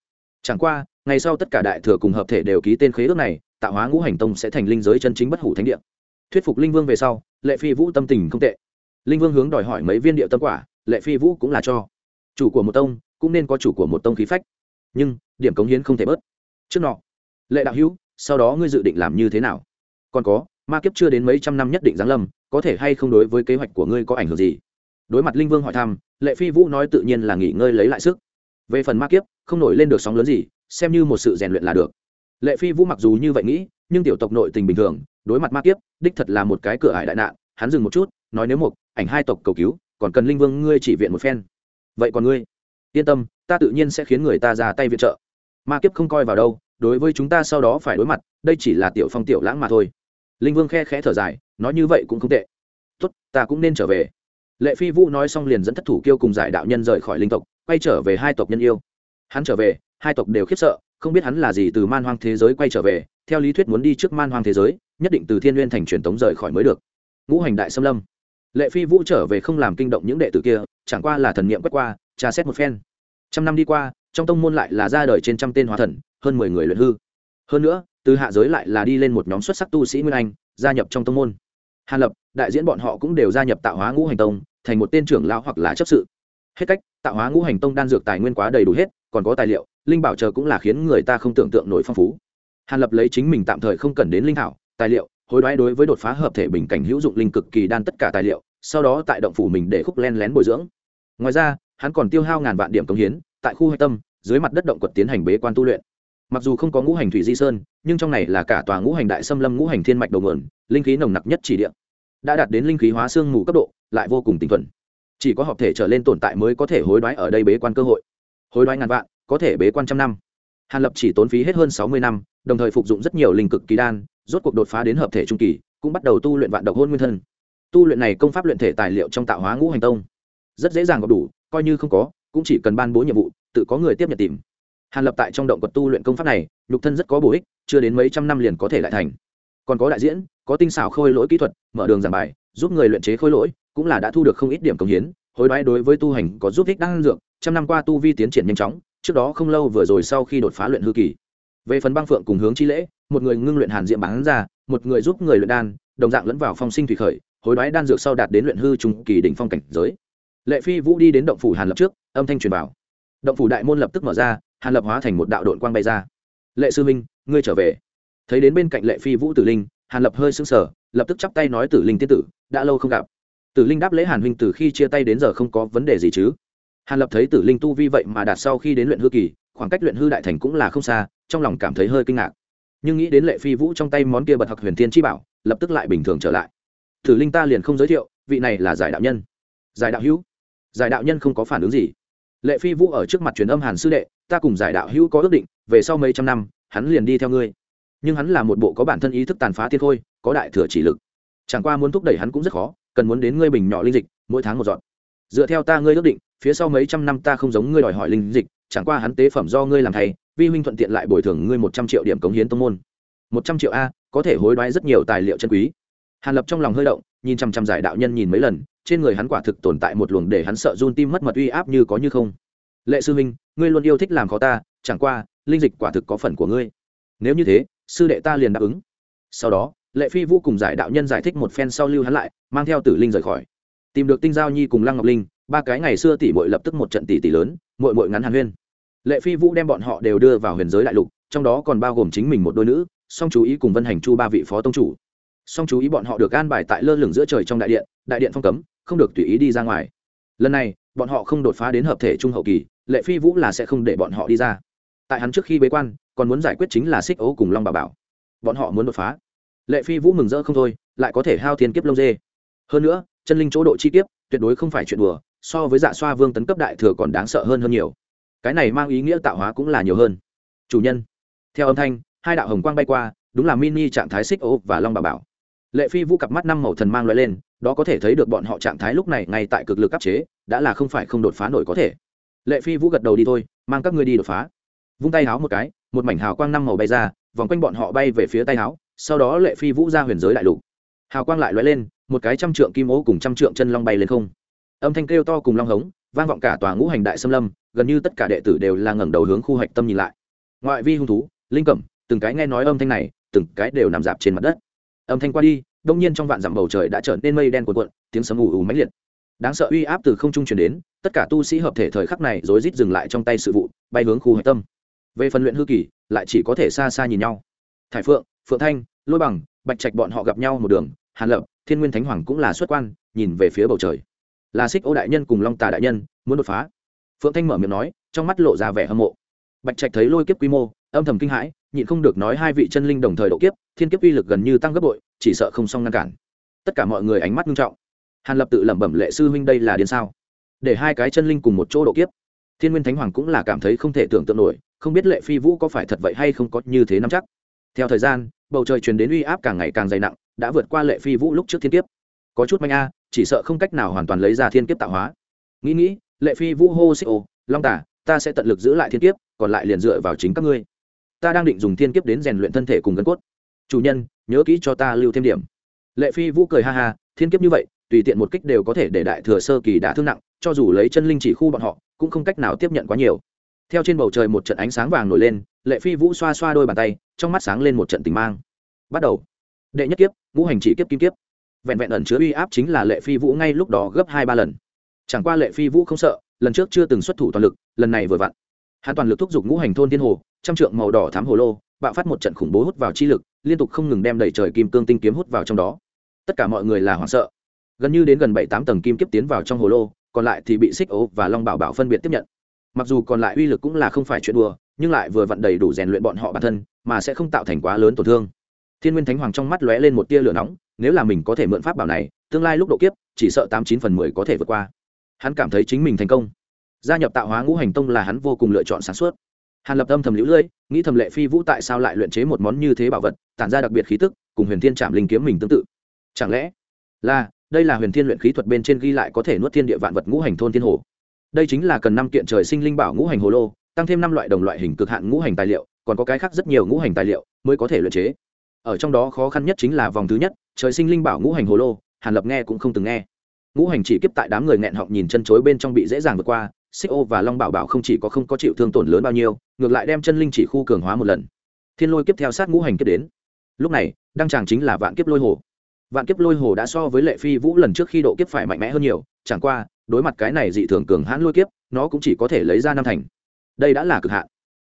Chẳng qua, ngày sau tất cả đại thừa cùng hợp thể đều ký tên khế ước này, tạo hóa ngũ hành tông sẽ thành linh giới chân chính bất hủ thánh địa. Thuyết phục linh vương về sau, lệ phi vũ tâm tình không tệ. Linh vương hướng đòi hỏi mấy viên điệu tâm quả, lệ phi vũ cũng là cho. Chủ của một tông, cũng nên có chủ của một tông khí phách. Nhưng, điểm cống hiến không thể bớt. Trước nọ, lệ đạo hữu, sau đó ngươi dự định làm như thế nào? Còn có, ma kiếp chưa đến mấy trăm năm nhất định giáng lâm, có thể hay không đối với kế hoạch của ngươi có ảnh hưởng gì? Đối mặt linh vương hỏi thăm lệ phi vũ nói tự nhiên là nghỉ ngơi lấy lại sức. Về phần ma kiếp, không nổi lên được sóng lớn gì, xem như một sự rèn luyện là được. Lệ phi vũ mặc dù như vậy nghĩ, nhưng tiểu tộc nội tình bình thường, đối mặt ma kiếp, đích thật là một cái cửa hải đại nạn, hắn dừng một chút, nói nếu một ảnh hai tộc cầu cứu, còn cần linh vương ngươi chỉ viện một phen. Vậy còn ngươi? Yên tâm, ta tự nhiên sẽ khiến người ta ra tay viện trợ. Ma kiếp không coi vào đâu, đối với chúng ta sau đó phải đối mặt, đây chỉ là tiểu phong tiểu lãng mà thôi. Linh vương khe khẽ thở dài, nói như vậy cũng không tệ. Tốt, ta cũng nên trở về lệ phi vũ nói xong liền dẫn thất thủ kêu cùng giải đạo nhân rời khỏi linh tộc, quay trở về hai tộc nhân yêu. Hắn trở về, hai tộc đều khiếp sợ, không biết hắn là gì từ man hoang thế giới quay trở về, theo lý thuyết muốn đi trước man hoang thế giới, nhất định từ thiên n g u y ê n thành truyền tống rời khỏi mới được. Ngũ hành đại xâm lâm. Lệ phi vũ trở về không làm kinh động những đệ tử kia, chẳng qua là thần n i ệ m quét qua, tra xét một phen. Trăm năm đi qua, trong tông môn lại là ra đời trên trăm tên hóa thần, hơn mười người luyện hư. Hơn nữa, từ hạ giới lại là đi lên một nhóm xuất sắc tu sĩ nguyên anh, gia nhập trong tông môn hàn lập, đại diễn bọn họ cũng đều gia nhập tạo hóa ngũ hành tông, thành một tên trưởng lão hoặc là chấp sự. Hết cách, tạo hóa ngũ hành tông đan dược tài nguyên quá đầy đủ hết, còn có tài liệu, linh bảo chờ cũng là khiến người ta không tưởng tượng nổi phong phú. Hàn lập lấy chính mình tạm thời không cần đến linh thảo, tài liệu, hối đoái đối với đột phá hợp thể bình cảnh hữu dụng linh cực kỳ đan tất cả tài liệu, sau đó tại động phủ mình để khúc len lén bồi dưỡng. Ngoài ra, hắn còn tiêu hao ngàn vạn điểm công hiến, tại khu hạch tâm, dưới mặt đất động quật tiến hành bế quan tu luyện mặc dù không có ngũ hành thủy di sơn, nhưng trong này là cả tòa ngũ hành đại xâm lâm ngũ hành thiên mạch đầu nguồn, linh khí nồng nặc nhất chỉ địa. Đã đạt đến linh khí hóa xương mù cấp độ, lại vô cùng tinh thuần. Chỉ có hợp thể trở lên tồn tại mới có thể hối đoái ở đây bế quan cơ hội. Hối đoái ngàn vạn, có thể bế quan trăm năm. Hàn lập chỉ tốn phí hết hơn sáu mươi năm, đồng thời phục dụng rất nhiều linh cực kỳ đan, rốt cuộc đột phá đến hợp thể trung kỳ, cũng bắt đầu tu luyện vạn độc hôn nguyên thân. Tu luyện này công pháp luyện thể tài liệu trong tạo hóa ngũ hành tông. Rất dễ dàng có đủ, coi như không có, cũng chỉ cần ban bố nhiệm vụ, tự có người tiếp nhận tìm hàn lập tại trong động quật tu luyện công pháp này, nhục thân rất có bổ ích, chưa đến mấy trăm năm liền có thể lại thành. Còn có đại diễn, có tinh xảo khôi lỗi kỹ thuật, mở đường giảng bài, giúp người luyện chế khôi lỗi, cũng là đã thu được không ít điểm công hiến, hối đoái đối với tu hành có giúp ích đan dược, trăm năm qua tu vi tiến triển nhanh chóng, trước đó không lâu vừa rồi sau khi đột phá luyện hư kỳ. Về phần băng phượng cùng hướng chi lễ, một người ngưng luyện hàn diệm bán ra, một người giúp người luyện đan, đồng dạng lẫn vào phong sinh thủy khởi, hối đoái đan dược sau đạt đến luyện hư trung kỳ đỉnh phong cảnh giới. Lệ phi vũ đi đến động phủ hàn lập trước, âm thanh truyền bảo động phủ đại môn lập tức mở ra, hàn lập hóa thành một đạo đội quang bay ra. Lệ sư minh ngươi trở về. Thấy đến bên cạnh lệ phi vũ tử linh, hàn lập hơi sững sờ, lập tức chắp tay nói tử linh tiên tử, đã lâu không gặp. Tử linh đáp lễ hàn huynh từ khi chia tay đến giờ không có vấn đề gì chứ? Hàn lập thấy tử linh tu vi vậy mà đạt sau khi đến luyện hư kỳ, khoảng cách luyện hư đại thành cũng là không xa, trong lòng cảm thấy hơi kinh ngạc. Nhưng nghĩ đến lệ phi vũ trong tay món kia bật học huyền thiên chi bảo, lập tức lại bình thường trở lại. Tử linh ta liền không giới thiệu, vị này là giải đạo nhân. Giải đạo hữu? Giải đạo nhân không có phản ứng gì lệ phi vũ ở trước mặt truyền âm hàn sư đệ, ta cùng giải đạo hữu có ước định, về sau mấy trăm năm, hắn liền đi theo ngươi. Nhưng hắn là một bộ có bản thân ý thức tàn phá thiên khôi, có đại thừa chỉ lực. Chẳng qua muốn thúc đẩy hắn cũng rất khó, cần muốn đến ngươi bình nhỏ linh dịch, mỗi tháng một dọn. Dựa theo ta ngươi ước định, phía sau mấy trăm năm ta không giống ngươi đòi hỏi linh dịch, chẳng qua hắn tế phẩm do ngươi làm thầy, vi huynh thuận tiện lại bồi thường ngươi một trăm triệu điểm cống hiến tông môn. Một trăm triệu a, có thể hối đoái rất nhiều tài liệu chân quý. Hàn lập trong lòng hơi động, nhìn chăm chăm giải đạo nhân nhìn mấy lần trên người hắn quả thực tồn tại một luồng để hắn sợ run tim mất mật uy áp như có như không. Lệ sư Minh, ngươi luôn yêu thích làm khó ta chẳng qua linh dịch quả thực có phần của ngươi. Nếu như thế sư đệ ta liền đáp ứng. Sau đó lệ phi vũ cùng giải đạo nhân giải thích một phen sau lưu hắn lại mang theo tử linh rời khỏi. Tìm được tinh giao nhi cùng lăng ngọc linh ba cái ngày xưa tỷ mội lập tức một trận tỷ tỷ lớn mội mội ngắn hàn huyên. Lệ phi vũ đem bọn họ đều đưa vào huyền giới đại lục trong đó còn bao gồm chính mình một đôi nữ song chú ý cùng vân hành chu ba vị phó tông chủ. Song chú ý bọn họ được an bài tại lơ lửng giữa trời trong đại điện đại điện phong cấm không được tùy ý đi ra ngoài. Lần này, bọn họ không đột phá đến hợp thể trung hậu kỳ, lệ phi vũ là sẽ không để bọn họ đi ra. Tại hắn trước khi bế quan, còn muốn giải quyết chính là xích ấu cùng long bà bảo. Bọn họ muốn đột phá. Lệ phi vũ mừng rỡ không thôi, lại có thể hao thiên kiếp lông dê. Hơn nữa, chân linh chỗ độ chi kiếp, tuyệt đối không phải chuyện đùa, so với dạ xoa vương tấn cấp đại thừa còn đáng sợ hơn hơn nhiều. Cái này mang ý nghĩa tạo hóa cũng là nhiều hơn. Chủ nhân, theo âm thanh, hai đạo hồng quang bay qua, đúng là mini trạng thái xích ô và long bà bảo. Lệ phi vũ cặp mắt năm màu thần mang loại lên đó có thể thấy được bọn họ trạng thái lúc này ngay tại cực lực áp chế, đã là không phải không đột phá nổi có thể. Lệ phi vũ gật đầu đi thôi, mang các ngươi đi đột phá. Vung tay háo một cái, một mảnh hào quang năm màu bay ra, vòng quanh bọn họ bay về phía tay háo, sau đó lệ phi vũ ra huyền giới đại lục. Hào quang lại lóe lên, một cái trăm trượng kim ố cùng trăm trượng chân long bay lên không. Âm thanh kêu to cùng long hống, vang vọng cả tòa ngũ hành đại xâm lâm, gần như tất cả đệ tử đều là ngẩng đầu hướng khu hạch tâm nhìn lại. Ngoại vi hung thú, linh cẩm, từng cái nghe nói âm thanh này, từng cái đều nằm dạp trên mặt đất. Âm thanh qua đi đông nhiên trong vạn dặm bầu trời đã trở nên mây đen cuộn cuộn, tiếng sấm ù ù mãnh liệt. Đáng sợ uy áp từ không trung truyền đến, tất cả tu sĩ hợp thể thời khắc này rối rít dừng lại trong tay sự vụ, bay hướng khu hạch tâm. Về phần luyện hư kỳ, lại chỉ có thể xa xa nhìn nhau. Thải phượng phượng thanh, lôi bằng, bạch trạch bọn họ gặp nhau một đường, hàn lập, thiên nguyên thánh hoàng cũng là xuất quan, nhìn về phía bầu trời. Là xích ô đại nhân cùng long tà đại nhân, muốn đột phá. Phượng thanh mở miệng nói, trong mắt lộ ra vẻ hâm mộ. Bạch trạch thấy lôi kiếp quy mô, âm thầm kinh hãi nhịn không được nói hai vị chân linh đồng thời độ kiếp, thiên kiếp uy lực gần như tăng gấp bội, chỉ sợ không xong ngăn cản. Tất cả mọi người ánh mắt nghiêm trọng. Hàn lập tự lẩm bẩm lệ sư huynh đây là điên sao? Để hai cái chân linh cùng một chỗ độ kiếp. Thiên nguyên thánh hoàng cũng là cảm thấy không thể tưởng tượng nổi, không biết lệ phi vũ có phải thật vậy hay không có như thế nắm chắc. Theo thời gian, bầu trời truyền đến uy áp càng ngày càng dày nặng, đã vượt qua lệ phi vũ lúc trước thiên kiếp. Có chút manh a, chỉ sợ không cách nào hoàn toàn lấy ra thiên kiếp tạo hóa. Nghĩ nghĩ, lệ phi vũ hô xích ô, long tả ta sẽ tận lực giữ lại thiên kiếp, còn lại liền dựa vào chính các ngươi ta đang định dùng thiên kiếp đến rèn luyện thân thể cùng gân cốt. Chủ nhân, nhớ kỹ cho ta lưu thêm điểm. Lệ phi vũ cười ha ha, thiên kiếp như vậy, tùy tiện một kích đều có thể để đại thừa sơ kỳ đã thương nặng, cho dù lấy chân linh chỉ khu bọn họ, cũng không cách nào tiếp nhận quá nhiều. Theo trên bầu trời một trận ánh sáng vàng nổi lên, lệ phi vũ xoa xoa đôi bàn tay, trong mắt sáng lên một trận tình mang. Bắt đầu. Đệ nhất kiếp, ngũ hành chỉ kiếp kim kiếp. Vẹn vẹn ẩn chứa uy áp chính là lệ phi vũ ngay lúc đó gấp hai ba lần. Chẳng qua lệ phi vũ không sợ, lần trước chưa từng xuất thủ toàn lực, lần này vừa vặn. Hắn toàn lực thúc giục ngũ hành thôn thiên hồ trăm trượng màu đỏ thám hồ lô, bạo phát một trận khủng bố hút vào chi lực, liên tục không ngừng đem đẩy trời kim cương tinh kiếm hút vào trong đó. Tất cả mọi người là hoảng sợ. Gần như đến gần bảy tám tầng kim kiếp tiến vào trong hồ lô, còn lại thì bị xích ố và long bảo bảo phân biệt tiếp nhận. Mặc dù còn lại uy lực cũng là không phải chuyện đùa, nhưng lại vừa vặn đầy đủ rèn luyện bọn họ bản thân, mà sẽ không tạo thành quá lớn tổn thương. Thiên nguyên thánh hoàng trong mắt lóe lên một tia lửa nóng, nếu là mình có thể mượn pháp bảo này, tương lai lúc độ kiếp, chỉ sợ tám chín phần mười có thể vượt qua. Hắn cảm thấy chính mình thành công. Gia nhập tạo hóa ngũ hành tông là hắn vô cùng lựa chọn sáng suốt hàn lập âm thầm lũ lưỡi, nghĩ thầm lệ phi vũ tại sao lại luyện chế một món như thế bảo vật, tản ra đặc biệt khí tức, cùng huyền thiên trạm linh kiếm mình tương tự. Chẳng lẽ là, đây là huyền thiên luyện khí thuật bên trên ghi lại có thể nuốt thiên địa vạn vật ngũ hành thôn thiên hồ? Đây chính là cần năm kiện trời sinh linh bảo ngũ hành hồ lô, tăng thêm năm loại đồng loại hình cực hạn ngũ hành tài liệu, còn có cái khác rất nhiều ngũ hành tài liệu mới có thể luyện chế. Ở trong đó khó khăn nhất chính là vòng thứ nhất, trời sinh linh bảo ngũ hành hồ lô, hàn lập nghe cũng không từng nghe. Ngũ hành chỉ kiếp tại đám người nghẹn họng nhìn chân chối bên trong bị dễ dàng vượt qua xích ô và long bảo bảo không chỉ có không có chịu thương tổn lớn bao nhiêu, ngược lại đem chân linh chỉ khu cường hóa một lần. Thiên lôi kiếp theo sát ngũ hành kiếp đến. Lúc này, đăng tràng chính là vạn kiếp lôi hồ. Vạn kiếp lôi hồ đã so với lệ phi vũ lần trước khi độ kiếp phải mạnh mẽ hơn nhiều, chẳng qua, đối mặt cái này dị thường cường hãn lôi kiếp, nó cũng chỉ có thể lấy ra năm thành. Đây đã là cực hạn.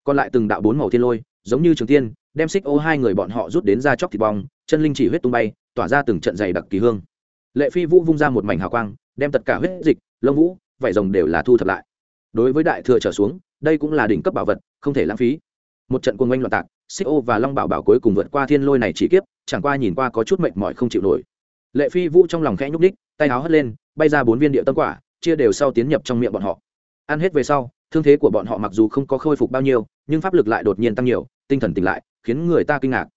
Còn lại từng đạo bốn màu thiên lôi, giống như trường tiên, đem xích ô hai người bọn họ rút đến ra chóc thịt bong, chân linh chỉ huyết tung bay, tỏa ra từng trận dày đặc kỳ hương. Lệ phi vũ vung ra một mảnh hào quang, đem tất cả huyết dịch, lông vũ vải rồng đều là thu thập lại đối với đại thừa trở xuống, đây cũng là đỉnh cấp bảo vật, không thể lãng phí. Một trận quân oanh loạn tạc, xích ô và long bảo bảo cuối cùng vượt qua thiên lôi này chỉ kiếp, chẳng qua nhìn qua có chút mệt mỏi không chịu nổi. Lệ phi vũ trong lòng khẽ nhúc ních tay áo hất lên, bay ra bốn viên địa tâm quả, chia đều sau tiến nhập trong miệng bọn họ. Ăn hết về sau, thương thế của bọn họ mặc dù không có khôi phục bao nhiêu, nhưng pháp lực lại đột nhiên tăng nhiều, tinh thần tỉnh lại, khiến người ta kinh ngạc.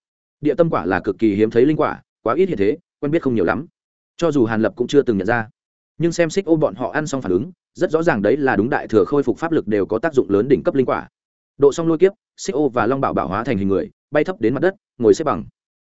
Địa tâm quả là cực kỳ hiếm thấy linh quả, quá ít hiện thế, quen biết không nhiều lắm. Cho dù hàn lập cũng chưa từng nhận ra. Nhưng xem xích ô bọn họ ăn xong phản ứng rất rõ ràng đấy là đúng đại thừa khôi phục pháp lực đều có tác dụng lớn đỉnh cấp linh quả. Độ xong lôi kiếp, xích ô và long bảo bảo hóa thành hình người, bay thấp đến mặt đất, ngồi xếp bằng.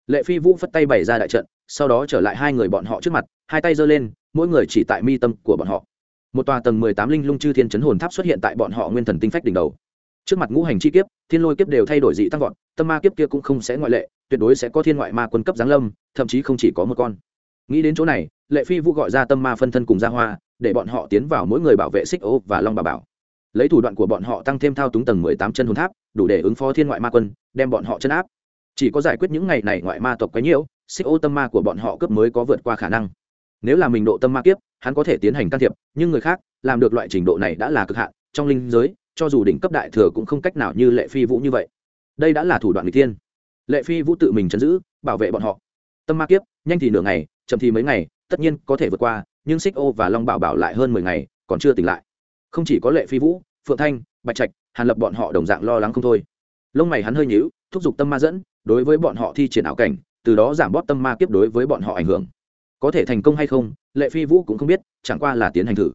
Lệ phi vũ phất tay bày ra đại trận, sau đó trở lại hai người bọn họ trước mặt, hai tay giơ lên, mỗi người chỉ tại mi tâm của bọn họ. Một tòa tầng mười tám linh lung chư thiên chấn hồn tháp xuất hiện tại bọn họ nguyên thần tinh phách đỉnh đầu. Trước mặt ngũ hành chi kiếp, thiên lôi kiếp đều thay đổi dị tăng vọt, tâm ma kiếp kia cũng không sẽ ngoại lệ, tuyệt đối sẽ có thiên ngoại ma quân cấp giáng lâm, thậm chí không chỉ có một con nghĩ đến chỗ này, lệ phi vũ gọi ra tâm ma phân thân cùng ra hoa, để bọn họ tiến vào mỗi người bảo vệ xích ô và long bà bảo. Lấy thủ đoạn của bọn họ tăng thêm thao túng tầng mười tám chân hồn tháp, đủ để ứng phó thiên ngoại ma quân, đem bọn họ chân áp. Chỉ có giải quyết những ngày này ngoại ma tộc quấy nhiễu, xích ô tâm ma của bọn họ cấp mới có vượt qua khả năng. Nếu là mình độ tâm ma kiếp, hắn có thể tiến hành can thiệp, nhưng người khác, làm được loại trình độ này đã là cực hạn, trong linh giới, cho dù đỉnh cấp đại thừa cũng không cách nào như lệ phi vũ như vậy. Đây đã là thủ đoạn n g lệ phi vũ tự mình chấn giữ, bảo vệ bọn họ tâm ma kiếp, nhanh thì nửa ngày, chậm thì mấy ngày, tất nhiên có thể vượt qua, nhưng xích ô và long bảo bảo lại hơn mười ngày, còn chưa tỉnh lại. Không chỉ có lệ phi vũ, phượng thanh, bạch trạch, hàn lập bọn họ đồng dạng lo lắng không thôi. Lông mày hắn hơi nhíu, thúc giục tâm ma dẫn, đối với bọn họ thi triển ảo cảnh, từ đó giảm bóp tâm ma kiếp đối với bọn họ ảnh hưởng. Có thể thành công hay không, lệ phi vũ cũng không biết, chẳng qua là tiến hành thử.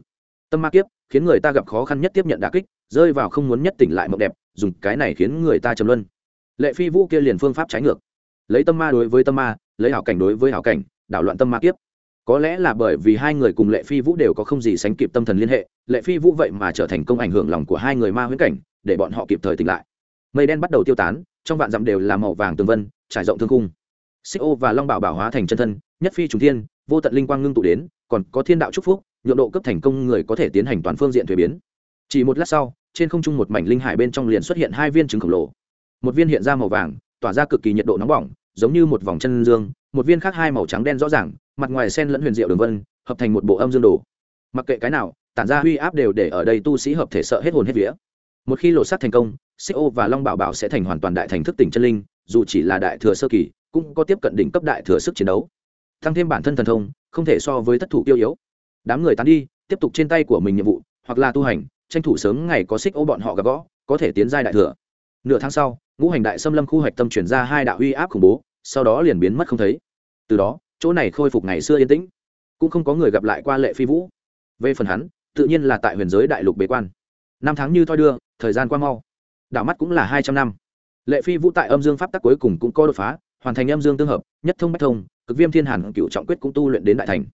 Tâm ma kiếp, khiến người ta gặp khó khăn nhất tiếp nhận đà kích, rơi vào không muốn nhất tỉnh lại mộng đẹp, dùng cái này khiến người ta trầm luân. Lệ phi vũ kia liền phương pháp trái ngược. Lấy tâm ma đối với tâm ma lấy hảo cảnh đối với hảo cảnh, đảo loạn tâm ma kiếp. Có lẽ là bởi vì hai người cùng lệ phi vũ đều có không gì sánh kịp tâm thần liên hệ, lệ phi vũ vậy mà trở thành công ảnh hưởng lòng của hai người ma huyễn cảnh, để bọn họ kịp thời tỉnh lại. Mây đen bắt đầu tiêu tán, trong vạn dặm đều là màu vàng tường vân, trải rộng thương cung xích ô và long bảo bảo hóa thành chân thân, nhất phi trùng thiên, vô tận linh quang ngưng tụ đến, còn có thiên đạo chúc phúc nhượng độ cấp thành công người có thể tiến hành toàn phương diện thuế biến. Chỉ một lát sau, trên không trung một mảnh linh hải bên trong liền xuất hiện hai viên trứng khổng lồ. Một viên hiện ra màu vàng, tỏa ra cực kỳ nhiệt độ nóng bỏng giống như một vòng chân dương, một viên khác hai màu trắng đen rõ ràng, mặt ngoài sen lẫn huyền diệu đường vân, hợp thành một bộ âm dương đồ. Mặc kệ cái nào, tản ra huy áp đều để ở đây tu sĩ hợp thể sợ hết hồn hết vía. Một khi lộ sát thành công, xích ô và long bảo bảo sẽ thành hoàn toàn đại thành thức tỉnh chân linh, dù chỉ là đại thừa sơ kỳ, cũng có tiếp cận đỉnh cấp đại thừa sức chiến đấu. Tăng thêm bản thân thần thông, không thể so với thất thủ tiêu yếu. Đám người tán đi, tiếp tục trên tay của mình nhiệm vụ, hoặc là tu hành, tranh thủ sớm ngày có xích ô bọn họ gặp gõ có thể tiến giai đại thừa nửa tháng sau, ngũ hành đại xâm lâm khu hoạch tâm chuyển ra hai đạo uy áp khủng bố, sau đó liền biến mất không thấy. Từ đó, chỗ này khôi phục ngày xưa yên tĩnh. Cũng không có người gặp lại qua lệ phi vũ. Về phần hắn, tự nhiên là tại huyền giới đại lục bế quan. Năm tháng như thoi đưa, thời gian qua mau. Đảo mắt cũng là hai trăm năm. Lệ phi vũ tại âm dương pháp tắc cuối cùng cũng có đột phá, hoàn thành âm dương tương hợp, nhất thông bách thông, cực viêm thiên hàn cựu trọng quyết cũng tu luyện đến đại thành.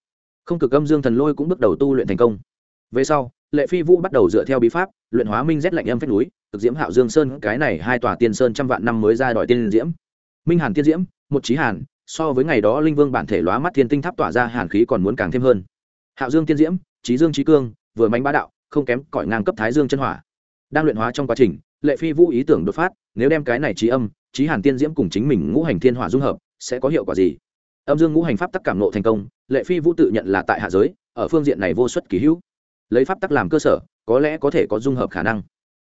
Không cực âm dương thần lôi cũng bước đầu tu luyện thành công. Về sau, lệ phi vũ bắt đầu dựa theo bí pháp, luyện hóa minh rét lạnh âm phép núi cực diễm hạo dương sơn, cái này hai tòa tiên sơn trăm vạn năm mới ra đòi tiên diễm. Minh hàn tiên diễm, một trí hàn, so với ngày đó linh vương bản thể lóa mắt thiên tinh tháp tỏa ra hàn khí còn muốn càng thêm hơn. Hạo dương tiên diễm trí dương trí cương, vừa mánh bá đạo, không kém cõi ngang cấp thái dương chân hỏa. Đang luyện hóa trong quá trình, lệ phi vũ ý tưởng đột phát, nếu đem cái này trí âm, trí hàn tiên diễm cùng chính mình ngũ hành thiên hỏa dung hợp, sẽ có hiệu quả gì? Âm dương ngũ hành pháp tắc cảm nộ thành công, lệ phi vũ tự nhận là tại hạ giới, ở phương diện này vô suất kỳ hữu. Lấy pháp tắc làm cơ sở, có lẽ có thể có dung hợp khả năng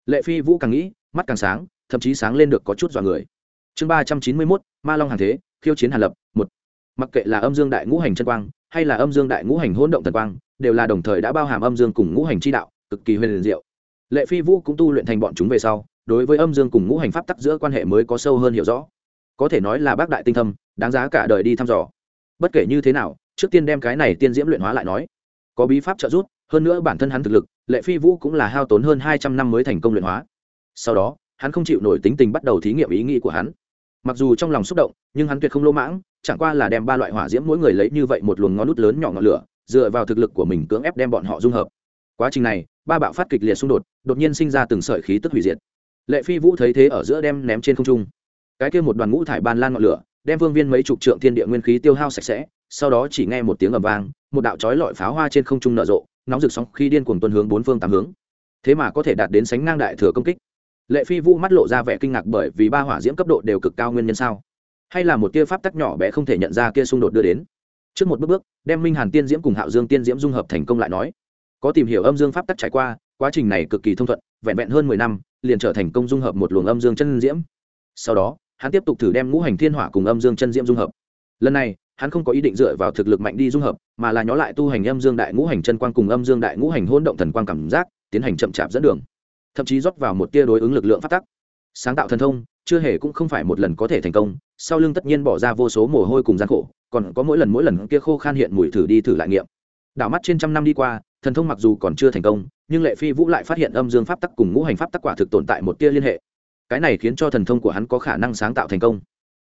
lệ phi vũ càng nghĩ, mắt càng sáng, thậm chí sáng lên được có chút dọa người. Chương ba trăm chín mươi mốt, ma long hàng thế, khiêu chiến hàn lập, một. Mặc kệ là âm dương đại ngũ hành chân quang, hay là âm dương đại ngũ hành hỗn động thần quang, đều là đồng thời đã bao hàm âm dương cùng ngũ hành chi đạo, cực kỳ huyền diệu. Lệ phi vũ cũng tu luyện thành bọn chúng về sau, đối với âm dương cùng ngũ hành pháp tắc giữa quan hệ mới có sâu hơn hiểu rõ. Có thể nói là bác đại tinh thâm, đáng giá cả đời đi thăm dò. Bất kể như thế nào, trước tiên đem cái này tiên diễm luyện hóa lại nói. Có bí pháp trợ giúp hơn nữa bản thân hắn thực lực, lệ phi vũ cũng là hao tốn hơn hai trăm năm mới thành công luyện hóa. Sau đó, hắn không chịu nổi tính tình bắt đầu thí nghiệm ý nghĩ của hắn. Mặc dù trong lòng xúc động, nhưng hắn tuyệt không lỗ mãng, chẳng qua là đem ba loại hỏa diễm mỗi người lấy như vậy một luồng ngón nút lớn nhỏ ngọn lửa, dựa vào thực lực của mình cưỡng ép đem bọn họ dung hợp. Quá trình này, ba bạo phát kịch liệt xung đột đột nhiên sinh ra từng sợi khí tức hủy diệt. Lệ phi vũ thấy thế ở giữa đem ném trên không trung. Cái kia một đoàn ngũ thải ban lan ngọn lửa, đem vương viên mấy chục trượng thiên địa nguyên khí tiêu hao sạch sẽ, sau đó chỉ nghe một tiếng ầm vang, một đạo chói lọi pháo hoa trên không trung nở rộ nóng rực sóng khi điên cuồng tuân hướng bốn phương tám hướng. Thế mà có thể đạt đến sánh ngang đại thừa công kích. Lệ phi vũ mắt lộ ra vẻ kinh ngạc bởi vì ba hỏa diễm cấp độ đều cực cao nguyên nhân sao? Hay là một tia pháp tắc nhỏ bé không thể nhận ra kia xung đột đưa đến? Trước một bước bước, đem minh hàn tiên diễm cùng hạo dương tiên diễm dung hợp thành công lại nói. Có tìm hiểu âm dương pháp tắc trải qua, quá trình này cực kỳ thông thuận, vẹn vẹn hơn mười năm, liền trở thành công dung hợp một luồng âm dương chân diễm. Sau đó, hắn tiếp tục thử đem ngũ hành thiên hỏa cùng âm dương chân diễm dung hợp. Lần này, hắn không có ý định dựa vào thực lực mạnh đi dung hợp mà là nhó lại tu hành âm dương đại ngũ hành chân quang cùng âm dương đại ngũ hành hôn động thần quang cảm giác, tiến hành chậm chạp dẫn đường. Thậm chí rót vào một tia đối ứng lực lượng phát tắc. Sáng tạo thần thông, chưa hề cũng không phải một lần có thể thành công, sau lưng tất nhiên bỏ ra vô số mồ hôi cùng gian khổ, còn có mỗi lần mỗi lần kia khô khan hiện mùi thử đi thử lại nghiệm. Đảo mắt trên trăm năm đi qua, thần thông mặc dù còn chưa thành công, nhưng lệ phi vũ lại phát hiện âm dương pháp tắc cùng ngũ hành pháp tắc quả thực tồn tại một tia liên hệ. Cái này khiến cho thần thông của hắn có khả năng sáng tạo thành công.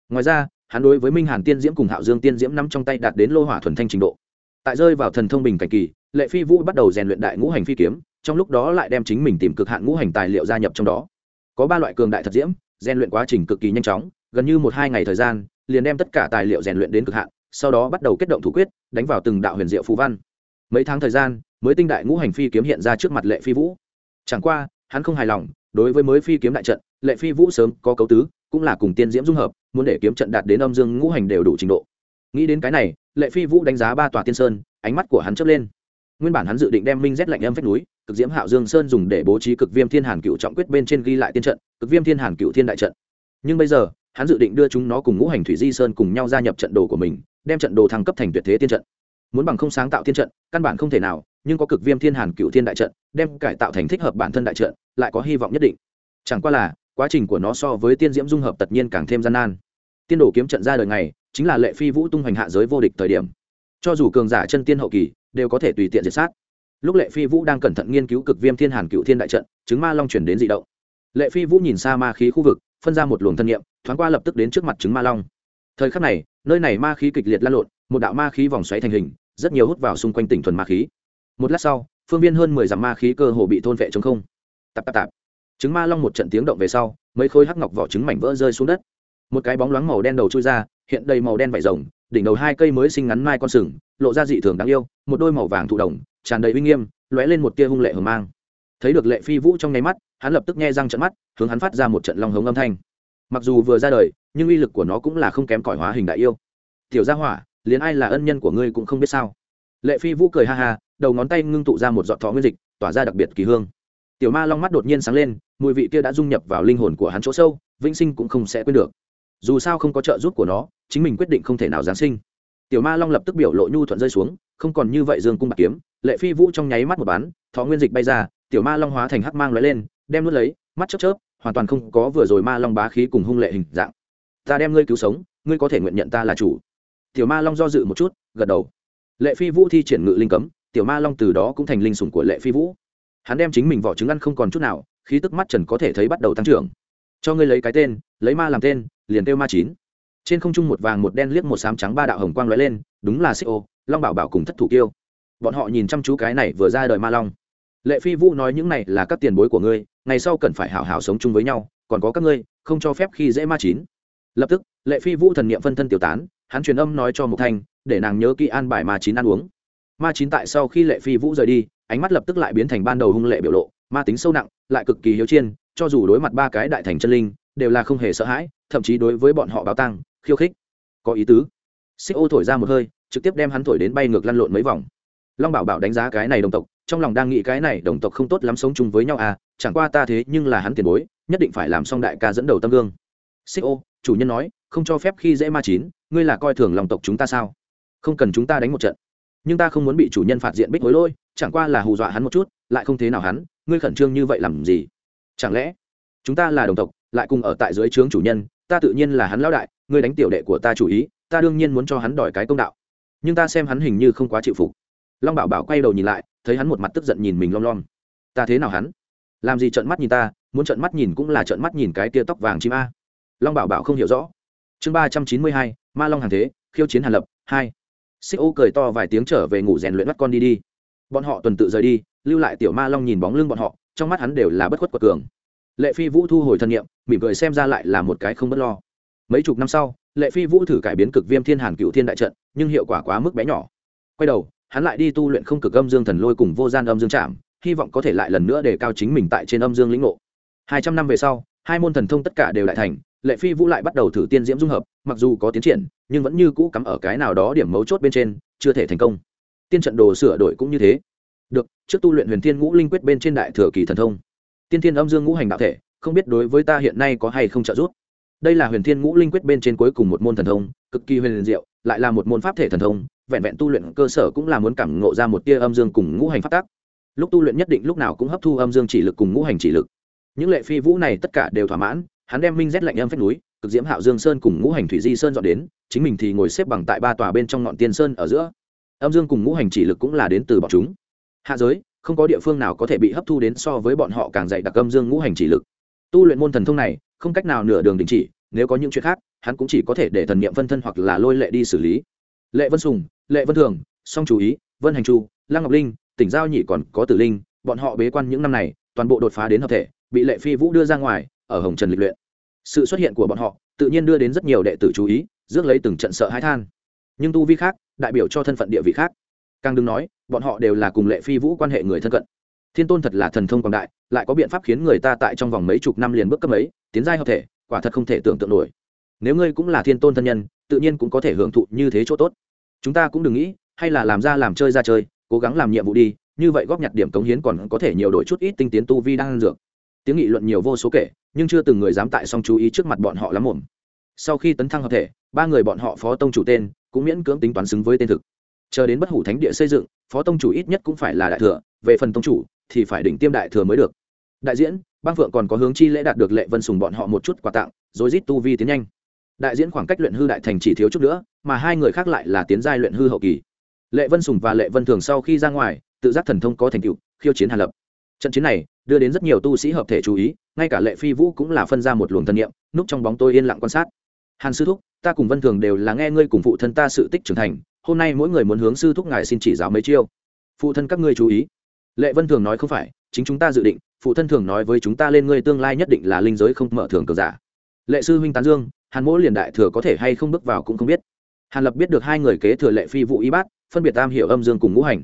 Ngoài ra, hắn đối với minh hàn tiên diễm cùng hạo dương tiên diễm nắm trong tay đạt đến lô hỏa thuần thanh trình độ tại rơi vào thần thông bình cảnh kỳ, lệ phi vũ bắt đầu rèn luyện đại ngũ hành phi kiếm, trong lúc đó lại đem chính mình tìm cực hạn ngũ hành tài liệu gia nhập trong đó. Có ba loại cường đại thật diễm, rèn luyện quá trình cực kỳ nhanh chóng, gần như một hai ngày thời gian, liền đem tất cả tài liệu rèn luyện đến cực hạn, sau đó bắt đầu kết động thủ quyết, đánh vào từng đạo huyền diệu phú văn. Mấy tháng thời gian, mới tinh đại ngũ hành phi kiếm hiện ra trước mặt lệ phi vũ. Chẳng qua, hắn không hài lòng, đối với mới phi kiếm đại trận, lệ phi vũ sớm có cấu tứ, cũng là cùng tiên diễm dung hợp, muốn để kiếm trận đạt đến âm dương ngũ hành đều đủ trình độ nghĩ đến cái này, lệ phi vũ đánh giá ba tòa tiên sơn, ánh mắt của hắn chớp lên. Nguyên bản hắn dự định đem minh rét lạnh âm phách núi, cực diễm hạo dương sơn dùng để bố trí cực viêm thiên hàn cựu trọng quyết bên trên ghi lại tiên trận, cực viêm thiên hàn cựu thiên đại trận. Nhưng bây giờ, hắn dự định đưa chúng nó cùng ngũ hành thủy di sơn cùng nhau gia nhập trận đồ của mình, đem trận đồ thăng cấp thành tuyệt thế tiên trận. Muốn bằng không sáng tạo tiên trận, căn bản không thể nào, nhưng có cực viêm thiên hàn cựu thiên đại trận, đem cải tạo thành thích hợp bản thân đại trận, lại có hy vọng nhất định. Chẳng qua là, quá trình của nó so với tiên diễm dung hợp tất nhiên càng thêm gian nan. Tiên đồ kiếm trận ra đời ngày chính là lệ phi vũ tung hoành hạ giới vô địch thời điểm. Cho dù cường giả chân tiên hậu kỳ, đều có thể tùy tiện diệt sát. Lúc lệ phi vũ đang cẩn thận nghiên cứu cực viêm thiên hàn cựu thiên đại trận, chứng ma long chuyển đến dị động. Lệ phi vũ nhìn xa ma khí khu vực, phân ra một luồng thân nhiệm thoáng qua lập tức đến trước mặt chứng ma long. Thời khắc này, nơi này ma khí kịch liệt lan lộn, một đạo ma khí vòng xoáy thành hình, rất nhiều hút vào xung quanh tỉnh thuần ma khí. Một lát sau, phương viên hơn mười dặm ma khí cơ hồ bị thôn vệ chống không. Tạp tạp tạp. Trứng ma long một trận tiếng động về sau, mấy khối hắc ngọc vỏ trứng mảnh vỡ rơi xuống đất. Một cái bóng loáng màu đen đầu trôi ra hiện đầy màu đen vải rồng, đỉnh đầu hai cây mới sinh ngắn mai con sừng, lộ ra dị thường đáng yêu, một đôi màu vàng thụ đồng, tràn đầy uy nghiêm, lóe lên một tia hung lệ hờ mang. Thấy được lệ phi vũ trong nháy mắt, hắn lập tức nghe răng trận mắt, hướng hắn phát ra một trận long hống âm thanh. Mặc dù vừa ra đời, nhưng uy lực của nó cũng là không kém cỏi hóa hình đại yêu. Tiểu gia hỏa, liền ai là ân nhân của ngươi cũng không biết sao. Lệ phi vũ cười ha ha, đầu ngón tay ngưng tụ ra một giọt thọ nguyên dịch, tỏa ra đặc biệt kỳ hương. Tiểu ma long mắt đột nhiên sáng lên, mùi vị kia đã dung nhập vào linh hồn của hắn chỗ sâu, vĩnh sinh cũng không sẽ quên được dù sao không có trợ giúp của nó, chính mình quyết định không thể nào giáng sinh. Tiểu ma long lập tức biểu lộ nhu thuận rơi xuống, không còn như vậy dương cung bạc kiếm, lệ phi vũ trong nháy mắt một bán thọ nguyên dịch bay ra, tiểu ma long hóa thành hắc mang lóe lên, đem nuốt lấy, mắt chớp chớp, hoàn toàn không có vừa rồi ma long bá khí cùng hung lệ hình dạng. Ta đem ngươi cứu sống, ngươi có thể nguyện nhận ta là chủ. Tiểu ma long do dự một chút, gật đầu. Lệ phi vũ thi triển ngự linh cấm, tiểu ma long từ đó cũng thành linh sủng của lệ phi vũ. Hắn đem chính mình vỏ trứng ăn không còn chút nào, khí tức mắt trần có thể thấy bắt đầu tăng trưởng. Cho ngươi lấy cái tên lấy ma làm tên, liền kêu ma chín. Trên không trung một vàng, một đen liếc một xám trắng ba đạo hồng quang lóe lên, đúng là xích ô, long bảo bảo cùng thất thủ tiêu. bọn họ nhìn chăm chú cái này vừa ra đời ma long. Lệ phi vũ nói những này là các tiền bối của ngươi, ngày sau cần phải hảo hảo sống chung với nhau, còn có các ngươi, không cho phép khi dễ ma chín. Lập tức, lệ phi vũ thần niệm phân thân tiểu tán, hắn truyền âm nói cho mục thanh, để nàng nhớ kỹ an bài ma chín ăn uống. Ma chín tại sau khi lệ phi vũ rời đi, ánh mắt lập tức lại biến thành ban đầu hung lệ biểu lộ, ma tính sâu nặng, lại cực kỳ hiếu chiên, cho dù đối mặt ba cái đại thành chân linh đều là không hề sợ hãi, thậm chí đối với bọn họ báo tăng khiêu khích. Có ý tứ. Xích ô thổi ra một hơi, trực tiếp đem hắn thổi đến bay ngược lăn lộn mấy vòng. Long bảo bảo đánh giá cái này đồng tộc, trong lòng đang nghĩ cái này đồng tộc không tốt lắm sống chung với nhau à chẳng qua ta thế nhưng là hắn tiền bối, nhất định phải làm xong đại ca dẫn đầu tâm gương. Xích ô, chủ nhân nói, không cho phép khi dễ ma chín, ngươi là coi thường lòng tộc chúng ta sao? Không cần chúng ta đánh một trận. Nhưng ta không muốn bị chủ nhân phạt diện bích hối lôi chẳng qua là hù dọa hắn một chút, lại không thế nào hắn, ngươi khẩn trương như vậy làm gì? Chẳng lẽ chúng ta là đồng tộc lại cùng ở tại dưới trướng chủ nhân, ta tự nhiên là hắn lão đại, ngươi đánh tiểu đệ của ta chủ ý, ta đương nhiên muốn cho hắn đòi cái công đạo. Nhưng ta xem hắn hình như không quá chịu phục. Long bảo bảo quay đầu nhìn lại, thấy hắn một mặt tức giận nhìn mình lom lom. Ta thế nào hắn? Làm gì trợn mắt nhìn ta, muốn trợn mắt nhìn cũng là trợn mắt nhìn cái tia tóc vàng chim a. Long bảo bảo không hiểu rõ. Chương ba trăm chín mươi hai, ma long hàng thế, khiêu chiến hàn lập, hai. Xích ô cười to vài tiếng trở về ngủ rèn luyện bắt con đi đi. Bọn họ tuần tự rời đi, lưu lại tiểu ma long nhìn bóng lưng bọn họ, trong mắt hắn đều là bất khuất quật cường lệ phi vũ thu hồi thân nhiệm, mỉm cười xem ra lại là một cái không bất lo. Mấy chục năm sau, lệ phi vũ thử cải biến cực viêm thiên hàn cựu thiên đại trận, nhưng hiệu quả quá mức bé nhỏ. Quay đầu, hắn lại đi tu luyện không cực âm dương thần lôi cùng vô gian âm dương chạm hy vọng có thể lại lần nữa để cao chính mình tại trên âm dương lĩnh ngộ. Hai trăm năm về sau, hai môn thần thông tất cả đều lại thành, lệ phi vũ lại bắt đầu thử tiên diễm dung hợp, mặc dù có tiến triển, nhưng vẫn như cũ cắm ở cái nào đó điểm mấu chốt bên trên, chưa thể thành công. Tiên trận đồ sửa đổi cũng như thế. Được, trước tu luyện huyền thiên ngũ linh quyết bên trên đại thừa kỳ thần thông tiên thiên âm dương ngũ hành đạo thể, không biết đối với ta hiện nay có hay không trợ giúp. Đây là huyền thiên ngũ linh quyết bên trên cuối cùng một môn thần thông, cực kỳ huyền diệu, lại là một môn pháp thể thần thông, vẹn vẹn tu luyện cơ sở cũng là muốn cảm ngộ ra một tia âm dương cùng ngũ hành phát tác. Lúc tu luyện nhất định lúc nào cũng hấp thu âm dương chỉ lực cùng ngũ hành chỉ lực. Những lệ phi vũ này tất cả đều thỏa mãn, hắn đem minh rét lạnh âm phách núi, cực diễm hạo dương sơn cùng ngũ hành thủy di sơn dọn đến, chính mình thì ngồi xếp bằng tại ba tòa bên trong ngọn tiên sơn ở giữa. Âm dương cùng ngũ hành chỉ lực cũng là đến từ bọn chúng. Hạ giới không có địa phương nào có thể bị hấp thu đến so với bọn họ càng dạy đặc âm dương ngũ hành chỉ lực. Tu luyện môn thần thông này, không cách nào nửa đường đình chỉ, nếu có những chuyện khác, hắn cũng chỉ có thể để thần niệm phân thân hoặc là lôi lệ đi xử lý. Lệ vân sùng, lệ vân thường, song chú ý, vân hành chu, lăng ngọc linh, tỉnh giao nhị còn có tử linh, bọn họ bế quan những năm này, toàn bộ đột phá đến hợp thể, bị lệ phi vũ đưa ra ngoài, ở hồng trần lịch luyện. Sự xuất hiện của bọn họ, tự nhiên đưa đến rất nhiều đệ tử chú ý, rước lấy từng trận sợ hãi than. Nhưng tu vi khác, đại biểu cho thân phận địa vị khác càng đừng nói, bọn họ đều là cùng lệ phi vũ quan hệ người thân cận. Thiên tôn thật là thần thông quảng đại, lại có biện pháp khiến người ta tại trong vòng mấy chục năm liền bước cấp ấy tiến giai hợp thể, quả thật không thể tưởng tượng nổi. Nếu ngươi cũng là thiên tôn thân nhân, tự nhiên cũng có thể hưởng thụ như thế chỗ tốt. Chúng ta cũng đừng nghĩ, hay là làm ra làm chơi ra chơi, cố gắng làm nhiệm vụ đi, như vậy góp nhặt điểm cống hiến còn có thể nhiều đổi chút ít tinh tiến tu vi đang dược. Tiếng nghị luận nhiều vô số kể, nhưng chưa từng người dám tại song chú ý trước mặt bọn họ lắm mồm. Sau khi tấn thăng hợp thể, ba người bọn họ phó tông chủ tên, cũng miễn cưỡng tính toán xứng với tên thực chờ đến bất hủ thánh địa xây dựng, phó tông chủ ít nhất cũng phải là đại thừa, về phần tông chủ thì phải đỉnh tiêm đại thừa mới được. Đại diễn băng phượng còn có hướng chi lễ đạt được lệ vân sùng bọn họ một chút quà tặng, rồi rít tu vi tiến nhanh. Đại diễn khoảng cách luyện hư đại thành chỉ thiếu chút nữa, mà hai người khác lại là tiến giai luyện hư hậu kỳ. Lệ vân sùng và lệ vân thường sau khi ra ngoài, tự giác thần thông có thành tựu, khiêu chiến hàn lập. Trận chiến này đưa đến rất nhiều tu sĩ hợp thể chú ý, ngay cả lệ phi vũ cũng là phân ra một luồng thân niệm, núp trong bóng tôi yên lặng quan sát. Hàn sư thúc, ta cùng vân thường đều là nghe ngươi cùng phụ thân ta sự tích trưởng thành hôm nay mỗi người muốn hướng sư thúc ngài xin chỉ giáo mấy chiêu. Phụ thân các ngươi chú ý. Lệ vân thường nói không phải, chính chúng ta dự định, phụ thân thường nói với chúng ta lên ngươi tương lai nhất định là linh giới không mở thường cờ giả. Lệ sư huynh tán dương, hàn mỗi liền đại thừa có thể hay không bước vào cũng không biết. Hàn lập biết được hai người kế thừa lệ phi vụ y bát, phân biệt tam hiểu âm dương cùng ngũ hành.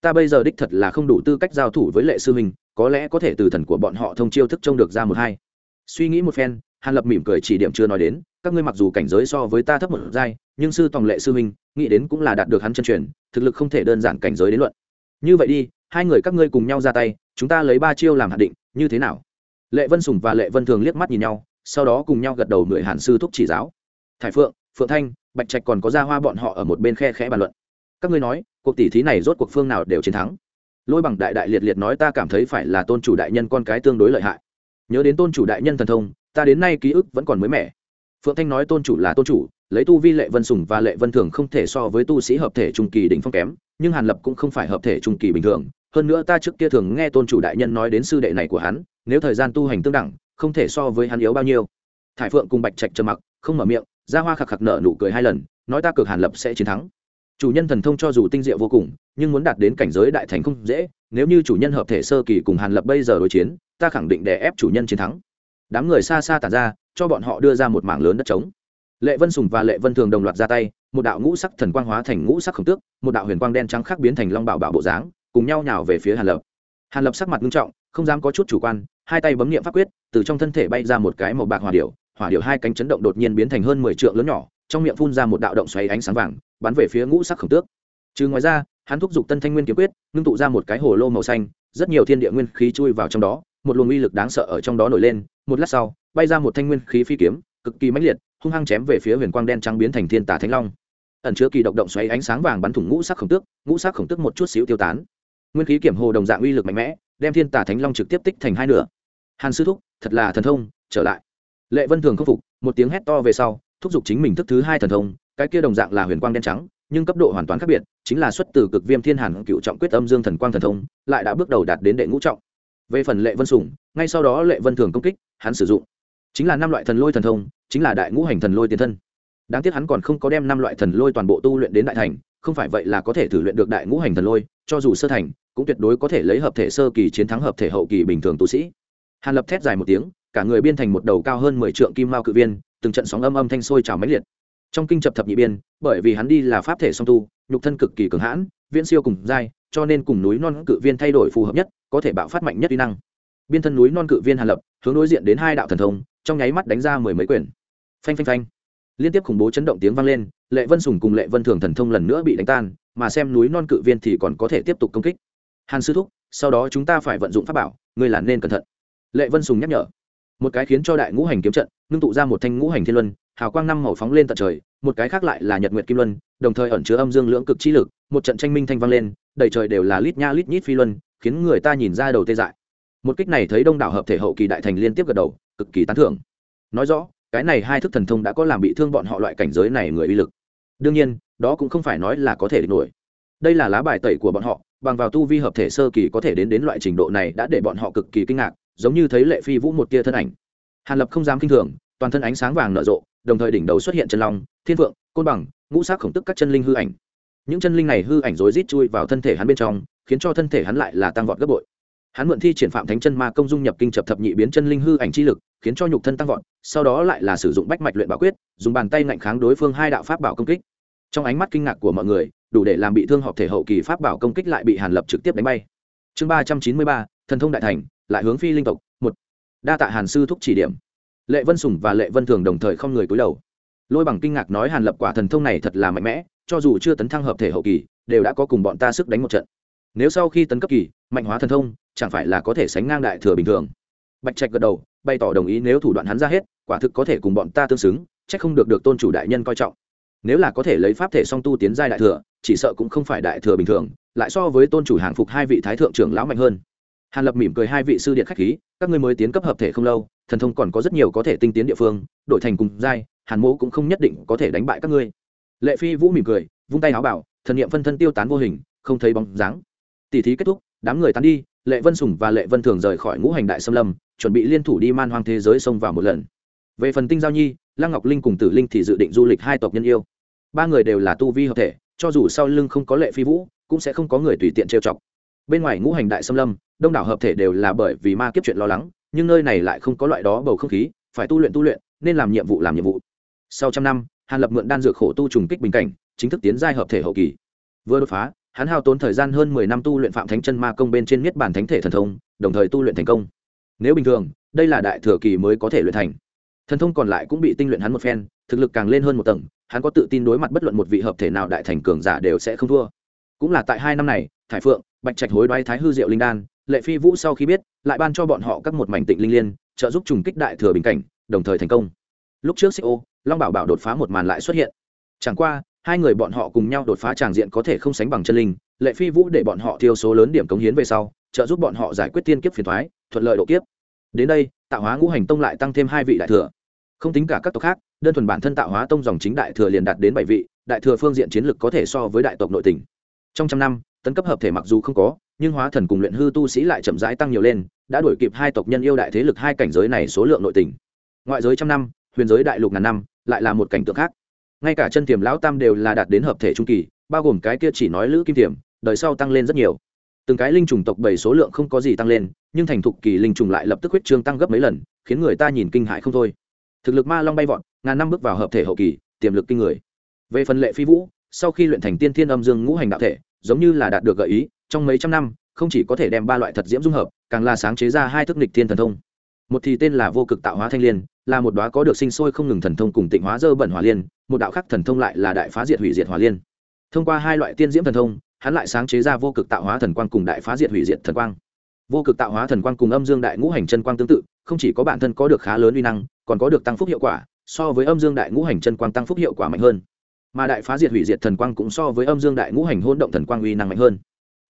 Ta bây giờ đích thật là không đủ tư cách giao thủ với lệ sư huynh, có lẽ có thể từ thần của bọn họ thông chiêu thức trông được ra một hai. Suy nghĩ một phen, hàn lập mỉm cười chỉ điểm chưa nói đến các ngươi mặc dù cảnh giới so với ta thấp một giai, nhưng sư tòng lệ sư huynh, nghĩ đến cũng là đạt được hắn chân truyền, thực lực không thể đơn giản cảnh giới đến luận. Như vậy đi, hai người các ngươi cùng nhau ra tay, chúng ta lấy ba chiêu làm hạt định, như thế nào? Lệ vân sùng và lệ vân thường liếc mắt nhìn nhau, sau đó cùng nhau gật đầu mười hàn sư thúc chỉ giáo. Thải phượng phượng thanh, bạch trạch còn có ra hoa bọn họ ở một bên khe khẽ bàn luận. Các ngươi nói, cuộc tỷ thí này rốt cuộc phương nào đều chiến thắng. Lôi bằng đại đại liệt liệt nói ta cảm thấy phải là tôn chủ đại nhân con cái tương đối lợi hại. Nhớ đến tôn chủ đại nhân thần thông, ta đến nay ký ức vẫn còn mới mẻ phượng thanh nói tôn chủ là tôn chủ, lấy tu vi lệ vân sùng và lệ vân thường không thể so với tu sĩ hợp thể trung kỳ đỉnh phong kém, nhưng hàn lập cũng không phải hợp thể trung kỳ bình thường. Hơn nữa ta trước kia thường nghe tôn chủ đại nhân nói đến sư đệ này của hắn, nếu thời gian tu hành tương đẳng, không thể so với hắn yếu bao nhiêu. Thải phượng cùng bạch trạch trầm mặc, không mở miệng, ra hoa khạc khạc nở nụ cười hai lần, nói ta cực hàn lập sẽ chiến thắng. Chủ nhân thần thông cho dù tinh diệu vô cùng, nhưng muốn đạt đến cảnh giới đại thành không dễ, nếu như chủ nhân hợp thể sơ kỳ cùng hàn lập bây giờ đối chiến, ta khẳng định để ép chủ nhân chiến thắng đám người xa xa tản ra cho bọn họ đưa ra một mảng lớn đất trống. Lệ vân sùng và lệ vân thường đồng loạt ra tay một đạo ngũ sắc thần quang hóa thành ngũ sắc khổng tước một đạo huyền quang đen trắng khác biến thành long bảo bảo bộ dáng cùng nhau nhào về phía hàn lập. Hàn lập sắc mặt nghiêm trọng không dám có chút chủ quan hai tay bấm nghiệm pháp quyết từ trong thân thể bay ra một cái màu bạc hỏa điểu, hỏa điểu hai cánh chấn động đột nhiên biến thành hơn mười trượng lớn nhỏ trong miệng phun ra một đạo động xoáy ánh sáng vàng bắn về phía ngũ sắc khổng tước. Trừ ngoài ra hắn thúc giục tân thanh nguyên kiếm quyết ngưng tụ ra một cái hồ lô màu xanh rất nhiều thiên địa nguyên khí chui vào trong đó một luồng uy lực đáng sợ ở trong đó nổi lên, một lát sau, bay ra một thanh nguyên khí phi kiếm, cực kỳ mãnh liệt, hung hăng chém về phía huyền quang đen trắng biến thành thiên tả thánh long. Ẩn chứa kỳ độc động xoáy ánh sáng vàng bắn thủng ngũ sắc khổng tước, ngũ sắc khổng tước một chút xíu tiêu tán. Nguyên khí kiểm hồ đồng dạng uy lực mạnh mẽ, đem thiên tả thánh long trực tiếp tích thành hai nửa. Hàn sư thúc, thật là thần thông, trở lại. Lệ vân thường không phục, một tiếng hét to về sau, thúc giục chính mình thức thứ hai thần thông, cái kia đồng dạng là huyền quang đen trắng, nhưng cấp độ hoàn toàn khác biệt, chính là xuất từ cực viêm thiên hàn cựu trọng quyết âm dương thần quang thần thông, lại đã bước đầu đạt đến đệ ngũ trọng về phần lệ vân sủng, ngay sau đó lệ vân thường công kích, hắn sử dụng. Chính là năm loại thần lôi thần thông, chính là đại ngũ hành thần lôi tiền thân. Đáng tiếc hắn còn không có đem năm loại thần lôi toàn bộ tu luyện đến đại thành, không phải vậy là có thể thử luyện được đại ngũ hành thần lôi, cho dù sơ thành, cũng tuyệt đối có thể lấy hợp thể sơ kỳ chiến thắng hợp thể hậu kỳ bình thường tu sĩ. Hàn lập thét dài một tiếng, cả người biên thành một đầu cao hơn mười trượng kim mao cự viên, từng trận sóng âm âm thanh sôi trào mãnh liệt. Trong kinh chập thập nhị biên, bởi vì hắn đi là pháp thể song tu, nhục thân cực kỳ cường hãn, viễn siêu cùng giai cho nên cùng núi non cự viên thay đổi phù hợp nhất, có thể bạo phát mạnh nhất uy năng. Biên thân núi non cự viên hàn lập, hướng đối diện đến hai đạo thần thông, trong nháy mắt đánh ra mười mấy quyền. Phanh phanh phanh. Liên tiếp khủng bố chấn động tiếng vang lên, lệ vân sùng cùng lệ vân thường thần thông lần nữa bị đánh tan, mà xem núi non cự viên thì còn có thể tiếp tục công kích. Hàn sư thúc, sau đó chúng ta phải vận dụng pháp bảo, ngươi là nên cẩn thận. Lệ vân sùng nhắc nhở. Một cái khiến cho đại ngũ hành kiếm trận, ngưng tụ ra một thanh ngũ hành thiên luân, hào quang năm màu phóng lên tận trời, một cái khác lại là nhật nguyệt kim luân, đồng thời ẩn chứa âm dương lưỡng cực chi lực, một trận tranh minh thanh vang lên đầy trời đều là lít nha lít nhít phi luân, khiến người ta nhìn ra đầu tê dại. Một kích này thấy đông đảo hợp thể hậu kỳ đại thành liên tiếp gật đầu, cực kỳ tán thưởng. Nói rõ, cái này hai thức thần thông đã có làm bị thương bọn họ loại cảnh giới này người uy lực. Đương nhiên, đó cũng không phải nói là có thể địch nổi. Đây là lá bài tẩy của bọn họ, bằng vào tu vi hợp thể sơ kỳ có thể đến đến loại trình độ này đã để bọn họ cực kỳ kinh ngạc, giống như thấy lệ phi vũ một tia thân ảnh. Hàn lập không dám kinh thường, toàn thân ánh sáng vàng nở rộ, đồng thời đỉnh đầu xuất hiện chân long, thiên vượng côn bằng, ngũ sắc khổng tức các chân linh hư ảnh những chân linh này hư ảnh rối rít chui vào thân thể hắn bên trong, khiến cho thân thể hắn lại là tăng vọt gấp bội. Hắn mượn thi triển phạm thánh chân ma công dung nhập kinh chập thập nhị biến chân linh hư ảnh chi lực, khiến cho nhục thân tăng vọt, sau đó lại là sử dụng bách mạch luyện bảo quyết, dùng bàn tay ngạnh kháng đối phương hai đạo pháp bảo công kích. Trong ánh mắt kinh ngạc của mọi người, đủ để làm bị thương họp thể hậu kỳ pháp bảo công kích lại bị hàn lập trực tiếp đánh bay. Chương ba trăm chín mươi ba, thần thông đại thành, lại hướng phi linh tộc, một. Đa tạ hàn sư thúc chỉ điểm. Lệ vân sùng và lệ vân thường đồng thời không người cúi đầu. Lôi bằng kinh ngạc nói hàn lập quả thần thông này thật là mạnh mẽ cho dù chưa tấn thăng hợp thể hậu kỳ, đều đã có cùng bọn ta sức đánh một trận. Nếu sau khi tấn cấp kỳ, mạnh hóa thần thông, chẳng phải là có thể sánh ngang đại thừa bình thường? Bạch trạch gật đầu, bày tỏ đồng ý nếu thủ đoạn hắn ra hết, quả thực có thể cùng bọn ta tương xứng, chắc không được được tôn chủ đại nhân coi trọng. Nếu là có thể lấy pháp thể song tu tiến giai đại thừa, chỉ sợ cũng không phải đại thừa bình thường, lại so với tôn chủ hàng phục hai vị thái thượng trưởng lão mạnh hơn. Hàn lập mỉm cười hai vị sư điện khách khí, các ngươi mới tiến cấp hợp thể không lâu, thần thông còn có rất nhiều có thể tinh tiến địa phương, đổi thành cùng giai, hàn mỗ cũng không nhất định có thể đánh bại các ngươi lệ phi vũ mỉm cười, vung tay áo bảo, thần niệm phân thân tiêu tán vô hình, không thấy bóng dáng. Tỷ thí kết thúc, đám người tán đi, lệ vân sùng và lệ vân thường rời khỏi ngũ hành đại xâm lâm, chuẩn bị liên thủ đi man hoang thế giới xông vào một lần. Về phần tinh giao nhi, lăng ngọc linh cùng tử linh thì dự định du lịch hai tộc nhân yêu. Ba người đều là tu vi hợp thể, cho dù sau lưng không có lệ phi vũ, cũng sẽ không có người tùy tiện trêu chọc. Bên ngoài ngũ hành đại xâm lâm, đông đảo hợp thể đều là bởi vì ma kiếp chuyện lo lắng, nhưng nơi này lại không có loại đó bầu không khí, phải tu luyện tu luyện, nên làm nhiệm vụ làm nhiệm vụ. Sau trăm năm hàn lập mượn đan dược khổ tu trùng kích bình cảnh, chính thức tiến giai hợp thể hậu kỳ. Vừa đột phá, hắn hao tốn thời gian hơn mười năm tu luyện phạm thánh chân ma công bên trên miết bản thánh thể thần thông, đồng thời tu luyện thành công. Nếu bình thường, đây là đại thừa kỳ mới có thể luyện thành. Thần thông còn lại cũng bị tinh luyện hắn một phen, thực lực càng lên hơn một tầng, hắn có tự tin đối mặt bất luận một vị hợp thể nào đại thành cường giả đều sẽ không thua. Cũng là tại hai năm này, thải phượng, bạch trạch hối đoái thái hư diệu linh đan, lệ phi vũ sau khi biết, lại ban cho bọn họ các một mảnh tịnh linh liên, trợ giúp trùng kích đại thừa bình cảnh, đồng thời thành công lúc trước xích ô, long bảo bảo đột phá một màn lại xuất hiện. Chẳng qua, hai người bọn họ cùng nhau đột phá tràng diện có thể không sánh bằng chân linh, lệ phi vũ để bọn họ tiêu số lớn điểm cống hiến về sau, trợ giúp bọn họ giải quyết tiên kiếp phiền thoái thuận lợi độ kiếp. Đến đây, tạo hóa ngũ hành tông lại tăng thêm hai vị đại thừa. Không tính cả các tộc khác, đơn thuần bản thân tạo hóa tông dòng chính đại thừa liền đạt đến bảy vị, đại thừa phương diện chiến lực có thể so với đại tộc nội tỉnh trong trăm năm, tấn cấp hợp thể mặc dù không có, nhưng hóa thần cùng luyện hư tu sĩ lại chậm rãi tăng nhiều lên, đã đuổi kịp hai tộc nhân yêu đại thế lực hai cảnh giới này số lượng nội tình. Ngoại giới trăm năm huyền giới đại lục ngàn năm, lại là một cảnh tượng khác. Ngay cả chân tiềm lão tam đều là đạt đến hợp thể trung kỳ, bao gồm cái kia chỉ nói lữ kim tiềm, đời sau tăng lên rất nhiều. Từng cái linh trùng tộc bảy số lượng không có gì tăng lên, nhưng thành thục kỳ linh trùng lại lập tức huyết trương tăng gấp mấy lần, khiến người ta nhìn kinh hại không thôi. Thực lực ma long bay vọt, ngàn năm bước vào hợp thể hậu kỳ, tiềm lực kinh người. Về phần lệ phi vũ, sau khi luyện thành tiên thiên âm dương ngũ hành đạo thể, giống như là đạt được gợi ý, trong mấy trăm năm, không chỉ có thể đem ba loại thật diễm dung hợp, càng là sáng chế ra hai thức nịch thiên thần thông một thì tên là vô cực tạo hóa thanh liên, là một đóa có được sinh sôi không ngừng thần thông cùng tịnh hóa dơ bẩn hỏa liên, một đạo khác thần thông lại là đại phá diệt hủy diệt hỏa liên. Thông qua hai loại tiên diễm thần thông, hắn lại sáng chế ra vô cực tạo hóa thần quang cùng đại phá diệt hủy diệt thần quang. Vô cực tạo hóa thần quang cùng âm dương đại ngũ hành chân quang tương tự, không chỉ có bản thân có được khá lớn uy năng, còn có được tăng phúc hiệu quả, so với âm dương đại ngũ hành chân quang tăng phúc hiệu quả mạnh hơn. Mà đại phá diệt hủy diệt thần quang cũng so với âm dương đại ngũ hành hôn động thần quang uy năng mạnh hơn.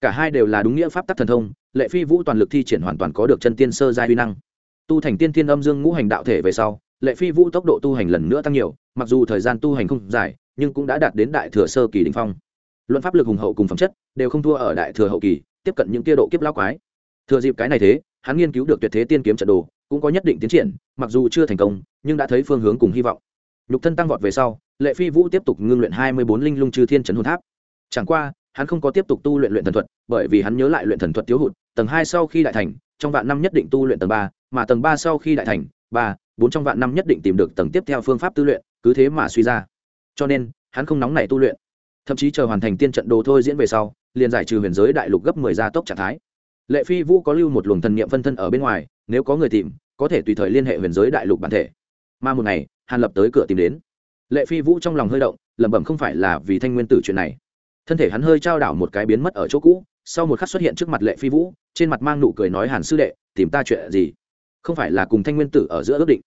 Cả hai đều là đúng nghĩa pháp tắc thần thông, lệ phi vũ toàn lực thi triển hoàn toàn có được chân tiên sơ giai uy năng tu thành tiên thiên âm dương ngũ hành đạo thể về sau, lệ phi vũ tốc độ tu hành lần nữa tăng nhiều, mặc dù thời gian tu hành không dài, nhưng cũng đã đạt đến đại thừa sơ kỳ đình phong. Luận pháp lực hùng hậu cùng phẩm chất, đều không thua ở đại thừa hậu kỳ, tiếp cận những tiêu độ kiếp lao quái. Thừa dịp cái này thế, hắn nghiên cứu được tuyệt thế tiên kiếm trận đồ, cũng có nhất định tiến triển, mặc dù chưa thành công, nhưng đã thấy phương hướng cùng hy vọng. Nhục thân tăng vọt về sau, lệ phi vũ tiếp tục ngưng luyện hai mươi bốn linh lung chư thiên trấn hồn tháp. Chẳng qua, hắn không có tiếp tục tu luyện luyện thần thuật, bởi vì hắn nhớ lại luyện thần thuật thiếu hụt, tầng hai sau khi đại thành trong vạn năm nhất định tu luyện tầng ba, mà tầng ba sau khi đại thành, ba, bốn trong vạn năm nhất định tìm được tầng tiếp theo phương pháp tu luyện, cứ thế mà suy ra. Cho nên, hắn không nóng nảy tu luyện. Thậm chí chờ hoàn thành tiên trận đồ thôi diễn về sau, liền giải trừ huyền giới đại lục gấp mười gia tốc trạng thái. Lệ phi vũ có lưu một luồng thần niệm phân thân ở bên ngoài, nếu có người tìm, có thể tùy thời liên hệ huyền giới đại lục bản thể. Mà một ngày, hàn lập tới cửa tìm đến. Lệ phi vũ trong lòng hơi động, lẩm bẩm không phải là vì thanh nguyên tử chuyện này. Thân thể hắn hơi trao đảo một cái biến mất ở chỗ cũ sau một khắc xuất hiện trước mặt lệ phi vũ, trên mặt mang nụ cười nói, hàn sư đệ, tìm ta chuyện gì? Không phải là cùng thanh nguyên tử ở giữa ước định.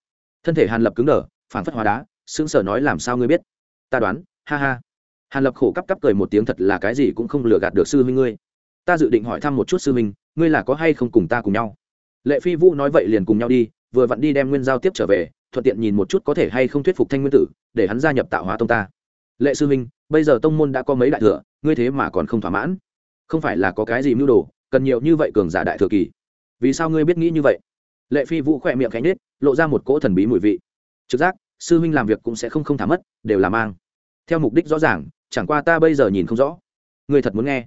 Thân thể hàn lập cứng đờ phản phất hóa đá, sững sờ nói, làm sao ngươi biết? Ta đoán, ha ha. Hàn lập khổ cắp cắp cười một tiếng, thật là cái gì cũng không lừa gạt được sư huynh ngươi. Ta dự định hỏi thăm một chút sư huynh, ngươi là có hay không cùng ta cùng nhau? Lệ phi vũ nói, vậy liền cùng nhau đi, vừa vặn đi đem nguyên giao tiếp trở về, thuận tiện nhìn một chút có thể hay không thuyết phục thanh nguyên tử, để hắn gia nhập tạo hóa tông ta. Lệ sư huynh, bây giờ tông môn đã có mấy đại thừa, ngươi thế mà còn không thỏa mãn không phải là có cái gì mưu đồ, cần nhiều như vậy cường giả đại thừa kỳ. Vì sao ngươi biết nghĩ như vậy? Lệ phi vũ khỏe miệng cánh nết lộ ra một cỗ thần bí mùi vị. Trực giác, sư huynh làm việc cũng sẽ không không thả mất, đều là mang. Theo mục đích rõ ràng, chẳng qua ta bây giờ nhìn không rõ. Ngươi thật muốn nghe.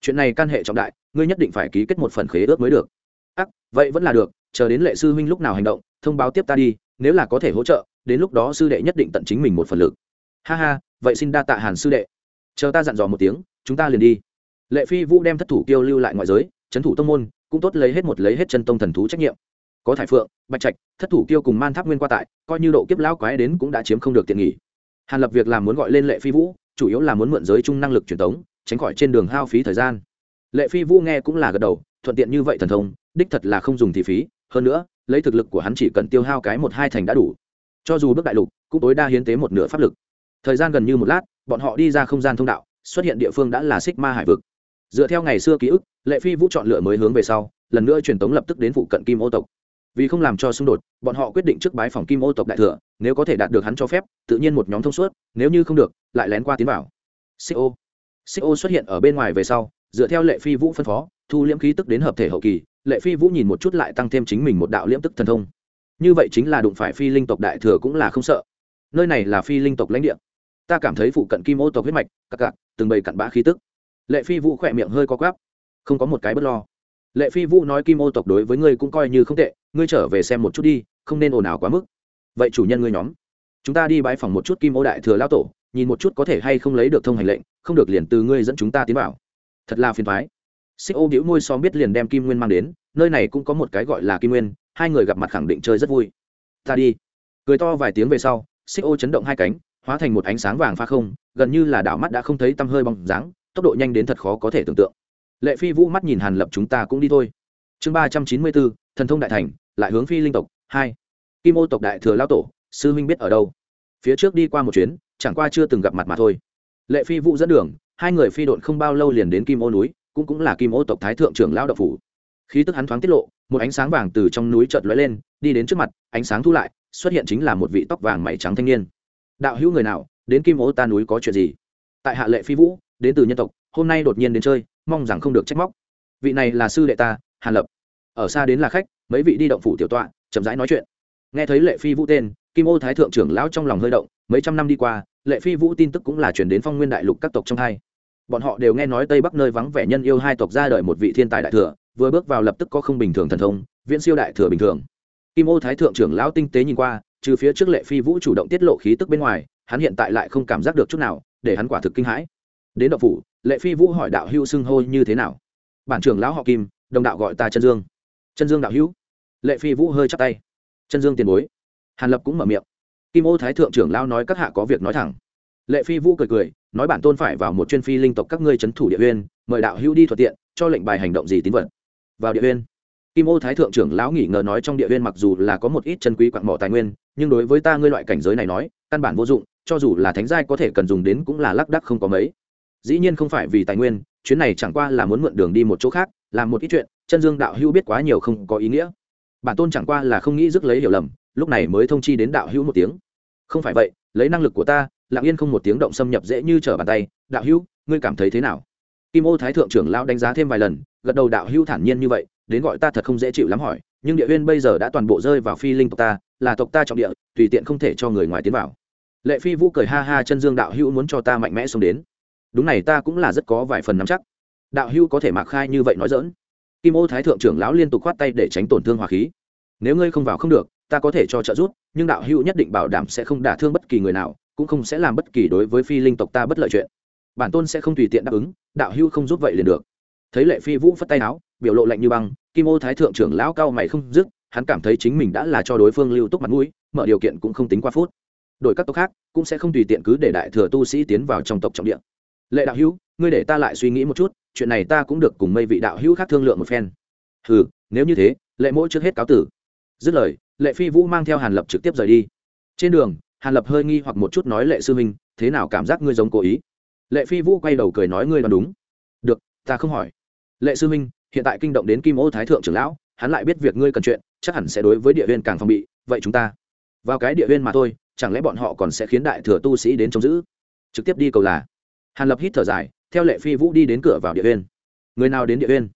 Chuyện này can hệ trọng đại, ngươi nhất định phải ký kết một phần khế ước mới được. Ác, vậy vẫn là được, chờ đến lệ sư huynh lúc nào hành động, thông báo tiếp ta đi, nếu là có thể hỗ trợ, đến lúc đó sư đệ nhất định tận chính mình một phần lực. Ha ha, vậy xin đa tạ hàn sư đệ. Chờ ta dặn dò một tiếng, chúng ta liền đi lệ phi vũ đem thất thủ kiêu lưu lại ngoại giới trấn thủ tông môn, cũng tốt lấy hết một lấy hết chân tông thần thú trách nhiệm. Có thải phượng, bạch trạch, thất thủ kiêu cùng man tháp nguyên qua tại, coi như độ kiếp lão quái đến cũng đã chiếm không được tiện nghỉ hàn lập việc làm muốn gọi lên lệ phi vũ, chủ yếu là muốn mượn giới chung năng lực truyền tống, tránh khỏi trên đường hao phí thời gian. Lệ phi vũ nghe cũng là gật đầu, thuận tiện như vậy thần thông, đích thật là không dùng thì phí, hơn nữa, lấy thực lực của hắn chỉ cần tiêu hao cái một hai thành đã đủ. Cho dù bước đại lục, cũng tối đa hiến tế một nửa pháp lực. Thời gian gần như một lát, bọn họ đi ra không gian thông đạo, xuất hiện địa phương đã là xích ma hải vực dựa theo ngày xưa ký ức, lệ phi vũ chọn lựa mới hướng về sau, lần nữa truyền tống lập tức đến phụ cận kim ô tộc. Vì không làm cho xung đột, bọn họ quyết định trước bái phòng kim ô tộc đại thừa, nếu có thể đạt được hắn cho phép, tự nhiên một nhóm thông suốt, nếu như không được, lại lén qua tiến vào. Xích ô. Xích ô xuất hiện ở bên ngoài về sau, dựa theo lệ phi vũ phân phó, thu liễm khí tức đến hợp thể hậu kỳ, lệ phi vũ nhìn một chút lại tăng thêm chính mình một đạo liễm tức thần thông. Như vậy chính là đụng phải phi linh tộc đại thừa cũng là không sợ. Nơi này là phi linh tộc lãnh địa. Ta cảm thấy phụ cận kim ô tộc huyết mạch cặp cặp từng bầy cặn bã khí tức lệ phi vũ khỏe miệng hơi có quáp không có một cái bất lo. Lệ phi vũ nói kim ô tộc đối với ngươi cũng coi như không tệ, ngươi trở về xem một chút đi, không nên ồn ào quá mức. Vậy chủ nhân ngươi nhóm, chúng ta đi bãi phòng một chút kim ô đại thừa lao tổ, nhìn một chút có thể hay không lấy được thông hành lệnh, không được liền từ ngươi dẫn chúng ta tiến vào. Thật là phiền thoái xích ô đĩu môi xóm biết liền đem kim nguyên mang đến, nơi này cũng có một cái gọi là kim nguyên, hai người gặp mặt khẳng định chơi rất vui. Ta đi. Cười to vài tiếng về sau, xích ô chấn động hai cánh, hóa thành một ánh sáng vàng pha không, gần như là đảo mắt đã không thấy tăm hơi bóng dáng tốc độ nhanh đến thật khó có thể tưởng tượng. Lệ phi vũ mắt nhìn hàn lập chúng ta cũng đi thôi. Chương ba trăm chín mươi bốn, thần thông đại thành, lại hướng phi linh tộc, hai. Kim ô tộc đại thừa lao tổ, sư huynh biết ở đâu? Phía trước đi qua một chuyến, chẳng qua chưa từng gặp mặt mà thôi. Lệ phi vũ dẫn đường, hai người phi độn không bao lâu liền đến kim ô núi, cũng cũng là kim ô tộc thái thượng trưởng lao độc phủ. Khí tức hắn thoáng tiết lộ, một ánh sáng vàng từ trong núi chợt lóe lên, đi đến trước mặt, ánh sáng thu lại, xuất hiện chính là một vị tóc vàng mày trắng thanh niên. Đạo hữu người nào, đến kim ô ta núi có chuyện gì? Tại hạ lệ phi vũ đến từ nhân tộc, hôm nay đột nhiên đến chơi, mong rằng không được trách móc. Vị này là sư đệ ta, hàn lập. Ở xa đến là khách, mấy vị đi động phủ tiểu tọa, chậm rãi nói chuyện. Nghe thấy lệ phi vũ tên, kim ô thái thượng trưởng lão trong lòng hơi động, mấy trăm năm đi qua, lệ phi vũ tin tức cũng là chuyển đến phong nguyên đại lục các tộc trong hai. Bọn họ đều nghe nói tây bắc nơi vắng vẻ nhân yêu hai tộc ra đời một vị thiên tài đại thừa, vừa bước vào lập tức có không bình thường thần thông, viễn siêu đại thừa bình thường. Kim ô thái thượng trưởng lão tinh tế nhìn qua, trừ phía trước lệ phi vũ chủ động tiết lộ khí tức bên ngoài, hắn hiện tại lại không cảm giác được chút nào, để hắn quả thực kinh hãi đến đậu phủ, lệ phi vũ hỏi đạo hữu xưng hô như thế nào? Bản trưởng lão họ kim, đồng đạo gọi ta chân dương. Chân dương đạo hữu. Lệ phi vũ hơi chắc tay. Chân dương tiền bối. Hàn lập cũng mở miệng. Kim ô thái thượng trưởng lão nói các hạ có việc nói thẳng. Lệ phi vũ cười cười, nói bản tôn phải vào một chuyên phi linh tộc các ngươi c h ấ n thủ địa huyên mời đạo hữu đi thuận tiện, cho lệnh bài hành động gì tín vật. Vào địa huyên kim ô thái thượng trưởng lão nghỉ ngờ nói trong địa huyên mặc dù là có một ít chân quý quạng mỏ tài nguyên, nhưng đối với ta ngươi loại cảnh giới này nói, căn bản vô dụng, cho dù là thánh giai có thể cần dùng đến cũng là lác đắc không có mấy dĩ nhiên không phải vì tài nguyên, chuyến này chẳng qua là muốn mượn đường đi một chỗ khác, làm một ít chuyện, chân dương đạo hữu biết quá nhiều không có ý nghĩa. Bản tôn chẳng qua là không nghĩ rước lấy hiểu lầm, lúc này mới thông chi đến đạo hữu một tiếng. Không phải vậy, lấy năng lực của ta, lặng yên không một tiếng động xâm nhập dễ như trở bàn tay. Đạo hữu, ngươi cảm thấy thế nào? Kim ô thái thượng trưởng lão đánh giá thêm vài lần, gật đầu đạo hữu thản nhiên như vậy, đến gọi ta thật không dễ chịu lắm hỏi, nhưng địa huyên bây giờ đã toàn bộ rơi vào phi linh tộc ta, là tộc ta trọng địa, tùy tiện không thể cho người ngoài tiến vào. Lệ phi vũ cười ha ha, chân dương đạo hữu muốn cho ta mạnh mẽ xông đến đúng này, ta cũng là rất có vài phần nắm chắc. Đạo Hưu có thể mạc khai như vậy nói dỡn kim ô thái thượng trưởng lão liên tục khoát tay để tránh tổn thương hòa khí. Nếu ngươi không vào không được, ta có thể cho trợ giúp, nhưng đạo Hưu nhất định bảo đảm sẽ không đả thương bất kỳ người nào, cũng không sẽ làm bất kỳ đối với phi linh tộc ta bất lợi chuyện. Bản tôn sẽ không tùy tiện đáp ứng, đạo Hưu không giúp vậy liền được. Thấy lệ phi vũ phất tay áo, biểu lộ lạnh như băng, kim ô thái thượng trưởng lão cao mày không dứt, hắn cảm thấy chính mình đã là cho đối phương lưu túc mặt mũi, mở điều kiện cũng không tính qua phút. Đổi các tộc khác, cũng sẽ không tùy tiện cứ để đại thừa tu sĩ tiến vào trong tộc trọng địa lệ đạo hữu, ngươi để ta lại suy nghĩ một chút, chuyện này ta cũng được cùng mây vị đạo hữu khác thương lượng một phen. Ừ nếu như thế, lệ mỗi trước hết cáo tử. Dứt lời, lệ phi vũ mang theo hàn lập trực tiếp rời đi. Trên đường, hàn lập hơi nghi hoặc một chút nói lệ sư minh thế nào cảm giác ngươi giống cố ý? Lệ phi vũ quay đầu cười nói ngươi đoán đúng. Được, ta không hỏi. Lệ sư minh hiện tại kinh động đến kim ô thái thượng trưởng lão, hắn lại biết việc ngươi cần chuyện, chắc hẳn sẽ đối với địa viên càng phòng bị, vậy chúng ta, vào cái địa viên mà thôi, chẳng lẽ bọn họ còn sẽ khiến đại thừa tu sĩ đến trông giữ? Trực tiếp đi cầu là hàn lập hít thở dài, theo lệ phi vũ đi đến cửa vào địa huyên người nào đến địa huyên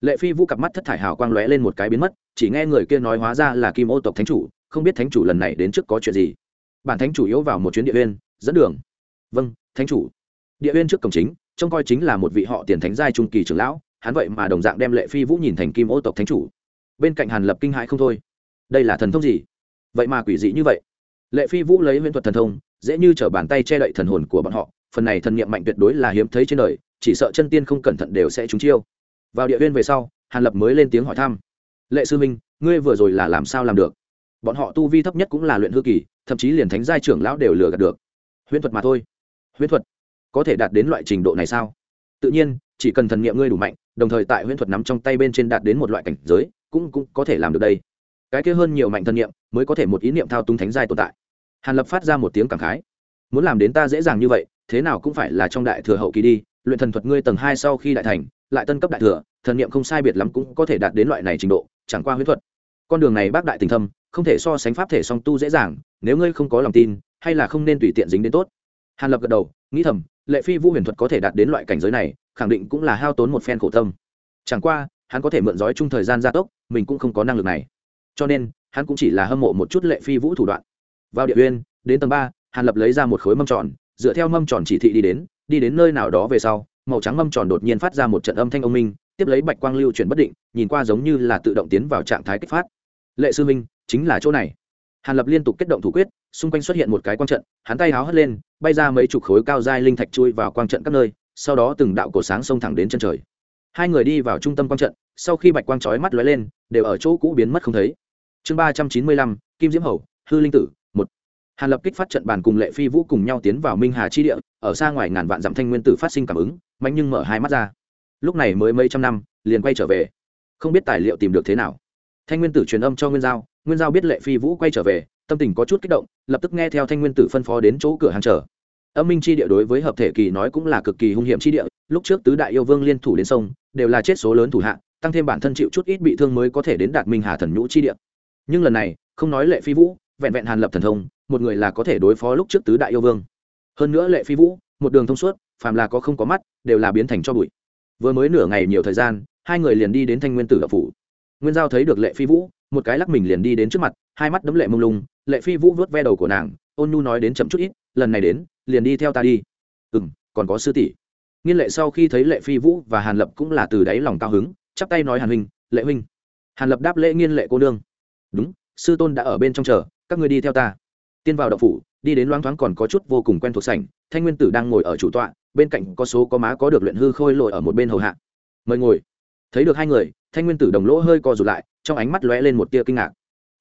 lệ phi vũ cặp mắt thất thải hào quang lóe lên một cái biến mất, chỉ nghe người kia nói hóa ra là kim ô tộc thánh chủ, không biết thánh chủ lần này đến trước có chuyện gì. Bản thánh chủ yếu vào một chuyến địa huyên dẫn đường. Vâng thánh chủ. Địa huyên trước cổng chính, trông coi chính là một vị họ tiền thánh giai trung kỳ trưởng lão, hắn vậy mà đồng dạng đem lệ phi vũ nhìn thành kim ô tộc thánh chủ. Bên cạnh hàn lập kinh hãi không thôi. Đây là thần thông gì? Vậy mà quỷ dị như vậy. Lệ phi vũ lấy huyễn thuật thần thông, dễ như t bàn tay che đậy thần hồn của bọn họ phần này thần niệm mạnh tuyệt đối là hiếm thấy trên đời, chỉ sợ chân tiên không cẩn thận đều sẽ trúng chiêu. Vào địa viên về sau, hàn lập mới lên tiếng hỏi thăm. Lệ sư minh, ngươi vừa rồi là làm sao làm được? Bọn họ tu vi thấp nhất cũng là luyện hư kỳ, thậm chí liền thánh giai trưởng lão đều lừa gạt được. Huyễn thuật mà thôi. Huyễn thuật? Có thể đạt đến loại trình độ này sao? Tự nhiên, chỉ cần thần niệm ngươi đủ mạnh, đồng thời tại huyễn thuật nắm trong tay bên trên đạt đến một loại cảnh giới, cũng cũng có thể làm được đây. Cái kia hơn nhiều mạnh thần niệm mới có thể một ý niệm thao túng thánh giai tồn tại. Hàn lập phát ra một tiếng cảm khái. Muốn làm đến ta dễ dàng như vậy thế nào cũng phải là trong đại thừa hậu kỳ đi, luyện thần thuật ngươi tầng hai sau khi đại thành, lại tân cấp đại thừa, thần niệm không sai biệt lắm cũng có thể đạt đến loại này trình độ, chẳng qua huyết thuật. Con đường này bác đại tình thâm, không thể so sánh pháp thể song tu dễ dàng, nếu ngươi không có lòng tin, hay là không nên tùy tiện dính đến tốt. Hàn lập gật đầu, nghĩ thầm, lệ phi vũ huyền thuật có thể đạt đến loại cảnh giới này, khẳng định cũng là hao tốn một phen khổ tâm. Chẳng qua, hắn có thể mượn giói chung thời gian gia tốc, mình cũng không có năng lực này. Cho nên, hắn cũng chỉ là hâm mộ một chút lệ phi vũ thủ đoạn. Vào địa uyên, đến tầng ba, hàn lập lấy ra một khối mâm tròn dựa theo mâm tròn chỉ thị đi đến đi đến nơi nào đó về sau, màu trắng mâm tròn đột nhiên phát ra một trận âm thanh ông minh, tiếp lấy bạch quang lưu chuyển bất định, nhìn qua giống như là tự động tiến vào trạng thái kích phát. Lệ sư minh, chính là chỗ này. Hàn lập liên tục kết động thủ quyết, xung quanh xuất hiện một cái quang trận, hắn tay háo hất lên, bay ra mấy chục khối cao dai linh thạch chui vào quang trận các nơi, sau đó từng đạo cổ sáng xông thẳng đến chân trời. Hai người đi vào trung tâm quang trận, sau khi bạch quang chói mắt lóe lên, đều ở chỗ cũ biến mất không thấy. Chương ba trăm chín mươi lăm, kim diễm hầu, hư linh tử hàn lập kích phát trận bàn cùng lệ phi vũ cùng nhau tiến vào minh hà chi địa, ở xa ngoài ngàn vạn dặm thanh nguyên tử phát sinh cảm ứng, mạnh nhưng mở hai mắt ra. Lúc này mới mấy trăm năm, liền quay trở về. Không biết tài liệu tìm được thế nào. Thanh nguyên tử truyền âm cho nguyên giao nguyên giao biết lệ phi vũ quay trở về, tâm tình có chút kích động, lập tức nghe theo thanh nguyên tử phân phó đến chỗ cửa hàng chờ. Âm minh chi địa đối với hợp thể kỳ nói cũng là cực kỳ hung hiểm chi địa, lúc trước tứ đại yêu vương liên thủ đến sông, đều là chết số lớn thủ hạ, tăng thêm bản thân chịu chút ít bị thương mới có thể đến đạt minh hà thần nhũ chi địa. Nhưng lần này, không nói lệ phi vũ vẹn vẹn hàn lập thần thông, một người là có thể đối phó lúc trước tứ đại yêu vương. Hơn nữa lệ phi vũ, một đường thông suốt, phàm là có không có mắt, đều là biến thành cho bụi. Vừa mới nửa ngày nhiều thời gian, hai người liền đi đến thanh nguyên tử đập phủ. Nguyên giao thấy được lệ phi vũ, một cái lắc mình liền đi đến trước mặt, hai mắt đấm lệ mông lung. Lệ phi vũ vớt ve đầu của nàng, ôn nhu nói đến chậm chút ít, lần này đến, liền đi theo ta đi. Ừ m còn có sư tỷ. Nghiên lệ sau khi thấy lệ phi vũ và hàn lập cũng là từ đáy lòng cao hứng, chắp tay nói hàn huynh, lệ huynh. Hàn lập đáp lễ nghiên lệ cô nương, đúng, sư tôn đã ở bên trong chờ các người đi theo ta. Tiên vào đậu phủ, đi đến loáng thoáng còn có chút vô cùng quen thuộc sảnh, thanh nguyên tử đang ngồi ở chủ tọa, bên cạnh có số có má có được luyện hư khôi lội ở một bên hầu hạ. Mời ngồi. Thấy được hai người, thanh nguyên tử đồng lỗ hơi co rụt lại, trong ánh mắt lóe lên một tia kinh ngạc.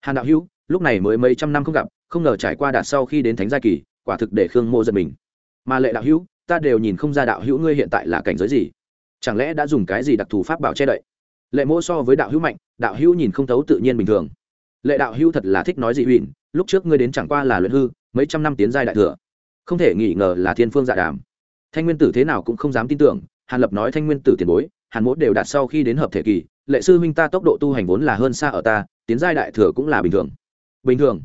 Hàn đạo hữu, lúc này mới mấy trăm năm không gặp, không ngờ trải qua đạt sau khi đến thánh gia kỳ, quả thực để khương mô giật mình. Mà lệ đạo hữu, ta đều nhìn không ra đạo hữu ngươi hiện tại là cảnh giới gì. Chẳng lẽ đã dùng cái gì đặc thù pháp bảo che đậy? Lệ mô so với đạo hữu mạnh, đạo hữu nhìn không thấu tự nhiên bình thường lệ đạo hữu thật là thích nói dị huỳnh lúc trước ngươi đến chẳng qua là luyện hư, mấy trăm năm tiến giai đại thừa. Không thể nghi ngờ là thiên phương dạ đàm. Thanh nguyên tử thế nào cũng không dám tin tưởng, hàn lập nói thanh nguyên tử tiền bối, hàn mốt đều đạt sau khi đến hợp thể kỳ, lệ sư huynh ta tốc độ tu hành vốn là hơn xa ở ta, tiến giai đại thừa cũng là bình thường. Bình thường?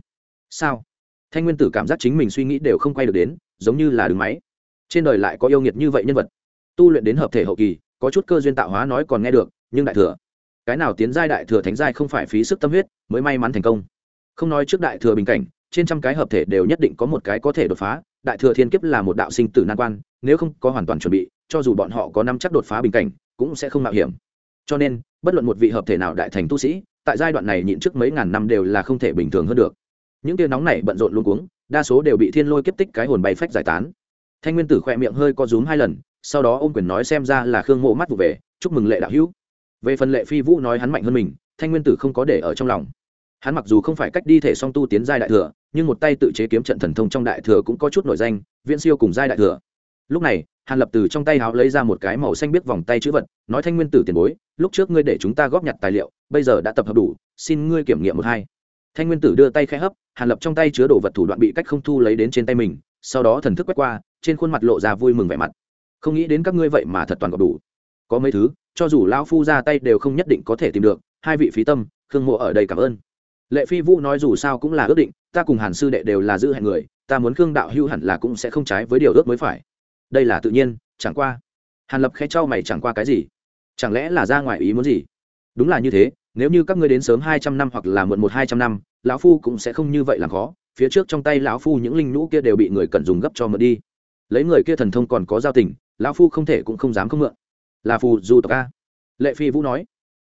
Sao? Thanh nguyên tử cảm giác chính mình suy nghĩ đều không quay được đến, giống như là đứng máy. Trên đời lại có yêu nghiệt như vậy nhân vật. Tu luyện đến hợp thể hậu kỳ, có chút cơ duyên tạo hóa nói còn nghe được, nhưng đại thừa? Cái nào tiến giai đại thừa thánh giai không phải phí sức tâm huyết, mới may mắn thành công. Không nói trước đại thừa bình cảnh, trên trăm cái hợp thể đều nhất định có một cái có thể đột phá. Đại thừa thiên kiếp là một đạo sinh tử nan quan, nếu không có hoàn toàn chuẩn bị, cho dù bọn họ có năm chắc đột phá bình cảnh, cũng sẽ không mạo hiểm. Cho nên, bất luận một vị hợp thể nào đại thành tu sĩ, tại giai đoạn này nhịn trước mấy ngàn năm đều là không thể bình thường hơn được. Những tia nóng này bận rộn luôn cuống, đa số đều bị thiên lôi kiếp tích cái hồn bay phách giải tán. Thanh nguyên tử khỏe miệng hơi co rúm hai lần, sau đó ôm quyền nói xem ra là khương mộ mắt vụ về, chúc mừng lệ đạo hữu về phần lệ phi vũ nói hắn mạnh hơn mình, thanh nguyên tử không có để ở trong lòng. Hắn mặc dù không phải cách đi thể song tu tiến giai đại thừa, nhưng một tay tự chế kiếm trận thần thông trong đại thừa cũng có chút nổi danh, viễn siêu cùng giai đại thừa. Lúc này, hàn lập từ trong tay háo lấy ra một cái màu xanh biết vòng tay chữ vật, nói thanh nguyên tử tiền bối, lúc trước ngươi để chúng ta góp nhặt tài liệu, bây giờ đã tập hợp đủ, xin ngươi kiểm nghiệm một hai. Thanh nguyên tử đưa tay khẽ hấp, hàn lập trong tay chứa đồ vật thủ đoạn bị cách không thu lấy đến trên tay mình, sau đó thần thức quét qua, trên khuôn mặt lộ ra vui mừng vẻ mặt. Không nghĩ đến các ngươi vậy mà thật toàn gọp đủ. Có mấy thứ cho dù lão phu ra tay đều không nhất định có thể tìm được, hai vị phí tâm, khương mộ ở đây cảm ơn. Lệ phi vũ nói dù sao cũng là ước định, ta cùng hàn sư đệ đều là giữ hẹn người, ta muốn khương đạo hưu hẳn là cũng sẽ không trái với điều ước mới phải. Đây là tự nhiên, chẳng qua. Hàn lập khẽ cho mày chẳng qua cái gì? Chẳng lẽ là ra ngoài ý muốn gì? Đúng là như thế, nếu như các ngươi đến sớm hai trăm năm hoặc là muộn một hai trăm năm, lão phu cũng sẽ không như vậy làm khó, phía trước trong tay lão phu những linh nhũ kia đều bị người cần dùng gấp cho mượn đi. Lấy người kia thần thông còn có giao tình, lão phu không thể cũng không dám không mượn là phù du tộc a. Lệ phi vũ nói.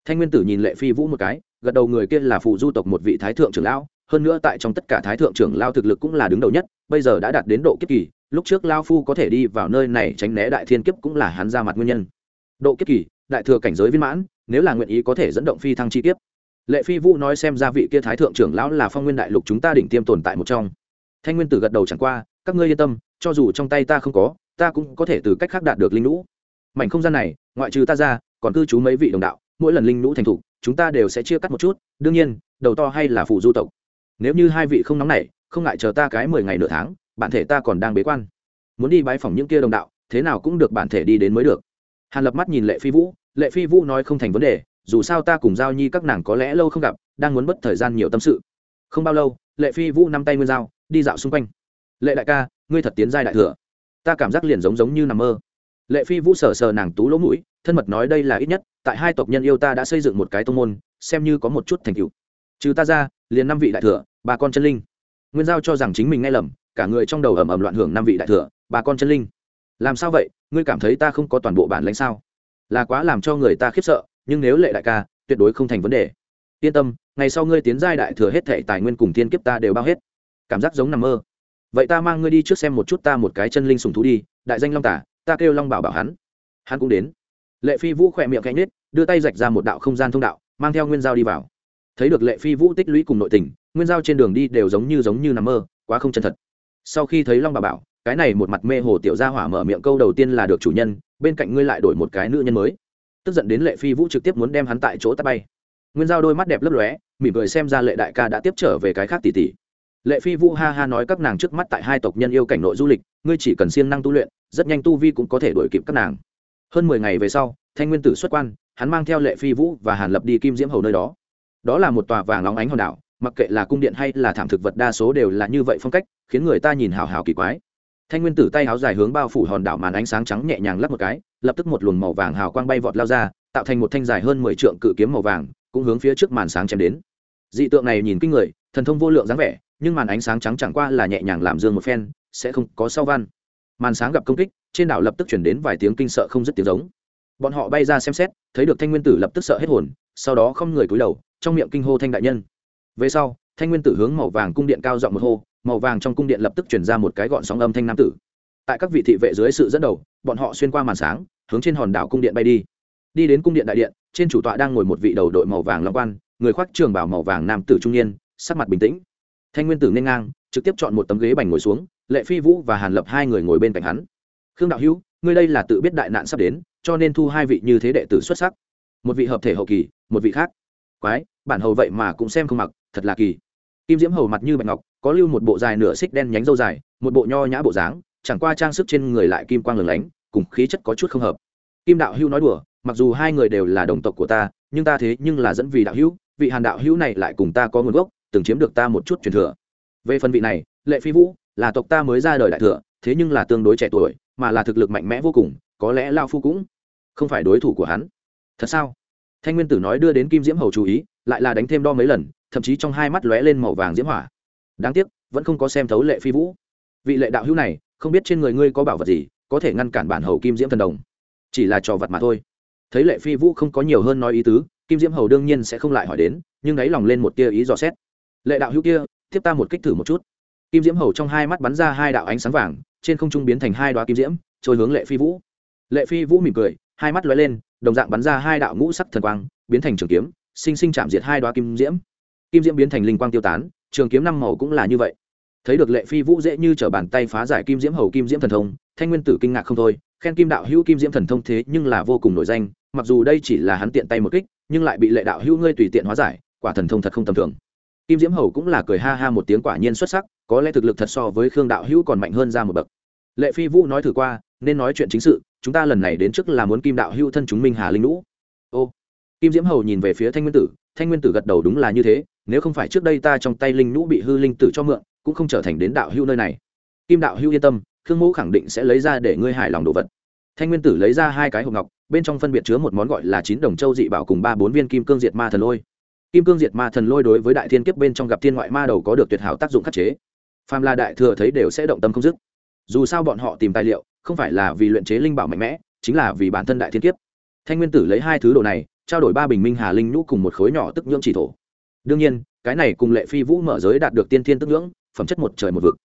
Thanh nguyên tử nhìn lệ phi vũ một cái, gật đầu người kia là phù du tộc một vị thái thượng trưởng lão, hơn nữa tại trong tất cả thái thượng trưởng lao thực lực cũng là đứng đầu nhất, bây giờ đã đạt đến độ kiếp kỳ, lúc trước lao phu có thể đi vào nơi này tránh né đại thiên kiếp cũng là hắn ra mặt nguyên nhân. Độ kiếp kỳ, đại thừa cảnh giới viên mãn, nếu là nguyện ý có thể dẫn động phi thăng chi kiếp. Lệ phi vũ nói xem ra vị kia thái thượng trưởng lão là phong nguyên đại lục chúng ta đỉnh tiêm tồn tại một trong. Thanh nguyên tử gật đầu chẳng qua, các ngươi yên tâm, cho dù trong tay ta không có, ta cũng có thể từ cách khác đạt được linh lũ mảnh không gian này, ngoại trừ ta ra, còn cư trú mấy vị đồng đạo, mỗi lần linh nũ thành thục chúng ta đều sẽ chia cắt một chút, đương nhiên, đầu to hay là phụ du tộc. Nếu như hai vị không nóng này không ngại chờ ta cái mười ngày nửa tháng, bản thể ta còn đang bế quan. Muốn đi bái phỏng những kia đồng đạo, thế nào cũng được bản thể đi đến mới được. Hàn lập mắt nhìn lệ phi vũ, lệ phi vũ nói không thành vấn đề, dù sao ta cùng giao nhi các nàng có lẽ lâu không gặp, đang muốn mất thời gian nhiều tâm sự. Không bao lâu, lệ phi vũ nắm tay nguyên dao đi dạo xung quanh. Lệ đại ca, ngươi thật tiến giai đại thừa. Ta cảm giác liền giống giống như nằm mơ lệ phi vũ sờ sờ nàng tú lỗ mũi, thân mật nói đây là ít nhất, tại hai tộc nhân yêu ta đã xây dựng một cái tông môn, xem như có một chút thành tựu. Trừ ta ra, liền năm vị đại thừa, bà con chân linh. Nguyên giao cho rằng chính mình nghe lầm, cả người trong đầu ầm ầm loạn hưởng năm vị đại thừa, bà con chân linh. Làm sao vậy? Ngươi cảm thấy ta không có toàn bộ bản lãnh sao? Là quá làm cho người ta khiếp sợ, nhưng nếu lệ đại ca, tuyệt đối không thành vấn đề. Yên tâm, ngày sau ngươi tiến giai đại thừa hết thể tài nguyên cùng thiên kiếp ta đều bao hết. Cảm giác giống nằm mơ. Vậy ta mang ngươi đi trước xem một chút ta một cái chân linh sùng thú đi, đại danh long tả ta kêu long bảo bảo hắn. Hắn cũng đến. Lệ phi vũ khỏe miệng cánh nết đưa tay rạch ra một đạo không gian thông đạo, mang theo nguyên giao đi vào. Thấy được lệ phi vũ tích lũy cùng nội tình, nguyên giao trên đường đi đều giống như giống như nằm mơ, quá không chân thật. Sau khi thấy long bảo bảo, cái này một mặt mê hồ tiểu gia hỏa mở miệng câu đầu tiên là được chủ nhân, bên cạnh ngươi lại đổi một cái nữ nhân mới. Tức giận đến lệ phi vũ trực tiếp muốn đem hắn tại chỗ tắt bay. Nguyên giao đôi mắt đẹp lấp lóe, mỉm cười xem ra lệ đại ca đã tiếp trở về cái khác tỷ tỷ lệ phi vũ ha ha nói các nàng trước mắt tại hai tộc nhân yêu cảnh nội du lịch, ngươi chỉ cần siêng năng tu luyện, rất nhanh tu vi cũng có thể đuổi kịp các nàng. Hơn mười ngày về sau, thanh nguyên tử xuất quan, hắn mang theo lệ phi vũ và hàn lập đi kim diễm hầu nơi đó. Đó là một tòa vàng óng ánh hòn đảo, mặc kệ là cung điện hay là thảm thực vật đa số đều là như vậy phong cách, khiến người ta nhìn hào hào kỳ quái. Thanh nguyên tử tay áo dài hướng bao phủ hòn đảo màn ánh sáng trắng nhẹ nhàng lắp một cái, lập tức một luồng màu vàng hào quang bay vọt lao ra, tạo thành một thanh dài hơn mười trượng cự kiếm màu vàng, cũng hướng phía trước màn sáng chém đến. Dị tượng này nhìn kinh người, thần thông vô lượng dáng vẻ nhưng màn ánh sáng trắng chẳng qua là nhẹ nhàng làm dương một phen, sẽ không có sau văn. Màn sáng gặp công kích, trên đảo lập tức chuyển đến vài tiếng kinh sợ không dứt tiếng giống. Bọn họ bay ra xem xét, thấy được thanh nguyên tử lập tức sợ hết hồn, sau đó không người cúi đầu, trong miệng kinh hô thanh đại nhân. Về sau, thanh nguyên tử hướng màu vàng cung điện cao giọng một hô, màu vàng trong cung điện lập tức chuyển ra một cái gọn sóng âm thanh nam tử. Tại các vị thị vệ dưới sự dẫn đầu, bọn họ xuyên qua màn sáng, hướng trên hòn đảo cung điện bay đi. Đi đến cung điện đại điện, trên chủ tọa đang ngồi một vị đầu đội màu vàng long quan, người khoác trường bảo màu vàng nam tử trung niên, sắc mặt bình tĩnh thanh nguyên tử nên ngang, trực tiếp chọn một tấm ghế bành ngồi xuống, lệ phi vũ và hàn lập hai người ngồi bên cạnh hắn. Khương đạo hữu, ngươi đây là tự biết đại nạn sắp đến, cho nên thu hai vị như thế đệ tử xuất sắc. Một vị hợp thể hậu kỳ, một vị khác. Quái, bản hầu vậy mà cũng xem không mặc, thật là kỳ. Kim diễm hầu mặt như bạch ngọc, có lưu một bộ dài nửa xích đen nhánh dâu dài, một bộ nho nhã bộ dáng, chẳng qua trang sức trên người lại kim quang lửng lánh, cùng khí chất có chút không hợp. Kim đạo hữu nói đùa, mặc dù hai người đều là đồng tộc của ta, nhưng ta thế nhưng là dẫn vì đạo hữu, vị hàn đạo hữu này lại cùng ta có nguồn gốc từng chiếm được ta một chút truyền thừa. Về phần vị này, lệ phi vũ, là tộc ta mới ra đời đại thừa, thế nhưng là tương đối trẻ tuổi, mà là thực lực mạnh mẽ vô cùng, có lẽ lao phu cũng không phải đối thủ của hắn. Thật sao? Thanh nguyên tử nói đưa đến kim diễm hầu chú ý, lại là đánh thêm đo mấy lần, thậm chí trong hai mắt lóe lên màu vàng diễm hỏa. Đáng tiếc, vẫn không có xem thấu lệ phi vũ. Vị lệ đạo hữu này, không biết trên người ngươi có bảo vật gì, có thể ngăn cản bản hầu kim diễm thần đồng. Chỉ là trò vật mà thôi. Thấy lệ phi vũ không có nhiều hơn nói ý tứ, kim diễm hầu đương nhiên sẽ không lại hỏi đến, nhưng đáy lòng lên một tia ý dò xét lệ đạo hữu kia, tiếp ta một kích thử một chút. Kim diễm hầu trong hai mắt bắn ra hai đạo ánh sáng vàng, trên không trung biến thành hai đoá kim diễm, trôi hướng lệ phi vũ. Lệ phi vũ mỉm cười, hai mắt lóe lên, đồng dạng bắn ra hai đạo ngũ sắc thần quang, biến thành trường kiếm, sinh sinh chạm diệt hai đoá kim diễm. Kim diễm biến thành linh quang tiêu tán, trường kiếm năm màu cũng là như vậy. Thấy được lệ phi vũ dễ như t bàn tay phá giải kim diễm hầu, kim diễm thần thông, thanh nguyên tử kinh ngạc không thôi, khen kim đạo hữu kim diễm thần thông thế nhưng là vô cùng nổi danh, mặc dù đây chỉ là hắn tiện tay một kích, nhưng lại bị lệ đạo hữu ngươi tùy tiện hóa giải, quả thần thông thật không tầm thường kim diễm hầu cũng là cười ha ha một tiếng quả nhiên xuất sắc, có lẽ thực lực thật so với khương đạo hữu còn mạnh hơn ra một bậc. Lệ phi vũ nói thử qua, nên nói chuyện chính sự, chúng ta lần này đến trước là muốn kim đạo hữu thân chúng minh hà linh lũ. Ô, kim diễm hầu nhìn về phía thanh nguyên tử, thanh nguyên tử gật đầu đúng là như thế, nếu không phải trước đây ta trong tay linh nhũ bị hư linh tử cho mượn, cũng không trở thành đến đạo hưu nơi này. Kim đạo hưu yên tâm, khương mẫu khẳng định sẽ lấy ra để ngươi hài lòng đồ vật. Thanh nguyên tử lấy ra hai cái hộp ngọc, bên trong phân biệt chứa một món gọi là chín đồng châu dị bảo cùng ba bốn viên kim cương diệt ma thần lôi kim cương diệt ma thần lôi đối với đại thiên kiếp bên trong gặp thiên ngoại ma đầu có được tuyệt hảo tác dụng khắc chế. Phàm là đại thừa thấy đều sẽ động tâm không dứt. Dù sao bọn họ tìm tài liệu, không phải là vì luyện chế linh bảo mạnh mẽ, chính là vì bản thân đại thiên kiếp. Thanh nguyên tử lấy hai thứ đồ này, trao đổi ba bình minh hà linh nhũ cùng một khối nhỏ tức nhưỡng chỉ thổ. Đương nhiên, cái này cùng lệ phi vũ mở giới đạt được tiên thiên tức nhưỡng, phẩm chất một trời một vực.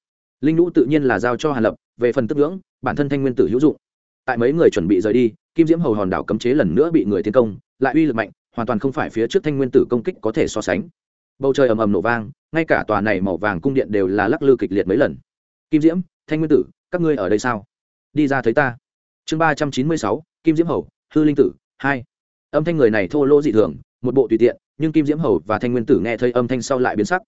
Linh nhũ tự nhiên là giao cho hàn lập, về phần tức nhưỡng, bản thân thanh nguyên tử hữu dụng. Tại mấy người chuẩn bị rời đi, kim diễm hầu hòn đảo cấm chế lần nữa bị người tiến công, lại uy lực mạnh hoàn toàn không phải phía trước thanh nguyên tử công kích có thể so sánh. Bầu trời ầm ầm nổ vang, ngay cả tòa này màu vàng cung điện đều là lắc lư kịch liệt mấy lần. Kim diễm, thanh nguyên tử, các ngươi ở đây sao? Đi ra thấy ta. Chương ba trăm chín mươi sáu, kim diễm hầu, hư linh tử, hai. Âm thanh người này thô lỗ dị thường, một bộ tùy tiện, nhưng kim diễm hầu và thanh nguyên tử nghe thấy âm thanh sau lại biến sắc.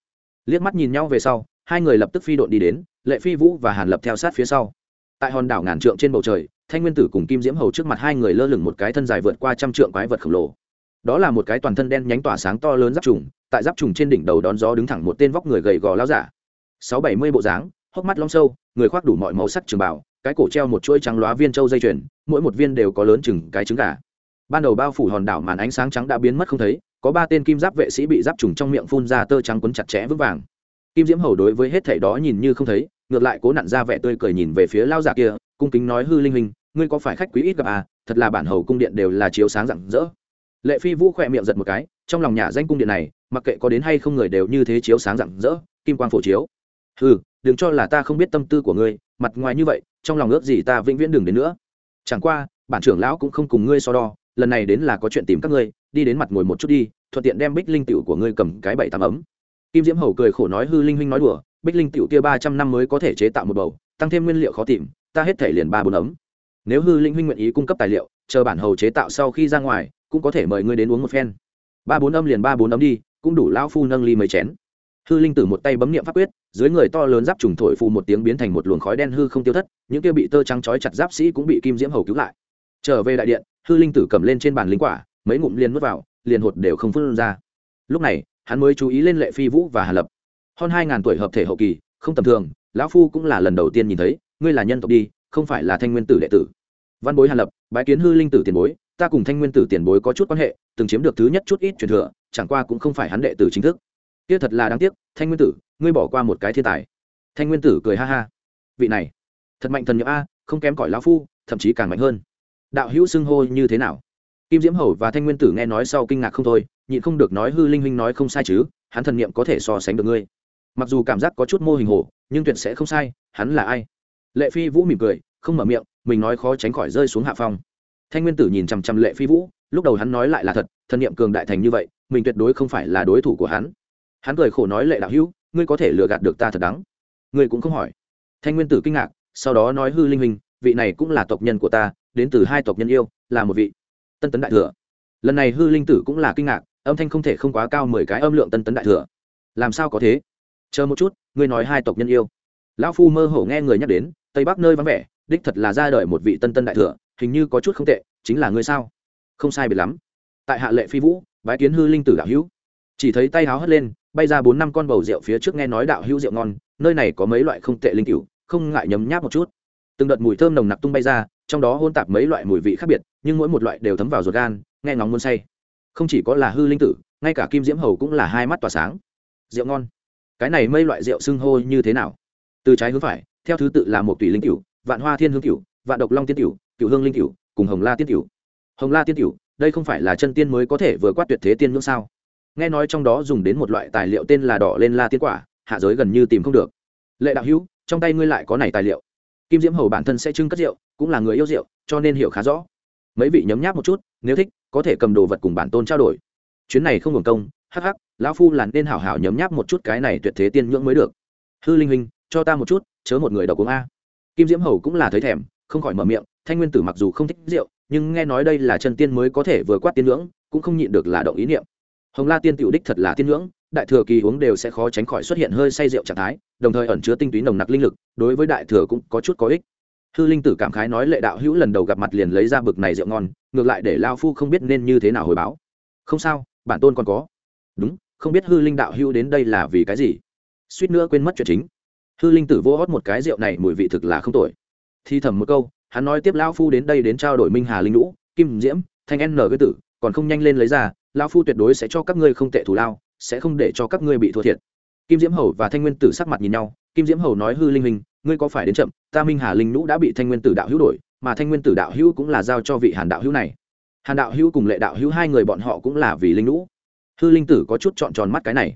Liếc mắt nhìn nhau về sau, hai người lập tức phi đội đi đến, lệ phi vũ và hàn lập theo sát phía sau. Tại hòn đảo ngàn trượng trên bầu trời, thanh nguyên tử cùng kim diễm hầu trước mặt hai người lơ lửng một cái thân dài vượt qua trăm trượng quái vật khổng lồ đó là một cái toàn thân đen nhánh tỏa sáng to lớn giáp trùng, tại giáp trùng trên đỉnh đầu đón gió đứng thẳng một tên vóc người gầy gò lao giả. Sáu bảy mươi bộ dáng, hốc mắt long sâu, người khoác đủ mọi màu sắc trường bảo cái cổ treo một chuỗi trắng lóa viên châu dây chuyền, mỗi một viên đều có lớn chừng cái trứng gà. Ban đầu bao phủ hòn đảo màn ánh sáng trắng đã biến mất không thấy, có ba tên kim giáp vệ sĩ bị giáp trùng trong miệng phun ra tơ trắng quấn chặt chẽ vững vàng. Kim diễm hầu đối với hết thảy đó nhìn như không thấy, ngược lại cố nặn ra vẻ tươi cười nhìn về phía lao giả kia, cung kính nói, hư linh hình ngươi có phải khách quý ít gặp à? Thật là bản hầu cung điện đều là chiếu sáng rạng rỡ lệ phi vũ khỏe miệng giật một cái, trong lòng nhà danh cung điện này, mặc kệ có đến hay không người đều như thế chiếu sáng rạng rỡ, kim quang phổ chiếu. Ừ đừng cho là ta không biết tâm tư của ngươi, mặt ngoài như vậy, trong lòng ước gì ta vĩnh viễn đừng đến nữa. Chẳng qua, bản trưởng lão cũng không cùng ngươi so đo, lần này đến là có chuyện tìm các ngươi, đi đến mặt ngồi một chút đi, thuận tiện đem bích linh tiểu của ngươi cầm cái bảy tám ấm. Kim diễm hầu cười khổ nói hư linh huynh nói đùa, bích linh tiểu kia ba trăm năm mới có thể chế tạo một bầu, tăng thêm nguyên liệu khó tìm, ta hết thể liền ba bốn ấm. Nếu hư linh huynh nguyện ý cung cấp tài liệu, chờ bản hầu chế tạo sau khi ra ngoài cũng có thể mời ngươi đến uống một phen. Ba bốn âm liền ba bốn âm đi, cũng đủ lão phu nâng ly mấy chén. Hư linh tử một tay bấm niệm pháp quyết, dưới người to lớn giáp trùng thổi phù một tiếng biến thành một luồng khói đen hư không tiêu thất, những kia bị tơ trắng chói chặt giáp sĩ cũng bị kim diễm hầu cứu lại. Trở về đại điện, hư linh tử cầm lên trên bàn linh quả, mấy ngụm liền nuốt vào, liền hột đều không phân ra. Lúc này, hắn mới chú ý lên lệ phi vũ và hà lập. Hơn hai ngàn tuổi hợp thể hậu kỳ, không tầm thường, lão phu cũng là lần đầu tiên nhìn thấy, ngươi là nhân tộc đi, không phải là thanh nguyên tử đệ tử. Văn bối hà lập, bái kiến hư linh tử tiền bối ta cùng thanh nguyên tử tiền bối có chút quan hệ, từng chiếm được thứ nhất chút ít truyền thừa, chẳng qua cũng không phải hắn đệ tử chính thức. Kia thật là đáng tiếc, thanh nguyên tử, ngươi bỏ qua một cái thiên tài. Thanh nguyên tử cười ha ha. Vị này, thật mạnh thần nhiệm a, không kém cỏi lão phu, thậm chí càng mạnh hơn. Đạo hữu xưng hô như thế nào? Kim diễm hầu và thanh nguyên tử nghe nói sau kinh ngạc không thôi, nhịn không được nói hư linh huynh nói không sai chứ, hắn thần niệm có thể so sánh được ngươi. Mặc dù cảm giác có chút mô hình hồ, nhưng tuyệt sẽ không sai, hắn là ai? Lệ phi vũ mỉm cười, không mở miệng, mình nói khó tránh khỏi rơi xuống hạ phong thanh nguyên tử nhìn chằm chằm lệ phi vũ, lúc đầu hắn nói lại là thật thần niệm cường đại thành như vậy, mình tuyệt đối không phải là đối thủ của hắn. Hắn cười khổ nói lệ đạo hữu, ngươi có thể lừa gạt được ta thật đắng ngươi cũng không hỏi. Thanh nguyên tử kinh ngạc, sau đó nói hư linh hình vị này cũng là tộc nhân của ta, đến từ hai tộc nhân yêu, là một vị. Tân tấn đại thừa. Lần này hư linh tử cũng là kinh ngạc, âm thanh không thể không quá cao mười cái âm lượng tân tấn đại thừa. Làm sao có thế? Chờ một chút, ngươi nói hai tộc nhân yêu. Lão phu mơ hồ nghe người nhắc đến, tây bắc nơi vắng vẻ đích thật là ra đời một vị tân tân đại thừa, hình như có chút không tệ, chính là ngươi sao? Không sai biệt lắm. Tại hạ lệ phi vũ, bái kiến hư linh tử đạo hữu. Chỉ thấy tay háo hất lên, bay ra bốn năm con bầu rượu phía trước nghe nói đạo hữu rượu ngon, nơi này có mấy loại không tệ linh cửu, không ngại nhấm nháp một chút. Từng đợt mùi thơm nồng nặc tung bay ra, trong đó hôn tạp mấy loại mùi vị khác biệt, nhưng mỗi một loại đều thấm vào ruột gan, nghe ngóng muôn say. Không chỉ có là hư linh tử, ngay cả kim diễm hầu cũng là hai mắt tỏa sáng. Rượu ngon. Cái này mây loại rượu xưng hô như thế nào? Từ trái hướng phải, theo thứ tự là một tùy linh cửu vạn hoa thiên hương cửu, vạn độc long tiên cửu cửu hương linh cửu, cùng hồng la tiên cửu. Hồng la tiên cửu, đây không phải là chân tiên mới có thể vừa quát tuyệt thế tiên ngưỡng sao? Nghe nói trong đó dùng đến một loại tài liệu tên là đỏ lên la tiên quả, hạ giới gần như tìm không được. Lệ đạo hữu, trong tay ngươi lại có này tài liệu. Kim diễm hầu bản thân sẽ trưng cất rượu, cũng là người yêu rượu, cho nên hiểu khá rõ. Mấy vị nhấm nháp một chút, nếu thích, có thể cầm đồ vật cùng bản tôn trao đổi. Chuyến này không hưởng công, hắc hắc, lão phu là nên hảo hảo nhấm nháp một chút cái này tuyệt thế tiên nhưỡng mới được. Hư linh huynh, cho ta một chút, chớ một người đọc uống a kim diễm hầu cũng là thấy thèm, không khỏi mở miệng, thanh nguyên tử mặc dù không thích rượu, nhưng nghe nói đây là chân tiên mới có thể vừa quát tiên ngưỡng, cũng không nhịn được là động ý niệm. Hồng la tiên tiểu đích thật là tiên ngưỡng, đại thừa kỳ uống đều sẽ khó tránh khỏi xuất hiện hơi say rượu trạng thái, đồng thời ẩn chứa tinh túy nồng nặc linh lực, đối với đại thừa cũng có chút có ích. Hư linh tử cảm khái nói lệ đạo hữu lần đầu gặp mặt liền lấy ra bực này rượu ngon, ngược lại để lao phu không biết nên như thế nào hồi báo. Không sao, bản tôn còn có. Đúng, không biết hư linh đạo hữu đến đây là vì cái gì? Suýt nữa quên mất chuyện chính hư linh tử vô hót một cái rượu này mùi vị thực là không tội thi thầm một câu, hắn nói tiếp Lão phu đến đây đến trao đổi minh hà linh lũ kim diễm, thanh n với tử, còn không nhanh lên lấy ra, Lão phu tuyệt đối sẽ cho các ngươi không tệ thù lao, sẽ không để cho các ngươi bị thua thiệt. Kim diễm hầu và thanh nguyên tử sắc mặt nhìn nhau, kim diễm hầu nói hư linh hình ngươi có phải đến chậm, ta minh hà linh lũ đã bị thanh nguyên tử đạo hữu đổi, mà thanh nguyên tử đạo hữu cũng là giao cho vị hàn đạo hữu này. Hàn đạo hữu cùng lệ đạo hữu hai người bọn họ cũng là vì linh lũ hư linh tử có chút chọn tròn mắt cái này.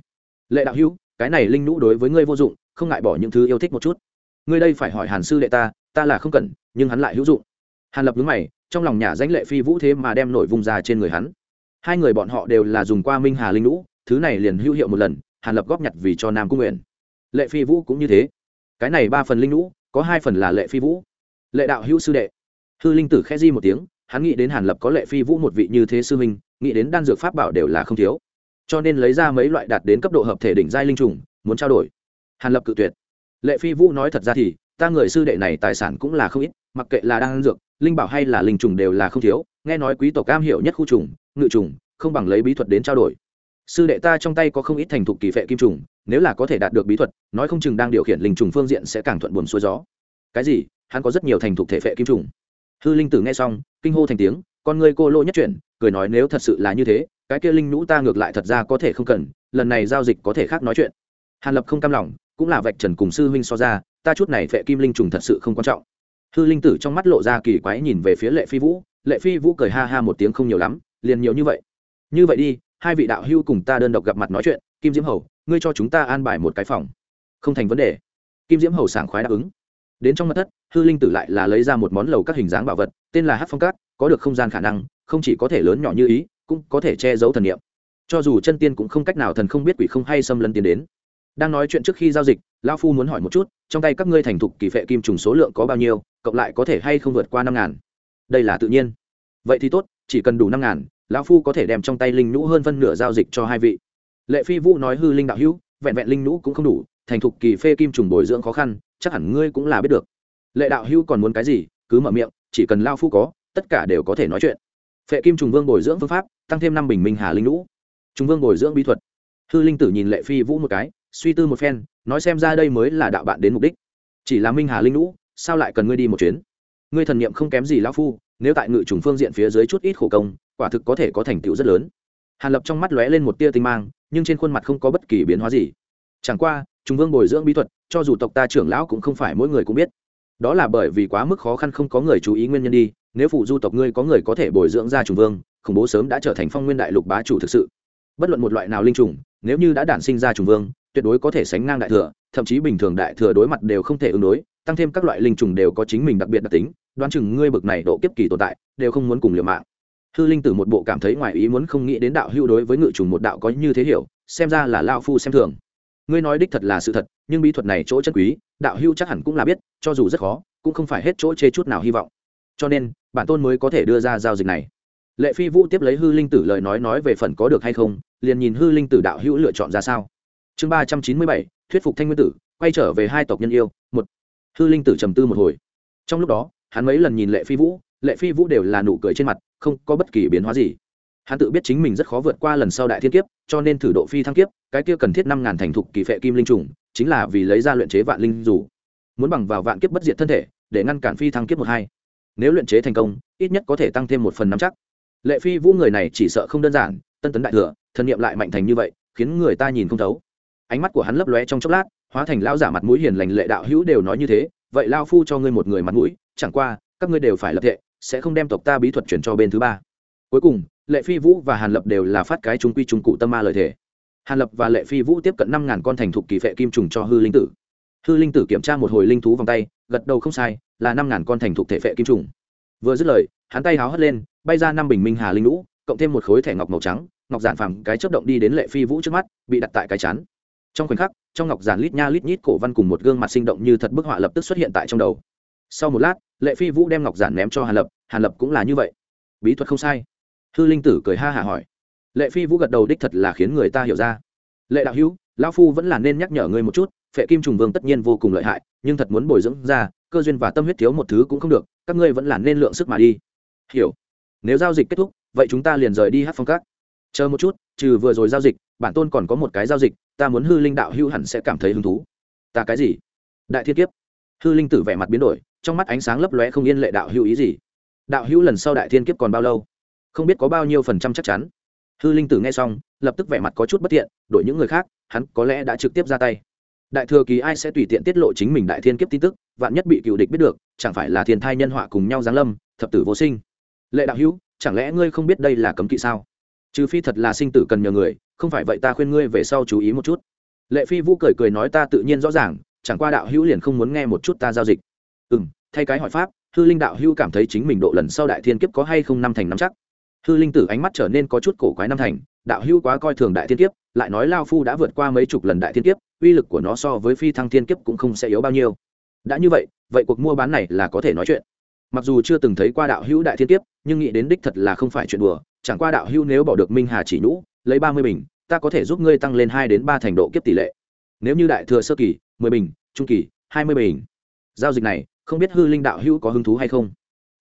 Lệ đạo hữu, cái này linh lũ đối với ngươi vô dụng không ngại bỏ những thứ yêu thích một chút. Ngươi đây phải hỏi hàn sư lệ ta ta là không cần, nhưng hắn lại hữu dụng. Hàn lập nhướng mày, trong lòng nhà danh lệ phi vũ thế mà đem nổi vùng ra trên người hắn. Hai người bọn họ đều là dùng qua minh hà linh lũ, thứ này liền hữu hiệu một lần, hàn lập góp nhặt vì cho nam cung nguyện. Lệ phi vũ cũng như thế. Cái này ba phần linh lũ, có hai phần là lệ phi vũ. Lệ đạo hữu sư đệ. Hư linh tử khẽ di một tiếng, hắn nghĩ đến hàn lập có lệ phi vũ một vị như thế sư minh nghĩ đến đan dược pháp bảo đều là không thiếu. Cho nên lấy ra mấy loại đạt đến cấp độ hợp thể đỉnh giai linh trùng, muốn trao đổi hàn lập cự tuyệt. Lệ phi vũ nói thật ra thì, ta người sư đệ này tài sản cũng là không ít, mặc kệ là đang dược, linh bảo hay là linh trùng đều là không thiếu, nghe nói quý tộc cam hiểu nhất khu trùng, ngự trùng, không bằng lấy bí thuật đến trao đổi. Sư đệ ta trong tay có không ít thành thục kỳ phệ kim trùng, nếu là có thể đạt được bí thuật, nói không chừng đang điều khiển linh trùng phương diện sẽ càng thuận buồm xuôi gió. Cái gì? Hắn có rất nhiều thành thục thể phệ kim trùng. Hư linh tử nghe xong, kinh hô thành tiếng, con ngươi cô lô nhất chuyển, cười nói nếu thật sự là như thế, cái kia linh nhũ ta ngược lại thật ra có thể không cần, lần này giao dịch có thể khác nói chuyện. Hàn lập không cam lòng cũng là vạch trần cùng sư huynh so ra, ta chút này phệ kim linh trùng thật sự không quan trọng. Hư linh tử trong mắt lộ ra kỳ quái nhìn về phía lệ phi vũ, lệ phi vũ cười ha ha một tiếng không nhiều lắm, liền nhiều như vậy. Như vậy đi, hai vị đạo hưu cùng ta đơn độc gặp mặt nói chuyện, kim diễm hầu, ngươi cho chúng ta an bài một cái phòng. Không thành vấn đề. Kim diễm hầu sảng khoái đáp ứng. Đến trong mặt thất, hư linh tử lại là lấy ra một món lầu các hình dáng bảo vật, tên là hát phong cát, có được không gian khả năng, không chỉ có thể lớn nhỏ như ý, cũng có thể che giấu thần niệm. Cho dù chân tiên cũng không cách nào thần không biết quỷ không hay xâm lấn tiến đến đang nói chuyện trước khi giao dịch lao phu muốn hỏi một chút, trong tay các ngươi thành thục kỳ phệ kim trùng số lượng có bao nhiêu, cộng lại có thể hay không vượt qua năm ngàn? Đây là tự nhiên. Vậy thì tốt, chỉ cần đủ năm ngàn, lão phu có thể đem trong tay linh nhũ hơn phân nửa giao dịch cho hai vị. Lệ phi vũ nói hư linh đạo hữu, vẹn vẹn linh nhũ cũng không đủ, thành thục kỳ phê kim trùng bồi dưỡng khó khăn, chắc hẳn ngươi cũng là biết được. Lệ đạo hữu còn muốn cái gì, cứ mở miệng, chỉ cần lao phu có, tất cả đều có thể nói chuyện. Phệ kim trùng vương bồi dưỡng phương pháp, tăng thêm năm bình minh hà linh nhũ trùng vương bồi dưỡng bí thuật. Hư linh tử nhìn lệ phi vũ một cái suy tư một phen, nói xem ra đây mới là đạo bạn đến mục đích. Chỉ là minh hà linh lũ, sao lại cần ngươi đi một chuyến? Ngươi thần niệm không kém gì lão phu, nếu tại ngự trùng phương diện phía dưới chút ít khổ công, quả thực có thể có thành tựu rất lớn. Hàn lập trong mắt lóe lên một tia tinh mang, nhưng trên khuôn mặt không có bất kỳ biến hóa gì. Chẳng qua chúng vương bồi dưỡng bí thuật, cho dù tộc ta trưởng lão cũng không phải mỗi người cũng biết. Đó là bởi vì quá mức khó khăn không có người chú ý nguyên nhân đi, nếu phụ du tộc ngươi có người có thể bồi dưỡng ra trùng vương, khủng bố sớm đã trở thành phong nguyên đại lục bá chủ thực sự. Bất luận một loại nào linh trùng, nếu như đã đản sinh ra trùng vương tuyệt đối có thể sánh ngang đại thừa, thậm chí bình thường đại thừa đối mặt đều không thể ứng đối, tăng thêm các loại linh trùng đều có chính mình đặc biệt đặc tính, đoán chừng ngươi bực này độ kiếp kỳ tồn tại, đều không muốn cùng liều mạng. Hư linh tử một bộ cảm thấy ngoài ý muốn không nghĩ đến đạo hưu đối với ngự trùng một đạo có như thế hiểu, xem ra là lao phu xem thường. Ngươi nói đích thật là sự thật, nhưng bí thuật này chỗ chân quý, đạo hưu chắc hẳn cũng là biết, cho dù rất khó, cũng không phải hết chỗ chê chút nào hy vọng. Cho nên, bản tôn mới có thể đưa ra giao dịch này. Lệ phi vũ tiếp lấy hư linh tử lời nói nói về phần có được hay không, liền nhìn hư linh tử đạo hữu lựa chọn ra sao chương ba trăm chín mươi bảy, thuyết phục thanh nguyên tử, quay trở về hai tộc nhân yêu, một. Hư linh tử trầm tư một hồi. Trong lúc đó, hắn mấy lần nhìn lệ phi vũ, lệ phi vũ đều là nụ cười trên mặt, không có bất kỳ biến hóa gì. Hắn tự biết chính mình rất khó vượt qua lần sau đại thiên kiếp, cho nên thử độ phi thăng kiếp, cái kia cần thiết năm ngàn thành thục kỳ phệ kim linh trùng, chính là vì lấy ra luyện chế vạn linh dù. Muốn bằng vào vạn kiếp bất diệt thân thể, để ngăn cản phi thăng kiếp một hai. Nếu luyện chế thành công, ít nhất có thể tăng thêm một phần năm chắc. Lệ phi vũ người này chỉ sợ không đơn giản, tân tấn đại thừa thân nhiệm lại mạnh thành như vậy, khiến người ta nhìn không thấu ánh mắt của hắn lấp lóe trong chốc lát, hóa thành lao giả mặt mũi hiền lành lệ đạo hữu đều nói như thế, vậy lao phu cho ngươi một người mặt mũi, chẳng qua, các ngươi đều phải lập thệ, sẽ không đem tộc ta bí thuật chuyển cho bên thứ ba. Cuối cùng, lệ phi vũ và hàn lập đều là phát cái trung quy trung cụ tâm ma lời thể hàn lập và lệ phi vũ tiếp cận năm ngàn con thành thục kỳ phệ kim trùng cho hư linh tử. Hư linh tử kiểm tra một hồi linh thú vòng tay, gật đầu không sai, là năm ngàn con thành thục thể phệ kim trùng. Vừa dứt lời, hắn tay háo hất lên, bay ra năm bình minh hà linh lũ, cộng thêm một khối thẻ ngọc màu trắng, ngọc giản phẳng cái chớp động đi đến lệ phi vũ trước mắt, bị đặt tại cái chán trong khoảnh khắc, trong ngọc giản lít nha lít nhít cổ văn cùng một gương mặt sinh động như thật bức họa lập tức xuất hiện tại trong đầu. Sau một lát, lệ phi vũ đem ngọc giản ném cho hàn lập hàn lập cũng là như vậy. Bí thuật không sai. Hư linh tử cười ha hả hỏi. Lệ phi vũ gật đầu đích thật là khiến người ta hiểu ra. Lệ đạo hữu, lão phu vẫn là nên nhắc nhở ngươi một chút, phệ kim trùng vương tất nhiên vô cùng lợi hại, nhưng thật muốn bồi dưỡng ra, cơ duyên và tâm huyết thiếu một thứ cũng không được, các ngươi vẫn là nên lượng sức mà đi. Hiểu. Nếu giao dịch kết thúc, vậy chúng ta liền rời đi hát phong các. Chờ một chút trừ vừa rồi giao dịch, bản tôn còn có một cái giao dịch, ta muốn hư linh đạo hưu hẳn sẽ cảm thấy hứng thú. Ta cái gì? Đại thiên kiếp. Hư linh tử vẻ mặt biến đổi, trong mắt ánh sáng lấp lóe không yên lệ đạo hưu ý gì. Đạo hưu lần sau đại thiên kiếp còn bao lâu? Không biết có bao nhiêu phần trăm chắc chắn. Hư linh tử nghe xong, lập tức vẻ mặt có chút bất tiện, đổi những người khác, hắn có lẽ đã trực tiếp ra tay. Đại thừa kỳ ai sẽ tùy tiện tiết lộ chính mình đại thiên kiếp tin tức, vạn nhất bị cựu địch biết được, chẳng phải là thiên thai nhân họa cùng nhau giáng lâm, thập tử vô sinh. Lệ đạo hữu, chẳng lẽ ngươi không biết đây là cấm kỵ sao? Trừ phi thật là sinh tử cần nhờ người, không phải vậy ta khuyên ngươi về sau chú ý một chút. Lệ phi vũ cười cười nói ta tự nhiên rõ ràng, chẳng qua đạo hữu liền không muốn nghe một chút ta giao dịch. Ừ m thay cái hỏi pháp, hư linh đạo hữu cảm thấy chính mình độ lần sau đại thiên kiếp có hay không năm thành năm chắc? Hư linh tử ánh mắt trở nên có chút cổ quái năm thành, đạo hữu quá coi thường đại thiên kiếp, lại nói lao phu đã vượt qua mấy chục lần đại thiên kiếp, uy lực của nó so với phi thăng thiên kiếp cũng không sẽ yếu bao nhiêu. Đã như vậy vậy cuộc mua bán này là có thể nói chuyện mặc dù chưa từng thấy qua đạo hữu đại thiên kiếp, nhưng nghĩ đến đích thật là không phải chuyện đùa, chẳng qua đạo hữu nếu bỏ được minh hà chỉ nhũ, lấy ba mươi bình, ta có thể giúp ngươi tăng lên hai đến ba thành độ kiếp tỷ lệ. Nếu như đại thừa sơ kỳ, mười bình, trung kỳ, hai mươi bình. Giao dịch này, không biết hư linh đạo hữu có hứng thú hay không?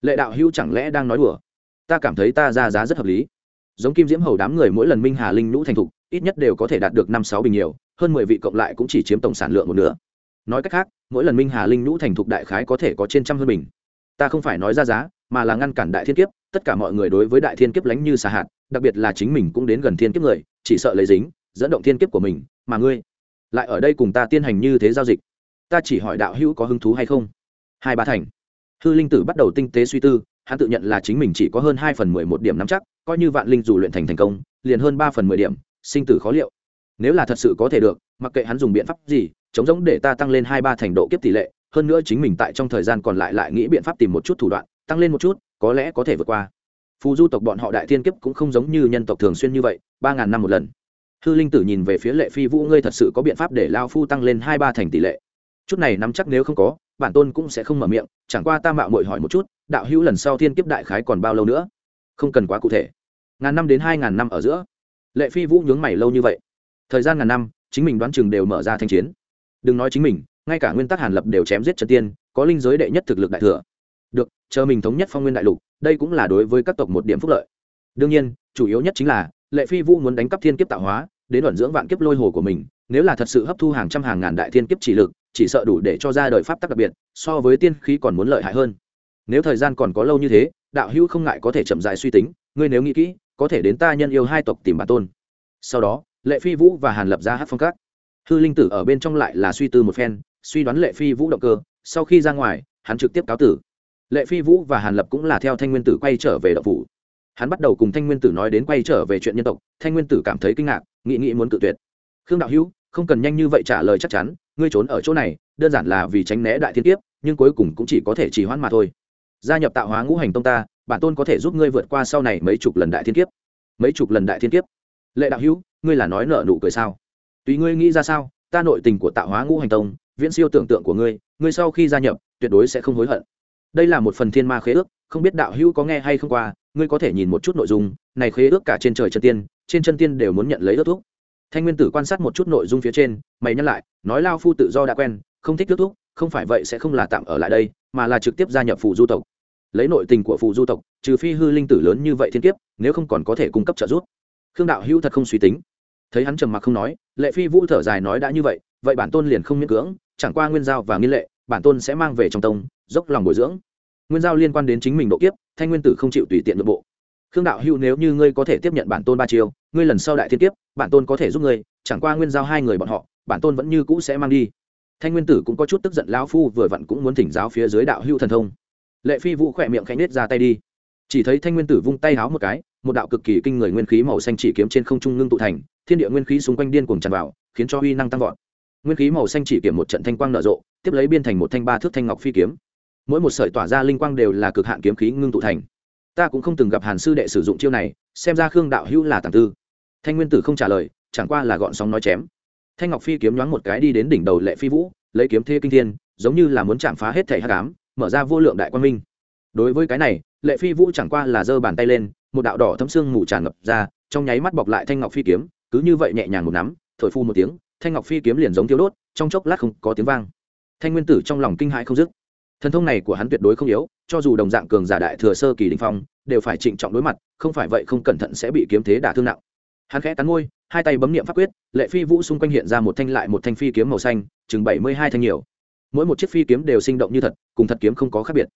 Lệ đạo hữu chẳng lẽ đang nói đùa? Ta cảm thấy ta ra giá rất hợp lý. Giống kim diễm hầu đám người mỗi lần minh hà linh nhũ thành thục, ít nhất đều có thể đạt được năm sáu bình nhiều, hơn mười vị cộng lại cũng chỉ chiếm tổng sản lượng một nửa. Nói cách khác, mỗi lần minh hà linh nhũ thành thục đại khái có thể có trên trăm hơn bình ta không phải nói ra giá, mà là ngăn cản đại thiên kiếp, tất cả mọi người đối với đại thiên kiếp lánh như xà hạt, đặc biệt là chính mình cũng đến gần thiên kiếp người, chỉ sợ lấy dính, dẫn động thiên kiếp của mình, mà ngươi lại ở đây cùng ta tiến hành như thế giao dịch. Ta chỉ hỏi đạo hữu có hứng thú hay không? Hai ba thành. Hư linh tử bắt đầu tinh tế suy tư, hắn tự nhận là chính mình chỉ có hơn hai phần mười một điểm nắm chắc, coi như vạn linh dù luyện thành thành công, liền hơn ba phần mười điểm, sinh tử khó liệu. Nếu là thật sự có thể được, mặc kệ hắn dùng biện pháp gì, chống giống để ta tăng lên hai ba thành độ kiếp tỷ lệ hơn nữa chính mình tại trong thời gian còn lại lại nghĩ biện pháp tìm một chút thủ đoạn, tăng lên một chút, có lẽ có thể vượt qua. Phù du tộc bọn họ đại thiên kiếp cũng không giống như nhân tộc thường xuyên như vậy, ba ngàn năm một lần. Hư linh tử nhìn về phía lệ phi vũ, ngươi thật sự có biện pháp để lao phu tăng lên hai ba thành tỷ lệ? Chút này nắm chắc nếu không có, bản tôn cũng sẽ không mở miệng, chẳng qua ta mạo mội hỏi một chút, đạo hữu lần sau thiên kiếp đại khái còn bao lâu nữa? Không cần quá cụ thể. Ngàn năm đến hai ngàn năm ở giữa. Lệ phi vũ nhướng mày lâu như vậy. Thời gian ngàn năm, chính mình đoán chừng đều mở ra thanh chiến. Đừng nói chính mình ngay cả nguyên tắc hàn lập đều chém giết trần tiên, có linh giới đệ nhất thực lực đại thừa. Được, chờ mình thống nhất phong nguyên đại lục, đây cũng là đối với các tộc một điểm phúc lợi. Đương nhiên, chủ yếu nhất chính là, lệ phi vũ muốn đánh cắp thiên kiếp tạo hóa, đến luận dưỡng vạn kiếp lôi hồ của mình, nếu là thật sự hấp thu hàng trăm hàng ngàn đại thiên kiếp chỉ lực, chỉ sợ đủ để cho ra đời pháp tắc đặc biệt, so với tiên khí còn muốn lợi hại hơn. Nếu thời gian còn có lâu như thế, đạo hữu không ngại có thể chậm dài suy tính, ngươi nếu nghĩ kỹ, có thể đến ta nhân yêu hai tộc tìm bản tôn. Sau đó, lệ phi vũ và hàn lập ra hát phong các. Hư linh tử ở bên trong lại là suy tư một phen suy đoán lệ phi vũ động cơ, sau khi ra ngoài, hắn trực tiếp cáo tử. Lệ phi vũ và hàn lập cũng là theo thanh nguyên tử quay trở về đậu phủ. Hắn bắt đầu cùng thanh nguyên tử nói đến quay trở về chuyện nhân tộc, thanh nguyên tử cảm thấy kinh ngạc, nghị nghị muốn cự tuyệt. Khương đạo hữu, không cần nhanh như vậy trả lời chắc chắn, ngươi trốn ở chỗ này, đơn giản là vì tránh né đại thiên kiếp, nhưng cuối cùng cũng chỉ có thể trì hoãn mà thôi. Gia nhập tạo hóa ngũ hành tông ta, bản tôn có thể giúp ngươi vượt qua sau này mấy chục lần đại thiên kiếp. Mấy chục lần đại thiên kiếp. Lệ đạo hữu, ngươi là nói nợ nụ cười sao? Tùy ngươi nghĩ ra sao, ta nội tình của tạo hóa ngũ hành tông viễn siêu tưởng tượng của ngươi ngươi sau khi gia nhập, tuyệt đối sẽ không hối hận. Đây là một phần thiên ma khế ước, không biết đạo hữu có nghe hay không qua, ngươi có thể nhìn một chút nội dung, này khế ước cả trên trời chân tiên, trên chân tiên đều muốn nhận lấy ước thuốc thanh nguyên tử quan sát một chút nội dung phía trên, mày nhắc lại, nói lao phu tự do đã quen, không thích ước thuốc không phải vậy sẽ không là tạm ở lại đây, mà là trực tiếp gia nhập phù du tộc. Lấy nội tình của phù du tộc, trừ phi hư linh tử lớn như vậy thiên kiếp, nếu không còn có thể cung cấp trợ giúp. Khương đạo hữu thật không suy tính. Thấy hắn trầm mặc không nói, lệ phi vũ thở dài nói đã như vậy vậy bản tôn liền không miễn cưỡng chẳng qua nguyên giao và nghiên lệ, bản tôn sẽ mang về trong tông, dốc lòng bồi dưỡng. Nguyên giao liên quan đến chính mình độ kiếp, thanh nguyên tử không chịu tùy tiện nội bộ. Khương đạo hữu nếu như ngươi có thể tiếp nhận bản tôn ba chiêu, ngươi lần sau đại thiên kiếp, bản tôn có thể giúp ngươi, chẳng qua nguyên giao hai người bọn họ, bản tôn vẫn như cũ sẽ mang đi. Thanh nguyên tử cũng có chút tức giận lão phu vừa vặn cũng muốn thỉnh giáo phía dưới đạo hữu thần thông. Lệ phi vũ khỏe miệng khẽ nết ra tay đi. Chỉ thấy thanh nguyên tử vung tay háo một cái, một đạo cực kỳ kinh người nguyên khí màu xanh chỉ kiếm trên không trung ngưng tụ thành, thiên địa nguyên khí xung quanh điên cuồng tràn vào, khiến cho uy năng tăng vọt nguyên khí màu xanh chỉ kiểm một trận thanh quang nở rộ, tiếp lấy biên thành một thanh ba thước thanh ngọc phi kiếm. Mỗi một sợi tỏa ra linh quang đều là cực hạn kiếm khí ngưng tụ thành. Ta cũng không từng gặp hàn sư đệ sử dụng chiêu này, xem ra khương đạo hữu là tàng tư. Thanh nguyên tử không trả lời, chẳng qua là gọn sóng nói chém. Thanh ngọc phi kiếm nhoáng một cái đi đến đỉnh đầu lệ phi vũ, lấy kiếm thê kinh thiên, giống như là muốn chạm phá hết thể hát cám mở ra vô lượng đại quan minh. Đối với cái này, lệ phi vũ chẳng qua là giơ bàn tay lên, một đạo đỏ thấm xương mù tràn ngập ra, trong nháy mắt bọc lại thanh ngọc phi kiếm, cứ như vậy nhẹ nhàng một nắm, thổi phu một tiếng thanh ngọc phi kiếm liền giống thiếu đốt, trong chốc lát không có tiếng vang. Thanh nguyên tử trong lòng kinh hãi không dứt. Thần thông này của hắn tuyệt đối không yếu, cho dù đồng dạng cường giả đại thừa sơ kỳ đình phong, đều phải trịnh trọng đối mặt, không phải vậy không cẩn thận sẽ bị kiếm thế đả thương nặng. Hắn khẽ cắn môi, hai tay bấm niệm pháp quyết, lệ phi vũ xung quanh hiện ra một thanh lại một thanh phi kiếm màu xanh, chừng bảy mươi hai thanh nhiều. Mỗi một chiếc phi kiếm đều sinh động như thật, cùng thật kiếm không có khác biệt.